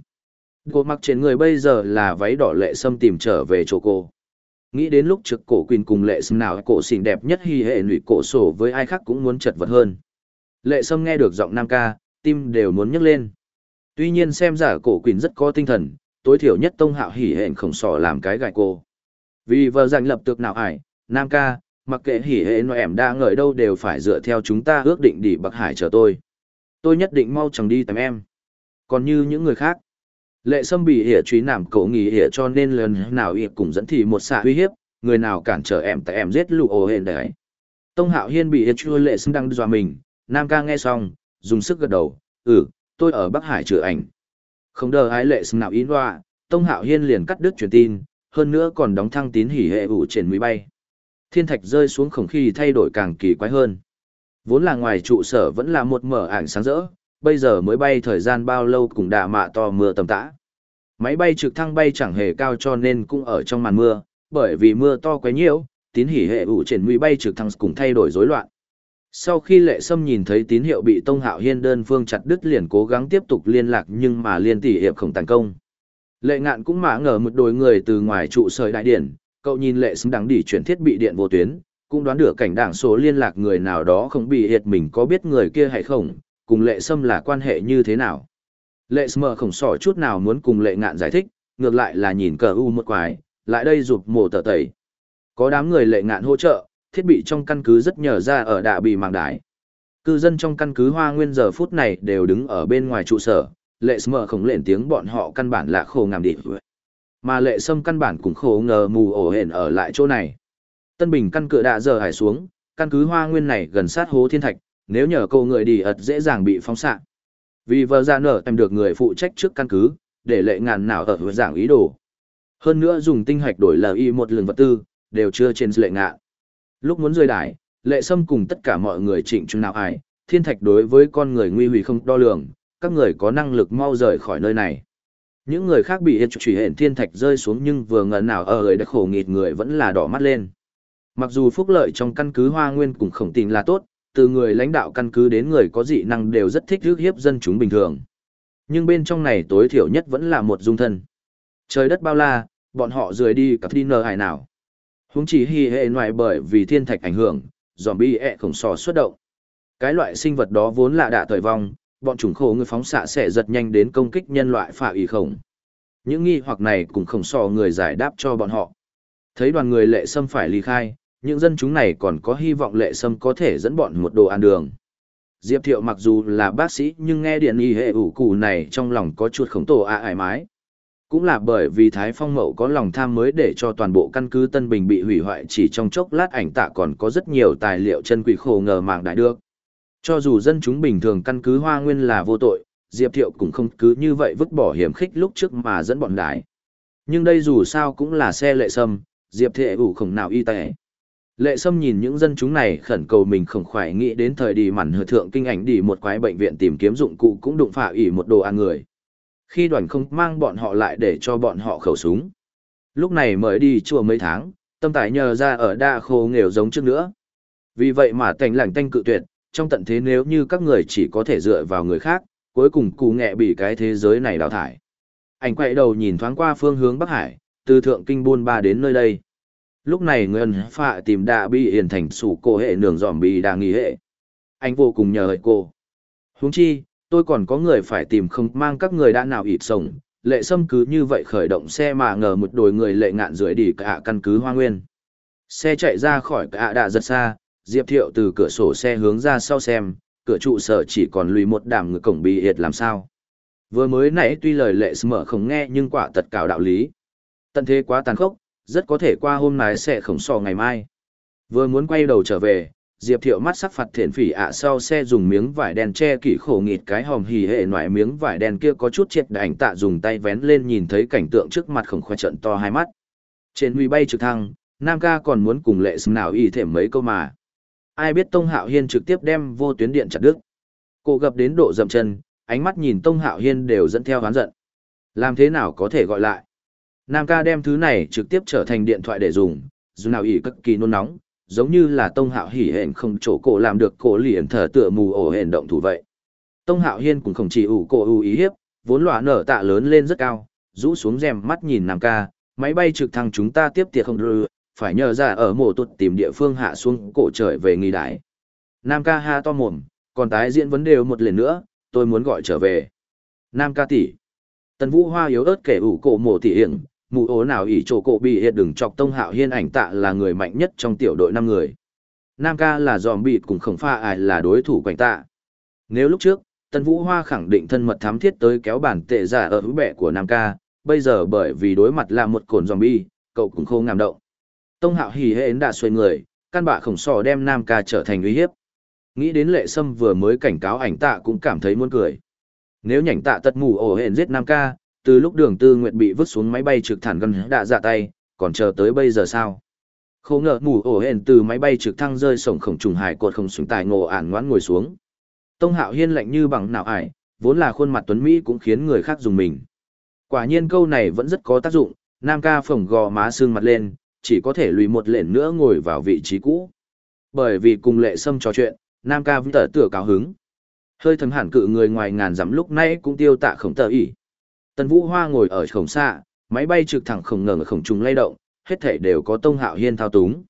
S1: Cô mặc trên người bây giờ là váy đỏ lệ sâm tìm trở về chỗ cô. Nghĩ đến lúc trực cổ quyền cùng lệ sâm nào cổ xinh đẹp nhất hy hệ lụy cổ sổ với ai khác cũng muốn chật vật hơn. Lệ sâm nghe được giọng Nam ca, tim đều muốn nhấc lên. Tuy nhiên xem giả cổ quyền rất có tinh thần, tối thiểu nhất tông hạo hỉ hẹn khổng sỏ làm cái gại cô. Vì vợ giành lập tược nào ải, Nam ca, mặc kệ hỉ hệ nội em đã ngợi đâu đều phải dựa theo chúng ta ước định đi Bắc Hải chờ tôi. Tôi nhất định mau chẳng đi tìm em. Còn như những người khác, lệ sâm bị hỉa truy nảm cậu nghỉ hỉa cho nên lần nào ịp cũng dẫn thì một xạ uy hiếp, người nào cản trở em tại em giết lụ ồ hên đấy. Tông hạo hiên bị hiệt chua lệ sâm đang dọa mình, Nam ca nghe xong, dùng sức gật đầu, ừ, tôi ở Bắc Hải chữa ảnh. Không đờ ai lệ sâm nào ý loa, Tông hạo hiên liền cắt đứt truyền tin, hơn nữa còn đóng thăng tín hỉ hệ ủ trên mũi bay thiên thạch rơi xuống khổng khi thay đổi càng kỳ quái hơn. Vốn là ngoài trụ sở vẫn là một mở ảnh sáng rỡ, bây giờ mới bay thời gian bao lâu cũng đã mạ to mưa tầm tã. Máy bay trực thăng bay chẳng hề cao cho nên cũng ở trong màn mưa, bởi vì mưa to quá nhiều, tín hỉ hệ ủ trên mũi bay trực thăng cũng thay đổi rối loạn. Sau khi lệ sâm nhìn thấy tín hiệu bị Tông Hạo Hiên đơn phương chặt đứt liền cố gắng tiếp tục liên lạc nhưng mà liên tỷ hiệp không thành công. Lệ ngạn cũng mã ngờ một đôi người từ ngoài trụ sở đại điển, cậu nhìn lệ xứng đáng đi chuyển thiết bị điện vô tuyến, cũng đoán được cảnh đảng số liên lạc người nào đó không bị hiệt mình có biết người kia hay không, cùng lệ sâm là quan hệ như thế nào. Lệ sâm không sỏ chút nào muốn cùng lệ ngạn giải thích, ngược lại là nhìn cờ u một quái, lại đây rụt mổ tờ tẩy. Có đám người lệ ngạn hỗ trợ, thiết bị trong căn cứ rất nhờ ra ở đạ bị mạng đái. Cư dân trong căn cứ hoa nguyên giờ phút này đều đứng ở bên ngoài trụ sở, lệ sâm không lên tiếng bọn họ căn bản là khổ ngàm đi. Mà lệ sâm căn bản cũng khổ ngờ mù ổ hển ở lại chỗ này. Tân Bình căn cửa đã giờ hải xuống, căn cứ hoa nguyên này gần sát hố thiên thạch, nếu nhờ câu người đi ật dễ dàng bị phóng xạ. Vì vợ ra nở em được người phụ trách trước căn cứ, để lệ ngàn nào ở giảng ý đồ. Hơn nữa dùng tinh hạch đổi lời y một lượng vật tư, đều chưa trên lệ ngạn. Lúc muốn rơi đài, lệ sâm cùng tất cả mọi người trịnh chung nào ai, thiên thạch đối với con người nguy hủy không đo lường, các người có năng lực mau rời khỏi nơi này. Những người khác bị hiệt trùy hển thiên thạch rơi xuống nhưng vừa ngần nào ở người đã khổ nghịt người vẫn là đỏ mắt lên. Mặc dù phúc lợi trong căn cứ hoa nguyên cũng khổng tình là tốt, từ người lãnh đạo căn cứ đến người có dị năng đều rất thích rước hiếp dân chúng bình thường. Nhưng bên trong này tối thiểu nhất vẫn là một dung thân. Trời đất bao la, bọn họ rời đi cả đi nờ hải nào. Húng chỉ hy hệ ngoại bởi vì thiên thạch ảnh hưởng, zombie ẹ khổng sò xuất động. Cái loại sinh vật đó vốn là đã thời vong, bọn chủng khổ người phóng xạ sẽ giật nhanh đến công kích nhân loại phạ ủy khổng. Những nghi hoặc này cũng không so người giải đáp cho bọn họ. Thấy đoàn người lệ sâm phải ly khai, những dân chúng này còn có hy vọng lệ sâm có thể dẫn bọn một đồ ăn đường. Diệp Thiệu mặc dù là bác sĩ nhưng nghe điện y hệ ủ cụ này trong lòng có chuột khổng tổ ạ ải mái. Cũng là bởi vì Thái Phong Mậu có lòng tham mới để cho toàn bộ căn cứ Tân Bình bị hủy hoại chỉ trong chốc lát ảnh tạ còn có rất nhiều tài liệu chân quỷ khổ ngờ mạng đại được. Cho dù dân chúng bình thường căn cứ hoa nguyên là vô tội, Diệp Thiệu cũng không cứ như vậy vứt bỏ hiểm khích lúc trước mà dẫn bọn đái. Nhưng đây dù sao cũng là xe lệ sâm, Diệp Thiệu ủ không nào y tế. Lệ sâm nhìn những dân chúng này khẩn cầu mình không khoải nghĩ đến thời đi mặn hờ thượng kinh ảnh đi một quái bệnh viện tìm kiếm dụng cụ cũng đụng phá ỉ một đồ ăn người. Khi đoàn không mang bọn họ lại để cho bọn họ khẩu súng. Lúc này mới đi chùa mấy tháng, tâm tài nhờ ra ở đa khô nghèo giống trước nữa. Vì vậy mà tành lành tanh cự tuyệt, trong tận thế nếu như các người chỉ có thể dựa vào người khác, cuối cùng cụ nghệ bị cái thế giới này đào thải. Anh quay đầu nhìn thoáng qua phương hướng Bắc Hải, từ thượng kinh buôn ba đến nơi đây. Lúc này người ẩn phạ tìm đạ bị hiền thành sủ cô hệ nường dòm bị đà nghỉ hệ. Anh vô cùng nhờ hợi cô. Huống chi, tôi còn có người phải tìm không mang các người đã nào ịt sống. Lệ sâm cứ như vậy khởi động xe mà ngờ một đồi người lệ ngạn rưỡi đi cả căn cứ hoa nguyên. Xe chạy ra khỏi cả đạ giật xa, Diệp Thiệu từ cửa sổ xe hướng ra sau xem, cửa trụ sở chỉ còn lùi một đảm người cổng bị hiệt làm sao. Vừa mới nãy tuy lời lệ mở không nghe nhưng quả tật cào đạo lý. Tận thế quá tàn khốc, rất có thể qua hôm nay sẽ khổng so ngày mai. Vừa muốn quay đầu trở về, Diệp Thiệu mắt sắc phạt thiện phỉ ạ sau xe dùng miếng vải đen che kỹ khổ nghịt cái hòm hì hệ ngoại miếng vải đen kia có chút triệt ảnh tạ dùng tay vén lên nhìn thấy cảnh tượng trước mặt khổng khoe trận to hai mắt. Trên huy bay trực thăng, Nam ca còn muốn cùng lệ xâm nào y thể mấy câu mà ai biết Tông Hạo Hiên trực tiếp đem vô tuyến điện chặt đứt. Cô gặp đến độ dậm chân, ánh mắt nhìn Tông Hạo Hiên đều dẫn theo hán giận. Làm thế nào có thể gọi lại? Nam ca đem thứ này trực tiếp trở thành điện thoại để dùng, dù nào ỉ cực kỳ nôn nóng, giống như là Tông Hạo hỉ hẹn không chỗ cổ làm được cổ liền thở tựa mù ổ hẹn động thủ vậy. Tông Hạo Hiên cũng không chỉ ủ cổ ủ ý hiếp, vốn lỏa nở tạ lớn lên rất cao, rũ xuống rèm mắt nhìn Nam ca, máy bay trực thăng chúng ta tiếp tiệc không rư, phải nhờ ra ở mộ tụt tìm địa phương hạ xuống cổ trời về nghỉ đại. Nam ca ha to mồm, còn tái diễn vấn đề một lần nữa, tôi muốn gọi trở về. Nam ca tỷ. Tần Vũ Hoa yếu ớt kể ủ cổ mộ tỷ hiển, mụ ố nào ỷ chỗ cổ bị hiệt đừng chọc tông hạo hiên ảnh tạ là người mạnh nhất trong tiểu đội năm người. Nam ca là dòm bịt cùng khổng pha ai là đối thủ quanh tạ. Nếu lúc trước, Tần Vũ Hoa khẳng định thân mật thám thiết tới kéo bản tệ giả ở hữu bẹ của Nam ca, bây giờ bởi vì đối mặt là một cồn zombie, cậu cũng không ngàm động. Tông hạo hỉ hến đã xoay người, căn bạ khổng sò đem Nam ca trở thành uy hiếp. Nghĩ đến lệ sâm vừa mới cảnh cáo ảnh tạ cũng cảm thấy muốn cười. Nếu nhảnh tạ tật mù ổ hển giết Nam ca, từ lúc đường tư nguyện bị vứt xuống máy bay trực thẳng gần đã dạ tay, còn chờ tới bây giờ sao? Khổ ngờ mù ổ hển từ máy bay trực thăng rơi sổng khổng trùng hải cột không xuống tài ngộ ản ngoãn ngồi xuống. Tông hạo hiên lạnh như bằng nào ải, vốn là khuôn mặt tuấn Mỹ cũng khiến người khác dùng mình. Quả nhiên câu này vẫn rất có tác dụng, Nam ca phồng gò má xương mặt lên, chỉ có thể lùi một lện nữa ngồi vào vị trí cũ. Bởi vì cùng lệ sâm trò chuyện, Nam ca vẫn tở tựa cao hứng. Hơi thầm hẳn cự người ngoài ngàn dặm lúc nãy cũng tiêu tạ khổng tờ ỉ. Tần Vũ Hoa ngồi ở khổng xa, máy bay trực thẳng khổng ngờ khổng trùng lay động, hết thể đều có Tông Hạo Hiên thao túng.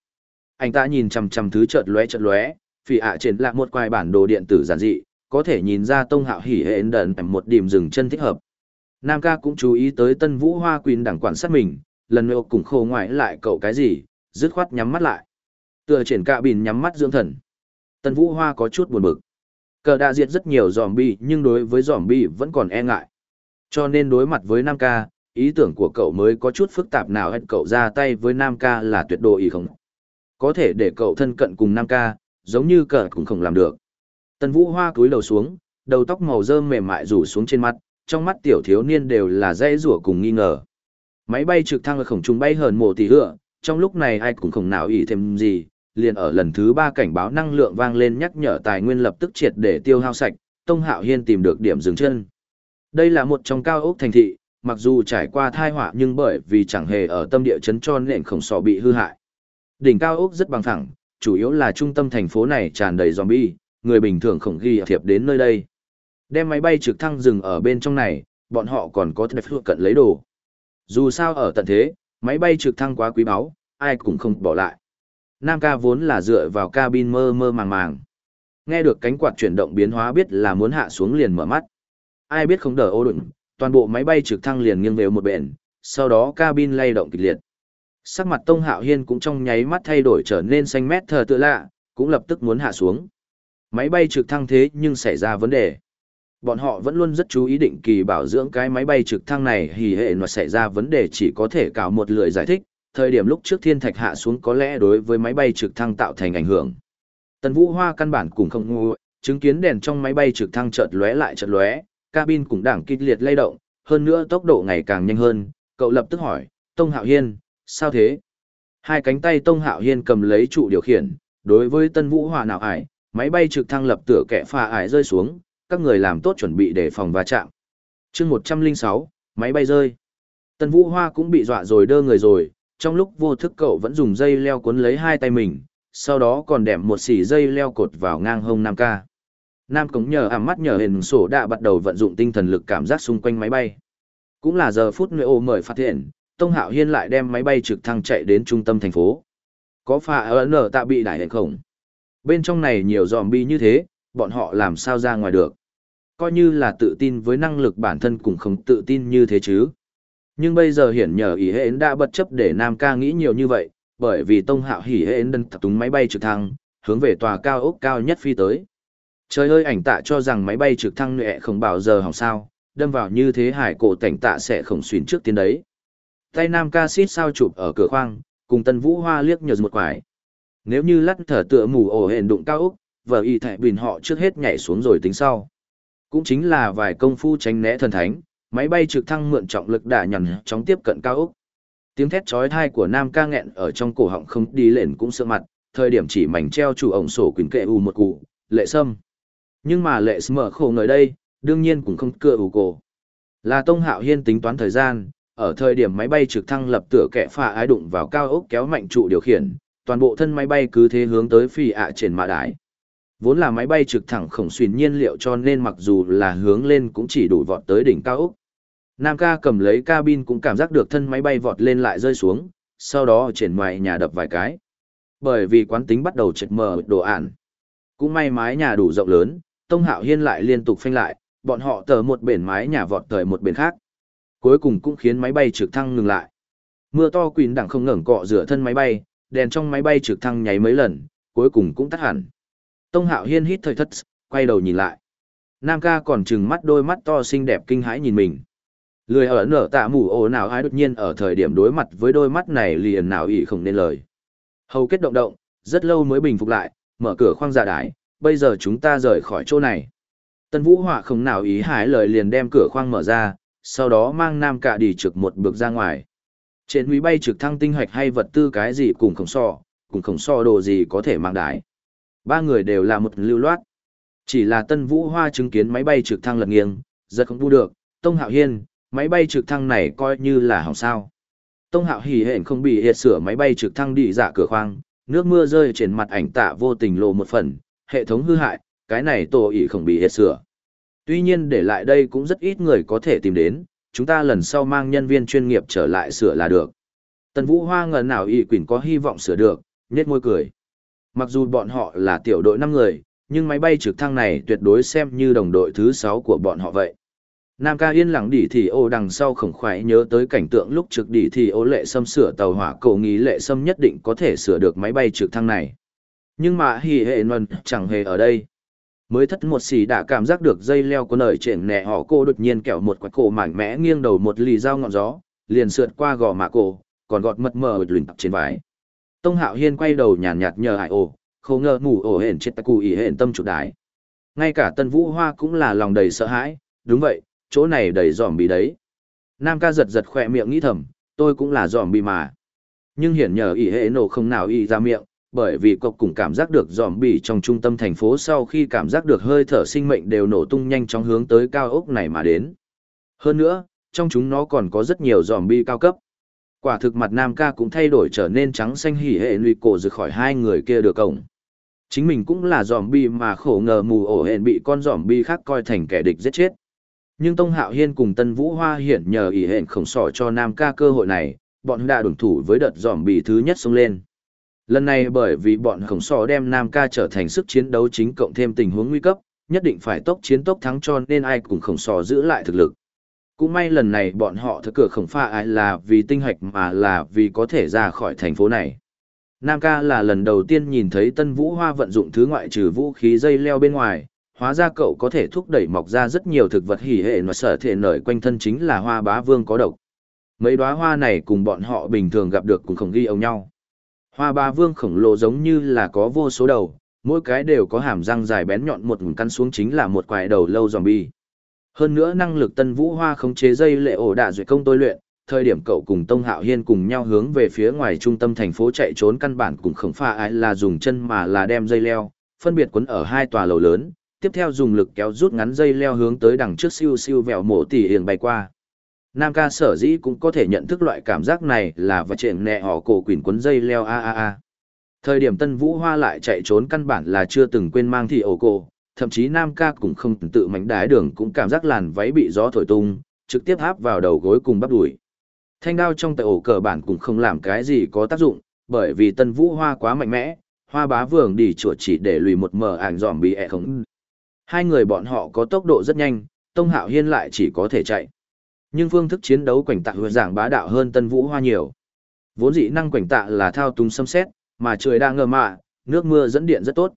S1: Anh ta nhìn chằm chằm thứ chợt lóe chợt lóe, phỉ ạ trên là một quài bản đồ điện tử giản dị, có thể nhìn ra Tông Hạo hỉ hệ đần một điểm dừng chân thích hợp. Nam ca cũng chú ý tới Tân Vũ Hoa Quỳnh đẳng quản sát mình, lần nữa cùng khô ngoại lại cậu cái gì, dứt khoát nhắm mắt lại. Tựa triển cạ bìn nhắm mắt dưỡng thần. Tần Vũ Hoa có chút buồn bực. Cờ đã diệt rất nhiều zombie nhưng đối với zombie vẫn còn e ngại. Cho nên đối mặt với Nam ca, ý tưởng của cậu mới có chút phức tạp nào hết cậu ra tay với Nam ca là tuyệt đối ý không. Có thể để cậu thân cận cùng Nam ca, giống như cờ cũng không làm được. Tần Vũ Hoa cúi đầu xuống, đầu tóc màu rơm mềm mại rủ xuống trên mặt, trong mắt tiểu thiếu niên đều là dây rủa cùng nghi ngờ. Máy bay trực thăng ở khổng trung bay hờn mộ tỷ hựa, trong lúc này ai cũng không nào ý thêm gì, liền ở lần thứ ba cảnh báo năng lượng vang lên nhắc nhở tài nguyên lập tức triệt để tiêu hao sạch, Tông Hạo Hiên tìm được điểm dừng chân. Đây là một trong cao ốc thành thị, mặc dù trải qua thai họa nhưng bởi vì chẳng hề ở tâm địa chấn cho nền khổng sọ bị hư hại. Đỉnh cao ốc rất bằng thẳng, chủ yếu là trung tâm thành phố này tràn đầy zombie, người bình thường không ghi thiệp đến nơi đây. Đem máy bay trực thăng dừng ở bên trong này, bọn họ còn có thể cận lấy đồ. Dù sao ở tận thế, máy bay trực thăng quá quý báu, ai cũng không bỏ lại. Nam ca vốn là dựa vào cabin mơ mơ màng màng. Nghe được cánh quạt chuyển động biến hóa biết là muốn hạ xuống liền mở mắt. Ai biết không đỡ ô đụng, toàn bộ máy bay trực thăng liền nghiêng về một bên. sau đó cabin lay động kịch liệt. Sắc mặt Tông Hạo Hiên cũng trong nháy mắt thay đổi trở nên xanh mét thờ tự lạ, cũng lập tức muốn hạ xuống. Máy bay trực thăng thế nhưng xảy ra vấn đề. Bọn họ vẫn luôn rất chú ý định kỳ bảo dưỡng cái máy bay trực thăng này hì hệ nó xảy ra vấn đề chỉ có thể cào một lưỡi giải thích, thời điểm lúc trước thiên thạch hạ xuống có lẽ đối với máy bay trực thăng tạo thành ảnh hưởng. Tần Vũ Hoa căn bản cũng không ngu, chứng kiến đèn trong máy bay trực thăng chợt lóe lại chợt lóe, cabin cũng đảng kịch liệt lay động, hơn nữa tốc độ ngày càng nhanh hơn, cậu lập tức hỏi, Tông Hạo Hiên, sao thế? Hai cánh tay Tông Hạo Hiên cầm lấy trụ điều khiển, đối với Tân Vũ Hoa nào ải, máy bay trực thăng lập tựa kẻ pha ải rơi xuống, các người làm tốt chuẩn bị để phòng va chạm. chương 106, máy bay rơi. Tân Vũ Hoa cũng bị dọa rồi đơ người rồi, trong lúc vô thức cậu vẫn dùng dây leo cuốn lấy hai tay mình, sau đó còn đệm một xỉ dây leo cột vào ngang hông Nam ca. Nam cống nhờ ảm mắt nhờ hình sổ đã bắt đầu vận dụng tinh thần lực cảm giác xung quanh máy bay. Cũng là giờ phút nơi ô mời phát hiện, Tông Hạo Hiên lại đem máy bay trực thăng chạy đến trung tâm thành phố. Có phà ở nở tạ bị đại hệ khổng. Bên trong này nhiều zombie như thế, bọn họ làm sao ra ngoài được. Coi như là tự tin với năng lực bản thân cũng không tự tin như thế chứ. Nhưng bây giờ hiển nhờ ý hến đã bất chấp để Nam ca nghĩ nhiều như vậy, bởi vì tông hạo hỉ hến đân tập túng máy bay trực thăng, hướng về tòa cao ốc cao nhất phi tới. Trời ơi ảnh tạ cho rằng máy bay trực thăng nệ không bảo giờ hỏng sao, đâm vào như thế hải cổ cảnh tạ sẽ không xuyên trước tiến đấy. Tay Nam ca xít sao chụp ở cửa khoang, cùng Tân Vũ Hoa liếc nhờ một quải. Nếu như lắt thở tựa mù ổ hển đụng cao ốc, vợ y thẻ bình họ trước hết nhảy xuống rồi tính sau. Cũng chính là vài công phu tránh né thần thánh, máy bay trực thăng mượn trọng lực đả nhằn chóng tiếp cận cao ốc. Tiếng thét chói tai của Nam ca nghẹn ở trong cổ họng không đi lên cũng sợ mặt, thời điểm chỉ mảnh treo chủ ổng sổ quyền kệ u một cụ, lệ sâm. Nhưng mà lệ sâm mở khổ người đây, đương nhiên cũng không cưa ủ cổ. Là Tông Hạo Hiên tính toán thời gian, ở thời điểm máy bay trực thăng lập tựa kẻ phà ái đụng vào cao ốc kéo mạnh trụ điều khiển, toàn bộ thân máy bay cứ thế hướng tới phi ạ trên mạ đái. Vốn là máy bay trực thẳng khổng xuyên nhiên liệu cho nên mặc dù là hướng lên cũng chỉ đủ vọt tới đỉnh cao Úc. Nam ca cầm lấy cabin cũng cảm giác được thân máy bay vọt lên lại rơi xuống, sau đó triển ngoài nhà đập vài cái. Bởi vì quán tính bắt đầu chật mờ đồ ản. Cũng may mái nhà đủ rộng lớn, Tông Hạo Hiên lại liên tục phanh lại, bọn họ tờ một bển mái nhà vọt tới một bển khác. Cuối cùng cũng khiến máy bay trực thăng ngừng lại. Mưa to quỳnh đẳng không ngẩng cọ rửa thân máy bay, đèn trong máy bay trực thăng nháy mấy lần, cuối cùng cũng tắt hẳn. Tông Hạo Hiên hít thời thất, quay đầu nhìn lại. Nam ca còn trừng mắt đôi mắt to xinh đẹp kinh hãi nhìn mình. Lười ở nở tạ mù ồ nào ai đột nhiên ở thời điểm đối mặt với đôi mắt này liền nào ý không nên lời. Hầu kết động động, rất lâu mới bình phục lại, mở cửa khoang giả đái, bây giờ chúng ta rời khỏi chỗ này. Tân Vũ Họa không nào ý hái lời liền đem cửa khoang mở ra, sau đó mang Nam Cạ đi trực một bước ra ngoài. Trên núi bay trực thăng tinh hoạch hay vật tư cái gì cùng không so, cùng không so đồ gì có thể mang đái. Ba người đều là một lưu loát. Chỉ là Tân Vũ Hoa chứng kiến máy bay trực thăng lật nghiêng, rất không thu được, Tông Hạo Hiên, máy bay trực thăng này coi như là hỏng sao. Tông Hạo hỉ hện không bị hiệt sửa máy bay trực thăng đi dạ cửa khoang, nước mưa rơi trên mặt ảnh tạ vô tình lộ một phần, hệ thống hư hại, cái này tổ ỉ không bị hiệt sửa. Tuy nhiên để lại đây cũng rất ít người có thể tìm đến, chúng ta lần sau mang nhân viên chuyên nghiệp trở lại sửa là được. Tần Vũ Hoa ngờ nào ỉ quỷ có hy vọng sửa được, nhếch môi cười. Mặc dù bọn họ là tiểu đội 5 người, nhưng máy bay trực thăng này tuyệt đối xem như đồng đội thứ 6 của bọn họ vậy. Nam ca yên lặng đỉ thì ô đằng sau khổng khoái nhớ tới cảnh tượng lúc trực đỉ thì ô lệ xâm sửa tàu hỏa cầu nghĩ lệ xâm nhất định có thể sửa được máy bay trực thăng này. Nhưng mà hỉ hệ nguồn chẳng hề ở đây. Mới thất một xì đã cảm giác được dây leo của nởi trên nẹ họ cô đột nhiên kẹo một quạt cổ mảnh mẽ nghiêng đầu một lì dao ngọn gió, liền sượt qua gò mạ cổ, còn gọt mật mờ lùn trên vải. Tông Hạo Hiên quay đầu nhàn nhạt nhờ hải ổ, không ngờ ngủ ổ hển chết tắc cù ý hển tâm chụp đái. Ngay cả Tân Vũ Hoa cũng là lòng đầy sợ hãi, đúng vậy, chỗ này đầy giòm bị đấy. Nam ca giật giật khỏe miệng nghĩ thầm, tôi cũng là giòm bị mà. Nhưng hiển nhờ ý hệ nổ không nào y ra miệng, bởi vì cộc cùng cảm giác được giòm bị trong trung tâm thành phố sau khi cảm giác được hơi thở sinh mệnh đều nổ tung nhanh chóng hướng tới cao ốc này mà đến. Hơn nữa, trong chúng nó còn có rất nhiều giòm bi cao cấp. Quả thực mặt Nam ca cũng thay đổi trở nên trắng xanh hỉ hệ lùi cổ rực khỏi hai người kia được cổng. Chính mình cũng là giòm bi mà khổ ngờ mù ổ hẹn bị con giòm bi khác coi thành kẻ địch giết chết. Nhưng Tông Hạo Hiên cùng Tân Vũ Hoa Hiển nhờ ỷ hẹn khổng sỏ cho Nam ca cơ hội này, bọn đã đồng thủ với đợt giòm bì thứ nhất xông lên. Lần này bởi vì bọn khổng sỏ đem Nam ca trở thành sức chiến đấu chính cộng thêm tình huống nguy cấp, nhất định phải tốc chiến tốc thắng cho nên ai cũng khổng sỏ giữ lại thực lực. Cũng may lần này bọn họ thực cửa khổng pha ai là vì tinh hạch mà là vì có thể ra khỏi thành phố này. Nam ca là lần đầu tiên nhìn thấy Tân Vũ Hoa vận dụng thứ ngoại trừ vũ khí dây leo bên ngoài, hóa ra cậu có thể thúc đẩy mọc ra rất nhiều thực vật hỉ hệ mà sở thể nổi quanh thân chính là hoa bá vương có độc. Mấy đóa hoa này cùng bọn họ bình thường gặp được cũng không ghi ông nhau. Hoa bá vương khổng lồ giống như là có vô số đầu, mỗi cái đều có hàm răng dài bén nhọn một căn xuống chính là một quài đầu lâu zombie. Hơn nữa năng lực tân vũ hoa khống chế dây lệ ổ đạ duyệt công tôi luyện, thời điểm cậu cùng Tông Hạo Hiên cùng nhau hướng về phía ngoài trung tâm thành phố chạy trốn căn bản cũng không pha ai là dùng chân mà là đem dây leo, phân biệt quấn ở hai tòa lầu lớn, tiếp theo dùng lực kéo rút ngắn dây leo hướng tới đằng trước siêu siêu vẹo mổ tỉ hiền bay qua. Nam ca sở dĩ cũng có thể nhận thức loại cảm giác này là và chuyện nẹ họ cổ quỷ quấn dây leo a a a. Thời điểm Tân Vũ Hoa lại chạy trốn căn bản là chưa từng quên mang thị ổ cổ, thậm chí Nam ca cũng không tự mảnh đái đường cũng cảm giác làn váy bị gió thổi tung, trực tiếp áp vào đầu gối cùng bắp đùi. Thanh đao trong tay ổ cờ bản cũng không làm cái gì có tác dụng, bởi vì Tân Vũ Hoa quá mạnh mẽ, hoa bá vườn đi chùa chỉ để lùi một mờ ảnh dòm bị ẹ không Hai người bọn họ có tốc độ rất nhanh, Tông Hạo Hiên lại chỉ có thể chạy. Nhưng phương thức chiến đấu quảnh tạ hứa giảng bá đạo hơn Tân Vũ Hoa nhiều. Vốn dị năng quảnh tạ là thao túng xâm xét, mà trời đang ngờ mạ, nước mưa dẫn điện rất tốt.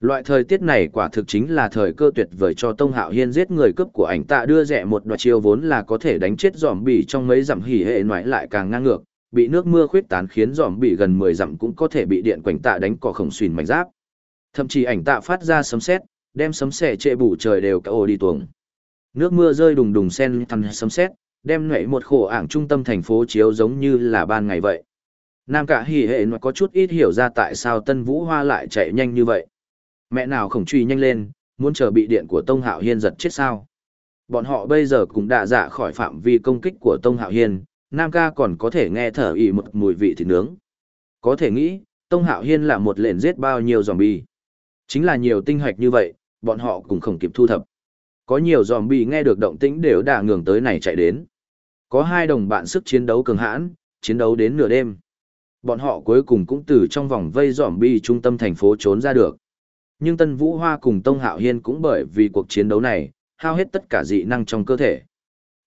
S1: Loại thời tiết này quả thực chính là thời cơ tuyệt vời cho Tông Hạo Hiên giết người cướp của ảnh tạ đưa rẻ một đoạn chiêu vốn là có thể đánh chết giòm bỉ trong mấy dặm hỉ hệ ngoại lại càng ngang ngược, bị nước mưa khuyết tán khiến giòm bỉ gần 10 dặm cũng có thể bị điện quảnh tạ đánh cỏ khổng xuyên mảnh giáp. Thậm chí ảnh tạ phát ra sấm sét, đem sấm sẻ trệ bù trời đều cả ồ đi tuồng. Nước mưa rơi đùng đùng sen thằn sấm sét, đem nhảy một khổ ảng trung tâm thành phố chiếu giống như là ban ngày vậy. Nam cả hỉ hệ nó có chút ít hiểu ra tại sao Tân Vũ Hoa lại chạy nhanh như vậy. Mẹ nào khổng truy nhanh lên, muốn chờ bị điện của Tông Hạo Hiên giật chết sao. Bọn họ bây giờ cũng đã dạ khỏi phạm vi công kích của Tông Hạo Hiên, Nam ca còn có thể nghe thở ỉ một mùi vị thịt nướng. Có thể nghĩ, Tông Hạo Hiên là một lệnh giết bao nhiêu zombie. Chính là nhiều tinh hoạch như vậy, bọn họ cũng không kịp thu thập. Có nhiều zombie nghe được động tĩnh đều đã ngường tới này chạy đến. Có hai đồng bạn sức chiến đấu cường hãn, chiến đấu đến nửa đêm. Bọn họ cuối cùng cũng từ trong vòng vây zombie trung tâm thành phố trốn ra được. Nhưng Tân Vũ Hoa cùng Tông Hạo Hiên cũng bởi vì cuộc chiến đấu này, hao hết tất cả dị năng trong cơ thể.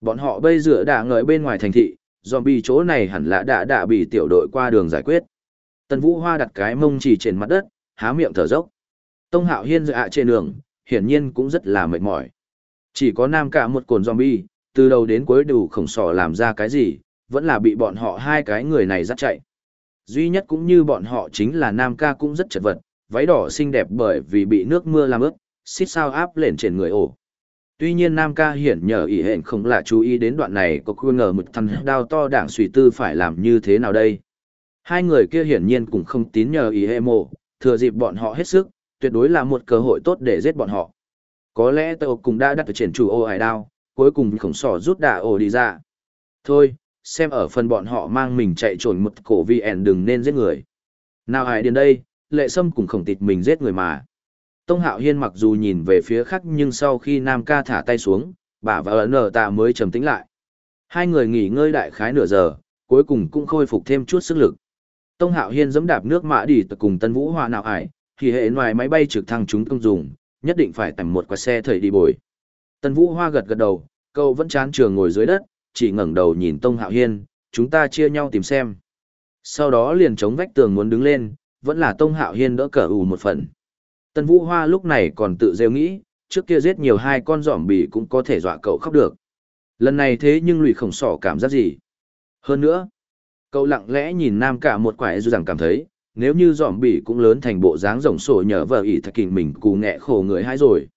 S1: Bọn họ bây giờ đã ngợi bên ngoài thành thị, zombie chỗ này hẳn là đã đã bị tiểu đội qua đường giải quyết. Tân Vũ Hoa đặt cái mông chỉ trên mặt đất, há miệng thở dốc. Tông Hạo Hiên dựa trên đường, hiển nhiên cũng rất là mệt mỏi. Chỉ có nam cả một cồn zombie, từ đầu đến cuối đều khổng sỏ làm ra cái gì, vẫn là bị bọn họ hai cái người này dắt chạy. Duy nhất cũng như bọn họ chính là nam ca cũng rất chật vật, váy đỏ xinh đẹp bởi vì bị nước mưa làm ướt, xít sao áp lên trên người ổ. Tuy nhiên Nam ca hiển nhờ ý hẹn không là chú ý đến đoạn này có khuôn ngờ một thằng đao to đảng suy tư phải làm như thế nào đây. Hai người kia hiển nhiên cũng không tín nhờ ý hệ mộ, thừa dịp bọn họ hết sức, tuyệt đối là một cơ hội tốt để giết bọn họ. Có lẽ tôi cũng đã đặt triển chủ ô hải đao, cuối cùng khổng sỏ rút đà ổ đi ra. Thôi, xem ở phần bọn họ mang mình chạy trốn một cổ VN đừng nên giết người. Nào hải đến đây, lệ sâm cũng khổng tịt mình giết người mà. Tông Hạo Hiên mặc dù nhìn về phía khác nhưng sau khi Nam ca thả tay xuống, bà và ấn ở tạ mới trầm tĩnh lại. Hai người nghỉ ngơi đại khái nửa giờ, cuối cùng cũng khôi phục thêm chút sức lực. Tông Hạo Hiên giẫm đạp nước mã đi cùng Tân Vũ Hoa nào ải, thì hệ ngoài máy bay trực thăng chúng công dùng, nhất định phải tầm một quả xe thời đi bồi. Tân Vũ Hoa gật gật đầu, cậu vẫn chán trường ngồi dưới đất, chỉ ngẩng đầu nhìn Tông Hạo Hiên, chúng ta chia nhau tìm xem. Sau đó liền chống vách tường muốn đứng lên, vẫn là Tông Hạo Hiên đỡ cờ ủ một phần. Tân Vũ Hoa lúc này còn tự rêu nghĩ, trước kia giết nhiều hai con giỏm bì cũng có thể dọa cậu khóc được. Lần này thế nhưng lùi khổng sỏ cảm giác gì. Hơn nữa, cậu lặng lẽ nhìn nam cả một quải dù rằng cảm thấy, nếu như giỏm bì cũng lớn thành bộ dáng rồng sổ nhờ vợ ỷ thật kình mình cù nghẹ khổ người hai rồi.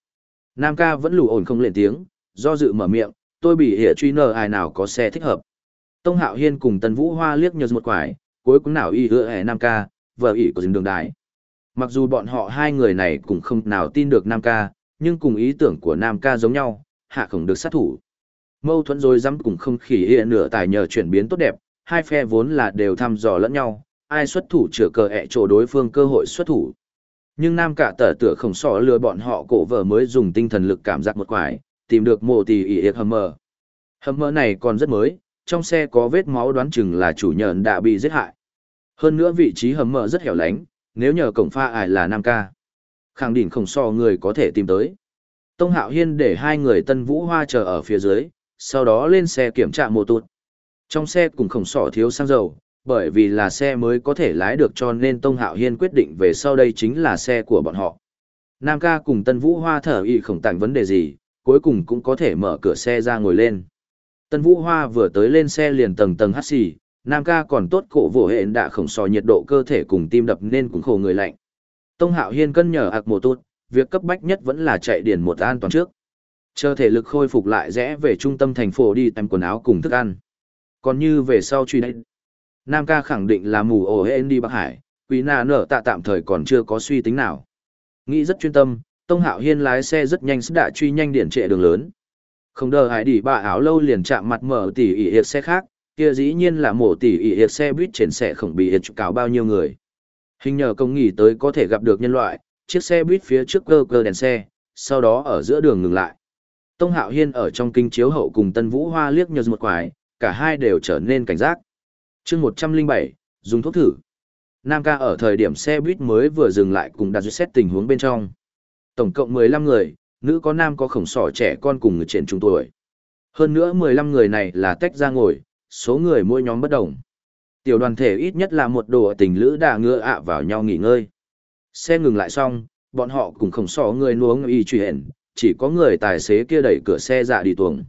S1: Nam ca vẫn lù ổn không lên tiếng, do dự mở miệng, tôi bị hệ truy nờ ai nào có xe thích hợp. Tông Hạo Hiên cùng Tân Vũ Hoa liếc nhờ một quải, cuối cùng nào y hứa hẻ Nam ca, vợ ỷ của dừng đường đài. Mặc dù bọn họ hai người này cũng không nào tin được Nam ca, nhưng cùng ý tưởng của Nam ca giống nhau, hạ không được sát thủ. Mâu thuẫn rồi dám cùng không khỉ hiện nửa tài nhờ chuyển biến tốt đẹp, hai phe vốn là đều thăm dò lẫn nhau, ai xuất thủ chữa cờ ẹ chỗ đối phương cơ hội xuất thủ. Nhưng Nam cả tở tựa khổng sỏ lừa bọn họ cổ vợ mới dùng tinh thần lực cảm giác một quải, tìm được mộ tỷ ỉ ịp hầm mờ. Hầm mờ này còn rất mới, trong xe có vết máu đoán chừng là chủ nhân đã bị giết hại. Hơn nữa vị trí hầm mờ rất hẻo lánh, nếu nhờ cổng pha ải là nam ca. Khẳng định không so người có thể tìm tới. Tông hạo hiên để hai người tân vũ hoa chờ ở phía dưới sau đó lên xe kiểm tra mô tụt. Trong xe cùng khổng sỏ thiếu xăng dầu bởi vì là xe mới có thể lái được cho nên tông hạo hiên quyết định về sau đây chính là xe của bọn họ. Nam ca cùng tân vũ hoa thở y khổng tặng vấn đề gì cuối cùng cũng có thể mở cửa xe ra ngồi lên. Tân vũ hoa vừa tới lên xe liền tầng tầng hắt xì Nam ca còn tốt cổ vỗ hệ đã khổng sò nhiệt độ cơ thể cùng tim đập nên cũng khổ người lạnh. Tông Hạo Hiên cân nhở ạc mồ tốt, việc cấp bách nhất vẫn là chạy điền một an toàn trước. Chờ thể lực khôi phục lại rẽ về trung tâm thành phố đi tìm quần áo cùng thức ăn. Còn như về sau truy đánh, Nam ca khẳng định là mù ổ hên đi Bắc Hải, quý nà nở tạ tạm thời còn chưa có suy tính nào. Nghĩ rất chuyên tâm, Tông Hạo Hiên lái xe rất nhanh đã truy nhanh điển trệ đường lớn. Không đờ hải đi bà áo lâu liền chạm mặt mở tỉ ỉ xe khác, kia dĩ nhiên là mổ tỉ ỉ hiệt xe buýt trên xe khổng bị hiệt cào bao nhiêu người. Hình nhờ công nghỉ tới có thể gặp được nhân loại, chiếc xe buýt phía trước cơ cơ đèn xe, sau đó ở giữa đường ngừng lại. Tông Hạo Hiên ở trong kinh chiếu hậu cùng Tân Vũ Hoa liếc nhờ một quái, cả hai đều trở nên cảnh giác. chương 107, dùng thuốc thử. Nam ca ở thời điểm xe buýt mới vừa dừng lại cùng đặt xét tình huống bên trong. Tổng cộng 15 người, nữ có nam có khổng sỏ trẻ con cùng người trên trung tuổi. Hơn nữa 15 người này là tách ra ngồi, số người mỗi nhóm bất đồng. Tiểu đoàn thể ít nhất là một đồ tình lữ đà ngựa ạ vào nhau nghỉ ngơi. Xe ngừng lại xong, bọn họ cùng không so người nuống y truy hển, chỉ có người tài xế kia đẩy cửa xe dạ đi tuồng.